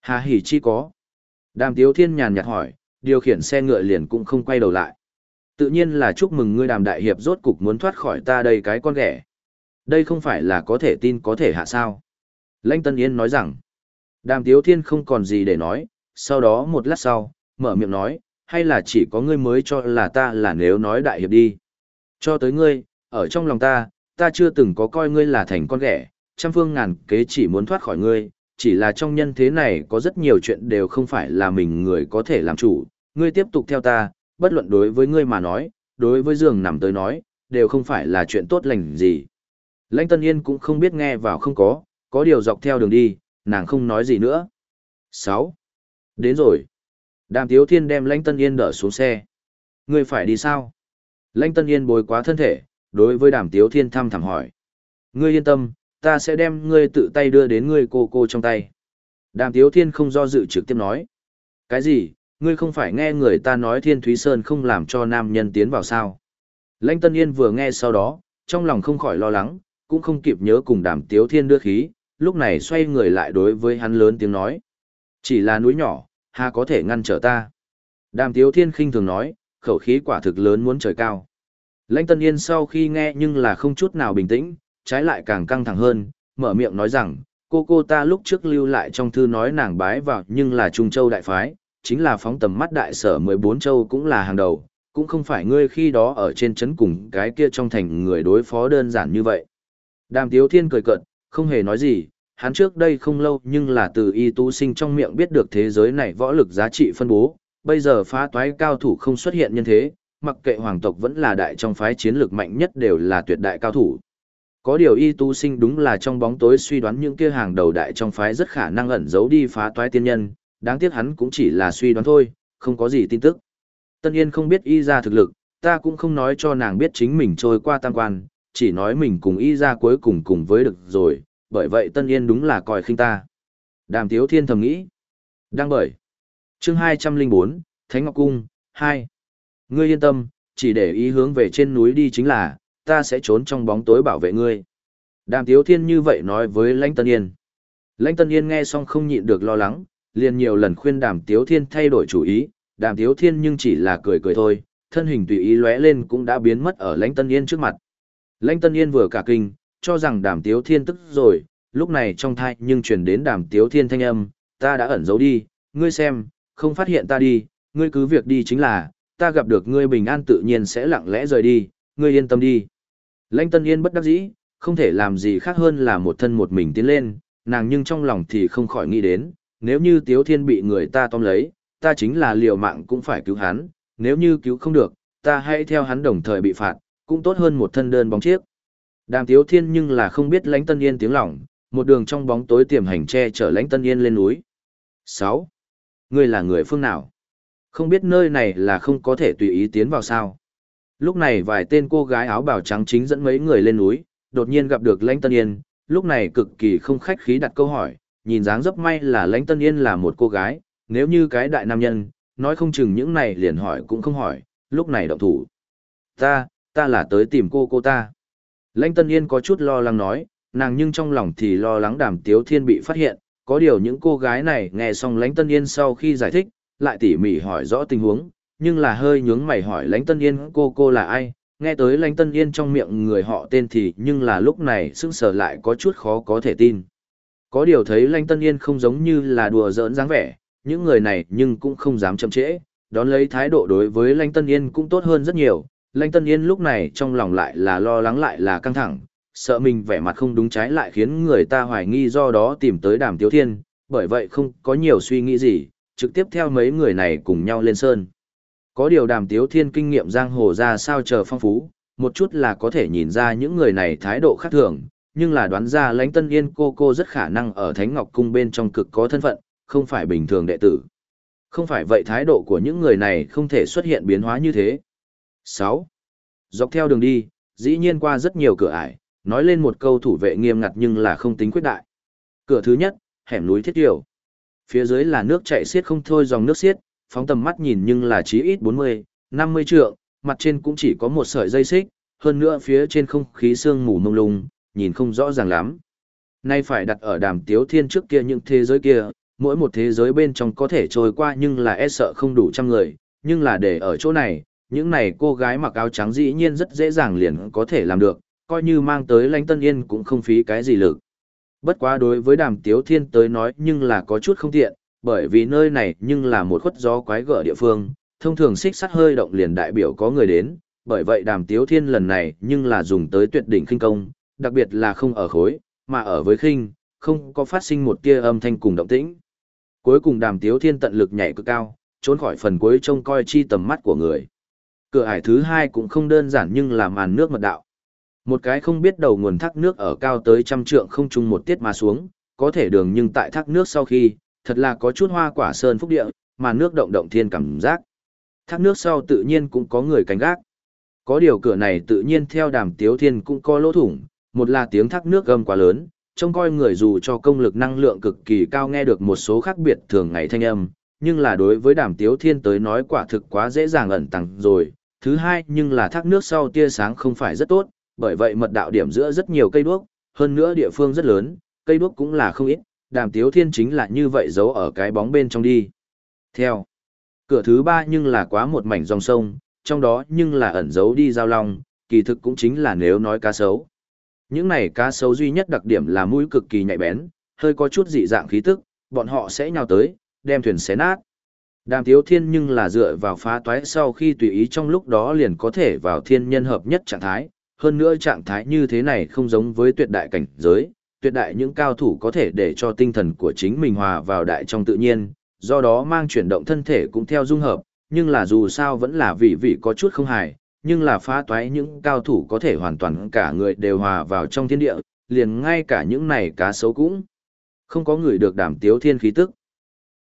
Hà hỉ chi có. Đàm Tiếu Thiên nhàn nhạt hỏi, điều khiển xe ngựa liền cũng không quay đầu lại. Tự nhiên là chúc mừng ngươi đàm đại hiệp rốt cục muốn thoát khỏi ta đây cái con ghẻ. Đây không phải là có thể tin có thể hạ sao. Lãnh Tân Yên nói rằng, đàm tiếu thiên không còn gì để nói, sau đó một lát sau, mở miệng nói, hay là chỉ có ngươi mới cho là ta là nếu nói đại hiệp đi. Cho tới ngươi, ở trong lòng ta, ta chưa từng có coi ngươi là thành con ghẻ, trăm phương ngàn kế chỉ muốn thoát khỏi ngươi, chỉ là trong nhân thế này có rất nhiều chuyện đều không phải là mình người có thể làm chủ, ngươi tiếp tục theo ta, bất luận đối với ngươi mà nói, đối với giường nằm tới nói, đều không phải là chuyện tốt lành gì. Lãnh Tân Yên cũng không biết nghe vào không có, có điều dọc theo đường đi, nàng không nói gì nữa. 6. Đến rồi. Đàm Tiếu Thiên đem Lãnh Tân Yên đỡ xuống xe. Ngươi phải đi sao? Lãnh Tân Yên bồi quá thân thể, đối với Đàm Tiếu Thiên thăm thẳm hỏi. Ngươi yên tâm, ta sẽ đem ngươi tự tay đưa đến ngươi cô cô trong tay. Đàm Tiếu Thiên không do dự trực tiếp nói. Cái gì, ngươi không phải nghe người ta nói Thiên Thúy Sơn không làm cho nam nhân tiến vào sao? Lãnh Tân Yên vừa nghe sau đó, trong lòng không khỏi lo lắng, cũng không kịp nhớ cùng Đàm Tiếu Thiên đưa khí, lúc này xoay người lại đối với hắn lớn tiếng nói. Chỉ là núi nhỏ, hà có thể ngăn trở ta. Đàm Tiếu Thiên khinh thường nói, khẩu khí quả thực lớn muốn trời cao. Lãnh Tân Yên sau khi nghe nhưng là không chút nào bình tĩnh, trái lại càng căng thẳng hơn, mở miệng nói rằng, cô cô ta lúc trước lưu lại trong thư nói nàng bái vào nhưng là Trung Châu đại phái, chính là phóng tầm mắt đại sở 14 châu cũng là hàng đầu, cũng không phải ngươi khi đó ở trên chấn cùng cái kia trong thành người đối phó đơn giản như vậy. Đàm Tiếu Thiên cười cợt, không hề nói gì, hắn trước đây không lâu nhưng là từ y tu sinh trong miệng biết được thế giới này võ lực giá trị phân bố, bây giờ phá toái cao thủ không xuất hiện nhân thế, mặc kệ hoàng tộc vẫn là đại trong phái chiến lược mạnh nhất đều là tuyệt đại cao thủ. Có điều y tu sinh đúng là trong bóng tối suy đoán những kia hàng đầu đại trong phái rất khả năng ẩn giấu đi phá toái tiên nhân, đáng tiếc hắn cũng chỉ là suy đoán thôi, không có gì tin tức. Tân Yên không biết y ra thực lực, ta cũng không nói cho nàng biết chính mình trôi qua tam quan, chỉ nói mình cùng y ra cuối cùng cùng với được rồi, bởi vậy Tân Yên đúng là còi khinh ta. Đàm Tiếu Thiên thầm nghĩ. Đang bởi. chương 204, Thánh Ngọc Cung, 2. Ngươi yên tâm, chỉ để ý hướng về trên núi đi chính là, ta sẽ trốn trong bóng tối bảo vệ ngươi. Đàm Tiếu Thiên như vậy nói với Lãnh Tân Yên. Lãnh Tân Yên nghe xong không nhịn được lo lắng, liền nhiều lần khuyên Đàm Tiếu Thiên thay đổi chủ ý, Đàm Tiếu Thiên nhưng chỉ là cười cười thôi, thân hình tùy ý lóe lên cũng đã biến mất ở Lãnh Tân Yên trước mặt. Lãnh Tân Yên vừa cả kinh, cho rằng đàm tiếu thiên tức rồi, lúc này trong thai nhưng truyền đến đàm tiếu thiên thanh âm, ta đã ẩn giấu đi, ngươi xem, không phát hiện ta đi, ngươi cứ việc đi chính là, ta gặp được ngươi bình an tự nhiên sẽ lặng lẽ rời đi, ngươi yên tâm đi. Lãnh Tân Yên bất đắc dĩ, không thể làm gì khác hơn là một thân một mình tiến lên, nàng nhưng trong lòng thì không khỏi nghĩ đến, nếu như Tiếu Thiên bị người ta tóm lấy, ta chính là liều mạng cũng phải cứu hắn, nếu như cứu không được, ta hãy theo hắn đồng thời bị phạt, cũng tốt hơn một thân đơn bóng chiếc. Đàm Tiếu Thiên nhưng là không biết Lãnh Tân Yên tiếng lòng, một đường trong bóng tối tiềm hành che chở Lãnh Tân Yên lên núi. 6. Ngươi là người phương nào? Không biết nơi này là không có thể tùy ý tiến vào sao? Lúc này vài tên cô gái áo bào trắng chính dẫn mấy người lên núi, đột nhiên gặp được Lãnh Tân Yên, lúc này cực kỳ không khách khí đặt câu hỏi, nhìn dáng dấp may là Lãnh Tân Yên là một cô gái, nếu như cái đại nam nhân, nói không chừng những này liền hỏi cũng không hỏi, lúc này động thủ. Ta, ta là tới tìm cô cô ta. Lãnh Tân Yên có chút lo lắng nói, nàng nhưng trong lòng thì lo lắng đàm tiếu thiên bị phát hiện, có điều những cô gái này nghe xong Lãnh Tân Yên sau khi giải thích, lại tỉ mỉ hỏi rõ tình huống, nhưng là hơi nhướng mày hỏi Lãnh Tân Yên cô cô là ai, nghe tới Lãnh Tân Yên trong miệng người họ tên thì nhưng là lúc này sững sờ lại có chút khó có thể tin. Có điều thấy Lãnh Tân Yên không giống như là đùa giỡn dáng vẻ, những người này nhưng cũng không dám chậm trễ, đón lấy thái độ đối với Lãnh Tân Yên cũng tốt hơn rất nhiều. Lãnh Tân Yên lúc này trong lòng lại là lo lắng lại là căng thẳng, sợ mình vẻ mặt không đúng trái lại khiến người ta hoài nghi do đó tìm tới Đàm Tiếu Thiên, bởi vậy không có nhiều suy nghĩ gì, trực tiếp theo mấy người này cùng nhau lên sơn. Có điều Đàm Tiếu Thiên kinh nghiệm giang hồ ra sao chờ phong phú, một chút là có thể nhìn ra những người này thái độ khác thường, nhưng là đoán ra lãnh tân yên cô cô rất khả năng ở Thánh Ngọc Cung bên trong cực có thân phận, không phải bình thường đệ tử. Không phải vậy thái độ của những người này không thể xuất hiện biến hóa như thế. 6. Dọc theo đường đi, dĩ nhiên qua rất nhiều cửa ải, nói lên một câu thủ vệ nghiêm ngặt nhưng là không tính quyết đại. Cửa thứ nhất, hẻm núi Thiết tiểu. Phía dưới là nước chảy xiết không thôi dòng nước xiết, phóng tầm mắt nhìn nhưng là chí ít 40, 50 trượng, mặt trên cũng chỉ có một sợi dây xích, hơn nữa phía trên không khí sương mù mông lung, nhìn không rõ ràng lắm. Nay phải đặt ở đàm tiếu thiên trước kia những thế giới kia, mỗi một thế giới bên trong có thể trôi qua nhưng là e sợ không đủ trăm người, nhưng là để ở chỗ này, những này cô gái mặc áo trắng dĩ nhiên rất dễ dàng liền có thể làm được, coi như mang tới lãnh tân yên cũng không phí cái gì lực. Bất quá đối với đàm tiếu thiên tới nói nhưng là có chút không tiện, bởi vì nơi này nhưng là một khuất gió quái gở địa phương, thông thường xích sắt hơi động liền đại biểu có người đến, bởi vậy đàm tiếu thiên lần này nhưng là dùng tới tuyệt đỉnh khinh công, đặc biệt là không ở khối, mà ở với khinh, không có phát sinh một tia âm thanh cùng động tĩnh. Cuối cùng đàm tiếu thiên tận lực nhảy cực cao, trốn khỏi phần cuối trông coi chi tầm mắt của người. Cửa ải thứ hai cũng không đơn giản nhưng là màn nước mật đạo. Một cái không biết đầu nguồn thác nước ở cao tới trăm trượng không chung một tiết mà xuống, có thể đường nhưng tại thác nước sau khi, thật là có chút hoa quả sơn phúc địa, mà nước động động thiên cảm giác. Thác nước sau tự nhiên cũng có người canh gác. Có điều cửa này tự nhiên theo đàm tiếu thiên cũng có lỗ thủng, một là tiếng thác nước gầm quá lớn, trông coi người dù cho công lực năng lượng cực kỳ cao nghe được một số khác biệt thường ngày thanh âm, nhưng là đối với đàm tiếu thiên tới nói quả thực quá dễ dàng ẩn tàng rồi. Thứ hai nhưng là thác nước sau tia sáng không phải rất tốt, bởi vậy mật đạo điểm giữa rất nhiều cây đuốc, hơn nữa địa phương rất lớn, cây đuốc cũng là không ít, đàm tiếu thiên chính là như vậy giấu ở cái bóng bên trong đi. Theo, cửa thứ ba nhưng là quá một mảnh dòng sông, trong đó nhưng là ẩn giấu đi giao long, kỳ thực cũng chính là nếu nói cá sấu. Những này cá sấu duy nhất đặc điểm là mũi cực kỳ nhạy bén, hơi có chút dị dạng khí tức, bọn họ sẽ nhào tới, đem thuyền xé nát. Đàm Tiếu Thiên nhưng là dựa vào phá toái sau khi tùy ý trong lúc đó liền có thể vào thiên nhân hợp nhất trạng thái, hơn nữa trạng thái như thế này không giống với tuyệt đại cảnh giới, tuyệt đại những cao thủ có thể để cho tinh thần của chính mình hòa vào đại trong tự nhiên, do đó mang chuyển động thân thể cũng theo dung hợp, nhưng là dù sao vẫn là vị vị có chút không hài, nhưng là phá toái những cao thủ có thể hoàn toàn cả người đều hòa vào trong thiên địa, liền ngay cả những này cá sấu cũng không có người được đảm tiếu thiên khí tức.